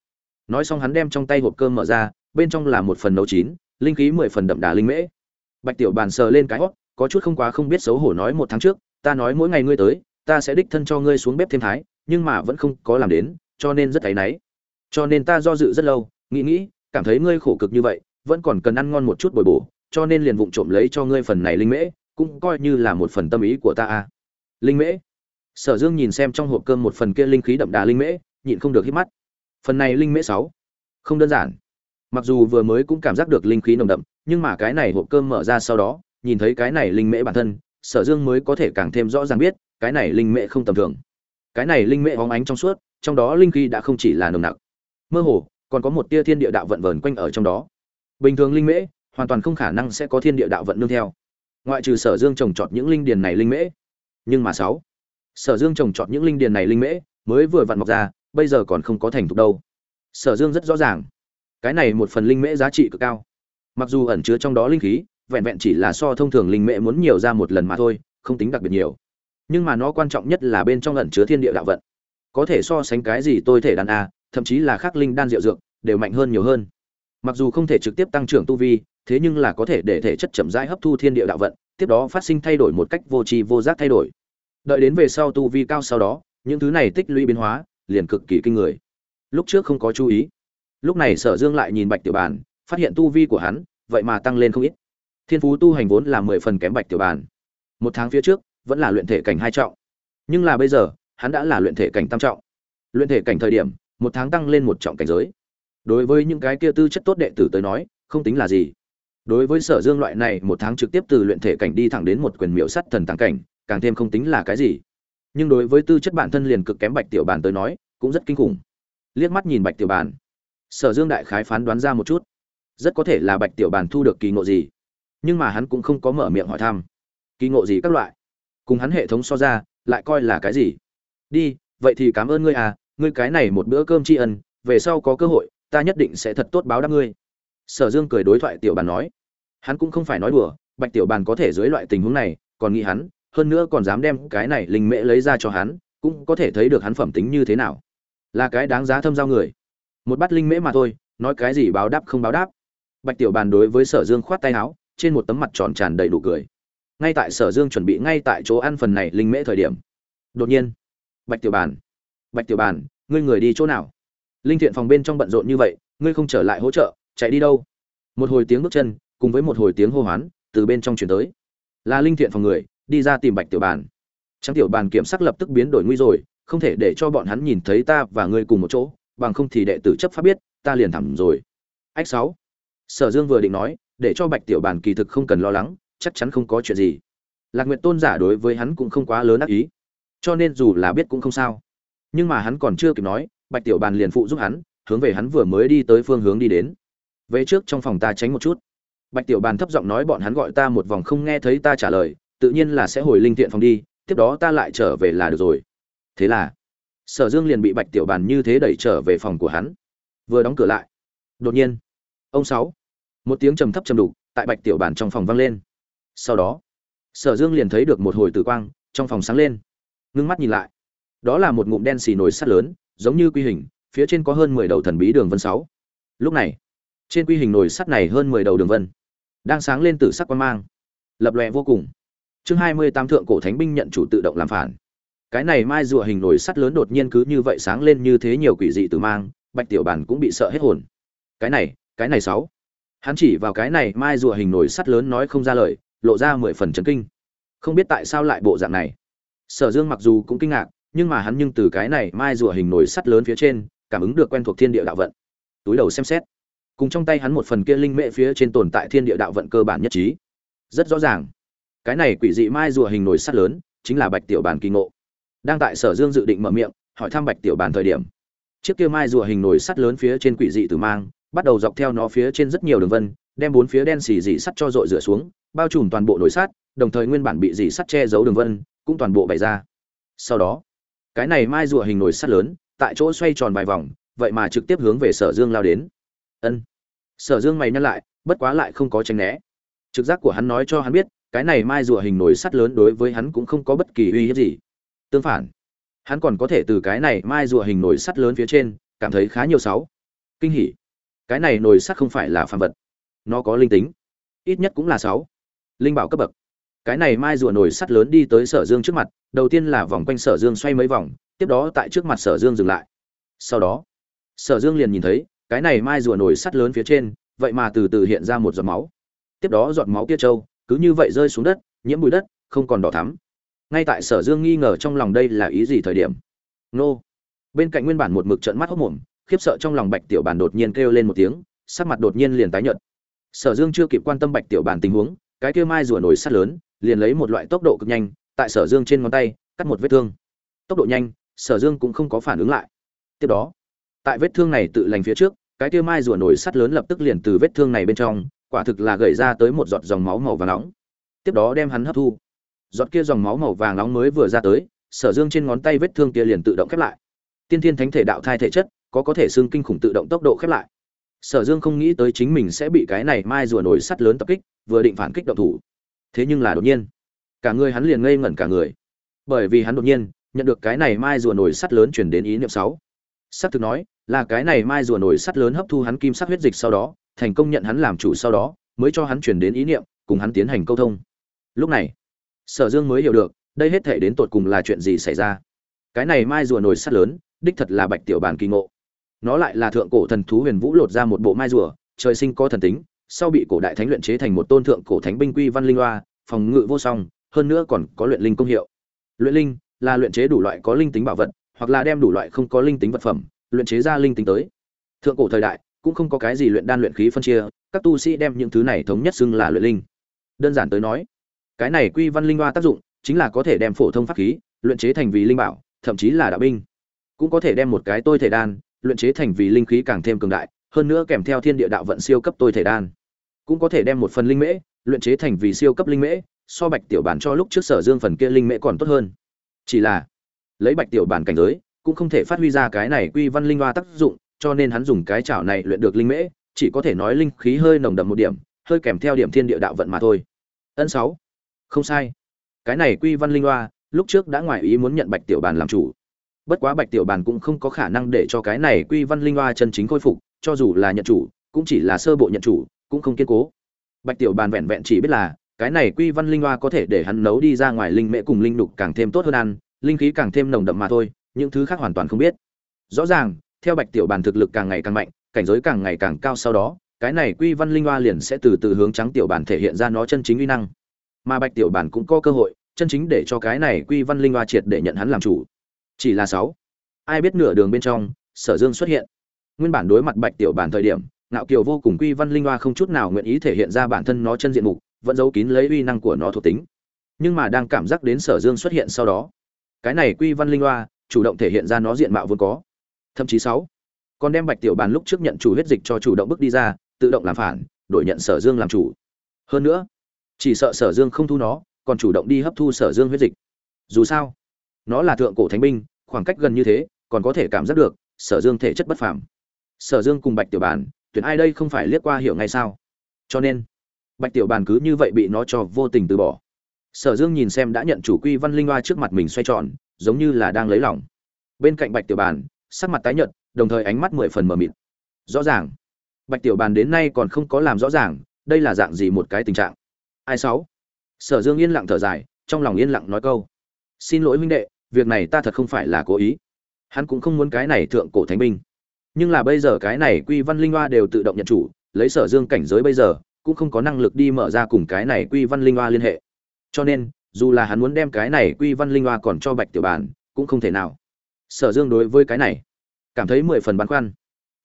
Nói xong hắn đem trong tay hộp cơm mở ra, bên trong là một phần nấu chín, linh khí mười phần đậm đà linh mễ. Bạch tiểu bàn sờ lên cái hót có chút không quá không biết xấu hổ nói một tháng trước, ta nói mỗi ngày ngươi tới, ta sẽ đích thân cho ngươi xuống bếp thêm thái, nhưng mà vẫn không có làm đến, cho nên rất áy náy. Cho nên ta do dự rất lâu, nghĩ nghĩ, cảm thấy ngươi khổ cực như vậy, vẫn còn cần ăn ngon một chút bồi bổ, cho nên liền vụng trộm lấy cho ngươi phần này linh mễ, cũng coi như là một phần tâm ý của ta a linh mễ? Sở dương nhìn xem trong hộp cơm một phần kia linh khí đậm đà linh mễ, nhịn không được hít mắt. Phần này linh mễ sáu, không đơn giản. Mặc dù vừa mới cũng cảm giác được linh khí nồng đậm, nhưng mà cái này hộp cơm mở ra sau đó, nhìn thấy cái này linh mễ bản thân, sở dương mới có thể càng thêm rõ ràng biết, cái này linh mễ không tầm thường. Cái này linh mễ óng ánh trong suốt, trong đó linh khí đã không chỉ là nồng nặc. Mơ hồ, còn có một tia thiên địa đạo vận vờn quanh ở trong đó. Bình thường linh mễ, hoàn toàn không khả năng sẽ có thiên địa đạo vận nương theo. Ngoại trừ sở dương trồng trọt những linh điền này linh mễ. Nhưng mà sáu sở dương trồng trọt những linh điền này linh mễ, mới vừa vặn mọc ra, bây giờ còn không có thành thục đâu. Sở dương rất rõ ràng, cái này một phần linh mễ giá trị cực cao. Mặc dù ẩn chứa trong đó linh khí, vẹn vẹn chỉ là so thông thường linh mễ muốn nhiều ra một lần mà thôi, không tính đặc biệt nhiều. Nhưng mà nó quan trọng nhất là bên trong ẩn chứa thiên địa đạo vận. Có thể so sánh cái gì tôi thể đàn a, thậm chí là khắc linh đan diệu dược, đều mạnh hơn nhiều hơn. Mặc dù không thể trực tiếp tăng trưởng tu vi, thế nhưng là có thể để thể chất chậm rãi hấp thu thiên địa đạo vận, tiếp đó phát sinh thay đổi một cách vô tri vô giác thay đổi đợi đến về sau tu vi cao sau đó, những thứ này tích lũy biến hóa, liền cực kỳ kinh người. Lúc trước không có chú ý. Lúc này sở dương lại nhìn bạch tiểu bàn, phát hiện tu vi của hắn, vậy mà tăng lên không ít. Thiên phú tu hành vốn là mười phần kém bạch tiểu bàn. Một tháng phía trước, vẫn là luyện thể cảnh hai trọng. Nhưng là bây giờ, hắn đã là luyện thể cảnh tam trọng. Luyện thể cảnh thời điểm, một tháng tăng lên một trọng cảnh giới. Đối với những cái kia tư chất tốt đệ tử tới nói, không tính là gì. Đối với sở dương loại này, một tháng trực tiếp từ luyện thể cảnh đi thẳng đến một quyền miểu sắt thần tàng cảnh càng thêm không tính là cái gì. Nhưng đối với tư chất bản thân liền cực kém bạch tiểu bàn tới nói, cũng rất kinh khủng. Liếc mắt nhìn bạch tiểu bàn, sở dương đại khái phán đoán ra một chút. Rất có thể là bạch tiểu bàn thu được kỳ ngộ gì. Nhưng mà hắn cũng không có mở miệng hỏi thăm. Kỳ ngộ gì các loại? Cùng hắn hệ thống so ra, lại coi là cái gì? Đi, vậy thì cảm ơn ngươi à ngươi cái này một bữa cơm tri ân, về sau có cơ hội, ta nhất định sẽ thật tốt báo đáp ngươi. Sở dương cười đối thoại tiểu bàn nói. Hắn cũng không phải nói đùa, bạch tiểu bàn có thể dưới loại tình huống này, còn nghĩ hắn hơn nữa còn dám đem cái này linh mễ lấy ra cho hắn, cũng có thể thấy được hắn phẩm tính như thế nào. Là cái đáng giá thâm giao người. Một bát linh mễ mà thôi, nói cái gì báo đáp không báo đáp. Bạch tiểu bàn đối với sở dương khoát tay áo, trên một tấm mặt tròn tràn đầy đủ cười. Ngay tại sở dương chuẩn bị ngay tại chỗ ăn phần này linh mễ thời điểm, đột nhiên, bạch tiểu bàn, bạch tiểu bàn, ngươi người đi chỗ nào? Linh thiện phòng bên trong bận rộn như vậy, ngươi không trở lại hỗ trợ, chạy đi đâu? Một hồi tiếng bước chân, cùng với một hồi tiếng hô hoán, từ bên trong chuyển tới. Là linh thiện phòng người đi ra tìm bạch tiểu bàn. Trắng tiểu bàn kiểm sắc lập tức biến đổi nguy rồi, không thể để cho bọn hắn nhìn thấy ta và ngươi cùng một chỗ, bằng không thì đệ tử chấp pháp biết, ta liền thẳng rồi. Ách sáu. Sở dương vừa định nói, để cho bạch tiểu bàn kỳ thực không cần lo lắng, chắc chắn không có chuyện gì. Lạc nguyện tôn giả đối với hắn cũng không quá lớn ác ý, cho nên dù là biết cũng không sao. Nhưng mà hắn còn chưa kịp nói, bạch tiểu bàn liền phụ giúp hắn, hướng về hắn vừa mới đi tới phương hướng đi đến. Về trước trong phòng ta tránh một chút. Bạch tiểu bàn thấp giọng nói bọn hắn gọi ta một vòng không nghe thấy ta trả lời tự nhiên là sẽ hồi linh tiện phòng đi, tiếp đó ta lại trở về là được rồi. Thế là, sở dương liền bị bạch tiểu bàn như thế đẩy trở về phòng của hắn. Vừa đóng cửa lại, đột nhiên, ông sáu, một tiếng trầm thấp trầm đục tại bạch tiểu bàn trong phòng vang lên. Sau đó, sở dương liền thấy được một hồi tử quang trong phòng sáng lên. Ngưng mắt nhìn lại, đó là một ngụm đen xì nồi sắt lớn, giống như quy hình, phía trên có hơn mười đầu thần bí đường vân sáu. Lúc này, trên quy hình nồi sắt này hơn mười đầu đường vân, đang sáng lên từ sắc quan mang, lập lòe vô cùng chương hai mươi tám thượng cổ thánh binh nhận chủ tự động làm phản. Cái này mai rùa hình nổi sắt lớn đột nhiên cứ như vậy sáng lên như thế nhiều quỷ dị từ mang, bạch tiểu bản cũng bị sợ hết hồn. Cái này cái này sáu. Hắn chỉ vào cái này mai rùa hình nổi sắt lớn nói không ra lời, lộ ra mười phần chấn kinh. Không biết tại sao lại bộ dạng này. Sở dương mặc dù cũng kinh ngạc, nhưng mà hắn nhưng từ cái này mai rùa hình nổi sắt lớn phía trên, cảm ứng được quen thuộc thiên địa đạo vận. Túi đầu xem xét. Cùng trong tay hắn một phần kia linh mệ phía trên tồn tại thiên địa đạo vận cơ bản nhất trí. Rất rõ ràng cái này quỷ dị mai rùa hình nổi sắt lớn, chính là bạch tiểu bàn kỳ ngộ. Đang tại sở dương dự định mở miệng, hỏi thăm bạch tiểu bàn thời điểm. Chiếc kia mai rùa hình nổi sắt lớn phía trên quỷ dị tử mang, bắt đầu dọc theo nó phía trên rất nhiều đường vân, đem bốn phía đen xì dị sắt cho dội rửa xuống, bao trùm toàn bộ nổi sắt, đồng thời nguyên bản bị dị sắt che giấu đường vân, cũng toàn bộ bày ra. Sau đó, cái này mai rùa hình nổi sắt lớn, tại chỗ xoay tròn vài vòng, vậy mà trực tiếp hướng về sở dương lao đến. Ân. Sở dương mày nhắc lại, bất quá lại không có tránh né. Trực giác của hắn nói cho hắn biết cái này mai rùa hình nồi sắt lớn đối với hắn cũng không có bất kỳ uy hiếp gì. Tương phản, hắn còn có thể từ cái này mai rùa hình nồi sắt lớn phía trên, cảm thấy khá nhiều sáu. Kinh hỉ. Cái này nồi sắt không phải là phàm vật. Nó có linh tính. Ít nhất cũng là sáu. Linh bảo cấp bậc. Cái này mai rùa nồi sắt lớn đi tới sở dương trước mặt, đầu tiên là vòng quanh sở dương xoay mấy vòng, tiếp đó tại trước mặt sở dương dừng lại. Sau đó, sở dương liền nhìn thấy, cái này mai rùa nồi sắt lớn phía trên, vậy mà từ từ hiện ra một giọt máu. Tiếp đó giọt máu kia trâu cứ như vậy rơi xuống đất, nhiễm bụi đất, không còn đỏ thắm. Ngay tại sở dương nghi ngờ trong lòng đây là ý gì thời điểm? Nô. Bên cạnh nguyên bản một mực trận mắt hốc mồm, khiếp sợ trong lòng bạch tiểu bàn đột nhiên kêu lên một tiếng, sắc mặt đột nhiên liền tái nhợt. Sở dương chưa kịp quan tâm bạch tiểu bản tình huống, cái kia mai rùa nổi sắt lớn, liền lấy một loại tốc độ cực nhanh, tại sở dương trên ngón tay, cắt một vết thương. Tốc độ nhanh, sở dương cũng không có phản ứng lại. Tiếp đó, tại vết thương này tự lành phía trước, cái kia mai rùa nổi sắt lớn lập tức liền từ vết thương này bên trong quả thực là gầy ra tới một giọt dòng máu màu vàng nóng. Tiếp đó đem hắn hấp thu. Giọt kia dòng máu màu vàng nóng mới vừa ra tới, sở dương trên ngón tay vết thương kia liền tự động khép lại. Tiên thiên thánh thể đạo thai thể chất, có có thể xương kinh khủng tự động tốc độ khép lại. Sở dương không nghĩ tới chính mình sẽ bị cái này mai rùa nổi sắt lớn tập kích, vừa định phản kích động thủ. Thế nhưng là đột nhiên, cả người hắn liền ngây ngẩn cả người. Bởi vì hắn đột nhiên nhận được cái này mai rùa nổi sắt lớn chuyển đến ý niệm sáu s ắ c thực nói, là cái này mai rùa nổi sắt lớn hấp thu hắn kim sắc huyết dịch sau đó thành công nhận hắn làm chủ sau đó, mới cho hắn chuyển đến ý niệm, cùng hắn tiến hành câu thông. Lúc này, sở dương mới hiểu được, đây hết thể đến tột cùng là chuyện gì xảy ra. Cái này mai rùa nổi sắt lớn, đích thật là bạch tiểu bàn kỳ ngộ. Nó lại là thượng cổ thần thú huyền vũ lột ra một bộ mai rùa, trời sinh có thần tính, sau bị cổ đại thánh luyện chế thành một tôn thượng cổ thánh binh quy văn linh loa phòng ngự vô song, hơn nữa còn có luyện linh công hiệu. Luyện linh là luyện chế đủ loại có linh tính bảo vật, hoặc là đem đủ loại không có linh tính vật phẩm, luyện chế ra linh tính tới. Thượng cổ thời đại cũng không có cái gì luyện đan luyện khí phân chia, các tu sĩ đem những thứ này thống nhất xưng là luyện linh. Đơn giản tới nói, cái này quy văn linh hoa tác dụng chính là có thể đem phổ thông pháp khí luyện chế thành vì linh bảo, thậm chí là đạo binh. Cũng có thể đem một cái tôi thể đan luyện chế thành vì linh khí càng thêm cường đại, hơn nữa kèm theo thiên địa đạo vận siêu cấp tôi thể đan. Cũng có thể đem một phần linh mễ luyện chế thành vì siêu cấp linh mễ, so bạch tiểu bản cho lúc trước sở dương phần kia linh mễ còn tốt hơn. Chỉ là, lấy bạch tiểu bản cảnh giới, cũng không thể phát huy ra cái này quy văn linh hoa tác dụng cho nên hắn dùng cái chảo này luyện được linh mễ, chỉ có thể nói linh khí hơi nồng đậm một điểm, hơi kèm theo điểm thiên địa đạo vận mà thôi. Ấn sáu. Không sai. Cái này quy văn linh hoa, lúc trước đã ngoài ý muốn nhận bạch tiểu bàn làm chủ. Bất quá bạch tiểu bàn cũng không có khả năng để cho cái này quy văn linh hoa chân chính khôi phục, cho dù là nhận chủ, cũng chỉ là sơ bộ nhận chủ, cũng không kiên cố. Bạch tiểu bàn vẹn vẹn chỉ biết là, cái này quy văn linh hoa có thể để hắn nấu đi ra ngoài linh mễ cùng linh đục càng thêm tốt hơn ăn, linh khí càng thêm nồng đậm mà thôi, những thứ khác hoàn toàn không biết. Rõ ràng theo bạch tiểu bàn thực lực càng ngày càng mạnh, cảnh giới càng ngày càng cao sau đó, cái này quy văn linh hoa liền sẽ từ từ hướng trắng tiểu bàn thể hiện ra nó chân chính uy năng. Mà bạch tiểu bàn cũng có cơ hội, chân chính để cho cái này quy văn linh hoa triệt để nhận hắn làm chủ. Chỉ là sáu. Ai biết nửa đường bên trong, sở dương xuất hiện. Nguyên bản đối mặt bạch tiểu bản thời điểm, ngạo kiều vô cùng quy văn linh hoa không chút nào nguyện ý thể hiện ra bản thân nó chân diện mục, vẫn giấu kín lấy uy năng của nó thuộc tính. Nhưng mà đang cảm giác đến sở dương xuất hiện sau đó, cái này quy văn linh hoa chủ động thể hiện ra nó diện mạo vốn có thậm chí sáu. Còn đem bạch tiểu bàn lúc trước nhận chủ huyết dịch cho chủ động bước đi ra, tự động làm phản, đổi nhận sở dương làm chủ. Hơn nữa, chỉ sợ sở dương không thu nó, còn chủ động đi hấp thu sở dương huyết dịch. Dù sao, nó là thượng cổ thánh binh, khoảng cách gần như thế, còn có thể cảm giác được sở dương thể chất bất phàm. Sở dương cùng bạch tiểu bàn, tuyển ai đây không phải liếc qua hiểu ngay sao? Cho nên, bạch tiểu bàn cứ như vậy bị nó cho vô tình từ bỏ. Sở dương nhìn xem đã nhận chủ quy văn linh hoa trước mặt mình xoay tròn, giống như là đang lấy lòng. Bên cạnh bạch tiểu bàn sắc mặt tái nhợt đồng thời ánh mắt mười phần mờ mịt. Rõ ràng bạch tiểu bàn đến nay còn không có làm rõ ràng đây là dạng gì một cái tình trạng. Ai sáu? Sở dương yên lặng thở dài trong lòng yên lặng nói câu. Xin lỗi huynh đệ việc này ta thật không phải là cố ý. Hắn cũng không muốn cái này thượng cổ thánh binh. Nhưng là bây giờ cái này quy văn linh hoa đều tự động nhận chủ lấy sở dương cảnh giới bây giờ cũng không có năng lực đi mở ra cùng cái này quy văn linh hoa liên hệ. Cho nên dù là hắn muốn đem cái này quy văn linh hoa còn cho bạch tiểu bàn, cũng không thể nào sở dương đối với cái này cảm thấy mười phần băn khoăn.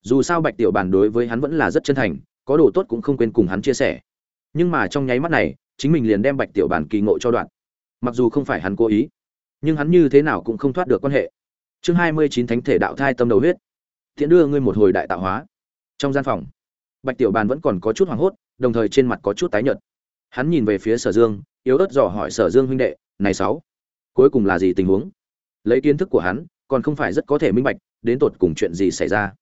Dù sao bạch tiểu bản đối với hắn vẫn là rất chân thành, có đồ tốt cũng không quên cùng hắn chia sẻ. Nhưng mà trong nháy mắt này, chính mình liền đem bạch tiểu bản kỳ ngộ cho đoạn. Mặc dù không phải hắn cố ý, nhưng hắn như thế nào cũng không thoát được quan hệ. Chương hai mươi chín thánh thể đạo thai tâm đầu huyết. Thiện đưa ngươi một hồi đại tạo hóa. Trong gian phòng, bạch tiểu bàn vẫn còn có chút hoảng hốt, đồng thời trên mặt có chút tái nhợt. Hắn nhìn về phía sở dương, yếu ớt dò hỏi sở dương huynh đệ, này sáu, cuối cùng là gì tình huống? Lấy kiến thức của hắn còn không phải rất có thể minh bạch, đến tột cùng chuyện gì xảy ra.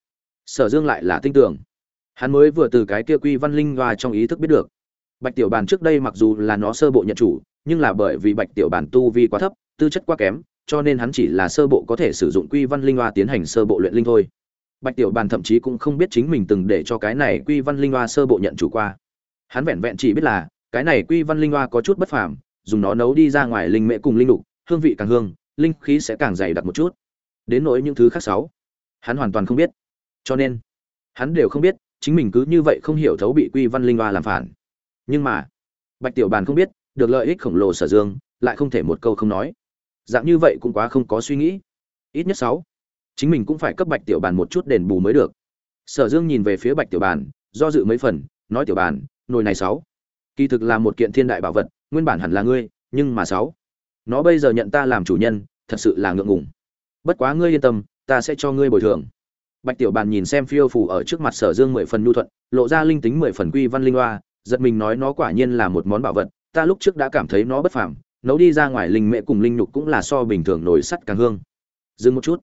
Sở dương lại là tinh tưởng. Hắn mới vừa từ cái kia quy văn linh và trong ý thức biết được. Bạch tiểu bàn trước đây mặc dù là nó sơ bộ nhận chủ, nhưng là bởi vì bạch tiểu bàn tu vi quá thấp, tư chất quá kém, cho nên hắn chỉ là sơ bộ có thể sử dụng quy văn linh hoa tiến hành sơ bộ luyện linh thôi. Bạch tiểu bàn thậm chí cũng không biết chính mình từng để cho cái này quy văn linh hoa sơ bộ nhận chủ qua. Hắn vẹn vẹn chỉ biết là, cái này quy văn linh hoa có chút bất phàm, dùng nó nấu đi ra ngoài linh mễ cùng linh lục, hương vị càng hương, linh khí sẽ càng dày đặc một chút đến nỗi những thứ khác sáu. Hắn hoàn toàn không biết. Cho nên, hắn đều không biết, chính mình cứ như vậy không hiểu thấu bị quy văn linh hoa làm phản. Nhưng mà, bạch tiểu bàn không biết, được lợi ích khổng lồ sở dương, lại không thể một câu không nói. Dạng như vậy cũng quá không có suy nghĩ. Ít nhất sáu. Chính mình cũng phải cấp bạch tiểu bàn một chút đền bù mới được. Sở dương nhìn về phía bạch tiểu bàn, do dự mấy phần, nói tiểu bàn, nồi này sáu. Kỳ thực là một kiện thiên đại bảo vật, nguyên bản hẳn là ngươi, nhưng mà sáu. Nó bây giờ nhận ta làm chủ nhân, thật sự là ngượng ngùng bất quá ngươi yên tâm, ta sẽ cho ngươi bồi thường. Bạch tiểu bàn nhìn xem phiêu phủ ở trước mặt sở dương mười phần nhu thuận, lộ ra linh tính mười phần quy văn linh loa giật mình nói nó quả nhiên là một món bảo vật, ta lúc trước đã cảm thấy nó bất phàm, nấu đi ra ngoài linh mễ cùng linh nhục cũng là so bình thường nổi sắt càng hương. Dừng một chút.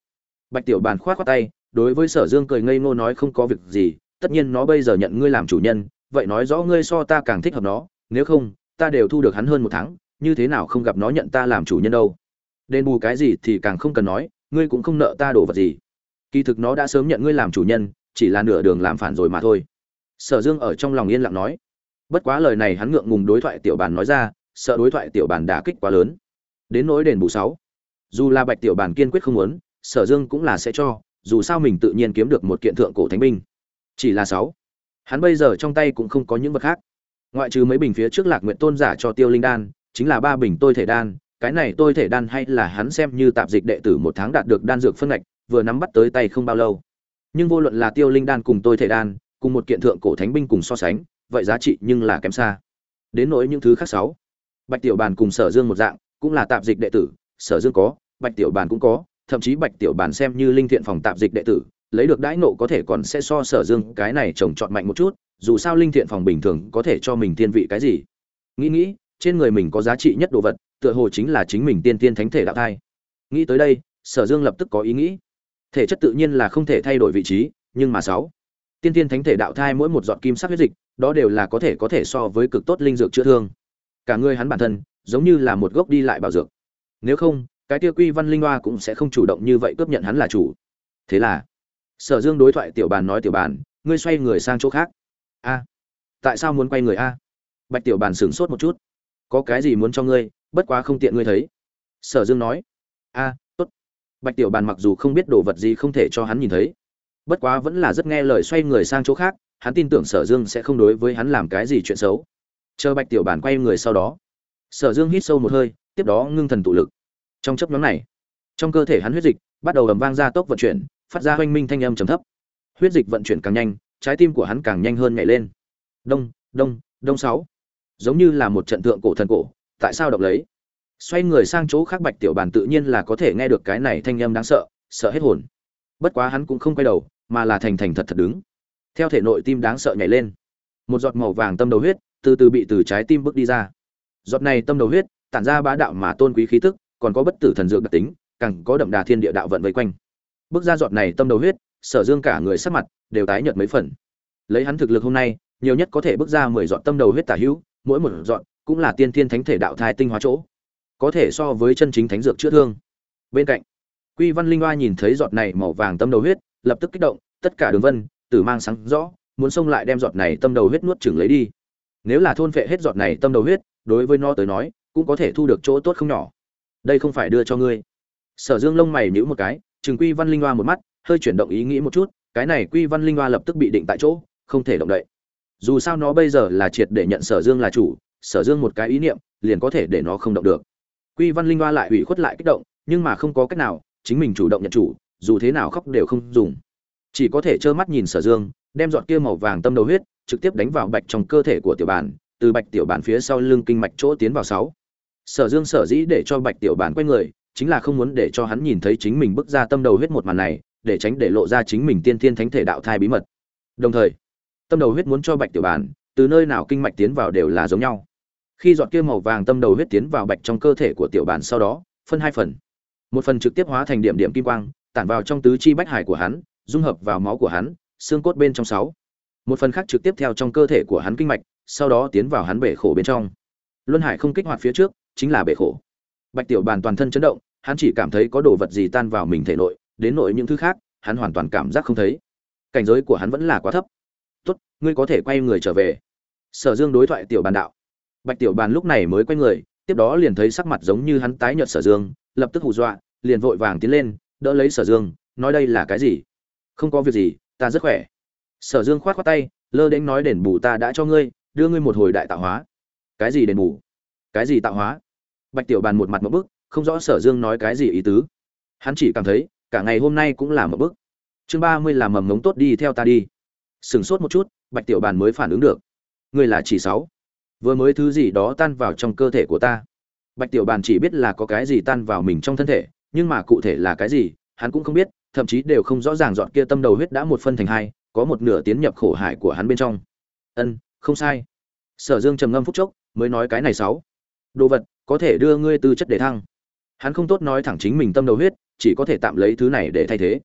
Bạch tiểu bàn khoát khoát tay, đối với sở dương cười ngây ngô nói không có việc gì, tất nhiên nó bây giờ nhận ngươi làm chủ nhân, vậy nói rõ ngươi so ta càng thích hợp nó, nếu không, ta đều thu được hắn hơn một tháng, như thế nào không gặp nó nhận ta làm chủ nhân đâu. Đền bù cái gì thì càng không cần nói ngươi cũng không nợ ta đồ vật gì. Kỳ thực nó đã sớm nhận ngươi làm chủ nhân, chỉ là nửa đường làm phản rồi mà thôi. Sở dương ở trong lòng yên lặng nói. Bất quá lời này hắn ngượng ngùng đối thoại tiểu bàn nói ra, sợ đối thoại tiểu bàn đả kích quá lớn. Đến nỗi đền bù sáu. Dù là bạch tiểu bàn kiên quyết không muốn, sở dương cũng là sẽ cho, dù sao mình tự nhiên kiếm được một kiện thượng cổ thánh binh. Chỉ là sáu. Hắn bây giờ trong tay cũng không có những vật khác. Ngoại trừ mấy bình phía trước lạc nguyện tôn giả cho tiêu linh đan, chính là ba bình tôi thể đan cái này tôi thể đan hay là hắn xem như tạp dịch đệ tử một tháng đạt được đan dược phân ngạch, vừa nắm bắt tới tay không bao lâu. Nhưng vô luận là tiêu linh đan cùng tôi thể đan, cùng một kiện thượng cổ thánh binh cùng so sánh, vậy giá trị nhưng là kém xa. Đến nỗi những thứ khác sáu, bạch tiểu bàn cùng sở dương một dạng, cũng là tạp dịch đệ tử, sở dương có, bạch tiểu bàn cũng có, thậm chí bạch tiểu bàn xem như linh thiện phòng tạp dịch đệ tử, lấy được đãi nộ có thể còn sẽ so sở dương cái này trồng trọt mạnh một chút, dù sao linh thiện phòng bình thường có thể cho mình tiên vị cái gì. Nghĩ nghĩ, trên người mình có giá trị nhất đồ vật tựa hồ chính là chính mình tiên tiên thánh thể đạo thai. Nghĩ tới đây, sở dương lập tức có ý nghĩ. Thể chất tự nhiên là không thể thay đổi vị trí, nhưng mà sáu. Tiên tiên thánh thể đạo thai mỗi một giọt kim sắc huyết dịch, đó đều là có thể có thể so với cực tốt linh dược chữa thương. Cả người hắn bản thân, giống như là một gốc đi lại bảo dược. Nếu không, cái tiêu quy văn linh hoa cũng sẽ không chủ động như vậy cướp nhận hắn là chủ. Thế là, sở dương đối thoại tiểu bàn nói tiểu bàn, ngươi xoay người sang chỗ khác. A, tại sao muốn quay người a? Bạch tiểu bàn sửng sốt một chút. Có cái gì muốn cho ngươi bất quá không tiện ngươi thấy. Sở dương nói, a, tốt. Bạch tiểu bàn mặc dù không biết đồ vật gì không thể cho hắn nhìn thấy, bất quá vẫn là rất nghe lời xoay người sang chỗ khác, hắn tin tưởng sở dương sẽ không đối với hắn làm cái gì chuyện xấu. Chờ bạch tiểu bàn quay người sau đó, sở dương hít sâu một hơi, tiếp đó ngưng thần tụ lực. Trong chấp nhóm này, trong cơ thể hắn huyết dịch bắt đầu ầm vang ra tốc vận chuyển, phát ra hoanh minh thanh âm trầm thấp. Huyết dịch vận chuyển càng nhanh, trái tim của hắn càng nhanh hơn nhảy lên. Đông đông đông sáu. Giống như là một trận tượng cổ thần cổ tại sao đọc lấy? Xoay người sang chỗ khác bạch tiểu bàn tự nhiên là có thể nghe được cái này thanh âm đáng sợ sợ hết hồn. Bất quá hắn cũng không quay đầu, mà là thành thành thật thật đứng. Theo thể nội tim đáng sợ nhảy lên. Một giọt màu vàng tâm đầu huyết từ từ bị từ trái tim bước đi ra. Giọt này tâm đầu huyết, tản ra bá đạo mà tôn quý khí tức, còn có bất tử thần dược đặc tính, càng có đậm đà thiên địa đạo vận vây quanh. Bước ra giọt này tâm đầu huyết, sở dương cả người sắc mặt đều tái nhợt mấy phần. Lấy hắn thực lực hôm nay, nhiều nhất có thể bước ra mười giọt tâm đầu huyết tả hữu, mỗi một giọt cũng là tiên thiên thánh thể đạo thai tinh hóa chỗ, có thể so với chân chính thánh dược chữa thương. Bên cạnh, quy văn linh hoa nhìn thấy giọt này màu vàng tâm đầu huyết, lập tức kích động, tất cả đường vân, tử mang sáng rõ, muốn xông lại đem giọt này tâm đầu huyết nuốt chửng lấy đi. Nếu là thôn phệ hết giọt này tâm đầu huyết, đối với nó tới nói, cũng có thể thu được chỗ tốt không nhỏ. Đây không phải đưa cho ngươi. Sở dương lông mày nhíu một cái, chừng quy văn linh hoa một mắt, hơi chuyển động ý nghĩ một chút, cái này quy văn linh hoa lập tức bị định tại chỗ, không thể động đậy. Dù sao nó bây giờ là triệt để nhận sở dương là chủ sở dương một cái ý niệm, liền có thể để nó không động được. Quy văn linh hoa lại ủy khuất lại kích động, nhưng mà không có cách nào, chính mình chủ động nhận chủ, dù thế nào khóc đều không dùng. Chỉ có thể trơ mắt nhìn sở dương, đem dọn kia màu vàng tâm đầu huyết, trực tiếp đánh vào bạch trong cơ thể của tiểu bản, từ bạch tiểu bản phía sau lưng kinh mạch chỗ tiến vào sáu. Sở dương sở dĩ để cho bạch tiểu bản quay người, chính là không muốn để cho hắn nhìn thấy chính mình bước ra tâm đầu huyết một màn này, để tránh để lộ ra chính mình tiên thiên thánh thể đạo thai bí mật. Đồng thời, tâm đầu huyết muốn cho bạch tiểu bản, từ nơi nào kinh mạch tiến vào đều là giống nhau khi giọt kia màu vàng tâm đầu huyết tiến vào bạch trong cơ thể của tiểu bản sau đó, phân hai phần. Một phần trực tiếp hóa thành điểm điểm kim quang, tản vào trong tứ chi bách hải của hắn, dung hợp vào máu của hắn, xương cốt bên trong sáu. Một phần khác trực tiếp theo trong cơ thể của hắn kinh mạch, sau đó tiến vào hắn bể khổ bên trong. Luân hải không kích hoạt phía trước, chính là bể khổ. Bạch tiểu bàn toàn thân chấn động, hắn chỉ cảm thấy có đồ vật gì tan vào mình thể nội, đến nội những thứ khác, hắn hoàn toàn cảm giác không thấy. Cảnh giới của hắn vẫn là quá thấp. Tốt, ngươi có thể quay người trở về. Sở dương đối thoại tiểu bàn đạo bạch tiểu bàn lúc này mới quay người, tiếp đó liền thấy sắc mặt giống như hắn tái nhợt sở dương, lập tức hù dọa, liền vội vàng tiến lên, đỡ lấy sở dương, nói đây là cái gì? Không có việc gì, ta rất khỏe. Sở dương khoát khoát tay, lơ đến nói đền bù ta đã cho ngươi, đưa ngươi một hồi đại tạo hóa. Cái gì đền bù? Cái gì tạo hóa? Bạch tiểu bàn một mặt một bức, không rõ sở dương nói cái gì ý tứ. Hắn chỉ cảm thấy, cả ngày hôm nay cũng là một bức. Chương ba mươi là mầm ngống tốt đi theo ta đi. Sừng sốt một chút, bạch tiểu bàn mới phản ứng được. Ngươi là chỉ sáu vừa mới thứ gì đó tan vào trong cơ thể của ta. Bạch tiểu bàn chỉ biết là có cái gì tan vào mình trong thân thể, nhưng mà cụ thể là cái gì, hắn cũng không biết, thậm chí đều không rõ ràng dọn kia tâm đầu huyết đã một phân thành hai, có một nửa tiến nhập khổ hải của hắn bên trong. Ân, không sai. Sở dương trầm ngâm phúc chốc, mới nói cái này sáu. Đồ vật, có thể đưa ngươi tư chất để thăng. Hắn không tốt nói thẳng chính mình tâm đầu huyết, chỉ có thể tạm lấy thứ này để thay thế.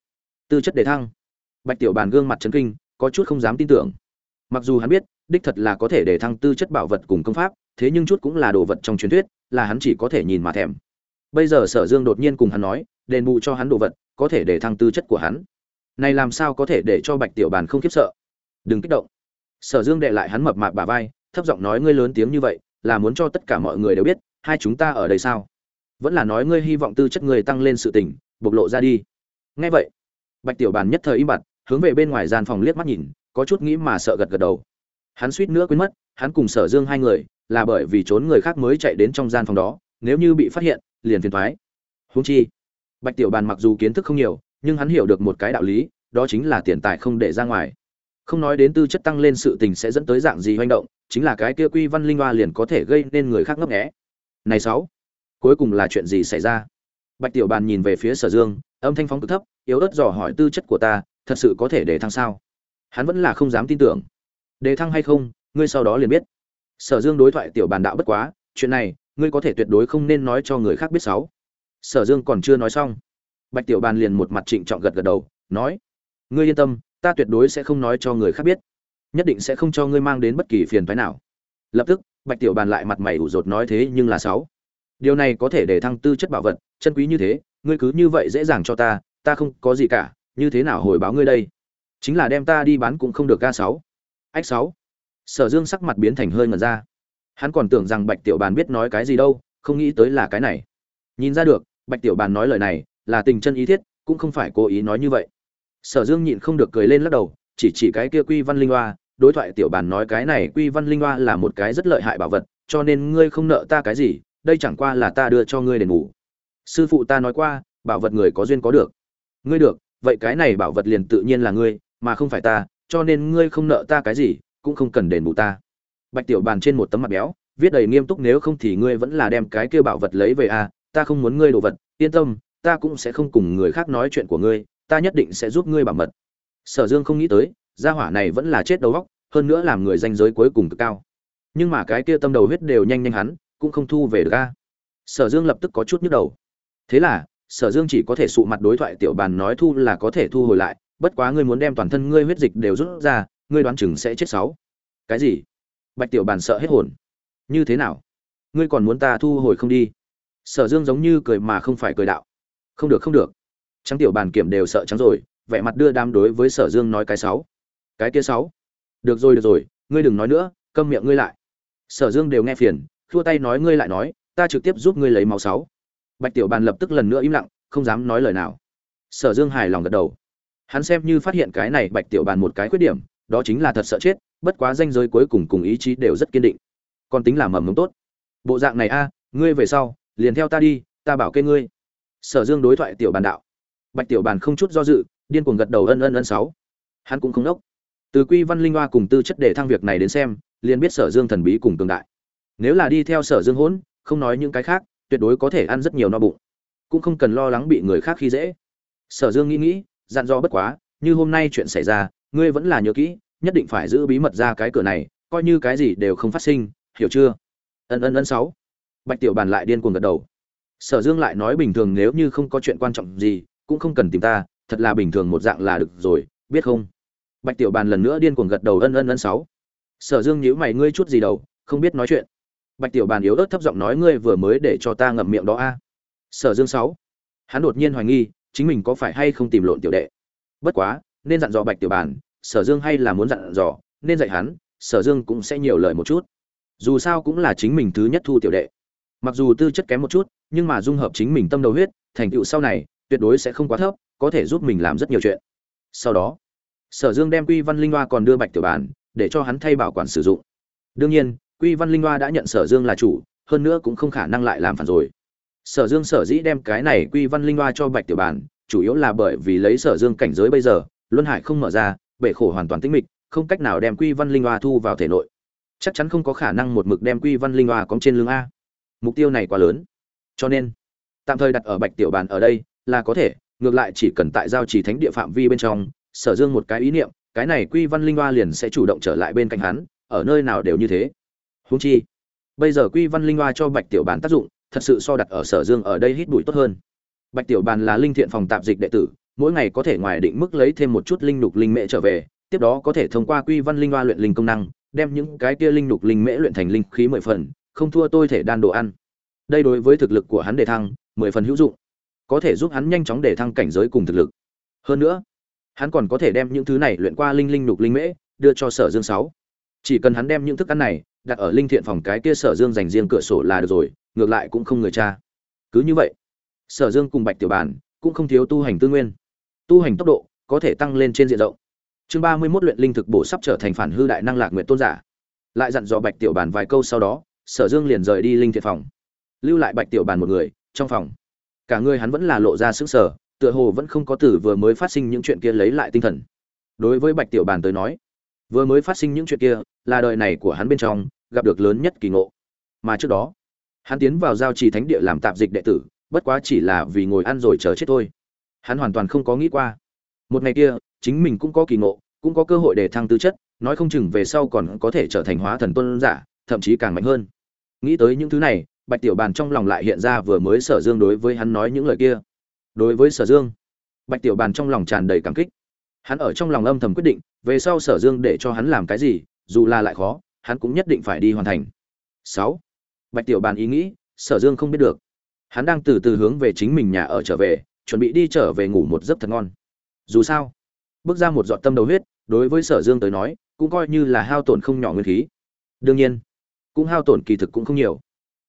Tư chất để thăng. Bạch tiểu bàn gương mặt chấn kinh, có chút không dám tin tưởng. Mặc dù hắn biết đích thật là có thể để thăng tư chất bảo vật cùng công pháp, thế nhưng chút cũng là đồ vật trong truyền thuyết, là hắn chỉ có thể nhìn mà thèm. Bây giờ sở dương đột nhiên cùng hắn nói, đền bù cho hắn đồ vật, có thể để thăng tư chất của hắn. Này làm sao có thể để cho bạch tiểu bàn không khiếp sợ? Đừng kích động. Sở dương đệ lại hắn mập mạp bà vai, thấp giọng nói ngươi lớn tiếng như vậy, là muốn cho tất cả mọi người đều biết, hai chúng ta ở đây sao? Vẫn là nói ngươi hy vọng tư chất người tăng lên sự tình, bộc lộ ra đi. Nghe vậy, bạch tiểu bàn nhất thời im bặt, hướng về bên ngoài gian phòng liếc mắt nhìn, có chút nghĩ mà sợ gật gật đầu hắn suýt nữa quên mất, hắn cùng sở dương hai người, là bởi vì trốn người khác mới chạy đến trong gian phòng đó, nếu như bị phát hiện, liền phiền thoái húng chi, bạch tiểu bàn mặc dù kiến thức không nhiều, nhưng hắn hiểu được một cái đạo lý, đó chính là tiền tài không để ra ngoài. Không nói đến tư chất tăng lên sự tình sẽ dẫn tới dạng gì hoành động, chính là cái kia quy văn linh hoa liền có thể gây nên người khác ngấp nghé. Này sáu, cuối cùng là chuyện gì xảy ra? Bạch tiểu bàn nhìn về phía sở dương, âm thanh phóng cực thấp, yếu ớt dò hỏi tư chất của ta, thật sự có thể để thăng sao? Hắn vẫn là không dám tin tưởng đề thăng hay không, ngươi sau đó liền biết. Sở dương đối thoại tiểu bàn đạo bất quá, chuyện này, ngươi có thể tuyệt đối không nên nói cho người khác biết sáu sở dương còn chưa nói xong, bạch tiểu bàn liền một mặt trịnh trọng gật gật đầu, nói, ngươi yên tâm, ta tuyệt đối sẽ không nói cho người khác biết, nhất định sẽ không cho ngươi mang đến bất kỳ phiền phái nào. Lập tức, bạch tiểu bàn lại mặt mày ủ rột nói thế nhưng là sáu điều này có thể để thăng tư chất bảo vật, chân quý như thế, ngươi cứ như vậy dễ dàng cho ta ta không có gì cả, như thế nào hồi báo ngươi đây? Chính là đem ta đi bán cũng không được ca sáu ách sáu. Sở dương sắc mặt biến thành hơi ngẩn ra. Hắn còn tưởng rằng bạch tiểu bàn biết nói cái gì đâu, không nghĩ tới là cái này. Nhìn ra được, bạch tiểu bàn nói lời này là tình chân ý thiết, cũng không phải cố ý nói như vậy. Sở dương nhịn không được cười lên lắc đầu, chỉ chỉ cái kia quy văn linh hoa, đối thoại tiểu bàn nói cái này quy văn linh hoa là một cái rất lợi hại bảo vật, cho nên ngươi không nợ ta cái gì, đây chẳng qua là ta đưa cho ngươi để ngủ. Sư phụ ta nói qua, bảo vật người có duyên có được. Ngươi được, vậy cái này bảo vật liền tự nhiên là ngươi, mà không phải ta cho nên ngươi không nợ ta cái gì, cũng không cần đền bù ta. Bạch tiểu bàn trên một tấm mặt béo, viết đầy nghiêm túc nếu không thì ngươi vẫn là đem cái kia bảo vật lấy về à ta không muốn ngươi đồ vật, yên tâm, ta cũng sẽ không cùng người khác nói chuyện của ngươi, ta nhất định sẽ giúp ngươi bảo mật. Sở dương không nghĩ tới, gia hỏa này vẫn là chết đầu óc, hơn nữa làm người danh giới cuối cùng cực cao. Nhưng mà cái kia tâm đầu huyết đều nhanh nhanh hắn, cũng không thu về được a sở dương lập tức có chút nhức đầu. Thế là, sở dương chỉ có thể sụ mặt đối thoại tiểu bàn nói thu là có thể thu hồi lại bất quá ngươi muốn đem toàn thân ngươi huyết dịch đều rút ra, ngươi đoán chừng sẽ chết sáu. Cái gì? Bạch tiểu bàn sợ hết hồn. Như thế nào? Ngươi còn muốn ta thu hồi không đi? Sở dương giống như cười mà không phải cười đạo. Không được không được. Trắng tiểu bàn kiểm đều sợ trắng rồi, vẻ mặt đưa đám đối với sở dương nói cái sáu. Cái kia sáu. Được rồi được rồi, ngươi đừng nói nữa, câm miệng ngươi lại. Sở dương đều nghe phiền thua tay nói ngươi lại nói, ta trực tiếp giúp ngươi lấy máu sáu. Bạch tiểu bàn lập tức lần nữa im lặng, không dám nói lời nào. Sở dương hài lòng gật đầu hắn xem như phát hiện cái này bạch tiểu bàn một cái khuyết điểm, đó chính là thật sợ chết, bất quá danh giới cuối cùng cùng ý chí đều rất kiên định. Còn tính là mầm mống tốt. Bộ dạng này a, ngươi về sau, liền theo ta đi, ta bảo kê ngươi. Sở dương đối thoại tiểu bàn đạo. Bạch tiểu bàn không chút do dự, điên cuồng gật đầu ân ân ân sáu. Hắn cũng không đốc từ quy văn linh hoa cùng tư chất để thăng việc này đến xem, liền biết sở dương thần bí cùng cường đại. Nếu là đi theo sở dương hỗn, không nói những cái khác, tuyệt đối có thể ăn rất nhiều no bụng. Cũng không cần lo lắng bị người khác khi dễ. Sở dương nghĩ nghĩ dặn dò bất quá, như hôm nay chuyện xảy ra, ngươi vẫn là nhớ kỹ, nhất định phải giữ bí mật ra cái cửa này, coi như cái gì đều không phát sinh, hiểu chưa? Ân ân ân, sáu. Bạch tiểu bàn lại điên cuồng gật đầu. Sở dương lại nói bình thường nếu như không có chuyện quan trọng gì, cũng không cần tìm ta, thật là bình thường một dạng là được rồi, biết không? Bạch tiểu bàn lần nữa điên cuồng gật đầu, ân ân ân, sáu. Sở dương nhíu mày, ngươi chút gì đầu, không biết nói chuyện. Bạch tiểu bàn yếu ớt thấp giọng nói, ngươi vừa mới để cho ta ngậm miệng đó a. Sở dương sáu. Hắn đột nhiên hoài nghi chính mình có phải hay không tìm lộn tiểu đệ? Bất quá, nên dặn dò bạch tiểu bàn, sở dương hay là muốn dặn dò, nên dạy hắn, sở dương cũng sẽ nhiều lời một chút. Dù sao cũng là chính mình thứ nhất thu tiểu đệ. Mặc dù tư chất kém một chút, nhưng mà dung hợp chính mình tâm đầu huyết, thành tựu sau này, tuyệt đối sẽ không quá thấp, có thể giúp mình làm rất nhiều chuyện. Sau đó, sở dương đem quy văn linh hoa còn đưa bạch tiểu bàn, để cho hắn thay bảo quản sử dụng. Đương nhiên, quy văn linh hoa đã nhận sở dương là chủ, hơn nữa cũng không khả năng lại làm phản rồi sở dương sở dĩ đem cái này quy văn linh hoa cho bạch tiểu bàn chủ yếu là bởi vì lấy sở dương cảnh giới bây giờ, luân hải không mở ra, bể khổ hoàn toàn tĩnh mịch, không cách nào đem quy văn linh hoa thu vào thể nội. Chắc chắn không có khả năng một mực đem quy văn linh hoa cóng trên lưng a. Mục tiêu này quá lớn. Cho nên, tạm thời đặt ở bạch tiểu bàn ở đây là có thể, ngược lại chỉ cần tại giao chỉ thánh địa phạm vi bên trong, sở dương một cái ý niệm, cái này quy văn linh hoa liền sẽ chủ động trở lại bên cạnh hắn, ở nơi nào đều như thế. Húng chi, bây giờ quy văn linh hoa cho bạch tiểu bàn tác dụng thật sự so đặt ở sở dương ở đây hít bụi tốt hơn. Bạch tiểu bàn là linh thiện phòng tạp dịch đệ tử, mỗi ngày có thể ngoài định mức lấy thêm một chút linh nục linh mễ trở về, tiếp đó có thể thông qua quy văn linh hoa luyện linh công năng, đem những cái kia linh nục linh mễ luyện thành linh khí mười phần, không thua tôi thể đan đồ ăn. Đây đối với thực lực của hắn đề thăng, mười phần hữu dụng. Có thể giúp hắn nhanh chóng đề thăng cảnh giới cùng thực lực. Hơn nữa, hắn còn có thể đem những thứ này luyện qua linh linh nục linh mễ, đưa cho sở dương sáu. Chỉ cần hắn đem những thức ăn này đặt ở linh thiện phòng cái kia sở dương dành riêng cửa sổ là được rồi ngược lại cũng không người cha. Cứ như vậy, sở dương cùng bạch tiểu bản cũng không thiếu tu hành tư nguyên. Tu hành tốc độ có thể tăng lên trên diện rộng. Chương ba mươi mốt luyện linh thực bổ sắp trở thành phản hư đại năng lạc nguyện tôn giả. Lại dặn dò bạch tiểu bản vài câu sau đó, sở dương liền rời đi linh thiện phòng. Lưu lại bạch tiểu bản một người trong phòng. Cả người hắn vẫn là lộ ra sững sờ, tựa hồ vẫn không có tử vừa mới phát sinh những chuyện kia lấy lại tinh thần. Đối với bạch tiểu bàn tới nói, vừa mới phát sinh những chuyện kia là đời này của hắn bên trong gặp được lớn nhất kỳ ngộ. Mà trước đó hắn tiến vào giao trì thánh địa làm tạp dịch đệ tử, bất quá chỉ là vì ngồi ăn rồi chờ chết thôi. Hắn hoàn toàn không có nghĩ qua. Một ngày kia, chính mình cũng có kỳ ngộ, cũng có cơ hội để thăng tư chất, nói không chừng về sau còn có thể trở thành hóa thần tôn giả, thậm chí càng mạnh hơn. Nghĩ tới những thứ này, bạch tiểu bàn trong lòng lại hiện ra vừa mới sở dương đối với hắn nói những lời kia. Đối với sở dương, bạch tiểu bàn trong lòng tràn đầy cảm kích. Hắn ở trong lòng âm thầm quyết định, về sau sở dương để cho hắn làm cái gì, dù là lại khó, hắn cũng nhất định phải đi hoàn thành. Sáu bạch tiểu bàn ý nghĩ, sở dương không biết được. Hắn đang từ từ hướng về chính mình nhà ở trở về, chuẩn bị đi trở về ngủ một giấc thật ngon. Dù sao, bước ra một giọt tâm đầu huyết, đối với sở dương tới nói, cũng coi như là hao tổn không nhỏ nguyên khí. Đương nhiên, cũng hao tổn kỳ thực cũng không nhiều.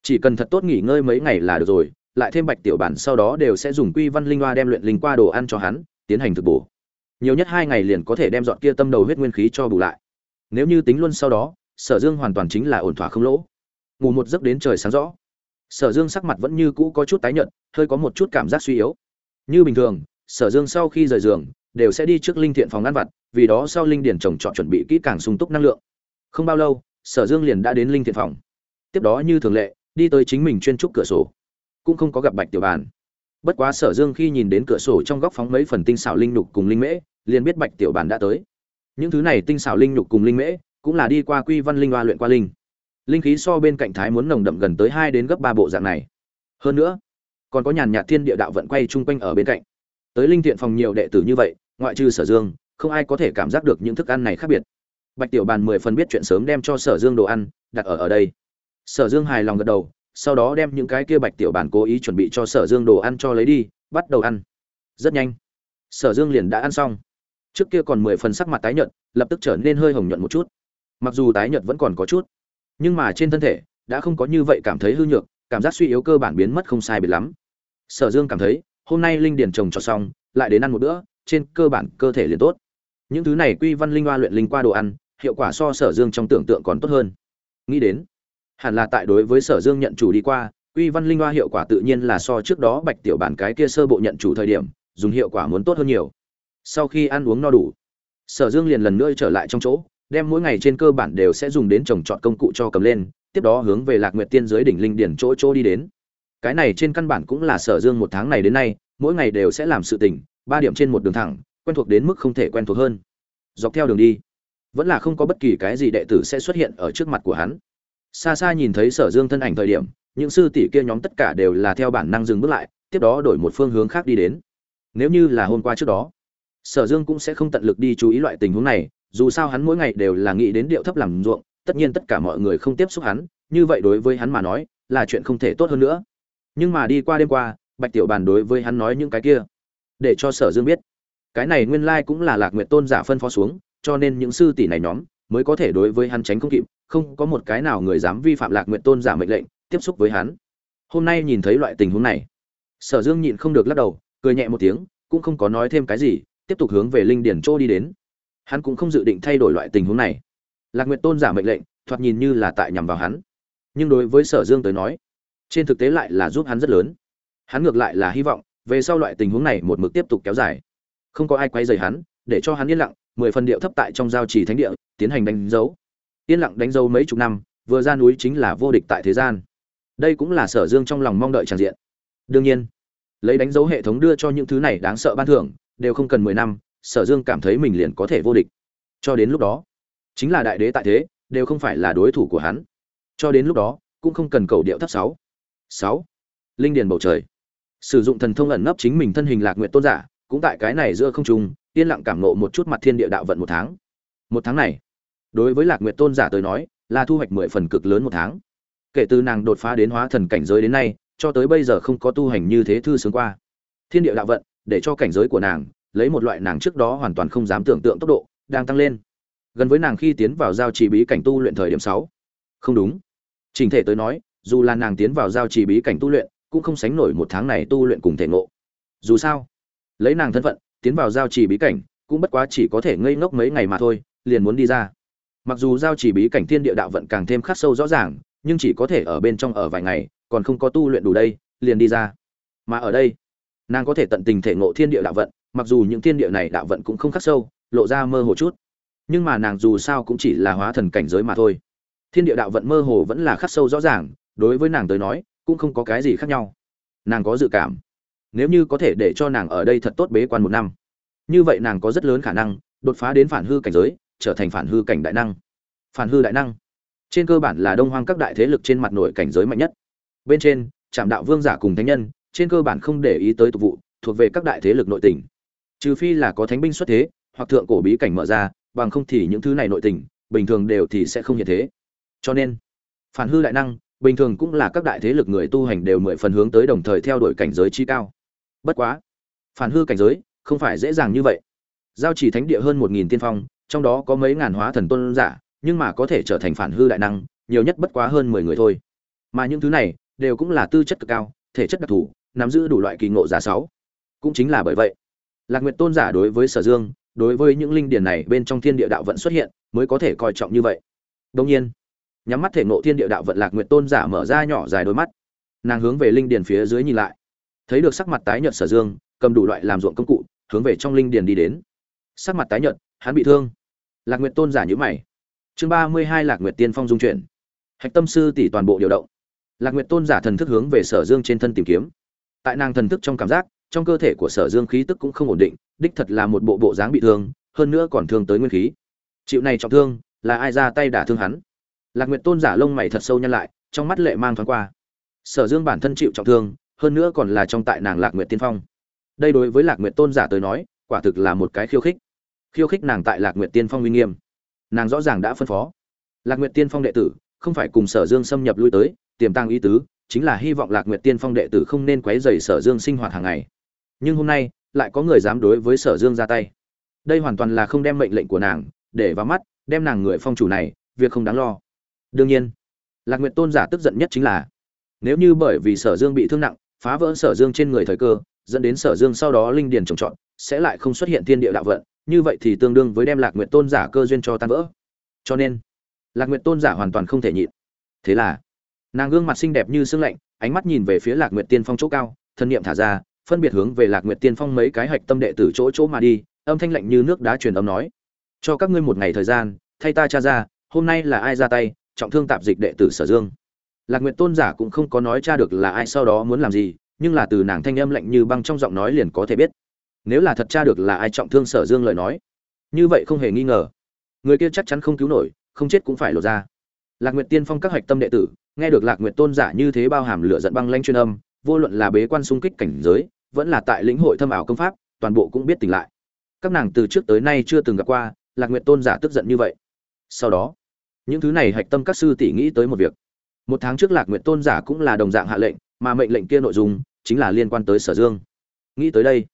Chỉ cần thật tốt nghỉ ngơi mấy ngày là được rồi, lại thêm bạch tiểu bản sau đó đều sẽ dùng quy văn linh hoa đem luyện linh qua đồ ăn cho hắn, tiến hành thực bổ. Nhiều nhất hai ngày liền có thể đem dọn kia tâm đầu huyết nguyên khí cho bù lại. Nếu như tính luôn sau đó, sở dương hoàn toàn chính là ổn thỏa không lỗ ngủ một giấc đến trời sáng rõ. Sở dương sắc mặt vẫn như cũ có chút tái nhợt, hơi có một chút cảm giác suy yếu. Như bình thường, sở dương sau khi rời giường, đều sẽ đi trước linh thiện phòng ăn vặt, vì đó sau linh điền trồng trọt chuẩn bị kỹ càng sung túc năng lượng. Không bao lâu, sở dương liền đã đến linh thiện phòng. Tiếp đó như thường lệ, đi tới chính mình chuyên trúc cửa sổ. Cũng không có gặp bạch tiểu bàn. Bất quá sở dương khi nhìn đến cửa sổ trong góc phóng mấy phần tinh xảo linh nục cùng linh mễ, liền biết bạch tiểu bàn đã tới. Những thứ này tinh xảo linh nục cùng linh mễ, cũng là đi qua quy văn linh hoa luyện qua linh linh khí so bên cạnh thái muốn nồng đậm gần tới hai đến gấp ba bộ dạng này. Hơn nữa, còn có nhàn nhạt thiên địa đạo vận quay chung quanh ở bên cạnh. Tới linh thiện phòng nhiều đệ tử như vậy, ngoại trừ sở dương, không ai có thể cảm giác được những thức ăn này khác biệt. Bạch tiểu bàn mười phần biết chuyện sớm đem cho sở dương đồ ăn, đặt ở ở đây. Sở dương hài lòng gật đầu, sau đó đem những cái kia bạch tiểu bàn cố ý chuẩn bị cho sở dương đồ ăn cho lấy đi, bắt đầu ăn. Rất nhanh, sở dương liền đã ăn xong. Trước kia còn mười phần sắc mặt tái nhợt, lập tức trở nên hơi hồng nhuận một chút. Mặc dù tái nhợt vẫn còn có chút nhưng mà trên thân thể, đã không có như vậy cảm thấy hư nhược, cảm giác suy yếu cơ bản biến mất không sai biệt lắm. Sở dương cảm thấy, hôm nay linh điền trồng cho xong, lại đến ăn một bữa, trên cơ bản cơ thể liền tốt. Những thứ này quy văn linh hoa luyện linh qua đồ ăn, hiệu quả so sở dương trong tưởng tượng còn tốt hơn. Nghĩ đến, hẳn là tại đối với sở dương nhận chủ đi qua, quy văn linh hoa hiệu quả tự nhiên là so trước đó bạch tiểu bản cái kia sơ bộ nhận chủ thời điểm, dùng hiệu quả muốn tốt hơn nhiều. Sau khi ăn uống no đủ, sở dương liền lần nữa trở lại trong chỗ đem mỗi ngày trên cơ bản đều sẽ dùng đến trồng trọt công cụ cho cầm lên, tiếp đó hướng về lạc nguyệt tiên giới đỉnh linh điển chỗ chỗ đi đến. Cái này trên căn bản cũng là sở dương một tháng này đến nay, mỗi ngày đều sẽ làm sự tình, ba điểm trên một đường thẳng, quen thuộc đến mức không thể quen thuộc hơn. Dọc theo đường đi, vẫn là không có bất kỳ cái gì đệ tử sẽ xuất hiện ở trước mặt của hắn. Xa xa nhìn thấy sở dương thân ảnh thời điểm, những sư tỷ kia nhóm tất cả đều là theo bản năng dừng bước lại, tiếp đó đổi một phương hướng khác đi đến. Nếu như là hôm qua trước đó, sở dương cũng sẽ không tận lực đi chú ý loại tình huống này dù sao hắn mỗi ngày đều là nghĩ đến điệu thấp làm ruộng, tất nhiên tất cả mọi người không tiếp xúc hắn, như vậy đối với hắn mà nói, là chuyện không thể tốt hơn nữa. Nhưng mà đi qua đêm qua, bạch tiểu bàn đối với hắn nói những cái kia, để cho sở dương biết. Cái này nguyên lai cũng là lạc Nguyệt tôn giả phân phó xuống, cho nên những sư tỷ này nhóm mới có thể đối với hắn tránh không kịp, không có một cái nào người dám vi phạm lạc Nguyệt tôn giả mệnh lệnh, tiếp xúc với hắn. Hôm nay nhìn thấy loại tình huống này, sở dương nhịn không được lắc đầu, cười nhẹ một tiếng, cũng không có nói thêm cái gì, tiếp tục hướng về linh điển chỗ đi đến hắn cũng không dự định thay đổi loại tình huống này. Lạc Nguyệt tôn giả mệnh lệnh, thoạt nhìn như là tại nhằm vào hắn. Nhưng đối với sở dương tới nói, trên thực tế lại là giúp hắn rất lớn. Hắn ngược lại là hy vọng, về sau loại tình huống này một mực tiếp tục kéo dài. Không có ai quay dày hắn, để cho hắn yên lặng, mười phần điệu thấp tại trong giao trì thánh địa, tiến hành đánh dấu. Yên lặng đánh dấu mấy chục năm, vừa ra núi chính là vô địch tại thế gian. Đây cũng là sở dương trong lòng mong đợi tràn diện. Đương nhiên, lấy đánh dấu hệ thống đưa cho những thứ này đáng sợ ban thưởng, đều không cần mười năm sở dương cảm thấy mình liền có thể vô địch. Cho đến lúc đó, chính là đại đế tại thế, đều không phải là đối thủ của hắn. Cho đến lúc đó, cũng không cần cầu điệu thấp sáu. Sáu. Linh điền bầu trời. Sử dụng thần thông ẩn nấp chính mình thân hình lạc nguyện tôn giả, cũng tại cái này giữa không trung, yên lặng cảm nộ một chút mặt thiên địa đạo vận một tháng. Một tháng này, đối với lạc nguyện tôn giả tới nói, là thu hoạch mười phần cực lớn một tháng. Kể từ nàng đột phá đến hóa thần cảnh giới đến nay, cho tới bây giờ không có tu hành như thế thư sướng qua. Thiên địa đạo vận, để cho cảnh giới của nàng lấy một loại nàng trước đó hoàn toàn không dám tưởng tượng tốc độ, đang tăng lên. Gần với nàng khi tiến vào giao trì bí cảnh tu luyện thời điểm sáu. Không đúng. Trình thể tới nói, dù là nàng tiến vào giao trì bí cảnh tu luyện, cũng không sánh nổi một tháng này tu luyện cùng thể ngộ. Dù sao, lấy nàng thân phận, tiến vào giao trì bí cảnh, cũng bất quá chỉ có thể ngây ngốc mấy ngày mà thôi, liền muốn đi ra. Mặc dù giao trì bí cảnh thiên địa đạo vận càng thêm khắc sâu rõ ràng, nhưng chỉ có thể ở bên trong ở vài ngày, còn không có tu luyện đủ đây, liền đi ra. Mà ở đây, nàng có thể tận tình thể ngộ thiên địa đạo vận mặc dù những thiên địa này đạo vận cũng không khắc sâu, lộ ra mơ hồ chút, nhưng mà nàng dù sao cũng chỉ là hóa thần cảnh giới mà thôi. Thiên địa đạo vận mơ hồ vẫn là khắc sâu rõ ràng, đối với nàng tới nói, cũng không có cái gì khác nhau. Nàng có dự cảm. Nếu như có thể để cho nàng ở đây thật tốt bế quan một năm, như vậy nàng có rất lớn khả năng đột phá đến phản hư cảnh giới, trở thành phản hư cảnh đại năng. Phản hư đại năng. Trên cơ bản là đông hoang các đại thế lực trên mặt nội cảnh giới mạnh nhất. Bên trên, trạm đạo vương giả cùng thánh nhân, trên cơ bản không để ý tới tục vụ, thuộc về các đại thế lực nội tỉnh trừ phi là có thánh binh xuất thế, hoặc thượng cổ bí cảnh mở ra, bằng không thì những thứ này nội tình, bình thường đều thì sẽ không hiện thế. Cho nên, phản hư đại năng, bình thường cũng là các đại thế lực người tu hành đều mười phần hướng tới đồng thời theo đuổi cảnh giới chi cao. Bất quá, phản hư cảnh giới không phải dễ dàng như vậy. Giao chỉ thánh địa hơn một nghìn tiên phong, trong đó có mấy ngàn hóa thần tôn giả, nhưng mà có thể trở thành phản hư đại năng, nhiều nhất bất quá hơn mười người thôi. Mà những thứ này đều cũng là tư chất cực cao, thể chất đặc thù, nắm giữ đủ loại kỳ ngộ giả sáu. Cũng chính là bởi vậy lạc nguyệt tôn giả đối với sở dương, đối với những linh điển này bên trong thiên địa đạo vận xuất hiện, mới có thể coi trọng như vậy. Đông nhiên, nhắm mắt thể ngộ thiên địa đạo vận lạc nguyệt tôn giả mở ra nhỏ dài đôi mắt. Nàng hướng về linh điển phía dưới nhìn lại. Thấy được sắc mặt tái nhợt sở dương, cầm đủ loại làm ruộng công cụ, hướng về trong linh điển đi đến. Sắc mặt tái nhợt, hắn bị thương. Lạc nguyệt tôn giả nhíu mày. Chương ba mươi hai lạc nguyệt tiên phong dung chuyển. Hạch tâm sư tỷ toàn bộ điều động. Lạc nguyệt tôn giả thần thức hướng về sở dương trên thân tìm kiếm. Tại nàng thần thức trong cảm giác trong cơ thể của sở dương khí tức cũng không ổn định, đích thật là một bộ bộ dáng bị thương, hơn nữa còn thương tới nguyên khí. Chịu này trọng thương, là ai ra tay đả thương hắn? Lạc nguyệt tôn giả lông mày thật sâu nhăn lại, trong mắt lệ mang thoáng qua. Sở dương bản thân chịu trọng thương, hơn nữa còn là trong tại nàng lạc nguyệt tiên phong. Đây đối với lạc nguyệt tôn giả tới nói, quả thực là một cái khiêu khích. Khiêu khích nàng tại lạc nguyệt tiên phong uy nghiêm. Nàng rõ ràng đã phân phó. Lạc nguyệt tiên phong đệ tử, không phải cùng sở dương xâm nhập lui tới, tiềm tàng ý tứ, chính là hy vọng lạc nguyệt tiên phong đệ tử không nên quấy rầy sở dương sinh hoạt hàng ngày nhưng hôm nay lại có người dám đối với sở dương ra tay. Đây hoàn toàn là không đem mệnh lệnh của nàng để vào mắt, đem nàng người phong chủ này, việc không đáng lo. Đương nhiên, lạc nguyệt tôn giả tức giận nhất chính là, nếu như bởi vì sở dương bị thương nặng, phá vỡ sở dương trên người thời cơ, dẫn đến sở dương sau đó linh điền trồng trọt, sẽ lại không xuất hiện thiên địa đạo vận, như vậy thì tương đương với đem lạc nguyệt tôn giả cơ duyên cho tan vỡ. Cho nên, lạc nguyệt tôn giả hoàn toàn không thể nhịn. Thế là, nàng gương mặt xinh đẹp như sương lạnh, ánh mắt nhìn về phía lạc nguyệt tiên phong chỗ cao, thân niệm thả ra phân biệt hướng về lạc nguyệt tiên phong mấy cái hạch tâm đệ tử chỗ chỗ mà đi, âm thanh lạnh như nước đá truyền âm nói, cho các ngươi một ngày thời gian, thay ta tra ra, hôm nay là ai ra tay, trọng thương tạp dịch đệ tử sở dương. Lạc nguyệt tôn giả cũng không có nói tra được là ai sau đó muốn làm gì, nhưng là từ nàng thanh âm lạnh như băng trong giọng nói liền có thể biết. Nếu là thật tra được là ai trọng thương sở dương lời nói, như vậy không hề nghi ngờ. Người kia chắc chắn không cứu nổi, không chết cũng phải lột ra. Lạc nguyệt tiên phong các hạch tâm đệ tử, nghe được lạc nguyệt tôn giả như thế bao hàm lửa giận băng lanh chuyên âm, vô luận là bế quan xung kích cảnh giới vẫn là tại lĩnh hội thâm ảo công pháp, toàn bộ cũng biết tỉnh lại. Các nàng từ trước tới nay chưa từng gặp qua, lạc nguyệt tôn giả tức giận như vậy. Sau đó, những thứ này hạch tâm các sư tỷ nghĩ tới một việc. Một tháng trước lạc nguyệt tôn giả cũng là đồng dạng hạ lệnh, mà mệnh lệnh kia nội dung chính là liên quan tới sở dương. Nghĩ tới đây,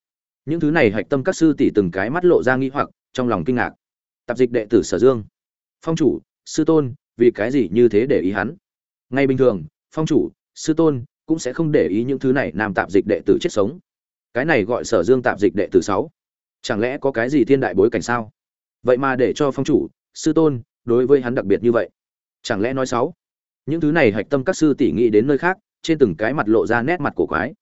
những thứ này hạch tâm các sư tỷ từng cái mắt lộ ra nghi hoặc, trong lòng kinh ngạc. Tạp dịch đệ tử sở dương. Phong chủ, sư tôn, vì cái gì như thế để ý hắn? Ngay bình thường, phong chủ, sư tôn cũng sẽ không để ý những thứ này nam tạp dịch đệ tử chết sống. Cái này gọi sở dương tạp dịch đệ tử sáu. Chẳng lẽ có cái gì thiên đại bối cảnh sao? Vậy mà để cho phong chủ, sư tôn, đối với hắn đặc biệt như vậy. Chẳng lẽ nói sáu? Những thứ này hạch tâm các sư tỷ nghĩ đến nơi khác, trên từng cái mặt lộ ra nét mặt của quái.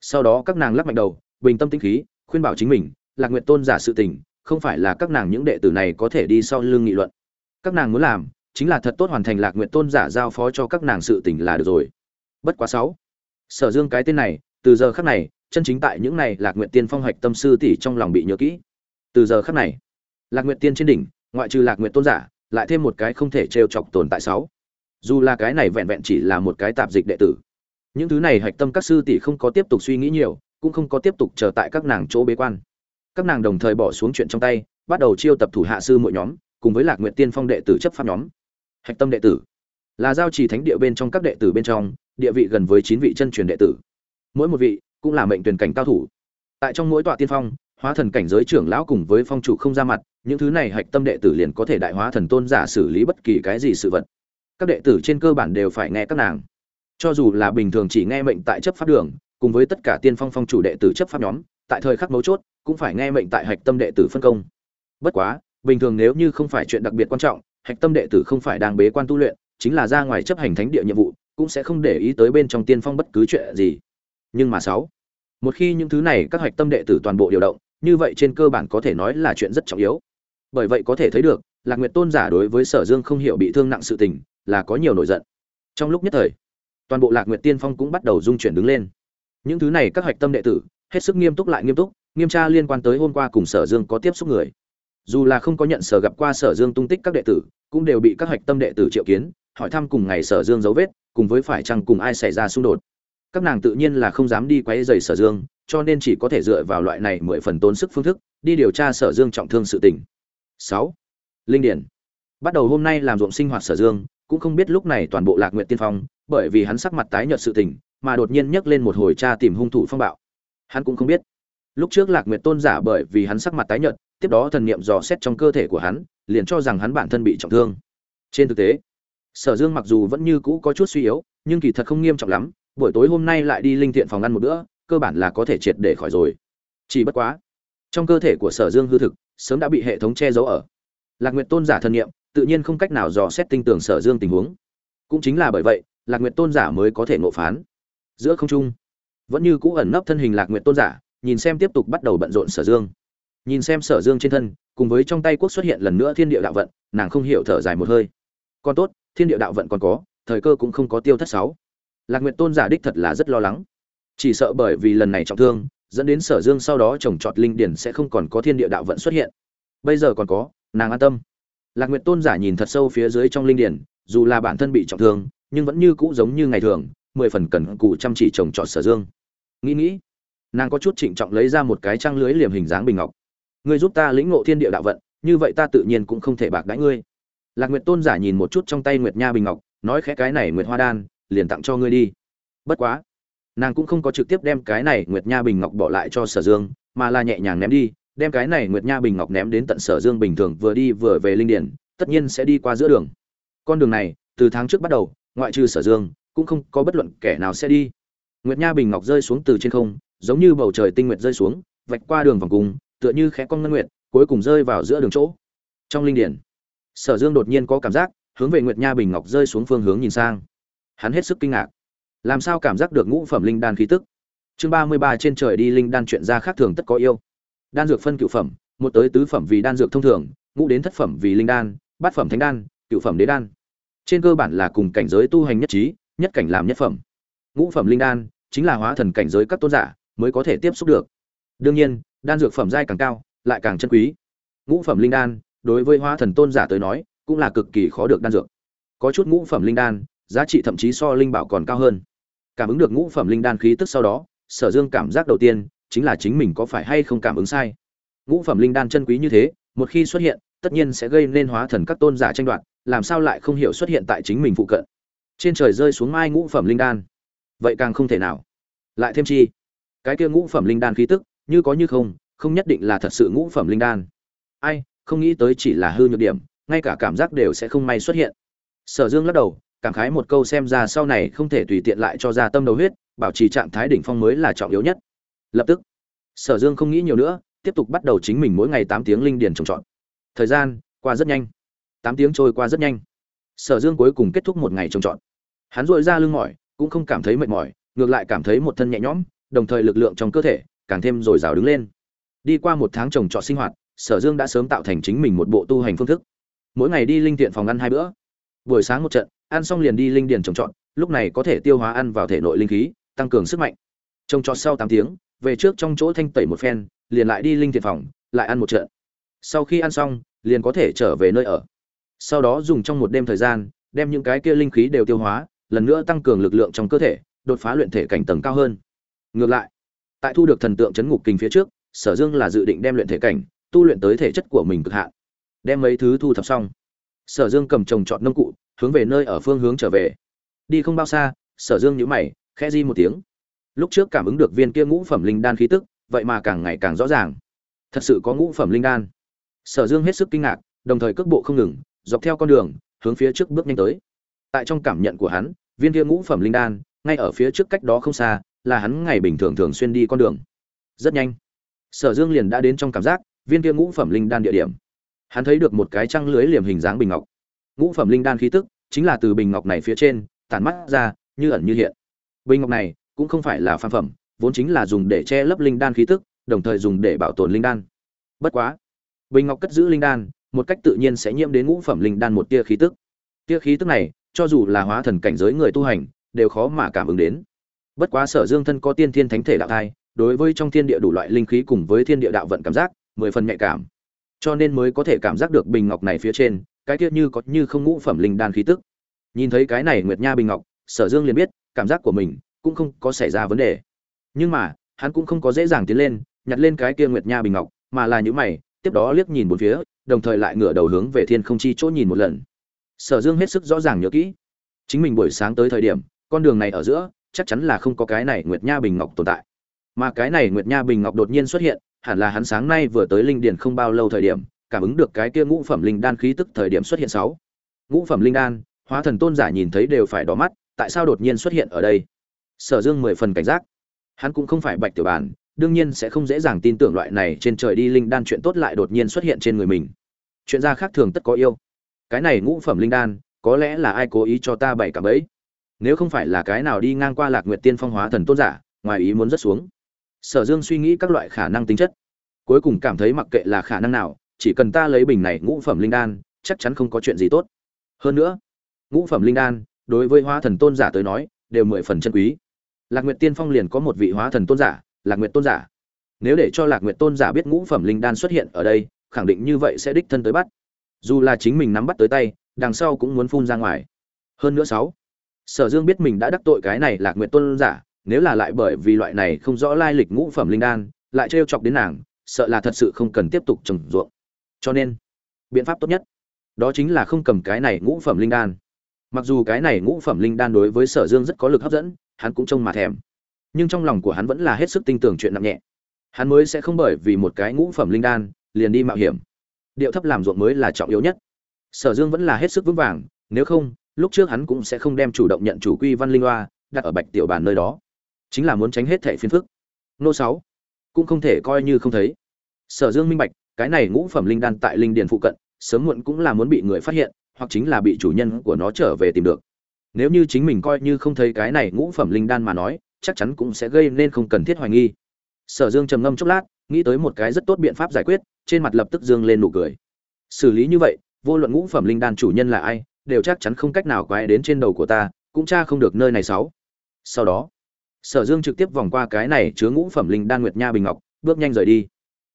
Sau đó các nàng lắc mạnh đầu, bình tâm tĩnh khí, khuyên bảo chính mình, lạc nguyện tôn giả sự tình, không phải là các nàng những đệ tử này có thể đi sau lưng nghị luận. Các nàng muốn làm, chính là thật tốt hoàn thành lạc nguyện tôn giả giao phó cho các nàng sự tỉnh là được rồi. Bất quá sáu sở dương cái tên này, từ giờ khắc này, chân chính tại những này lạc nguyện tiên phong hoạch tâm sư tỷ trong lòng bị nhớ kỹ. Từ giờ khắc này, lạc nguyện tiên trên đỉnh, ngoại trừ lạc nguyện tôn giả, lại thêm một cái không thể trêu chọc tồn tại sáu. Dù là cái này vẹn vẹn chỉ là một cái tạp dịch đệ tử, những thứ này hạch tâm các sư tỷ không có tiếp tục suy nghĩ nhiều, cũng không có tiếp tục chờ tại các nàng chỗ bế quan. Các nàng đồng thời bỏ xuống chuyện trong tay, bắt đầu chiêu tập thủ hạ sư mỗi nhóm, cùng với lạc nguyện tiên phong đệ tử chấp pháp nhóm. Hạch tâm đệ tử là giao trì thánh địa bên trong các đệ tử bên trong địa vị gần với chín vị chân truyền đệ tử. Mỗi một vị cũng là mệnh tuyển cảnh cao thủ. Tại trong mỗi tọa tiên phong, hóa thần cảnh giới trưởng lão cùng với phong chủ không ra mặt, những thứ này hạch tâm đệ tử liền có thể đại hóa thần tôn giả xử lý bất kỳ cái gì sự vật. Các đệ tử trên cơ bản đều phải nghe các nàng. Cho dù là bình thường chỉ nghe mệnh tại chấp pháp đường, cùng với tất cả tiên phong phong chủ đệ tử chấp pháp nhóm, tại thời khắc mấu chốt cũng phải nghe mệnh tại hạch tâm đệ tử phân công. Bất quá, bình thường nếu như không phải chuyện đặc biệt quan trọng, hạch tâm đệ tử không phải đang bế quan tu luyện, chính là ra ngoài chấp hành thánh địa nhiệm vụ cũng sẽ không để ý tới bên trong tiên phong bất cứ chuyện gì. Nhưng mà sáu, một khi những thứ này các hạch tâm đệ tử toàn bộ điều động, như vậy trên cơ bản có thể nói là chuyện rất trọng yếu. Bởi vậy có thể thấy được, lạc nguyệt tôn giả đối với sở dương không hiểu bị thương nặng sự tình, là có nhiều nổi giận. Trong lúc nhất thời, toàn bộ lạc nguyệt tiên phong cũng bắt đầu dung chuyển đứng lên. Những thứ này các hạch tâm đệ tử, hết sức nghiêm túc lại nghiêm túc, nghiêm tra liên quan tới hôm qua cùng sở dương có tiếp xúc người. Dù là không có nhận sở gặp qua sở dương tung tích các đệ tử, cũng đều bị các hạch tâm đệ tử triệu kiến, hỏi thăm cùng ngày sở dương dấu vết cùng với phải chăng cùng ai xảy ra xung đột. Các nàng tự nhiên là không dám đi quấy rầy sở dương, cho nên chỉ có thể dựa vào loại này mười phần tốn sức phương thức, đi điều tra sở dương trọng thương sự tình. Sáu. Linh điển. Bắt đầu hôm nay làm ruộng sinh hoạt sở dương, cũng không biết lúc này toàn bộ lạc nguyện tiên phong, bởi vì hắn sắc mặt tái nhợt sự tình, mà đột nhiên nhấc lên một hồi tra tìm hung thủ phong bạo. Hắn cũng không biết. Lúc trước lạc nguyệt tôn giả bởi vì hắn sắc mặt tái nhợt, tiếp đó thần niệm dò xét trong cơ thể của hắn, liền cho rằng hắn bản thân bị trọng thương. Trên thực tế sở dương mặc dù vẫn như cũ có chút suy yếu, nhưng kỳ thật không nghiêm trọng lắm, buổi tối hôm nay lại đi linh thiện phòng ăn một bữa, cơ bản là có thể triệt để khỏi rồi. Chỉ bất quá, trong cơ thể của sở dương hư thực, sớm đã bị hệ thống che giấu ở. Lạc nguyệt tôn giả thần niệm tự nhiên không cách nào dò xét tinh tường sở dương tình huống. Cũng chính là bởi vậy, lạc nguyệt tôn giả mới có thể ngộ phán. Giữa không trung, vẫn như cũ ẩn nấp thân hình lạc nguyệt tôn giả, nhìn xem tiếp tục bắt đầu bận rộn sở dương. Nhìn xem sở dương trên thân, cùng với trong tay quốc xuất hiện lần nữa thiên địa đạo vận, nàng không hiểu thở dài một hơi. Còn tốt thiên địa đạo vận còn có, thời cơ cũng không có tiêu thất sáu. Lạc nguyệt tôn giả đích thật là rất lo lắng. Chỉ sợ bởi vì lần này trọng thương, dẫn đến sở dương sau đó trồng trọt linh điển sẽ không còn có thiên địa đạo vận xuất hiện. Bây giờ còn có, nàng an tâm. Lạc nguyệt tôn giả nhìn thật sâu phía dưới trong linh điển, dù là bản thân bị trọng thương, nhưng vẫn như cũ giống như ngày thường, mười phần cẩn cù chăm chỉ trồng trọt sở dương. Nghĩ nghĩ, nàng có chút trịnh trọng lấy ra một cái trang lưới liềm hình dáng bình ngọc. Ngươi giúp ta lĩnh ngộ thiên địa đạo vận, như vậy ta tự nhiên cũng không thể bạc đãi ngươi lạc nguyệt tôn giả nhìn một chút trong tay nguyệt nha bình ngọc, nói khẽ cái này nguyệt hoa đan, liền tặng cho ngươi đi. Bất quá, nàng cũng không có trực tiếp đem cái này nguyệt nha bình ngọc bỏ lại cho sở dương, mà là nhẹ nhàng ném đi, đem cái này nguyệt nha bình ngọc ném đến tận sở dương bình thường vừa đi vừa về linh điển, tất nhiên sẽ đi qua giữa đường. Con đường này, từ tháng trước bắt đầu, ngoại trừ sở dương, cũng không có bất luận kẻ nào sẽ đi. Nguyệt nha bình ngọc rơi xuống từ trên không, giống như bầu trời tinh nguyệt rơi xuống, vạch qua đường vòng cùng tựa như khẽ con ngân nguyệt, cuối cùng rơi vào giữa đường chỗ. Trong linh điển sở dương đột nhiên có cảm giác, hướng về nguyệt nha bình ngọc rơi xuống phương hướng nhìn sang. Hắn hết sức kinh ngạc. Làm sao cảm giác được ngũ phẩm linh đan khí tức? Chương ba mươi ba trên trời đi linh đan chuyện ra khác thường tất có yêu. Đan dược phân cựu phẩm, một tới tứ phẩm vì đan dược thông thường, ngũ đến thất phẩm vì linh đan, bát phẩm thánh đan cựu phẩm đế đan. Trên cơ bản là cùng cảnh giới tu hành nhất trí, nhất cảnh làm nhất phẩm. Ngũ phẩm linh đan chính là hóa thần cảnh giới các tôn giả mới có thể tiếp xúc được. Đương nhiên, đan dược phẩm giai càng cao, lại càng chân quý. Ngũ phẩm linh đan đối với hóa thần tôn giả tới nói, cũng là cực kỳ khó được đan dược. Có chút ngũ phẩm linh đan, giá trị thậm chí so linh bảo còn cao hơn. Cảm ứng được ngũ phẩm linh đan khí tức sau đó, sở dương cảm giác đầu tiên chính là chính mình có phải hay không cảm ứng sai. Ngũ phẩm linh đan chân quý như thế, một khi xuất hiện, tất nhiên sẽ gây nên hóa thần các tôn giả tranh đoạt, làm sao lại không hiểu xuất hiện tại chính mình phụ cận. Trên trời rơi xuống mai ngũ phẩm linh đan. Vậy càng không thể nào. Lại thêm chi? Cái kia ngũ phẩm linh đan khí tức, như có như không không nhất định là thật sự ngũ phẩm linh đan. Ai? Không nghĩ tới chỉ là hư nhược điểm, ngay cả cảm giác đều sẽ không may xuất hiện. Sở dương lắc đầu, cảm khái một câu xem ra sau này không thể tùy tiện lại cho ra tâm đầu huyết, bảo trì trạng thái đỉnh phong mới là trọng yếu nhất. Lập tức, sở dương không nghĩ nhiều nữa, tiếp tục bắt đầu chính mình mỗi ngày tám tiếng linh điền trồng trọt. Thời gian qua rất nhanh. Tám tiếng trôi qua rất nhanh. Sở dương cuối cùng kết thúc một ngày trồng trọt. Hắn dội ra lưng mỏi, cũng không cảm thấy mệt mỏi, ngược lại cảm thấy một thân nhẹ nhõm, đồng thời lực lượng trong cơ thể càng thêm dồi dào đứng lên. Đi qua một tháng trồng trọt sinh hoạt sở dương đã sớm tạo thành chính mình một bộ tu hành phương thức. Mỗi ngày đi linh thiện phòng ăn hai bữa. Buổi sáng một trận, ăn xong liền đi linh điền trồng trọt, lúc này có thể tiêu hóa ăn vào thể nội linh khí, tăng cường sức mạnh. Trồng trọt sau tám tiếng, về trước trong chỗ thanh tẩy một phen, liền lại đi linh thiện phòng, lại ăn một trận. Sau khi ăn xong, liền có thể trở về nơi ở. Sau đó dùng trong một đêm thời gian, đem những cái kia linh khí đều tiêu hóa, lần nữa tăng cường lực lượng trong cơ thể, đột phá luyện thể cảnh tầng cao hơn. Ngược lại, tại thu được thần tượng chấn ngục kinh phía trước, sở dương là dự định đem luyện thể cảnh tu luyện tới thể chất của mình cực hạn. Đem mấy thứ thu thập xong. Sở dương cầm trồng trọt nông cụ, hướng về nơi ở phương hướng trở về. Đi không bao xa, sở dương nhíu mày, khẽ di một tiếng. Lúc trước cảm ứng được viên kia ngũ phẩm linh đan khí tức, vậy mà càng ngày càng rõ ràng. Thật sự có ngũ phẩm linh đan. Sở dương hết sức kinh ngạc, đồng thời cước bộ không ngừng, dọc theo con đường, hướng phía trước bước nhanh tới. Tại trong cảm nhận của hắn, viên kia ngũ phẩm linh đan, ngay ở phía trước cách đó không xa, là hắn ngày bình thường thường xuyên đi con đường. Rất nhanh. Sở dương liền đã đến trong cảm giác viên kia ngũ phẩm linh đan địa điểm. Hắn thấy được một cái trăng lưới liềm hình dáng bình ngọc. Ngũ phẩm linh đan khí tức, chính là từ bình ngọc này phía trên, tản mắt ra, như ẩn như hiện. Bình ngọc này, cũng không phải là phan phẩm, vốn chính là dùng để che lấp linh đan khí tức, đồng thời dùng để bảo tồn linh đan. Bất quá, bình ngọc cất giữ linh đan, một cách tự nhiên sẽ nhiễm đến ngũ phẩm linh đan một tia khí tức. Tia khí tức này, cho dù là hóa thần cảnh giới người tu hành, đều khó mà cảm ứng đến. Bất quá sở dương thân có tiên thiên thánh thể đạo thai, đối với trong thiên địa đủ loại linh khí cùng với thiên địa đạo vận cảm giác mười phần nhạy cảm. Cho nên mới có thể cảm giác được bình ngọc này phía trên, cái tiết như có như không ngũ phẩm linh đan khí tức. Nhìn thấy cái này nguyệt nha bình ngọc, sở dương liền biết, cảm giác của mình cũng không có xảy ra vấn đề. Nhưng mà, hắn cũng không có dễ dàng tiến lên, nhặt lên cái kia nguyệt nha bình ngọc, mà là những mày, tiếp đó liếc nhìn một phía, đồng thời lại ngửa đầu hướng về thiên không chi chỗ nhìn một lần. Sở dương hết sức rõ ràng nhớ kỹ. Chính mình buổi sáng tới thời điểm, con đường này ở giữa, chắc chắn là không có cái này nguyệt nha bình ngọc tồn tại mà cái này nguyệt nha bình ngọc đột nhiên xuất hiện, hẳn là hắn sáng nay vừa tới linh điền không bao lâu thời điểm, cảm ứng được cái kia ngũ phẩm linh đan khí tức thời điểm xuất hiện sáu. Ngũ phẩm linh đan, hóa thần tôn giả nhìn thấy đều phải đỏ mắt, tại sao đột nhiên xuất hiện ở đây? Sở dương mười phần cảnh giác. Hắn cũng không phải bạch tiểu bản, đương nhiên sẽ không dễ dàng tin tưởng loại này trên trời đi linh đan chuyện tốt lại đột nhiên xuất hiện trên người mình. Chuyện ra khác thường tất có yêu. Cái này ngũ phẩm linh đan, có lẽ là ai cố ý cho ta bày cả bẫy? Nếu không phải là cái nào đi ngang qua lạc nguyệt tiên phong hóa thần tôn giả, ngoài ý muốn rất xuống sở dương suy nghĩ các loại khả năng tính chất. Cuối cùng cảm thấy mặc kệ là khả năng nào, chỉ cần ta lấy bình này ngũ phẩm linh đan, chắc chắn không có chuyện gì tốt. Hơn nữa, ngũ phẩm linh đan, đối với hóa thần tôn giả tới nói, đều mười phần chân quý. Lạc nguyệt tiên phong liền có một vị hóa thần tôn giả, lạc nguyệt tôn giả. Nếu để cho lạc nguyệt tôn giả biết ngũ phẩm linh đan xuất hiện ở đây, khẳng định như vậy sẽ đích thân tới bắt. Dù là chính mình nắm bắt tới tay, đằng sau cũng muốn phun ra ngoài. Hơn nữa sáu, sở dương biết mình đã đắc tội cái này lạc nguyệt tôn giả nếu là lại bởi vì loại này không rõ lai lịch ngũ phẩm linh đan, lại trêu chọc đến nàng, sợ là thật sự không cần tiếp tục trồng ruộng. Cho nên, biện pháp tốt nhất, đó chính là không cầm cái này ngũ phẩm linh đan. Mặc dù cái này ngũ phẩm linh đan đối với sở dương rất có lực hấp dẫn, hắn cũng trông mà thèm. Nhưng trong lòng của hắn vẫn là hết sức tin tưởng chuyện nặng nhẹ. Hắn mới sẽ không bởi vì một cái ngũ phẩm linh đan, liền đi mạo hiểm. Điệu thấp làm ruộng mới là trọng yếu nhất. Sở dương vẫn là hết sức vững vàng, nếu không, lúc trước hắn cũng sẽ không đem chủ động nhận chủ quy văn linh hoa, đặt ở bạch tiểu bàn nơi đó chính là muốn tránh hết thẻ phiền phức. Nô sáu, cũng không thể coi như không thấy. Sở dương minh bạch, cái này ngũ phẩm linh đan tại linh điền phụ cận, sớm muộn cũng là muốn bị người phát hiện, hoặc chính là bị chủ nhân của nó trở về tìm được. Nếu như chính mình coi như không thấy cái này ngũ phẩm linh đan mà nói, chắc chắn cũng sẽ gây nên không cần thiết hoài nghi. Sở dương trầm ngâm chốc lát, nghĩ tới một cái rất tốt biện pháp giải quyết, trên mặt lập tức dương lên nụ cười. Xử lý như vậy, vô luận ngũ phẩm linh đan chủ nhân là ai, đều chắc chắn không cách nào quay đến trên đầu của ta, cũng cha không được nơi này sáu. Sau đó sở dương trực tiếp vòng qua cái này chứa ngũ phẩm linh đan nguyệt nha bình ngọc, bước nhanh rời đi.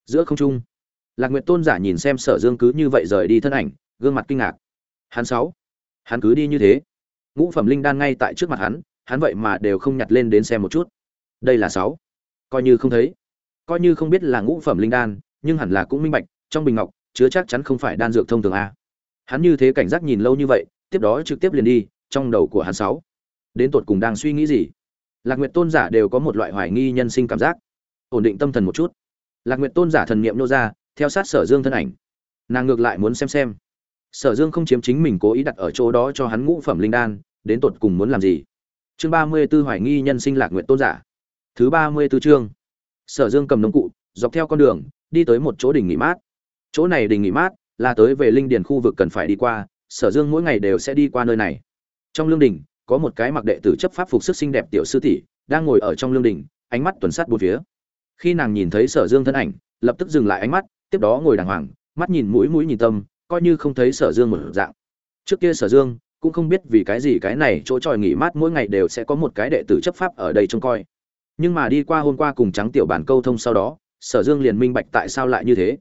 Giữa không trung, lạc nguyệt tôn giả nhìn xem sở dương cứ như vậy rời đi thân ảnh, gương mặt kinh ngạc. Hắn sáu, hắn cứ đi như thế. Ngũ phẩm linh đan ngay tại trước mặt hắn hắn vậy mà đều không nhặt lên đến xem một chút. Đây là sáu. Coi như không thấy, coi như không biết là ngũ phẩm linh đan, nhưng hẳn là cũng minh bạch, trong bình ngọc, chứa chắc chắn không phải đan dược thông thường a. Hắn như thế cảnh giác nhìn lâu như vậy, tiếp đó trực tiếp liền đi, trong đầu của hắn sáu. Đến tột cùng đang suy nghĩ gì? Lạc nguyệt tôn giả đều có một loại hoài nghi nhân sinh cảm giác. Ổn định tâm thần một chút. Lạc nguyệt tôn giả thần niệm nô ra, theo sát sở dương thân ảnh. Nàng ngược lại muốn xem xem. Sở dương không chiếm chính mình cố ý đặt ở chỗ đó cho hắn ngũ phẩm linh đan, đến tột cùng muốn làm gì? Chương ba mươi b ố hoài nghi nhân sinh lạc nguyện tôn giả. Thứ ba mươi b ố chương. Sở dương cầm nông cụ, dọc theo con đường, đi tới một chỗ đình nghỉ mát. Chỗ này đình nghỉ mát là tới về linh điền khu vực cần phải đi qua, sở dương mỗi ngày đều sẽ đi qua nơi này. Trong lương đình có một cái mặc đệ tử chấp pháp phục sức xinh đẹp tiểu sư tỷ đang ngồi ở trong lương đình, ánh mắt tuần sát bốn phía. Khi nàng nhìn thấy sở dương thân ảnh, lập tức dừng lại ánh mắt, tiếp đó ngồi đàng hoàng, mắt nhìn mũi mũi nhìn tâm, coi như không thấy sở dương một dạng. Trước kia sở dương cũng không biết vì cái gì cái này chỗ tròi nghỉ mát mỗi ngày đều sẽ có một cái đệ tử chấp pháp ở đây trông coi. Nhưng mà đi qua hôm qua cùng trắng tiểu bản câu thông sau đó, sở dương liền minh bạch tại sao lại như thế.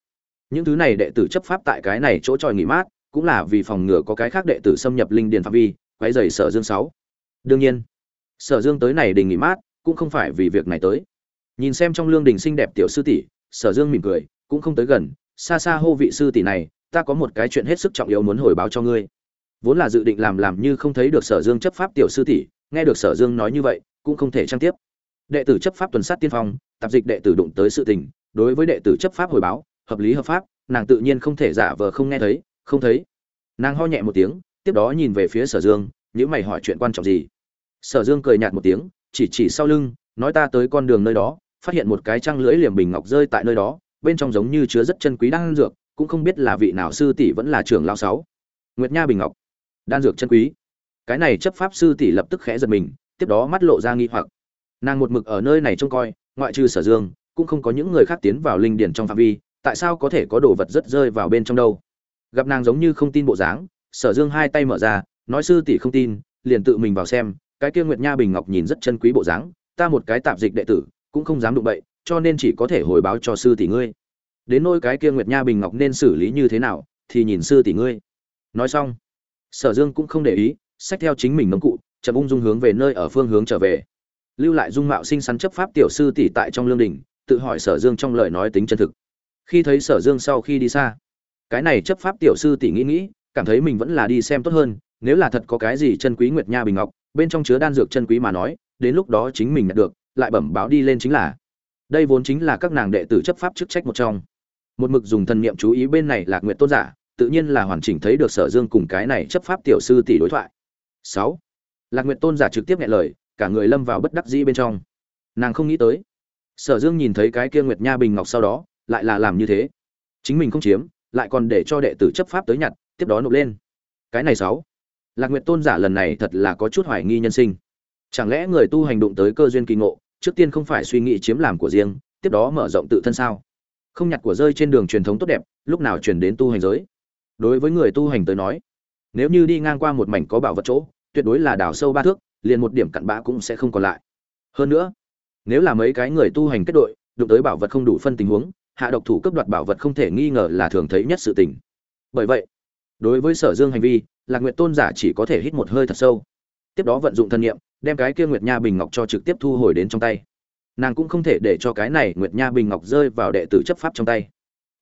Những thứ này đệ tử chấp pháp tại cái này chỗ tròi nghỉ mát, cũng là vì phòng ngừa có cái khác đệ tử xâm nhập linh điền phạm vi quấy rầy sở dương sáu. Đương nhiên, sở dương tới này đình nghỉ mát, cũng không phải vì việc này tới. Nhìn xem trong lương đình xinh đẹp tiểu sư tỷ, sở dương mỉm cười, cũng không tới gần, xa xa hô vị sư tỷ này, ta có một cái chuyện hết sức trọng yếu muốn hồi báo cho ngươi. Vốn là dự định làm làm như không thấy được sở dương chấp pháp tiểu sư tỷ, nghe được sở dương nói như vậy, cũng không thể trang tiếp. Đệ tử chấp pháp tuần sát tiên phong, tạp dịch đệ tử đụng tới sự tình, đối với đệ tử chấp pháp hồi báo, hợp lý hợp pháp, nàng tự nhiên không thể giả vờ không nghe thấy, không thấy. Nàng ho nhẹ một tiếng tiếp đó nhìn về phía sở dương những mày hỏi chuyện quan trọng gì. Sở dương cười nhạt một tiếng, chỉ chỉ sau lưng, nói ta tới con đường nơi đó, phát hiện một cái trăng lưỡi liềm bình ngọc rơi tại nơi đó, bên trong giống như chứa rất chân quý đan dược, cũng không biết là vị nào sư tỷ vẫn là trưởng lao sáu. Nguyệt nha bình ngọc. Đan dược chân quý. Cái này chấp pháp sư tỷ lập tức khẽ giật mình, tiếp đó mắt lộ ra nghi hoặc. Nàng một mực ở nơi này trông coi, ngoại trừ sở dương, cũng không có những người khác tiến vào linh điển trong phạm vi, tại sao có thể có đồ vật rất rơi vào bên trong đâu? Gặp nàng giống như không tin bộ dáng sở dương hai tay mở ra, nói sư tỷ không tin, liền tự mình vào xem, cái kia nguyệt nha bình ngọc nhìn rất chân quý bộ dáng, ta một cái tạp dịch đệ tử, cũng không dám đụng bậy, cho nên chỉ có thể hồi báo cho sư tỷ ngươi. Đến nỗi cái kia nguyệt nha bình ngọc nên xử lý như thế nào, thì nhìn sư tỷ ngươi. Nói xong, sở dương cũng không để ý, xách theo chính mình nông cụ, chậm ung dung hướng về nơi ở phương hướng trở về. Lưu lại dung mạo xinh xắn chấp pháp tiểu sư tỷ tại trong lương đình, tự hỏi sở dương trong lời nói tính chân thực. Khi thấy sở dương sau khi đi xa, cái này chấp pháp tiểu sư tỷ nghĩ nghĩ cảm thấy mình vẫn là đi xem tốt hơn, nếu là thật có cái gì chân quý nguyệt nha bình ngọc, bên trong chứa đan dược chân quý mà nói, đến lúc đó chính mình nhận được, lại bẩm báo đi lên chính là. Đây vốn chính là các nàng đệ tử chấp pháp chức trách một trong. Một mực dùng thần niệm chú ý bên này lạc nguyệt tôn giả, tự nhiên là hoàn chỉnh thấy được sở dương cùng cái này chấp pháp tiểu sư tỷ đối thoại. Sáu. Lạc nguyệt tôn giả trực tiếp nghe lời, cả người lâm vào bất đắc dĩ bên trong. Nàng không nghĩ tới. Sở dương nhìn thấy cái kia nguyệt nha bình ngọc sau đó, lại là làm như thế. Chính mình không chiếm, lại còn để cho đệ tử chấp pháp tới nhặt tiếp đó nộp lên. Cái này sáu. Lạc nguyệt tôn giả lần này thật là có chút hoài nghi nhân sinh. Chẳng lẽ người tu hành đụng tới cơ duyên kỳ ngộ, trước tiên không phải suy nghĩ chiếm làm của riêng, tiếp đó mở rộng tự thân sao? Không nhặt của rơi trên đường truyền thống tốt đẹp, lúc nào truyền đến tu hành giới? Đối với người tu hành tới nói, nếu như đi ngang qua một mảnh có bảo vật chỗ, tuyệt đối là đào sâu ba thước, liền một điểm cặn bã cũng sẽ không còn lại. Hơn nữa, nếu là mấy cái người tu hành kết đội, đụng tới bảo vật không đủ phân tình huống, hạ độc thủ cấp đoạt bảo vật không thể nghi ngờ là thường thấy nhất sự tình. Bởi vậy đối với sở dương hành vi, lạc nguyệt tôn giả chỉ có thể hít một hơi thật sâu. Tiếp đó vận dụng thân nhiệm đem cái kia nguyệt nha bình ngọc cho trực tiếp thu hồi đến trong tay. Nàng cũng không thể để cho cái này nguyệt nha bình ngọc rơi vào đệ tử chấp pháp trong tay.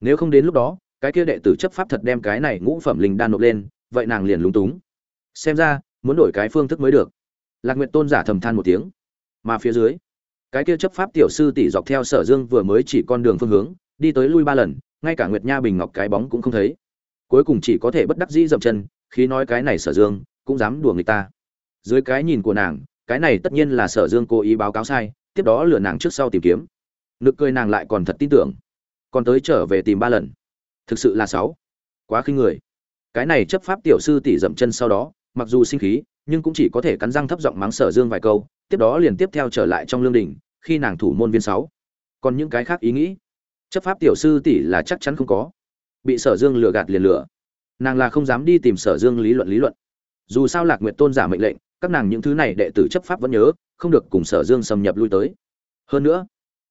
Nếu không đến lúc đó, cái kia đệ tử chấp pháp thật đem cái này ngũ phẩm linh đan nộp lên, vậy nàng liền lúng túng. Xem ra, muốn đổi cái phương thức mới được. Lạc nguyệt tôn giả thầm than một tiếng. Mà phía dưới, cái kia chấp pháp tiểu sư tỷ dọc theo sở dương vừa mới chỉ con đường phương hướng, đi tới lui ba lần, ngay cả nguyệt nha bình ngọc cái bóng cũng không thấy cuối cùng chỉ có thể bất đắc dĩ dậm chân, khi nói cái này sở dương cũng dám đùa người ta. Dưới cái nhìn của nàng, cái này tất nhiên là sở dương cố ý báo cáo sai, tiếp đó lừa nàng trước sau tìm kiếm. Nực cười nàng lại còn thật tin tưởng. Còn tới trở về tìm ba lần. Thực sự là sáu. Quá khinh người. Cái này chấp pháp tiểu sư tỷ dậm chân sau đó, mặc dù sinh khí, nhưng cũng chỉ có thể cắn răng thấp giọng mắng sở dương vài câu, tiếp đó liền tiếp theo trở lại trong lương đình, khi nàng thủ môn viên sáu. Còn những cái khác ý nghĩ? Chấp pháp tiểu sư tỷ là chắc chắn không có bị sở dương lừa gạt liền lừa. Nàng là không dám đi tìm sở dương lý luận lý luận. Dù sao lạc nguyệt tôn giả mệnh lệnh, các nàng những thứ này đệ tử chấp pháp vẫn nhớ, không được cùng sở dương xâm nhập lui tới. Hơn nữa,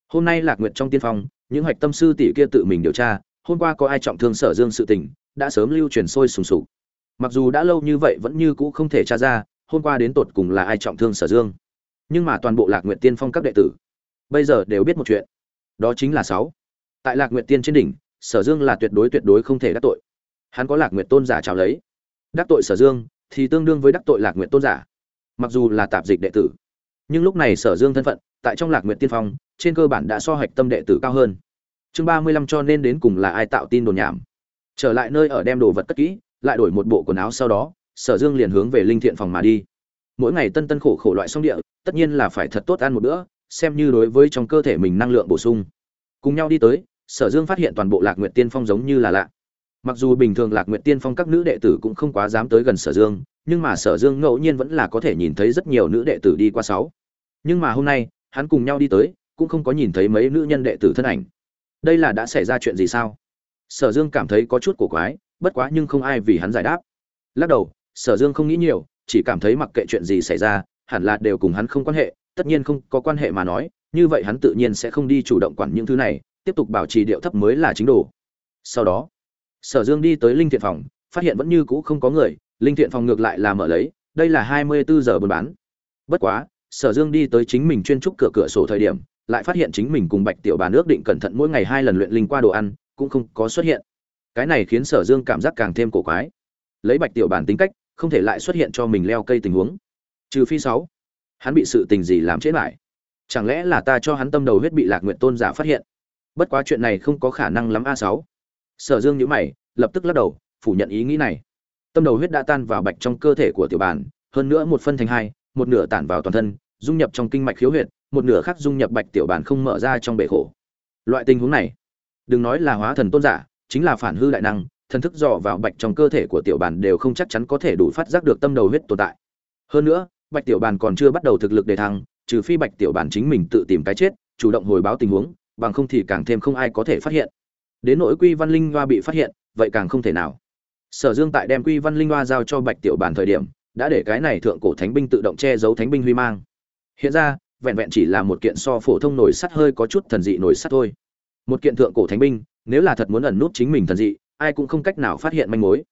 hôm nay lạc nguyệt trong tiên phong, những hạch tâm sư tỷ kia tự mình điều tra, hôm qua có ai trọng thương sở dương sự tình, đã sớm lưu truyền sôi sùng sục. Mặc dù đã lâu như vậy vẫn như cũ không thể tra ra, hôm qua đến tột cùng là ai trọng thương sở dương. Nhưng mà toàn bộ lạc nguyệt tiên phong các đệ tử, bây giờ đều biết một chuyện. Đó chính là sáu. Tại lạc nguyệt tiên trên đỉnh sở dương là tuyệt đối tuyệt đối không thể đắc tội. Hắn có lạc nguyệt tôn giả trào lấy. Đắc tội sở dương thì tương đương với đắc tội lạc nguyệt tôn giả, mặc dù là tạp dịch đệ tử. Nhưng lúc này sở dương thân phận, tại trong lạc nguyệt tiên phong, trên cơ bản đã so hạch tâm đệ tử cao hơn. Chương ba mươi lăm cho nên đến cùng là ai tạo tin đồn nhảm. Trở lại nơi ở đem đồ vật cất kỹ, lại đổi một bộ quần áo sau đó, sở dương liền hướng về linh thiện phòng mà đi. Mỗi ngày tân tân khổ khổ loại xong địa, tất nhiên là phải thật tốt ăn một bữa, xem như đối với trong cơ thể mình năng lượng bổ sung. Cùng nhau đi tới sở dương phát hiện toàn bộ lạc nguyện tiên phong giống như là lạ. Mặc dù bình thường lạc nguyện tiên phong các nữ đệ tử cũng không quá dám tới gần sở dương, nhưng mà sở dương ngẫu nhiên vẫn là có thể nhìn thấy rất nhiều nữ đệ tử đi qua sáu. Nhưng mà hôm nay, hắn cùng nhau đi tới, cũng không có nhìn thấy mấy nữ nhân đệ tử thân ảnh. Đây là đã xảy ra chuyện gì sao? Sở dương cảm thấy có chút cổ quái, bất quá nhưng không ai vì hắn giải đáp. Lắc đầu, sở dương không nghĩ nhiều, chỉ cảm thấy mặc kệ chuyện gì xảy ra, hẳn là đều cùng hắn không quan hệ, tất nhiên không có quan hệ mà nói, như vậy hắn tự nhiên sẽ không đi chủ động quản những thứ này tiếp tục bảo trì điệu thấp mới là chính đồ. Sau đó, sở dương đi tới linh thiện phòng, phát hiện vẫn như cũ không có người, linh thiện phòng ngược lại là mở lấy, đây là hai mươi bốn giờ buôn bán. Bất quá, sở dương đi tới chính mình chuyên trúc cửa cửa sổ thời điểm, lại phát hiện chính mình cùng bạch tiểu bà nước định cẩn thận mỗi ngày hai lần luyện linh qua đồ ăn, cũng không có xuất hiện. Cái này khiến sở dương cảm giác càng thêm cổ quái. Lấy bạch tiểu bản tính cách, không thể lại xuất hiện cho mình leo cây tình huống. Trừ phi sáu, hắn bị sự tình gì làm chết lại chẳng lẽ là ta cho hắn tâm đầu huyết bị lạc nguyện tôn giả phát hiện? Bất quá chuyện này không có khả năng lắm a sáu. Sở dương nhíu mày, lập tức lắc đầu, phủ nhận ý nghĩ này. Tâm đầu huyết đã tan vào bạch trong cơ thể của tiểu bản, hơn nữa một phân thành hai, một nửa tản vào toàn thân, dung nhập trong kinh mạch khiếu huyệt, một nửa khác dung nhập bạch tiểu bản không mở ra trong bể khổ. Loại tình huống này, đừng nói là hóa thần tôn giả, chính là phản hư đại năng, thần thức dò vào bạch trong cơ thể của tiểu bản đều không chắc chắn có thể đủ phát giác được tâm đầu huyết tồn tại. Hơn nữa, bạch tiểu bản còn chưa bắt đầu thực lực đề thăng, trừ phi bạch tiểu bản chính mình tự tìm cái chết, chủ động hồi báo tình huống bằng không thì càng thêm không ai có thể phát hiện. Đến nỗi quy văn linh hoa bị phát hiện, vậy càng không thể nào. Sở dương tại đem quy văn linh hoa giao cho bạch tiểu bàn thời điểm, đã để cái này thượng cổ thánh binh tự động che giấu thánh binh huy mang. Hiện ra, vẹn vẹn chỉ là một kiện so phổ thông nổi sắt hơi có chút thần dị nổi sắt thôi. Một kiện thượng cổ thánh binh, nếu là thật muốn ẩn nút chính mình thần dị, ai cũng không cách nào phát hiện manh mối.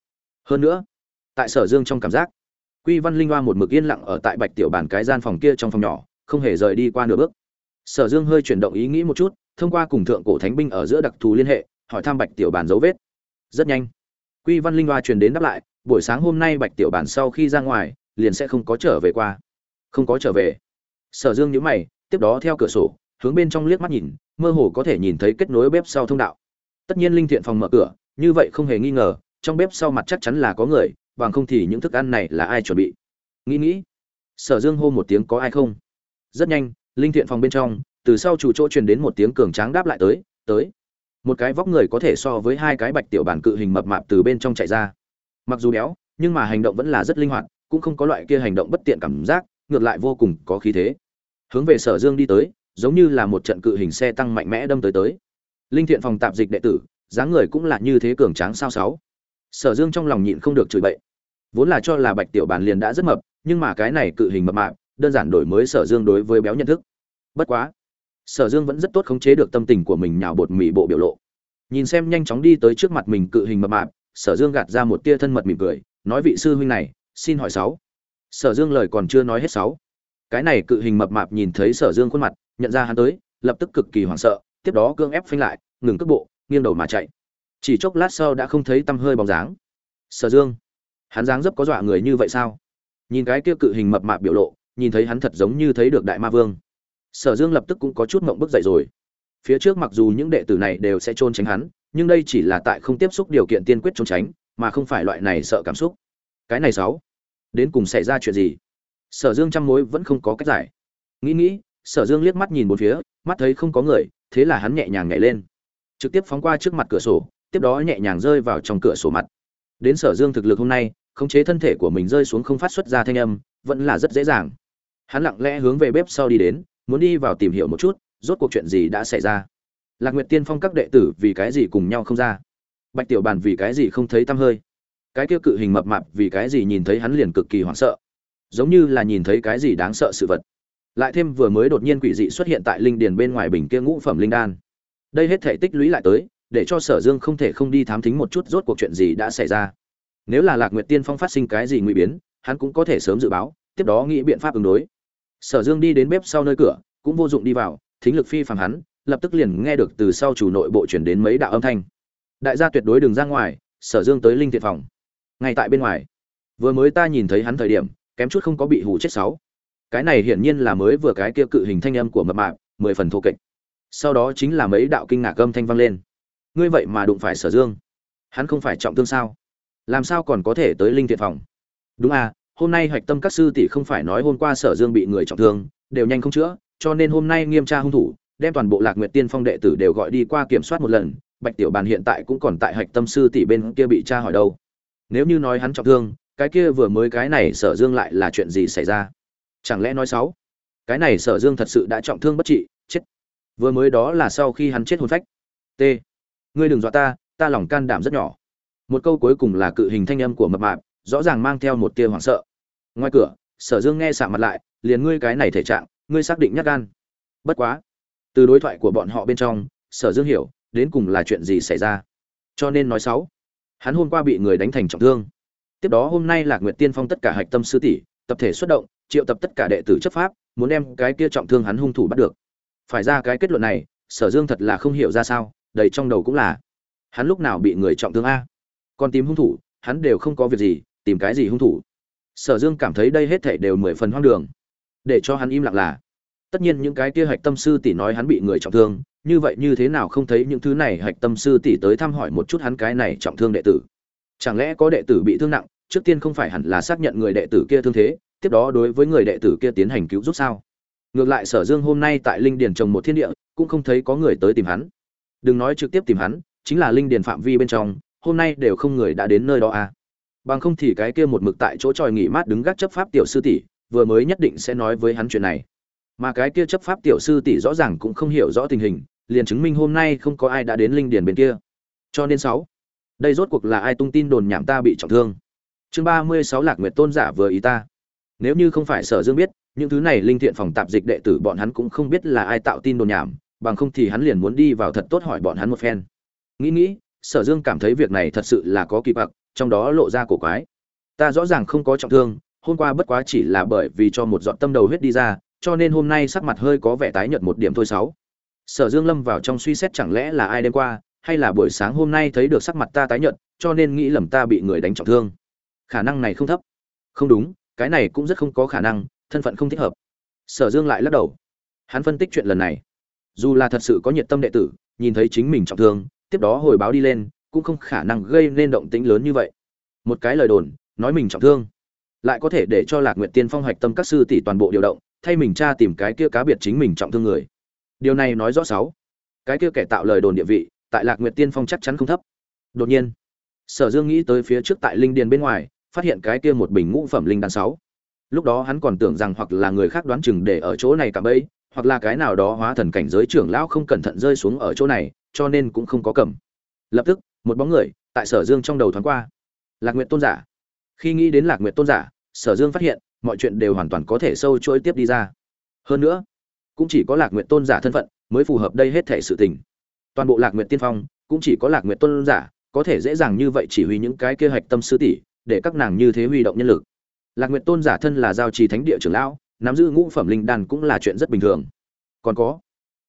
Hơn nữa, tại sở dương trong cảm giác, quy văn linh hoa một mực yên lặng ở tại bạch tiểu bàn cái gian phòng kia trong phòng nhỏ, không hề rời đi qua nửa bước. Sở dương hơi chuyển động ý nghĩ một chút thông qua cùng thượng cổ thánh binh ở giữa đặc thù liên hệ, hỏi thăm bạch tiểu bản dấu vết. Rất nhanh, quy văn linh hoa truyền đến đáp lại, buổi sáng hôm nay bạch tiểu bản sau khi ra ngoài, liền sẽ không có trở về qua. Không có trở về. Sở dương nhíu mày, tiếp đó theo cửa sổ, hướng bên trong liếc mắt nhìn, mơ hồ có thể nhìn thấy kết nối bếp sau thông đạo. Tất nhiên linh thiện phòng mở cửa, như vậy không hề nghi ngờ, trong bếp sau mặt chắc chắn là có người, bằng không thì những thức ăn này là ai chuẩn bị? Nghĩ nghĩ, sở dương hô một tiếng có ai không? Rất nhanh, linh thiện phòng bên trong từ sau chủ chỗ truyền đến một tiếng cường tráng đáp lại tới tới. Một cái vóc người có thể so với hai cái bạch tiểu bản cự hình mập mạp từ bên trong chạy ra. Mặc dù béo, nhưng mà hành động vẫn là rất linh hoạt, cũng không có loại kia hành động bất tiện cảm giác, ngược lại vô cùng có khí thế. Hướng về sở dương đi tới, giống như là một trận cự hình xe tăng mạnh mẽ đâm tới tới. Linh thiện phòng tạp dịch đệ tử, dáng người cũng là như thế cường tráng sao sáu. Sở dương trong lòng nhịn không được chửi bậy. Vốn là cho là bạch tiểu bản liền đã rất mập, nhưng mà cái này cự hình mập mạp, đơn giản đổi mới sở dương đối với béo nhận thức. Bất quá sở dương vẫn rất tốt khống chế được tâm tình của mình nhào bột mì bộ biểu lộ. Nhìn xem nhanh chóng đi tới trước mặt mình cự hình mập mạp, sở dương gạt ra một tia thân mật mỉm cười, nói vị sư huynh này, xin hỏi sáu. Sở dương lời còn chưa nói hết sáu. Cái này cự hình mập mạp nhìn thấy sở dương khuôn mặt, nhận ra hắn tới, lập tức cực kỳ hoảng sợ, tiếp đó cương ép phanh lại, ngừng cước bộ, nghiêng đầu mà chạy. Chỉ chốc lát sau đã không thấy tăm hơi bóng dáng. Sở dương, hắn dáng dấp có dọa người như vậy sao? Nhìn cái kia cự hình mập mạp biểu lộ, nhìn thấy hắn thật giống như thấy được đại ma vương sở dương lập tức cũng có chút mộng bức dậy rồi. Phía trước mặc dù những đệ tử này đều sẽ trôn tránh hắn, nhưng đây chỉ là tại không tiếp xúc điều kiện tiên quyết trốn tránh, mà không phải loại này sợ cảm xúc. Cái này sáu, đến cùng xảy ra chuyện gì? Sở dương chăm mối vẫn không có cách giải. Nghĩ nghĩ, sở dương liếc mắt nhìn một phía, mắt thấy không có người, thế là hắn nhẹ nhàng nhảy lên. Trực tiếp phóng qua trước mặt cửa sổ, tiếp đó nhẹ nhàng rơi vào trong cửa sổ mặt. Đến sở dương thực lực hôm nay, khống chế thân thể của mình rơi xuống không phát xuất ra thanh âm, vẫn là rất dễ dàng. Hắn lặng lẽ hướng về bếp sau đi đến muốn đi vào tìm hiểu một chút, rốt cuộc chuyện gì đã xảy ra. Lạc nguyệt tiên phong các đệ tử vì cái gì cùng nhau không ra? Bạch tiểu bàn vì cái gì không thấy tăm hơi? Cái kia cự hình mập mạp vì cái gì nhìn thấy hắn liền cực kỳ hoảng sợ? Giống như là nhìn thấy cái gì đáng sợ sự vật. Lại thêm vừa mới đột nhiên quỷ dị xuất hiện tại linh điền bên ngoài bình kia ngũ phẩm linh đan. Đây hết thể tích lũy lại tới, để cho sở dương không thể không đi thám thính một chút rốt cuộc chuyện gì đã xảy ra. Nếu là lạc nguyệt tiên phong phát sinh cái gì nguy biến, hắn cũng có thể sớm dự báo, tiếp đó nghĩ biện pháp ứng đối sở dương đi đến bếp sau nơi cửa, cũng vô dụng đi vào, thính lực phi phàm hắn, lập tức liền nghe được từ sau chủ nội bộ chuyển đến mấy đạo âm thanh. Đại gia tuyệt đối đừng ra ngoài, sở dương tới linh thiện phòng. Ngay tại bên ngoài. Vừa mới ta nhìn thấy hắn thời điểm, kém chút không có bị hù chết sáu. Cái này hiển nhiên là mới vừa cái kia cự hình thanh âm của mập mạp, mười phần thô kệch. Sau đó chính là mấy đạo kinh ngạc âm thanh vang lên. Ngươi vậy mà đụng phải sở dương? Hắn không phải trọng thương sao? Làm sao còn có thể tới linh thiện phòng? Đúng à hôm nay hạch tâm các sư tỷ không phải nói hôm qua sở dương bị người trọng thương, đều nhanh không chữa, cho nên hôm nay nghiêm tra hung thủ, đem toàn bộ lạc nguyệt tiên phong đệ tử đều gọi đi qua kiểm soát một lần, bạch tiểu bàn hiện tại cũng còn tại hạch tâm sư tỷ bên kia bị tra hỏi đâu. Nếu như nói hắn trọng thương, cái kia vừa mới cái này sở dương lại là chuyện gì xảy ra? Chẳng lẽ nói xấu? Cái này sở dương thật sự đã trọng thương bất trị, chết. Vừa mới đó là sau khi hắn chết hồn phách. T. Ngươi đừng dọa ta ta lòng can đảm rất nhỏ. Một câu cuối cùng là cự hình thanh âm của mập mạp rõ ràng mang theo một tia hoảng sợ. Ngoài cửa, sở dương nghe sạm mặt lại, liền ngươi cái này thể trạng, ngươi xác định nhắc gan. Bất quá. Từ đối thoại của bọn họ bên trong, sở dương hiểu, đến cùng là chuyện gì xảy ra. Cho nên nói xấu, hắn hôm qua bị người đánh thành trọng thương. Tiếp đó hôm nay lạc nguyệt tiên phong tất cả hạch tâm sư tỷ, tập thể xuất động, triệu tập tất cả đệ tử chấp pháp, muốn đem cái kia trọng thương hắn hung thủ bắt được. Phải ra cái kết luận này, sở dương thật là không hiểu ra sao, đầy trong đầu cũng là, hắn lúc nào bị người trọng thương a? Còn tìm hung thủ, hắn đều không có việc gì tìm cái gì hung thủ. Sở dương cảm thấy đây hết thảy đều mười phần hoang đường. Để cho hắn im lặng là, tất nhiên những cái kia hạch tâm sư tỷ nói hắn bị người trọng thương, như vậy như thế nào không thấy những thứ này hạch tâm sư tỷ tới thăm hỏi một chút hắn cái này trọng thương đệ tử. Chẳng lẽ có đệ tử bị thương nặng, trước tiên không phải hẳn là xác nhận người đệ tử kia thương thế, tiếp đó đối với người đệ tử kia tiến hành cứu giúp sao? Ngược lại sở dương hôm nay tại linh điền trồng một thiên địa, cũng không thấy có người tới tìm hắn. Đừng nói trực tiếp tìm hắn, chính là linh điền phạm vi bên trong, hôm nay đều không người đã đến nơi đó à bằng không thì cái kia một mực tại chỗ tròi nghỉ mát đứng gác chấp pháp tiểu sư tỷ, vừa mới nhất định sẽ nói với hắn chuyện này. Mà cái kia chấp pháp tiểu sư tỷ rõ ràng cũng không hiểu rõ tình hình, liền chứng minh hôm nay không có ai đã đến linh điền bên kia. Cho nên sáu, đây rốt cuộc là ai tung tin đồn nhảm ta bị trọng thương? Chương ba mươi sáu lạc nguyệt tôn giả vừa ý ta. Nếu như không phải sở dương biết, những thứ này linh thiện phòng tạp dịch đệ tử bọn hắn cũng không biết là ai tạo tin đồn nhảm, bằng không thì hắn liền muốn đi vào thật tốt hỏi bọn hắn một phen. Nghĩ nghĩ, sở dương cảm thấy việc này thật sự là có kỳ bạc trong đó lộ ra cổ quái. Ta rõ ràng không có trọng thương, hôm qua bất quá chỉ là bởi vì cho một giọt tâm đầu huyết đi ra, cho nên hôm nay sắc mặt hơi có vẻ tái nhợt một điểm thôi sáu. Sở dương lâm vào trong suy xét chẳng lẽ là ai đêm qua, hay là buổi sáng hôm nay thấy được sắc mặt ta tái nhợt, cho nên nghĩ lầm ta bị người đánh trọng thương. Khả năng này không thấp. Không đúng, cái này cũng rất không có khả năng, thân phận không thích hợp. Sở dương lại lắc đầu. Hắn phân tích chuyện lần này. Dù là thật sự có nhiệt tâm đệ tử, nhìn thấy chính mình trọng thương, tiếp đó hồi báo đi lên cũng không khả năng gây nên động tĩnh lớn như vậy. Một cái lời đồn, nói mình trọng thương, lại có thể để cho lạc nguyệt tiên phong hoạch tâm các sư tỷ toàn bộ điều động, thay mình tra tìm cái kia cá biệt chính mình trọng thương người. Điều này nói rõ sáu. Cái kia kẻ tạo lời đồn địa vị, tại lạc nguyệt tiên phong chắc chắn không thấp. Đột nhiên, sở dương nghĩ tới phía trước tại linh điền bên ngoài, phát hiện cái kia một bình ngũ phẩm linh đan sáu. Lúc đó hắn còn tưởng rằng hoặc là người khác đoán chừng để ở chỗ này cả bấy, hoặc là cái nào đó hóa thần cảnh giới trưởng lão không cẩn thận rơi xuống ở chỗ này, cho nên cũng không có cầm. Lập tức một bóng người, tại sở dương trong đầu thoáng qua. Lạc nguyện tôn giả. Khi nghĩ đến lạc nguyện tôn giả, sở dương phát hiện, mọi chuyện đều hoàn toàn có thể sâu chuỗi tiếp đi ra. Hơn nữa, cũng chỉ có lạc nguyện tôn giả thân phận mới phù hợp đây hết thể sự tình. Toàn bộ lạc nguyện tiên phong, cũng chỉ có lạc nguyện tôn giả, có thể dễ dàng như vậy chỉ huy những cái kế hoạch tâm sư tỷ, để các nàng như thế huy động nhân lực. Lạc nguyện tôn giả thân là giao trì thánh địa trưởng lão, nắm giữ ngũ phẩm linh đan cũng là chuyện rất bình thường. Còn có,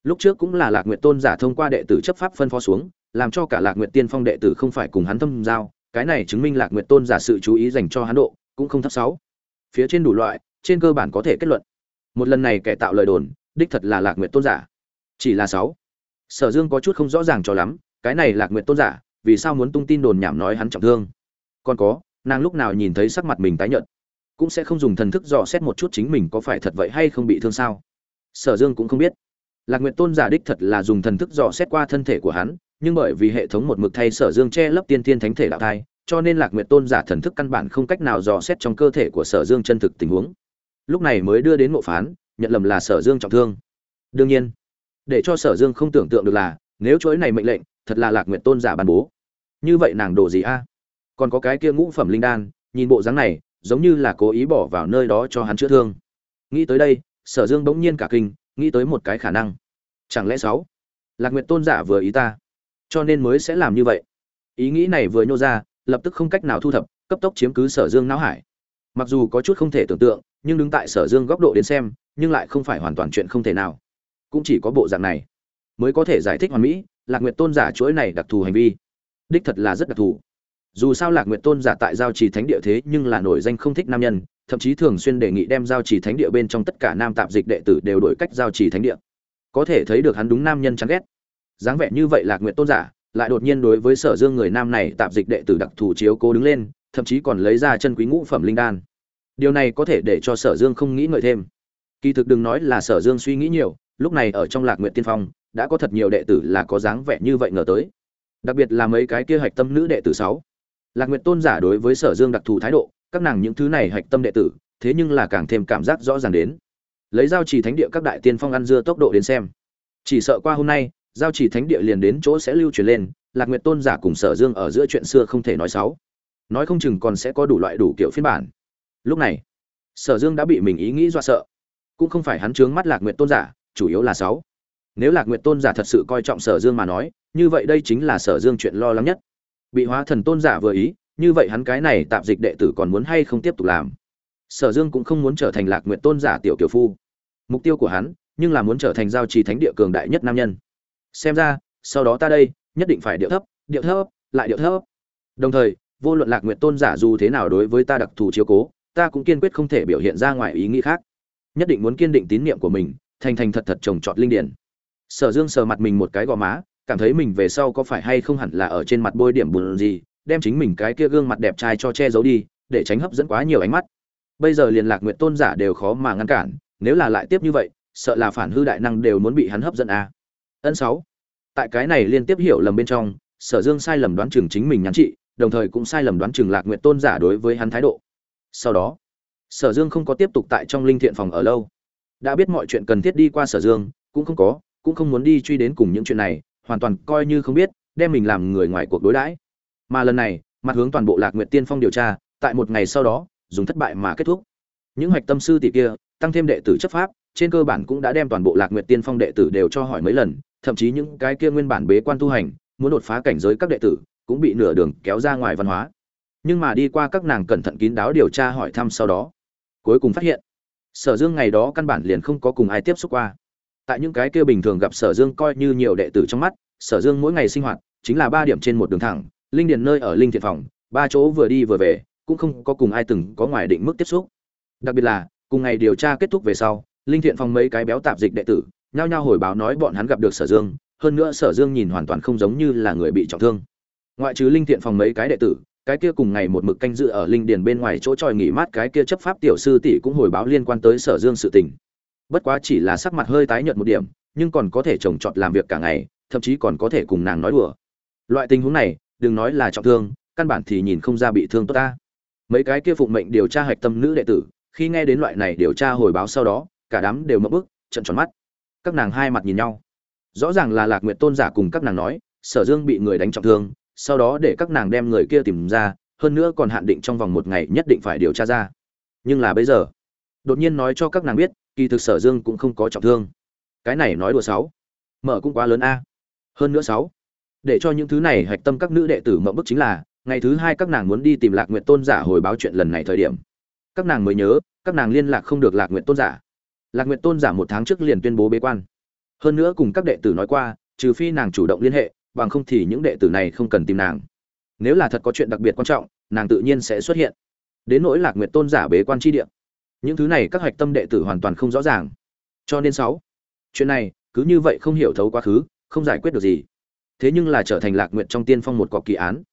lúc trước cũng là lạc nguyện tôn giả thông qua đệ tử chấp pháp phân phó xuống làm cho cả lạc nguyện tiên phong đệ tử không phải cùng hắn thâm giao, cái này chứng minh lạc nguyện tôn giả sự chú ý dành cho hắn độ cũng không thấp sáu. Phía trên đủ loại, trên cơ bản có thể kết luận. Một lần này kẻ tạo lời đồn, đích thật là lạc nguyện tôn giả. Chỉ là sáu. Sở dương có chút không rõ ràng cho lắm, cái này lạc nguyện tôn giả, vì sao muốn tung tin đồn nhảm nói hắn trọng thương? Còn có, nàng lúc nào nhìn thấy sắc mặt mình tái nhợt? Cũng sẽ không dùng thần thức dò xét một chút chính mình có phải thật vậy hay không bị thương sao? Sở dương cũng không biết. Lạc nguyện tôn giả đích thật là dùng thần thức dò xét qua thân thể của hắn nhưng bởi vì hệ thống một mực thay sở dương che lấp tiên thiên thánh thể đạo thai, cho nên lạc nguyệt tôn giả thần thức căn bản không cách nào dò xét trong cơ thể của sở dương chân thực tình huống. Lúc này mới đưa đến ngộ phán, nhận lầm là sở dương trọng thương. Đương nhiên, để cho sở dương không tưởng tượng được là, nếu chuỗi này mệnh lệnh, thật là lạc nguyệt tôn giả ban bố. Như vậy nàng đồ gì a? Còn có cái kia ngũ phẩm linh đan, nhìn bộ dáng này, giống như là cố ý bỏ vào nơi đó cho hắn chữa thương. Nghĩ tới đây, sở dương bỗng nhiên cả kinh, nghĩ tới một cái khả năng. Chẳng lẽ sáu? Lạc nguyệt tôn giả vừa ý ta cho nên mới sẽ làm như vậy. Ý nghĩ này vừa nhô ra, lập tức không cách nào thu thập, cấp tốc chiếm cứ sở dương não hải. Mặc dù có chút không thể tưởng tượng, nhưng đứng tại sở dương góc độ đến xem, nhưng lại không phải hoàn toàn chuyện không thể nào. Cũng chỉ có bộ dạng này mới có thể giải thích hoàn mỹ, lạc nguyệt tôn giả chuỗi này đặc thù hành vi. Đích thật là rất đặc thù. Dù sao lạc nguyệt tôn giả tại giao trì thánh địa thế nhưng là nổi danh không thích nam nhân, thậm chí thường xuyên đề nghị đem giao trì thánh địa bên trong tất cả nam tạp dịch đệ tử đều đổi cách giao trì thánh địa. Có thể thấy được hắn đúng nam nhân chán ghét dáng vẻ như vậy lạc nguyện tôn giả, lại đột nhiên đối với sở dương người nam này tạp dịch đệ tử đặc thù chiếu cố đứng lên, thậm chí còn lấy ra chân quý ngũ phẩm linh đan. Điều này có thể để cho sở dương không nghĩ ngợi thêm. Kỳ thực đừng nói là sở dương suy nghĩ nhiều, lúc này ở trong lạc nguyện tiên phong, đã có thật nhiều đệ tử là có dáng vẻ như vậy ngờ tới. Đặc biệt là mấy cái kia hạch tâm nữ đệ tử sáu. Lạc nguyện tôn giả đối với sở dương đặc thù thái độ, các nàng những thứ này hạch tâm đệ tử, thế nhưng là càng thêm cảm giác rõ ràng đến. Lấy giao trì thánh địa các đại tiên phong ăn dưa tốc độ đến xem. Chỉ sợ qua hôm nay giao chỉ thánh địa liền đến chỗ sẽ lưu truyền lên, lạc nguyệt tôn giả cùng sở dương ở giữa chuyện xưa không thể nói xấu. Nói không chừng còn sẽ có đủ loại đủ kiểu phiên bản. Lúc này, sở dương đã bị mình ý nghĩ dọa sợ. Cũng không phải hắn chướng mắt lạc nguyệt tôn giả, chủ yếu là sáu nếu lạc nguyệt tôn giả thật sự coi trọng sở dương mà nói, như vậy đây chính là sở dương chuyện lo lắng nhất. Bị hóa thần tôn giả vừa ý, như vậy hắn cái này tạm dịch đệ tử còn muốn hay không tiếp tục làm? Sở dương cũng không muốn trở thành lạc nguyện tôn giả tiểu kiều phu. Mục tiêu của hắn, nhưng là muốn trở thành giao trì thánh địa cường đại nhất nam nhân xem ra, sau đó ta đây, nhất định phải điệu thấp điệu thấp, lại điệu thấp. Đồng thời, vô luận lạc nguyện tôn giả dù thế nào đối với ta đặc thù chiếu cố, ta cũng kiên quyết không thể biểu hiện ra ngoài ý nghĩ khác. Nhất định muốn kiên định tín nhiệm của mình, thành thành thật thật trồng trọt linh điển. Sở dương sờ mặt mình một cái gò má, cảm thấy mình về sau có phải hay không hẳn là ở trên mặt bôi điểm buồn gì, đem chính mình cái kia gương mặt đẹp trai cho che giấu đi, để tránh hấp dẫn quá nhiều ánh mắt. Bây giờ liên lạc nguyện tôn giả đều khó mà ngăn cản, nếu là lại tiếp như vậy, sợ là phản hư đại năng đều muốn bị hắn hấp dẫn à ân sáu. Tại cái này liên tiếp hiểu lầm bên trong, sở dương sai lầm đoán chừng chính mình nhắn chị, đồng thời cũng sai lầm đoán chừng lạc nguyện tôn giả đối với hắn thái độ. Sau đó, sở dương không có tiếp tục tại trong linh thiện phòng ở lâu. Đã biết mọi chuyện cần thiết đi qua sở dương, cũng không có, cũng không muốn đi truy đến cùng những chuyện này, hoàn toàn coi như không biết, đem mình làm người ngoài cuộc đối đãi. Mà lần này, mặt hướng toàn bộ lạc nguyện tiên phong điều tra, tại một ngày sau đó, dùng thất bại mà kết thúc. Những hoạch tâm sư tỷ kia, tăng thêm đệ tử chấp pháp, trên cơ bản cũng đã đem toàn bộ lạc nguyện tiên phong đệ tử đều cho hỏi mấy lần thậm chí những cái kia nguyên bản bế quan tu hành, muốn đột phá cảnh giới các đệ tử, cũng bị nửa đường kéo ra ngoài văn hóa. Nhưng mà đi qua các nàng cẩn thận kín đáo điều tra hỏi thăm sau đó, cuối cùng phát hiện, sở dương ngày đó căn bản liền không có cùng ai tiếp xúc qua. Tại những cái kia bình thường gặp sở dương coi như nhiều đệ tử trong mắt, sở dương mỗi ngày sinh hoạt chính là ba điểm trên một đường thẳng, linh điền nơi ở linh thiện phòng, ba chỗ vừa đi vừa về, cũng không có cùng ai từng có ngoài định mức tiếp xúc. Đặc biệt là, cùng ngày điều tra kết thúc về sau, linh thiện phòng mấy cái béo tạp dịch đệ tử nhao nhao hồi báo nói bọn hắn gặp được sở dương, hơn nữa sở dương nhìn hoàn toàn không giống như là người bị trọng thương. Ngoại trừ linh thiện phòng mấy cái đệ tử, cái kia cùng ngày một mực canh dự ở linh điền bên ngoài chỗ tròi nghỉ mát, cái kia chấp pháp tiểu sư tỷ cũng hồi báo liên quan tới sở dương sự tình. Bất quá chỉ là sắc mặt hơi tái nhợt một điểm, nhưng còn có thể trồng trọt làm việc cả ngày, thậm chí còn có thể cùng nàng nói đùa. Loại tình huống này, đừng nói là trọng thương, căn bản thì nhìn không ra bị thương tốt ta. Mấy cái kia phụng mệnh điều tra hạch tâm nữ đệ tử, khi nghe đến loại này điều tra hồi báo sau đó, cả đám đều mập bức trận tròn mắt các nàng hai mặt nhìn nhau. Rõ ràng là lạc nguyện tôn giả cùng các nàng nói, sở dương bị người đánh trọng thương, sau đó để các nàng đem người kia tìm ra, hơn nữa còn hạn định trong vòng một ngày nhất định phải điều tra ra. Nhưng là bây giờ, đột nhiên nói cho các nàng biết, kỳ thực sở dương cũng không có trọng thương. Cái này nói đùa sáu. Mở cũng quá lớn a. Hơn nữa sáu. Để cho những thứ này hạch tâm các nữ đệ tử mộng bức chính là, ngày thứ hai các nàng muốn đi tìm lạc nguyện tôn giả hồi báo chuyện lần này thời điểm. Các nàng mới nhớ, các nàng liên lạc không được lạc nguyện tôn giả lạc nguyện tôn giả một tháng trước liền tuyên bố bế quan. Hơn nữa cùng các đệ tử nói qua, trừ phi nàng chủ động liên hệ, bằng không thì những đệ tử này không cần tìm nàng. Nếu là thật có chuyện đặc biệt quan trọng, nàng tự nhiên sẽ xuất hiện. Đến nỗi lạc nguyện tôn giả bế quan tri địa, những thứ này các hạch tâm đệ tử hoàn toàn không rõ ràng. Cho nên sáu, chuyện này, cứ như vậy không hiểu thấu quá khứ, không giải quyết được gì. Thế nhưng là trở thành lạc nguyện trong tiên phong một cọc kỳ án.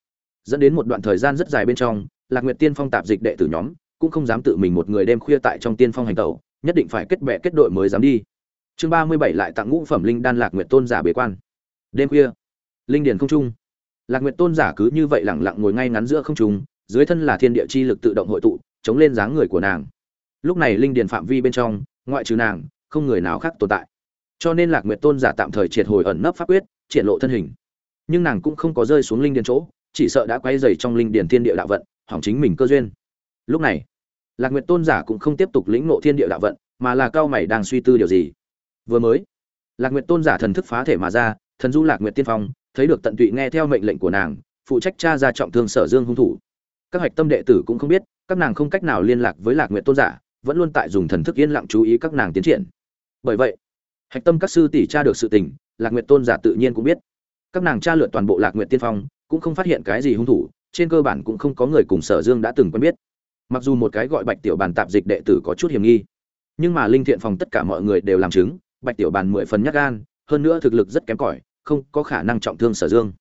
Dẫn đến một đoạn thời gian rất dài bên trong, lạc nguyệt tiên phong tạp dịch đệ tử nhóm, cũng không dám tự mình một người đêm khuya tại trong tiên phong hành tẩu nhất định phải kết bè kết đội mới dám đi. Chương ba mươi bảy lại tặng ngũ phẩm linh đan lạc nguyệt tôn giả bế quan. Đêm khuya, linh điền không trung. Lạc nguyệt tôn giả cứ như vậy lẳng lặng ngồi ngay ngắn giữa không trung, dưới thân là thiên địa chi lực tự động hội tụ, chống lên dáng người của nàng. Lúc này linh điền phạm vi bên trong, ngoại trừ nàng, không người nào khác tồn tại. Cho nên lạc nguyệt tôn giả tạm thời triệt hồi ẩn nấp pháp quyết, triển lộ thân hình. Nhưng nàng cũng không có rơi xuống linh điền chỗ, chỉ sợ đã quay dày trong linh điền thiên địa đạo vận, hỏng chính mình cơ duyên. Lúc này lạc nguyệt tôn giả cũng không tiếp tục lĩnh ngộ thiên địa đạo vận, mà là cao mày đang suy tư điều gì. Vừa mới, lạc nguyệt tôn giả thần thức phá thể mà ra, thần du lạc nguyệt tiên phong, thấy được tận tụy nghe theo mệnh lệnh của nàng, phụ trách cha ra trọng thương sở dương hung thủ. Các hạch tâm đệ tử cũng không biết, các nàng không cách nào liên lạc với lạc nguyệt tôn giả, vẫn luôn tại dùng thần thức yên lặng chú ý các nàng tiến triển. Bởi vậy, hạch tâm các sư tỷ cha được sự tình, lạc nguyệt tôn giả tự nhiên cũng biết. Các nàng tra lượt toàn bộ lạc nguyệt tiên phong, cũng không phát hiện cái gì hung thủ, trên cơ bản cũng không có người cùng sở dương đã từng quen biết mặc dù một cái gọi bạch tiểu bàn tạp dịch đệ tử có chút hiểm nghi, nhưng mà linh thiện phòng tất cả mọi người đều làm chứng, bạch tiểu bàn mười phần nhắc gan, hơn nữa thực lực rất kém cỏi, không có khả năng trọng thương sở dương.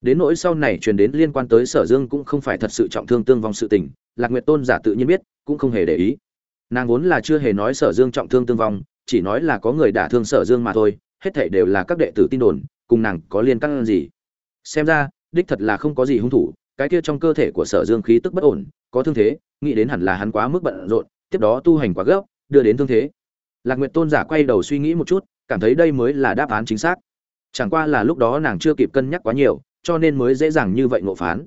Đến nỗi sau này truyền đến liên quan tới sở dương cũng không phải thật sự trọng thương tương vong sự tình, lạc nguyệt tôn giả tự nhiên biết, cũng không hề để ý. Nàng vốn là chưa hề nói sở dương trọng thương tương vong, chỉ nói là có người đả thương sở dương mà thôi, hết thảy đều là các đệ tử tin đồn, cùng nàng có liên căn gì. Xem ra, đích thật là không có gì hung thủ, cái kia trong cơ thể của sở dương khí tức bất ổn, có thương thế nghĩ đến hẳn là hắn quá mức bận rộn, tiếp đó tu hành quá gấp, đưa đến thương thế. Lạc nguyệt tôn giả quay đầu suy nghĩ một chút, cảm thấy đây mới là đáp án chính xác. Chẳng qua là lúc đó nàng chưa kịp cân nhắc quá nhiều, cho nên mới dễ dàng như vậy ngộ phán.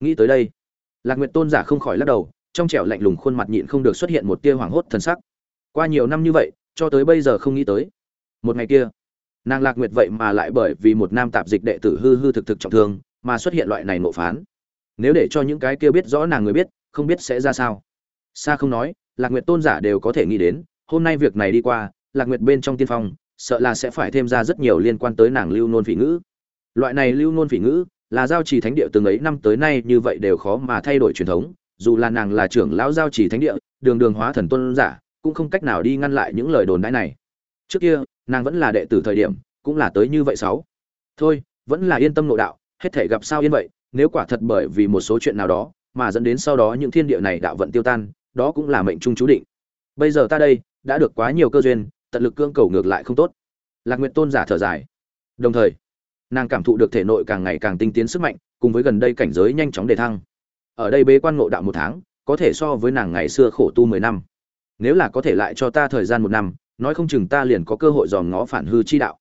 Nghĩ tới đây, lạc nguyệt tôn giả không khỏi lắc đầu, trong trẻo lạnh lùng khuôn mặt nhịn không được xuất hiện một tia hoảng hốt thần sắc. Qua nhiều năm như vậy, cho tới bây giờ không nghĩ tới. Một ngày kia, nàng lạc nguyệt vậy mà lại bởi vì một nam tạp dịch đệ tử hư hư thực thực trọng thương, mà xuất hiện loại này nộ phán. Nếu để cho những cái kia biết rõ nàng người biết không biết sẽ ra sao. Xa không nói, lạc nguyệt tôn giả đều có thể nghĩ đến, hôm nay việc này đi qua, lạc nguyệt bên trong tiên phong, sợ là sẽ phải thêm ra rất nhiều liên quan tới nàng lưu nôn phỉ ngữ. Loại này lưu nôn phỉ ngữ, là giao trì thánh địa từng ấy năm tới nay như vậy đều khó mà thay đổi truyền thống, dù là nàng là trưởng lão giao trì thánh địa, đường đường hóa thần tôn giả, cũng không cách nào đi ngăn lại những lời đồn đãi này. Trước kia, nàng vẫn là đệ tử thời điểm, cũng là tới như vậy sáu. Thôi, vẫn là yên tâm nội đạo, hết thể gặp sao yên vậy, nếu quả thật bởi vì một số chuyện nào đó mà dẫn đến sau đó những thiên địa này đạo vận tiêu tan, đó cũng là mệnh trung chú định. Bây giờ ta đây, đã được quá nhiều cơ duyên, tận lực cương cầu ngược lại không tốt. Lạc nguyệt tôn giả thở dài. Đồng thời, nàng cảm thụ được thể nội càng ngày càng tinh tiến sức mạnh, cùng với gần đây cảnh giới nhanh chóng đề thăng. Ở đây bế quan ngộ đạo một tháng, có thể so với nàng ngày xưa khổ tu mười năm. Nếu là có thể lại cho ta thời gian một năm, nói không chừng ta liền có cơ hội dòm ngó phản hư chi đạo.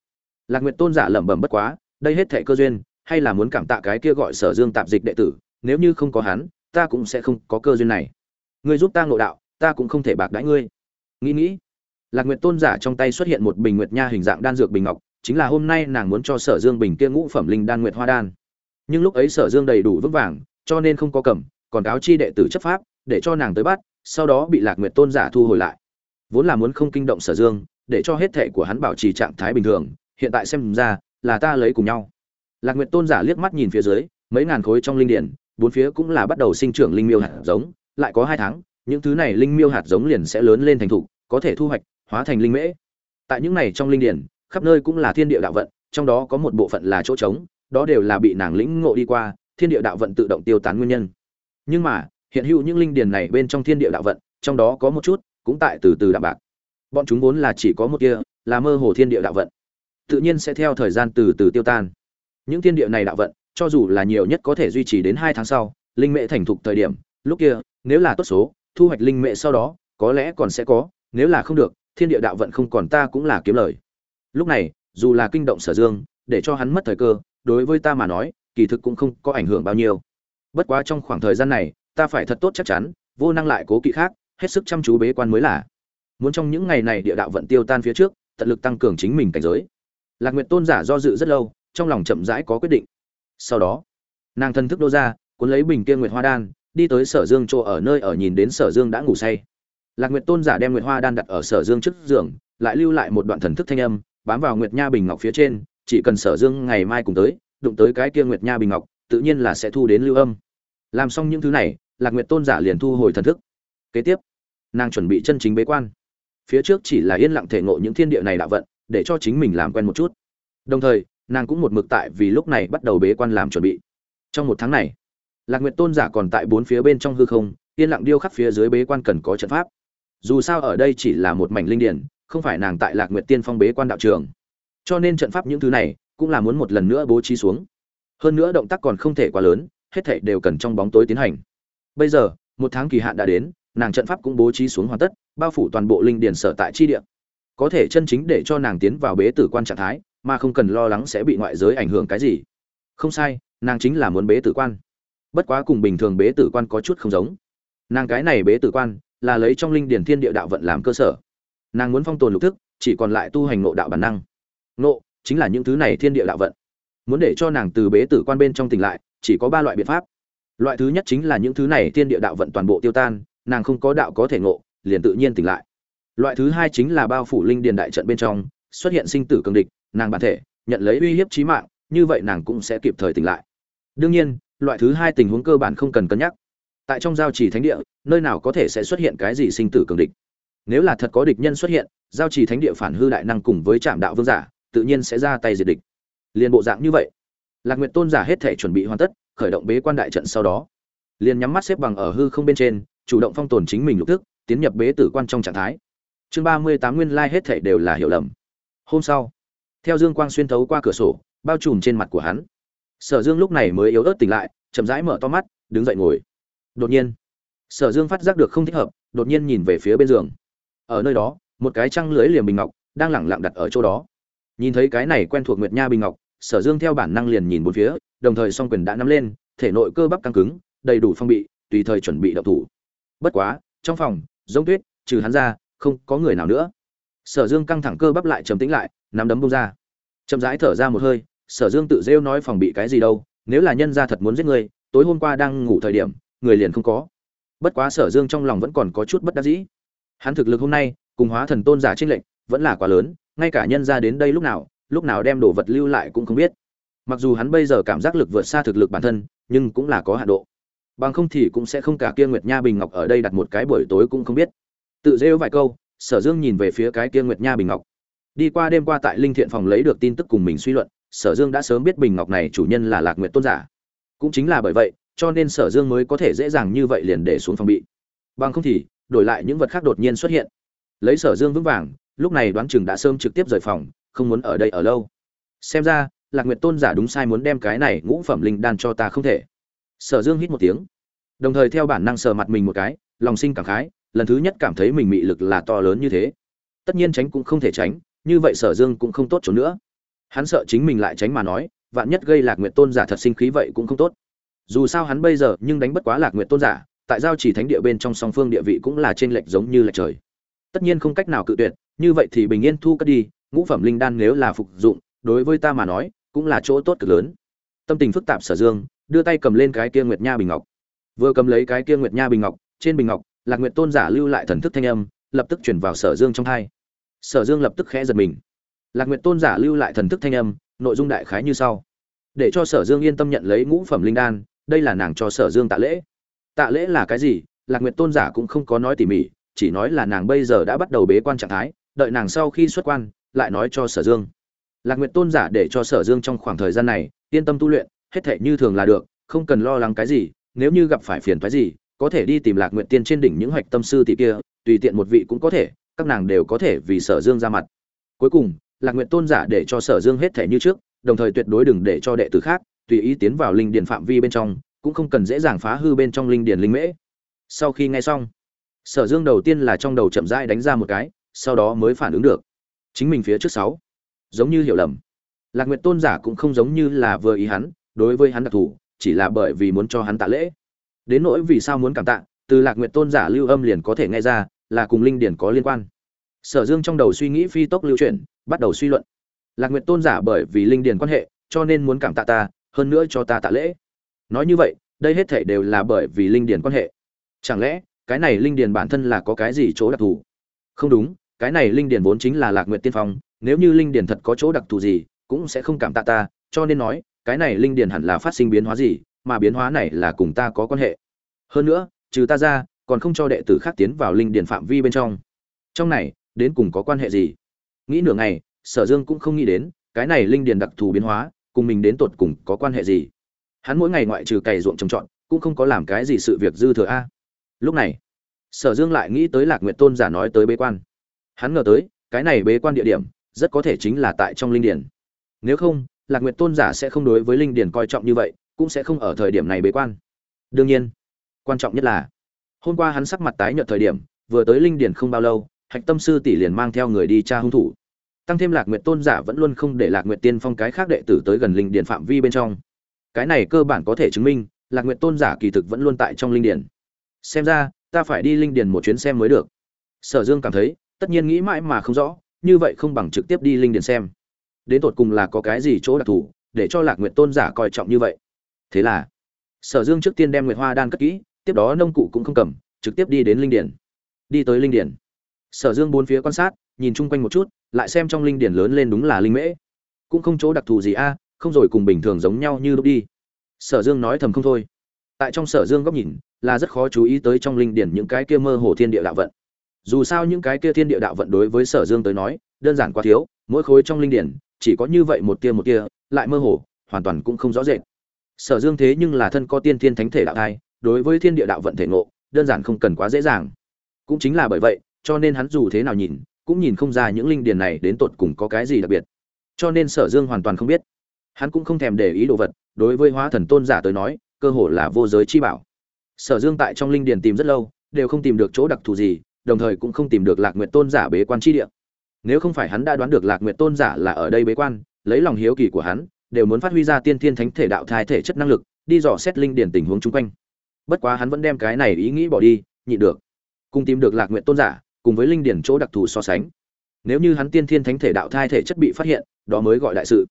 Lạc nguyệt tôn giả lẩm bẩm bất quá, đây hết thể cơ duyên, hay là muốn cảm tạ cái kia gọi sở dương tạp dịch đệ tử, nếu như không có hắn ta cũng sẽ không có cơ duyên này. Ngươi giúp ta ngộ đạo, ta cũng không thể bạc đãi ngươi. Nghĩ nghĩ, lạc nguyệt tôn giả trong tay xuất hiện một bình nguyệt nha hình dạng đan dược bình ngọc, chính là hôm nay nàng muốn cho sở dương bình kia ngũ phẩm linh đan nguyệt hoa đan. Nhưng lúc ấy sở dương đầy đủ vững vàng, cho nên không có cầm, còn cáo chi đệ tử chấp pháp, để cho nàng tới bắt, sau đó bị lạc nguyệt tôn giả thu hồi lại. Vốn là muốn không kinh động sở dương, để cho hết thệ của hắn bảo trì trạng thái bình thường, hiện tại xem ra là ta lấy cùng nhau. Lạc nguyệt tôn giả liếc mắt nhìn phía dưới, mấy ngàn khối trong linh điển bốn phía cũng là bắt đầu sinh trưởng linh miêu hạt giống, lại có hai tháng, những thứ này linh miêu hạt giống liền sẽ lớn lên thành thục, có thể thu hoạch, hóa thành linh mễ. Tại những này trong linh điển, khắp nơi cũng là thiên địa đạo vận, trong đó có một bộ phận là chỗ trống, đó đều là bị nàng lĩnh ngộ đi qua, thiên địa đạo vận tự động tiêu tán nguyên nhân. Nhưng mà, hiện hữu những linh điển này bên trong thiên địa đạo vận, trong đó có một chút, cũng tại từ từ đạm bạc. Bọn chúng vốn là chỉ có một kia, là mơ hồ thiên địa đạo vận. Tự nhiên sẽ theo thời gian từ từ tiêu tan. Những thiên địa này đạo vận cho dù là nhiều nhất có thể duy trì đến hai tháng sau, linh mệ thành thục thời điểm, lúc kia, nếu là tốt số, thu hoạch linh mệ sau đó, có lẽ còn sẽ có, nếu là không được, thiên địa đạo vận không còn ta cũng là kiếm lời. Lúc này, dù là kinh động sở dương, để cho hắn mất thời cơ, đối với ta mà nói, kỳ thực cũng không có ảnh hưởng bao nhiêu. Bất quá trong khoảng thời gian này, ta phải thật tốt chắc chắn, vô năng lại cố kỵ khác, hết sức chăm chú bế quan mới là. Muốn trong những ngày này địa đạo vận tiêu tan phía trước, tận lực tăng cường chính mình cảnh giới. Lạc nguyện tôn giả do dự rất lâu, trong lòng chậm rãi có quyết định sau đó, nàng thân thức đô ra, cuốn lấy bình kia nguyệt hoa đan, đi tới sở dương chỗ ở nơi ở nhìn đến sở dương đã ngủ say. Lạc nguyệt tôn giả đem nguyệt hoa đan đặt ở sở dương trước giường, lại lưu lại một đoạn thần thức thanh âm, bám vào nguyệt nha bình ngọc phía trên, chỉ cần sở dương ngày mai cùng tới, đụng tới cái kia nguyệt nha bình ngọc, tự nhiên là sẽ thu đến lưu âm. Làm xong những thứ này, lạc nguyệt tôn giả liền thu hồi thần thức. Kế tiếp, nàng chuẩn bị chân chính bế quan. Phía trước chỉ là yên lặng thể ngộ những thiên địa này đạo vận, để cho chính mình làm quen một chút. Đồng thời nàng cũng một mực tại vì lúc này bắt đầu bế quan làm chuẩn bị. Trong một tháng này, lạc nguyệt tôn giả còn tại bốn phía bên trong hư không, yên lặng điêu khắc phía dưới bế quan cần có trận pháp. Dù sao ở đây chỉ là một mảnh linh điển, không phải nàng tại lạc nguyệt tiên phong bế quan đạo trường. Cho nên trận pháp những thứ này cũng là muốn một lần nữa bố trí xuống. Hơn nữa động tác còn không thể quá lớn, hết thảy đều cần trong bóng tối tiến hành. Bây giờ, một tháng kỳ hạn đã đến, nàng trận pháp cũng bố trí xuống hoàn tất, bao phủ toàn bộ linh điển sở tại chi địa. Có thể chân chính để cho nàng tiến vào bế tử quan trạng thái mà không cần lo lắng sẽ bị ngoại giới ảnh hưởng cái gì. Không sai, nàng chính là muốn bế tử quan. Bất quá cùng bình thường bế tử quan có chút không giống. Nàng cái này bế tử quan là lấy trong linh điển thiên địa đạo vận làm cơ sở. Nàng muốn phong tồn lục thức, chỉ còn lại tu hành nộ đạo bản năng. Nộ chính là những thứ này thiên địa đạo vận. Muốn để cho nàng từ bế tử quan bên trong tỉnh lại, chỉ có ba loại biện pháp. Loại thứ nhất chính là những thứ này thiên địa đạo vận toàn bộ tiêu tan, nàng không có đạo có thể ngộ, liền tự nhiên tỉnh lại. Loại thứ hai chính là bao phủ linh điền đại trận bên trong xuất hiện sinh tử cường địch, nàng bản thể, nhận lấy uy hiếp chí mạng, như vậy nàng cũng sẽ kịp thời tỉnh lại. Đương nhiên, loại thứ hai tình huống cơ bản không cần cân nhắc. Tại trong giao trì thánh địa, nơi nào có thể sẽ xuất hiện cái gì sinh tử cường địch? Nếu là thật có địch nhân xuất hiện, giao trì thánh địa phản hư đại năng cùng với trạm đạo vương giả, tự nhiên sẽ ra tay diệt địch. Liên bộ dạng như vậy, lạc nguyệt tôn giả hết thể chuẩn bị hoàn tất, khởi động bế quan đại trận sau đó, liền nhắm mắt xếp bằng ở hư không bên trên, chủ động phong tồn chính mình lục thức, tiến nhập bế tử quan trong trạng thái. Chương ba mươi tám nguyên lai hết thảy đều là hiểu lầm hôm sau, theo dương quang xuyên thấu qua cửa sổ, bao trùm trên mặt của hắn. Sở dương lúc này mới yếu ớt tỉnh lại, chậm rãi mở to mắt, đứng dậy ngồi. Đột nhiên, sở dương phát giác được không thích hợp, đột nhiên nhìn về phía bên giường. Ở nơi đó, một cái trăng lưới liềm bình ngọc đang lẳng lặng đặt ở chỗ đó. Nhìn thấy cái này quen thuộc nguyệt nha bình ngọc, sở dương theo bản năng liền nhìn bốn phía, đồng thời song quyền đã nắm lên, thể nội cơ bắp căng cứng, đầy đủ phong bị, tùy thời chuẩn bị đậu thủ. Bất quá, trong phòng, giống tuyết, trừ hắn ra, không có người nào nữa sở dương căng thẳng cơ bắp lại trầm tĩnh lại, nắm đấm bông ra. Chậm rãi thở ra một hơi, sở dương tự rêu nói phòng bị cái gì đâu, nếu là nhân gia thật muốn giết người, tối hôm qua đang ngủ thời điểm, người liền không có. Bất quá sở dương trong lòng vẫn còn có chút bất đắc dĩ. Hắn thực lực hôm nay, cùng hóa thần tôn giả trinh lệnh vẫn là quá lớn, ngay cả nhân gia đến đây lúc nào lúc nào đem đồ vật lưu lại cũng không biết. Mặc dù hắn bây giờ cảm giác lực vượt xa thực lực bản thân, nhưng cũng là có hạ độ. Bằng không thì cũng sẽ không cả kia nguyệt nha bình ngọc ở đây đặt một cái buổi tối cũng không biết. Tự rêu vài câu sở dương nhìn về phía cái kia nguyệt nha bình ngọc. Đi qua đêm qua tại linh thiện phòng lấy được tin tức cùng mình suy luận, sở dương đã sớm biết bình ngọc này chủ nhân là lạc nguyệt tôn giả. Cũng chính là bởi vậy, cho nên sở dương mới có thể dễ dàng như vậy liền để xuống phòng bị. Bằng không thì, đổi lại những vật khác đột nhiên xuất hiện. Lấy sở dương vững vàng, lúc này đoán chừng đã sớm trực tiếp rời phòng, không muốn ở đây ở lâu. Xem ra, lạc nguyệt tôn giả đúng sai muốn đem cái này ngũ phẩm linh đan cho ta không thể. Sở dương hít một tiếng. Đồng thời theo bản năng sờ mặt mình một cái, lòng sinh cảm khái lần thứ nhất cảm thấy mình mị lực là to lớn như thế. Tất nhiên tránh cũng không thể tránh, như vậy sở dương cũng không tốt trốn nữa. Hắn sợ chính mình lại tránh mà nói, vạn nhất gây lạc nguyệt tôn giả thật sinh khí vậy cũng không tốt. Dù sao hắn bây giờ nhưng đánh bất quá lạc nguyệt tôn giả, tại giao chỉ thánh địa bên trong song phương địa vị cũng là trên lệch giống như lệch trời. Tất nhiên không cách nào cự tuyệt, như vậy thì bình yên thu cất đi, ngũ phẩm linh đan nếu là phục dụng, đối với ta mà nói, cũng là chỗ tốt cực lớn. Tâm tình phức tạp sở dương, đưa tay cầm lên cái kia nguyệt nha bình ngọc. Vừa cầm lấy cái kia nguyệt nha bình ngọc, trên bình ngọc lạc nguyệt tôn giả lưu lại thần thức thanh âm, lập tức chuyển vào sở dương trong thai sở dương lập tức khẽ giật mình. Lạc nguyệt tôn giả lưu lại thần thức thanh âm, nội dung đại khái như sau. Để cho sở dương yên tâm nhận lấy ngũ phẩm linh đan, đây là nàng cho sở dương tạ lễ. Tạ lễ là cái gì? Lạc nguyệt tôn giả cũng không có nói tỉ mỉ, chỉ nói là nàng bây giờ đã bắt đầu bế quan trạng thái, đợi nàng sau khi xuất quan, lại nói cho sở dương. Lạc nguyệt tôn giả để cho sở dương trong khoảng thời gian này yên tâm tu luyện, hết thể như thường là được, không cần lo lắng cái gì, nếu như gặp phải phiền thoái gì có thể đi tìm lạc nguyện tiên trên đỉnh những hoạch tâm sư tỷ kia, tùy tiện một vị cũng có thể, các nàng đều có thể vì sở dương ra mặt. Cuối cùng, lạc nguyện tôn giả để cho sở dương hết thể như trước, đồng thời tuyệt đối đừng để cho đệ tử khác, tùy ý tiến vào linh điền phạm vi bên trong, cũng không cần dễ dàng phá hư bên trong linh điền linh mễ. Sau khi nghe xong, sở dương đầu tiên là trong đầu chậm rãi đánh ra một cái, sau đó mới phản ứng được. Chính mình phía trước sáu, giống như hiểu lầm. Lạc nguyện tôn giả cũng không giống như là vừa ý hắn, đối với hắn đặc thù, chỉ là bởi vì muốn cho hắn tạ lễ đến nỗi vì sao muốn cảm tạ, từ lạc nguyện tôn giả lưu âm liền có thể nghe ra, là cùng linh điển có liên quan. Sở dương trong đầu suy nghĩ phi tốc lưu chuyển, bắt đầu suy luận. Lạc nguyện tôn giả bởi vì linh điển quan hệ, cho nên muốn cảm tạ ta, hơn nữa cho ta tạ lễ. Nói như vậy, đây hết thể đều là bởi vì linh điển quan hệ. Chẳng lẽ, cái này linh điển bản thân là có cái gì chỗ đặc thù? Không đúng, cái này linh điển vốn chính là lạc nguyện tiên phong, nếu như linh điển thật có chỗ đặc thù gì, cũng sẽ không cảm tạ ta, cho nên nói, cái này linh điển hẳn là phát sinh biến hóa gì mà biến hóa này là cùng ta có quan hệ. Hơn nữa, trừ ta ra, còn không cho đệ tử khác tiến vào linh điển phạm vi bên trong. Trong này, đến cùng có quan hệ gì? Nghĩ nửa ngày, sở dương cũng không nghĩ đến, cái này linh điển đặc thù biến hóa, cùng mình đến tột cùng có quan hệ gì? Hắn mỗi ngày ngoại trừ cày ruộng trồng trọt, cũng không có làm cái gì sự việc dư thừa a. Lúc này, sở dương lại nghĩ tới lạc Nguyệt tôn giả nói tới bế quan. Hắn ngờ tới, cái này bế quan địa điểm, rất có thể chính là tại trong linh điển nếu không, lạc Nguyệt tôn giả sẽ không đối với linh điển coi trọng như vậy cũng sẽ không ở thời điểm này bế quan. Đương nhiên, quan trọng nhất là, hôm qua hắn sắc mặt tái nhợt thời điểm, vừa tới linh điển không bao lâu, hạch tâm sư tỷ liền mang theo người đi tra hung thủ. Tăng thêm lạc nguyệt tôn giả vẫn luôn không để lạc nguyệt tiên phong cái khác đệ tử tới gần linh điển phạm vi bên trong. Cái này cơ bản có thể chứng minh, lạc nguyệt tôn giả kỳ thực vẫn luôn tại trong linh điển. Xem ra, ta phải đi linh điển một chuyến xem mới được. Sở dương cảm thấy, tất nhiên nghĩ mãi mà không rõ, như vậy không bằng trực tiếp đi linh điển xem. Đến tột cùng là có cái gì chỗ đặc thù, để cho lạc nguyệt tôn giả coi trọng như vậy thế là, sở dương trước tiên đem nguyệt hoa đan cất kỹ, tiếp đó nông cụ cũng không cầm, trực tiếp đi đến linh điển. Đi tới linh điển. Sở dương bốn phía quan sát, nhìn chung quanh một chút, lại xem trong linh điển lớn lên đúng là linh mễ. Cũng không chỗ đặc thù gì a, không rồi cùng bình thường giống nhau như lúc đi. Sở dương nói thầm không thôi. Tại trong sở dương góc nhìn, là rất khó chú ý tới trong linh điển những cái kia mơ hồ thiên địa đạo vận. Dù sao những cái kia thiên địa đạo vận đối với sở dương tới nói, đơn giản quá thiếu, mỗi khối trong linh điển, chỉ có như vậy một tia một tia, lại mơ hồ, hoàn toàn cũng không rõ rệt sở dương thế nhưng là thân có tiên thiên thánh thể đạo thai, đối với thiên địa đạo vận thể ngộ, đơn giản không cần quá dễ dàng. Cũng chính là bởi vậy, cho nên hắn dù thế nào nhìn, cũng nhìn không ra những linh điền này đến tột cùng có cái gì đặc biệt. Cho nên sở dương hoàn toàn không biết. Hắn cũng không thèm để ý đồ vật, đối với hóa thần tôn giả tới nói, cơ hồ là vô giới chi bảo. Sở dương tại trong linh điền tìm rất lâu, đều không tìm được chỗ đặc thù gì, đồng thời cũng không tìm được lạc nguyện tôn giả bế quan chi địa. Nếu không phải hắn đã đoán được lạc nguyệt tôn giả là ở đây bế quan, lấy lòng hiếu kỳ của hắn đều muốn phát huy ra tiên thiên thánh thể đạo thai thể chất năng lực, đi dò xét linh điển tình huống chung quanh. Bất quá hắn vẫn đem cái này ý nghĩ bỏ đi, nhịn được. Cùng tìm được lạc nguyện tôn giả, cùng với linh điển chỗ đặc thù so sánh. Nếu như hắn tiên thiên thánh thể đạo thai thể chất bị phát hiện, đó mới gọi đại sự.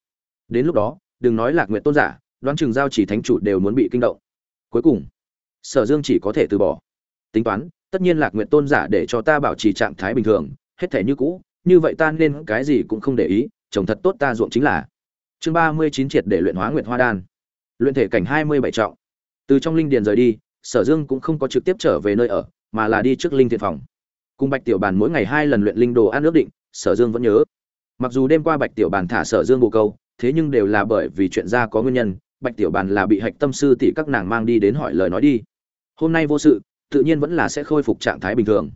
Đến lúc đó, đừng nói lạc nguyện tôn giả, đoán chừng giao chỉ thánh chủ đều muốn bị kinh động. Cuối cùng, sở dương chỉ có thể từ bỏ. Tính toán, tất nhiên lạc nguyện tôn giả để cho ta bảo trì trạng thái bình thường, hết thể như cũ, như vậy ta nên cái gì cũng không để ý trồng thật tốt ta ruộng chính là chương ba mươi chín triệt để luyện hóa nguyệt hoa đan. Luyện thể cảnh hai mươi bảy trọng. Từ trong linh điền rời đi, sở dương cũng không có trực tiếp trở về nơi ở, mà là đi trước linh thiện phòng. Cùng bạch tiểu bàn mỗi ngày hai lần luyện linh đồ ăn ước định, sở dương vẫn nhớ. Mặc dù đêm qua bạch tiểu bàn thả sở dương bồ câu, thế nhưng đều là bởi vì chuyện ra có nguyên nhân, bạch tiểu bàn là bị hạch tâm sư tỷ các nàng mang đi đến hỏi lời nói đi. Hôm nay vô sự, tự nhiên vẫn là sẽ khôi phục trạng thái bình thường.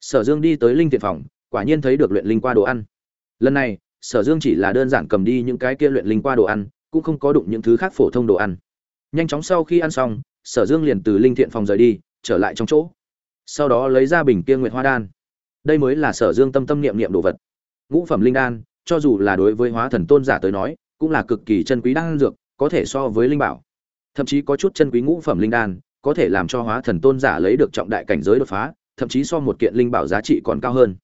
Sở dương đi tới linh thiện phòng, quả nhiên thấy được luyện linh qua đồ ăn. Lần này sở dương chỉ là đơn giản cầm đi những cái kia luyện linh qua đồ ăn, cũng không có đụng những thứ khác phổ thông đồ ăn. Nhanh chóng sau khi ăn xong, sở dương liền từ linh thiện phòng rời đi, trở lại trong chỗ. Sau đó lấy ra bình kia nguyệt hoa đan. Đây mới là sở dương tâm tâm niệm niệm đồ vật. Ngũ phẩm linh đan, cho dù là đối với hóa thần tôn giả tới nói, cũng là cực kỳ chân quý đan dược, có thể so với linh bảo. Thậm chí có chút chân quý ngũ phẩm linh đan, có thể làm cho hóa thần tôn giả lấy được trọng đại cảnh giới đột phá, thậm chí so một kiện linh bảo giá trị còn cao hơn.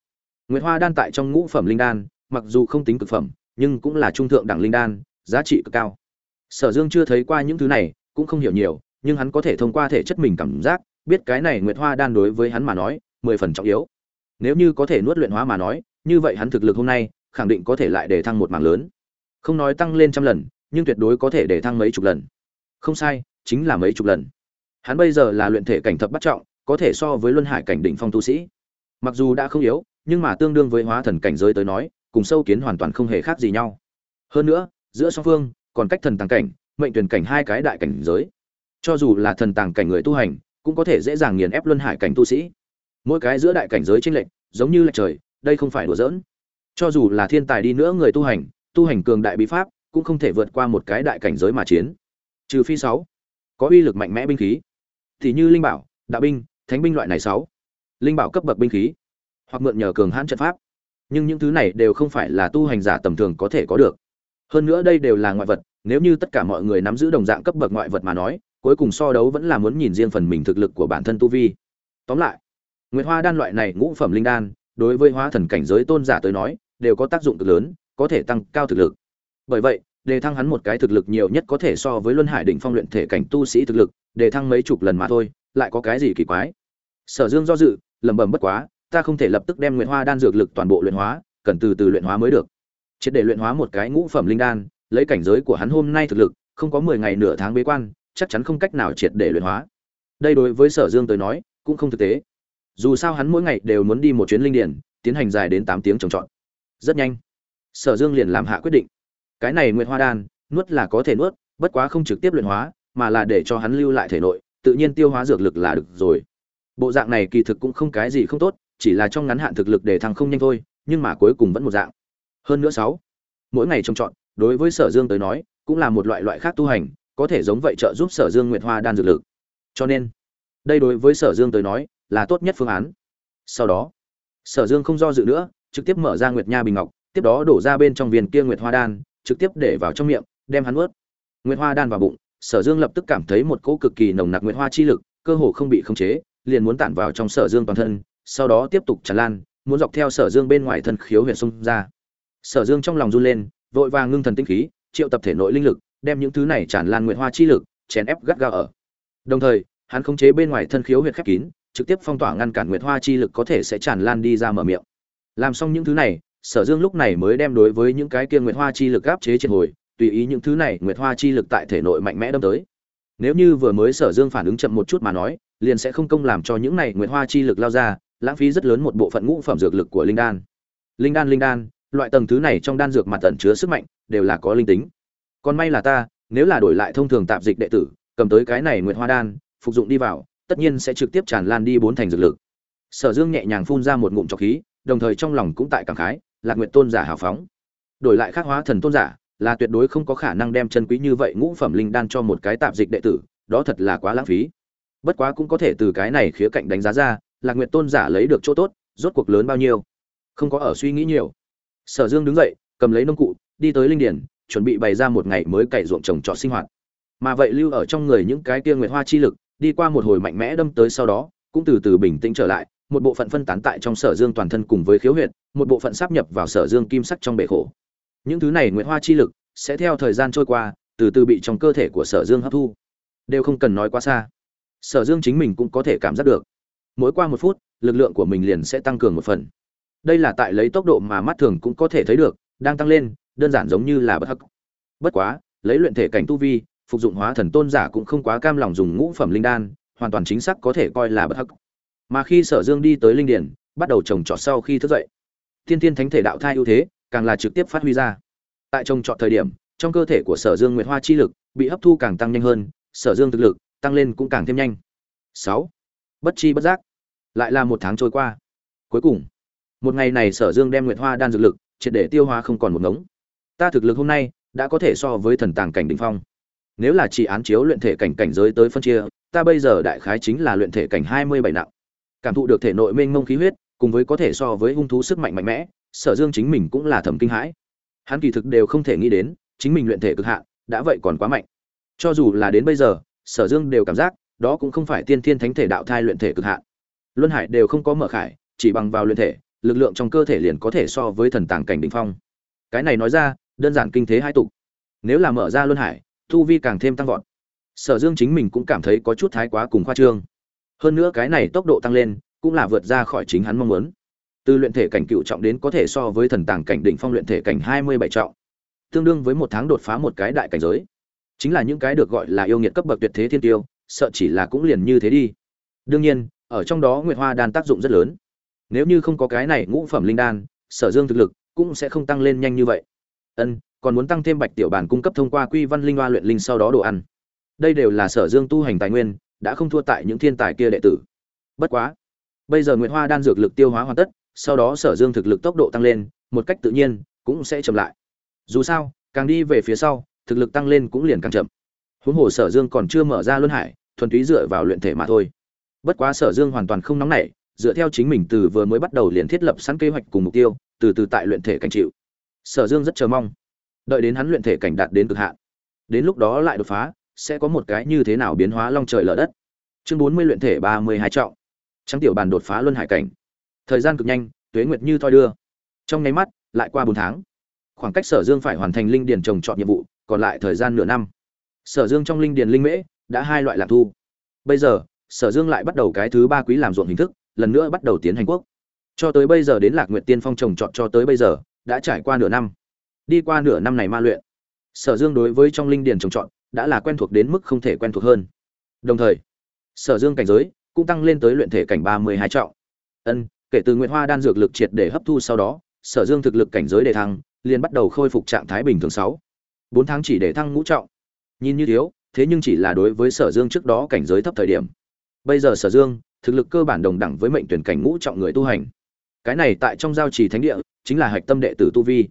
Nguyệt hoa đan tại trong ngũ phẩm linh đan mặc dù không tính cực phẩm, nhưng cũng là trung thượng đẳng linh đan, giá trị cực cao. Sở dương chưa thấy qua những thứ này, cũng không hiểu nhiều, nhưng hắn có thể thông qua thể chất mình cảm giác, biết cái này nguyệt hoa đan đối với hắn mà nói, mười phần trọng yếu. Nếu như có thể nuốt luyện hóa mà nói, như vậy hắn thực lực hôm nay, khẳng định có thể lại để thăng một mảng lớn. Không nói tăng lên trăm lần, nhưng tuyệt đối có thể để thăng mấy chục lần. Không sai, chính là mấy chục lần. Hắn bây giờ là luyện thể cảnh thập bắt trọng, có thể so với luân hải cảnh đỉnh phong tu sĩ. Mặc dù đã không yếu, nhưng mà tương đương với hóa thần cảnh giới tới nói cùng sâu kiến hoàn toàn không hề khác gì nhau. Hơn nữa, giữa song phương, còn cách thần tàng cảnh, mệnh tuyển cảnh hai cái đại cảnh giới. Cho dù là thần tàng cảnh người tu hành, cũng có thể dễ dàng nghiền ép luân hải cảnh tu sĩ. Mỗi cái giữa đại cảnh giới chênh lệch, giống như lệch trời, đây không phải đùa giỡn. Cho dù là thiên tài đi nữa người tu hành tu hành cường đại bí pháp, cũng không thể vượt qua một cái đại cảnh giới mà chiến. Trừ phi sáu, có uy lực mạnh mẽ binh khí. Thì như linh bảo, đạo binh, thánh binh loại này sáu. Linh bảo cấp bậc binh khí, hoặc mượn nhờ cường hãn trận pháp nhưng những thứ này đều không phải là tu hành giả tầm thường có thể có được. Hơn nữa đây đều là ngoại vật, nếu như tất cả mọi người nắm giữ đồng dạng cấp bậc ngoại vật mà nói, cuối cùng so đấu vẫn là muốn nhìn riêng phần mình thực lực của bản thân tu vi. Tóm lại, nguyệt hoa đan loại này ngũ phẩm linh đan, đối với hóa thần cảnh giới tôn giả tới nói, đều có tác dụng cực lớn, có thể tăng cao thực lực. Bởi vậy, đề thăng hắn một cái thực lực nhiều nhất có thể so với luân hải đỉnh phong luyện thể cảnh tu sĩ thực lực, đề thăng mấy chục lần mà thôi, lại có cái gì kỳ quái? Sở dương do dự, lẩm bẩm bất quá ta không thể lập tức đem nguyệt hoa đan dược lực toàn bộ luyện hóa, cần từ từ luyện hóa mới được. Triệt để luyện hóa một cái ngũ phẩm linh đan, lấy cảnh giới của hắn hôm nay thực lực, không có mười ngày nửa tháng bế quan, chắc chắn không cách nào triệt để luyện hóa. Đây đối với sở dương tới nói, cũng không thực tế. Dù sao hắn mỗi ngày đều muốn đi một chuyến linh điển tiến hành dài đến tám tiếng trồng trọt. Rất nhanh, sở dương liền làm hạ quyết định. Cái này nguyệt hoa đan, nuốt là có thể nuốt, bất quá không trực tiếp luyện hóa, mà là để cho hắn lưu lại thể nội, tự nhiên tiêu hóa dược lực là được rồi. Bộ dạng này kỳ thực cũng không cái gì không tốt chỉ là trong ngắn hạn thực lực để thăng không nhanh thôi nhưng mà cuối cùng vẫn một dạng. Hơn nữa sáu mỗi ngày trông chọn, đối với sở dương tới nói cũng là một loại loại khác tu hành có thể giống vậy trợ giúp sở dương nguyệt hoa đan dược lực. Cho nên đây đối với sở dương tới nói là tốt nhất phương án. Sau đó sở dương không do dự nữa trực tiếp mở ra nguyệt nha bình ngọc tiếp đó đổ ra bên trong viên kia nguyệt hoa đan trực tiếp để vào trong miệng đem hắn nuốt. nguyệt hoa đan vào bụng sở dương lập tức cảm thấy một cỗ cực kỳ nồng nặc nguyệt hoa chi lực cơ hồ không bị khống chế liền muốn tản vào trong sở dương toàn thân sau đó tiếp tục tràn lan, muốn dọc theo sở dương bên ngoài thân khiếu huyện xung ra. Sở dương trong lòng run lên, vội vàng ngưng thần tinh khí, triệu tập thể nội linh lực, đem những thứ này tràn lan nguyệt hoa chi lực, chèn ép gắt gao ở. Đồng thời, hắn khống chế bên ngoài thân khiếu huyệt khép kín, trực tiếp phong tỏa ngăn cản nguyệt hoa chi lực có thể sẽ tràn lan đi ra mở miệng. Làm xong những thứ này, sở dương lúc này mới đem đối với những cái kia nguyệt hoa chi lực áp chế triệt hồi, tùy ý những thứ này nguyệt hoa chi lực tại thể nội mạnh mẽ đâm tới. Nếu như vừa mới sở dương phản ứng chậm một chút mà nói, liền sẽ không công làm cho những này nguyệt hoa chi lực lao ra lãng phí rất lớn một bộ phận ngũ phẩm dược lực của linh đan. Linh đan linh đan, loại tầng thứ này trong đan dược mặt tận chứa sức mạnh, đều là có linh tính. Còn may là ta, nếu là đổi lại thông thường tạp dịch đệ tử, cầm tới cái này nguyệt hoa đan, phục dụng đi vào, tất nhiên sẽ trực tiếp tràn lan đi bốn thành dược lực. Sở dương nhẹ nhàng phun ra một ngụm trọc khí, đồng thời trong lòng cũng tại cảm khái, lạc nguyệt tôn giả hào phóng. Đổi lại khắc hóa thần tôn giả, là tuyệt đối không có khả năng đem chân quý như vậy ngũ phẩm linh đan cho một cái tạp dịch đệ tử, đó thật là quá lãng phí. Bất quá cũng có thể từ cái này khía cạnh đánh giá ra lạc nguyệt tôn giả lấy được chỗ tốt, rốt cuộc lớn bao nhiêu? Không có ở suy nghĩ nhiều. Sở dương đứng dậy, cầm lấy nông cụ, đi tới linh điển, chuẩn bị bày ra một ngày mới cày ruộng trồng trọt sinh hoạt. Mà vậy lưu ở trong người những cái kia nguyệt hoa chi lực, đi qua một hồi mạnh mẽ đâm tới sau đó, cũng từ từ bình tĩnh trở lại, một bộ phận phân tán tại trong sở dương toàn thân cùng với khiếu huyệt, một bộ phận sáp nhập vào sở dương kim sắc trong bể khổ. Những thứ này nguyệt hoa chi lực sẽ theo thời gian trôi qua, từ từ bị trong cơ thể của sở dương hấp thu. Đều không cần nói quá xa. Sở dương chính mình cũng có thể cảm giác được mỗi qua một phút, lực lượng của mình liền sẽ tăng cường một phần. Đây là tại lấy tốc độ mà mắt thường cũng có thể thấy được, đang tăng lên, đơn giản giống như là bất hắc. Bất quá, lấy luyện thể cảnh tu vi, phục dụng hóa thần tôn giả cũng không quá cam lòng dùng ngũ phẩm linh đan, hoàn toàn chính xác có thể coi là bất hắc. Mà khi sở dương đi tới linh điển, bắt đầu trồng trọt sau khi thức dậy. Thiên thiên thánh thể đạo thai ưu thế, càng là trực tiếp phát huy ra. Tại trồng trọt thời điểm, trong cơ thể của sở dương nguyệt hoa chi lực bị hấp thu càng tăng nhanh hơn, sở dương thực lực tăng lên cũng càng thêm nhanh. Sáu bất chi bất giác. Lại là một tháng trôi qua. Cuối cùng, một ngày này sở dương đem nguyệt hoa đan dược lực, triệt để tiêu hóa không còn một ngống. Ta thực lực hôm nay đã có thể so với thần tàng cảnh đ ỉ n h phong. Nếu là chỉ án chiếu luyện thể cảnh cảnh giới tới phân chia, ta bây giờ đại khái chính là luyện thể cảnh hai mươi bảy nặng. Cảm thụ được thể nội mênh mông khí huyết, cùng với có thể so với hung thú sức mạnh mạnh mẽ, sở dương chính mình cũng là thầm kinh hãi. Hắn kỳ thực đều không thể nghĩ đến, chính mình luyện thể cực hạn, đã vậy còn quá mạnh. Cho dù là đến bây giờ, sở dương đều cảm giác đó cũng không phải tiên thiên thánh thể đạo thai luyện thể cực hạn. Luân hải đều không có mở khải, chỉ bằng vào luyện thể, lực lượng trong cơ thể liền có thể so với thần tàng cảnh đỉnh phong. Cái này nói ra, đơn giản kinh thế hai tục. Nếu là mở ra luân hải thu vi càng thêm tăng vọt. Sở dương chính mình cũng cảm thấy có chút thái quá cùng khoa trương. Hơn nữa cái này tốc độ tăng lên, cũng là vượt ra khỏi chính hắn mong muốn. Từ luyện thể cảnh cựu trọng đến có thể so với thần tàng cảnh đỉnh phong luyện thể cảnh hai mươi bảy trọng, tương đương với một tháng đột phá một cái đại cảnh giới. Chính là những cái được gọi là yêu nghiệt cấp bậc tuyệt thế thiên tiêu sợ chỉ là cũng liền như thế đi. Đương nhiên, ở trong đó nguyệt hoa đan tác dụng rất lớn. Nếu như không có cái này ngũ phẩm linh đan, sở dương thực lực cũng sẽ không tăng lên nhanh như vậy. Ân, còn muốn tăng thêm bạch tiểu bản cung cấp thông qua quy văn linh hoa luyện linh sau đó đồ ăn. Đây đều là sở dương tu hành tài nguyên, đã không thua tại những thiên tài kia đệ tử. Bất quá, bây giờ nguyệt hoa đan dược lực tiêu hóa hoàn tất, sau đó sở dương thực lực tốc độ tăng lên, một cách tự nhiên, cũng sẽ chậm lại. Dù sao, càng đi về phía sau, thực lực tăng lên cũng liền càng chậm huống hồ sở dương còn chưa mở ra luân hải, thuần túy dựa vào luyện thể mà thôi. Bất quá sở dương hoàn toàn không nóng nảy, dựa theo chính mình từ vừa mới bắt đầu liền thiết lập sẵn kế hoạch cùng mục tiêu, từ từ tại luyện thể cảnh chịu. Sở dương rất chờ mong. Đợi đến hắn luyện thể cảnh đạt đến cực hạn, đến lúc đó lại đột phá, sẽ có một cái như thế nào biến hóa long trời lở đất. Chương bốn mươi luyện thể ba mươi hai trọng. Trắng tiểu bàn đột phá luân hải cảnh. Thời gian cực nhanh, tuế nguyệt như thoi đưa. Trong nháy mắt, lại qua bốn tháng. Khoảng cách sở dương phải hoàn thành linh điền trồng trọt nhiệm vụ, còn lại thời gian nửa năm sở dương trong linh điền linh mễ đã hai loại lạc thu. Bây giờ, sở dương lại bắt đầu cái thứ ba quý làm ruộng hình thức, lần nữa bắt đầu tiến hành quốc. Cho tới bây giờ đến lạc nguyệt tiên phong trồng trọt cho tới bây giờ, đã trải qua nửa năm. Đi qua nửa năm này ma luyện, sở dương đối với trong linh điền trồng trọt đã là quen thuộc đến mức không thể quen thuộc hơn. Đồng thời, sở dương cảnh giới cũng tăng lên tới luyện thể cảnh ba mươi hai trọng. Ân, kể từ nguyệt hoa đan dược lực triệt để hấp thu sau đó, sở dương thực lực cảnh giới đề thăng, liền bắt đầu khôi phục trạng thái bình thường sáu. Bốn tháng chỉ để thăng ngũ trọng nhìn như thiếu, thế nhưng chỉ là đối với sở dương trước đó cảnh giới thấp thời điểm. Bây giờ sở dương, thực lực cơ bản đồng đẳng với mệnh tuyển cảnh ngũ trọng người tu hành. Cái này tại trong giao trì thánh địa, chính là hạch tâm đệ tử tu vi.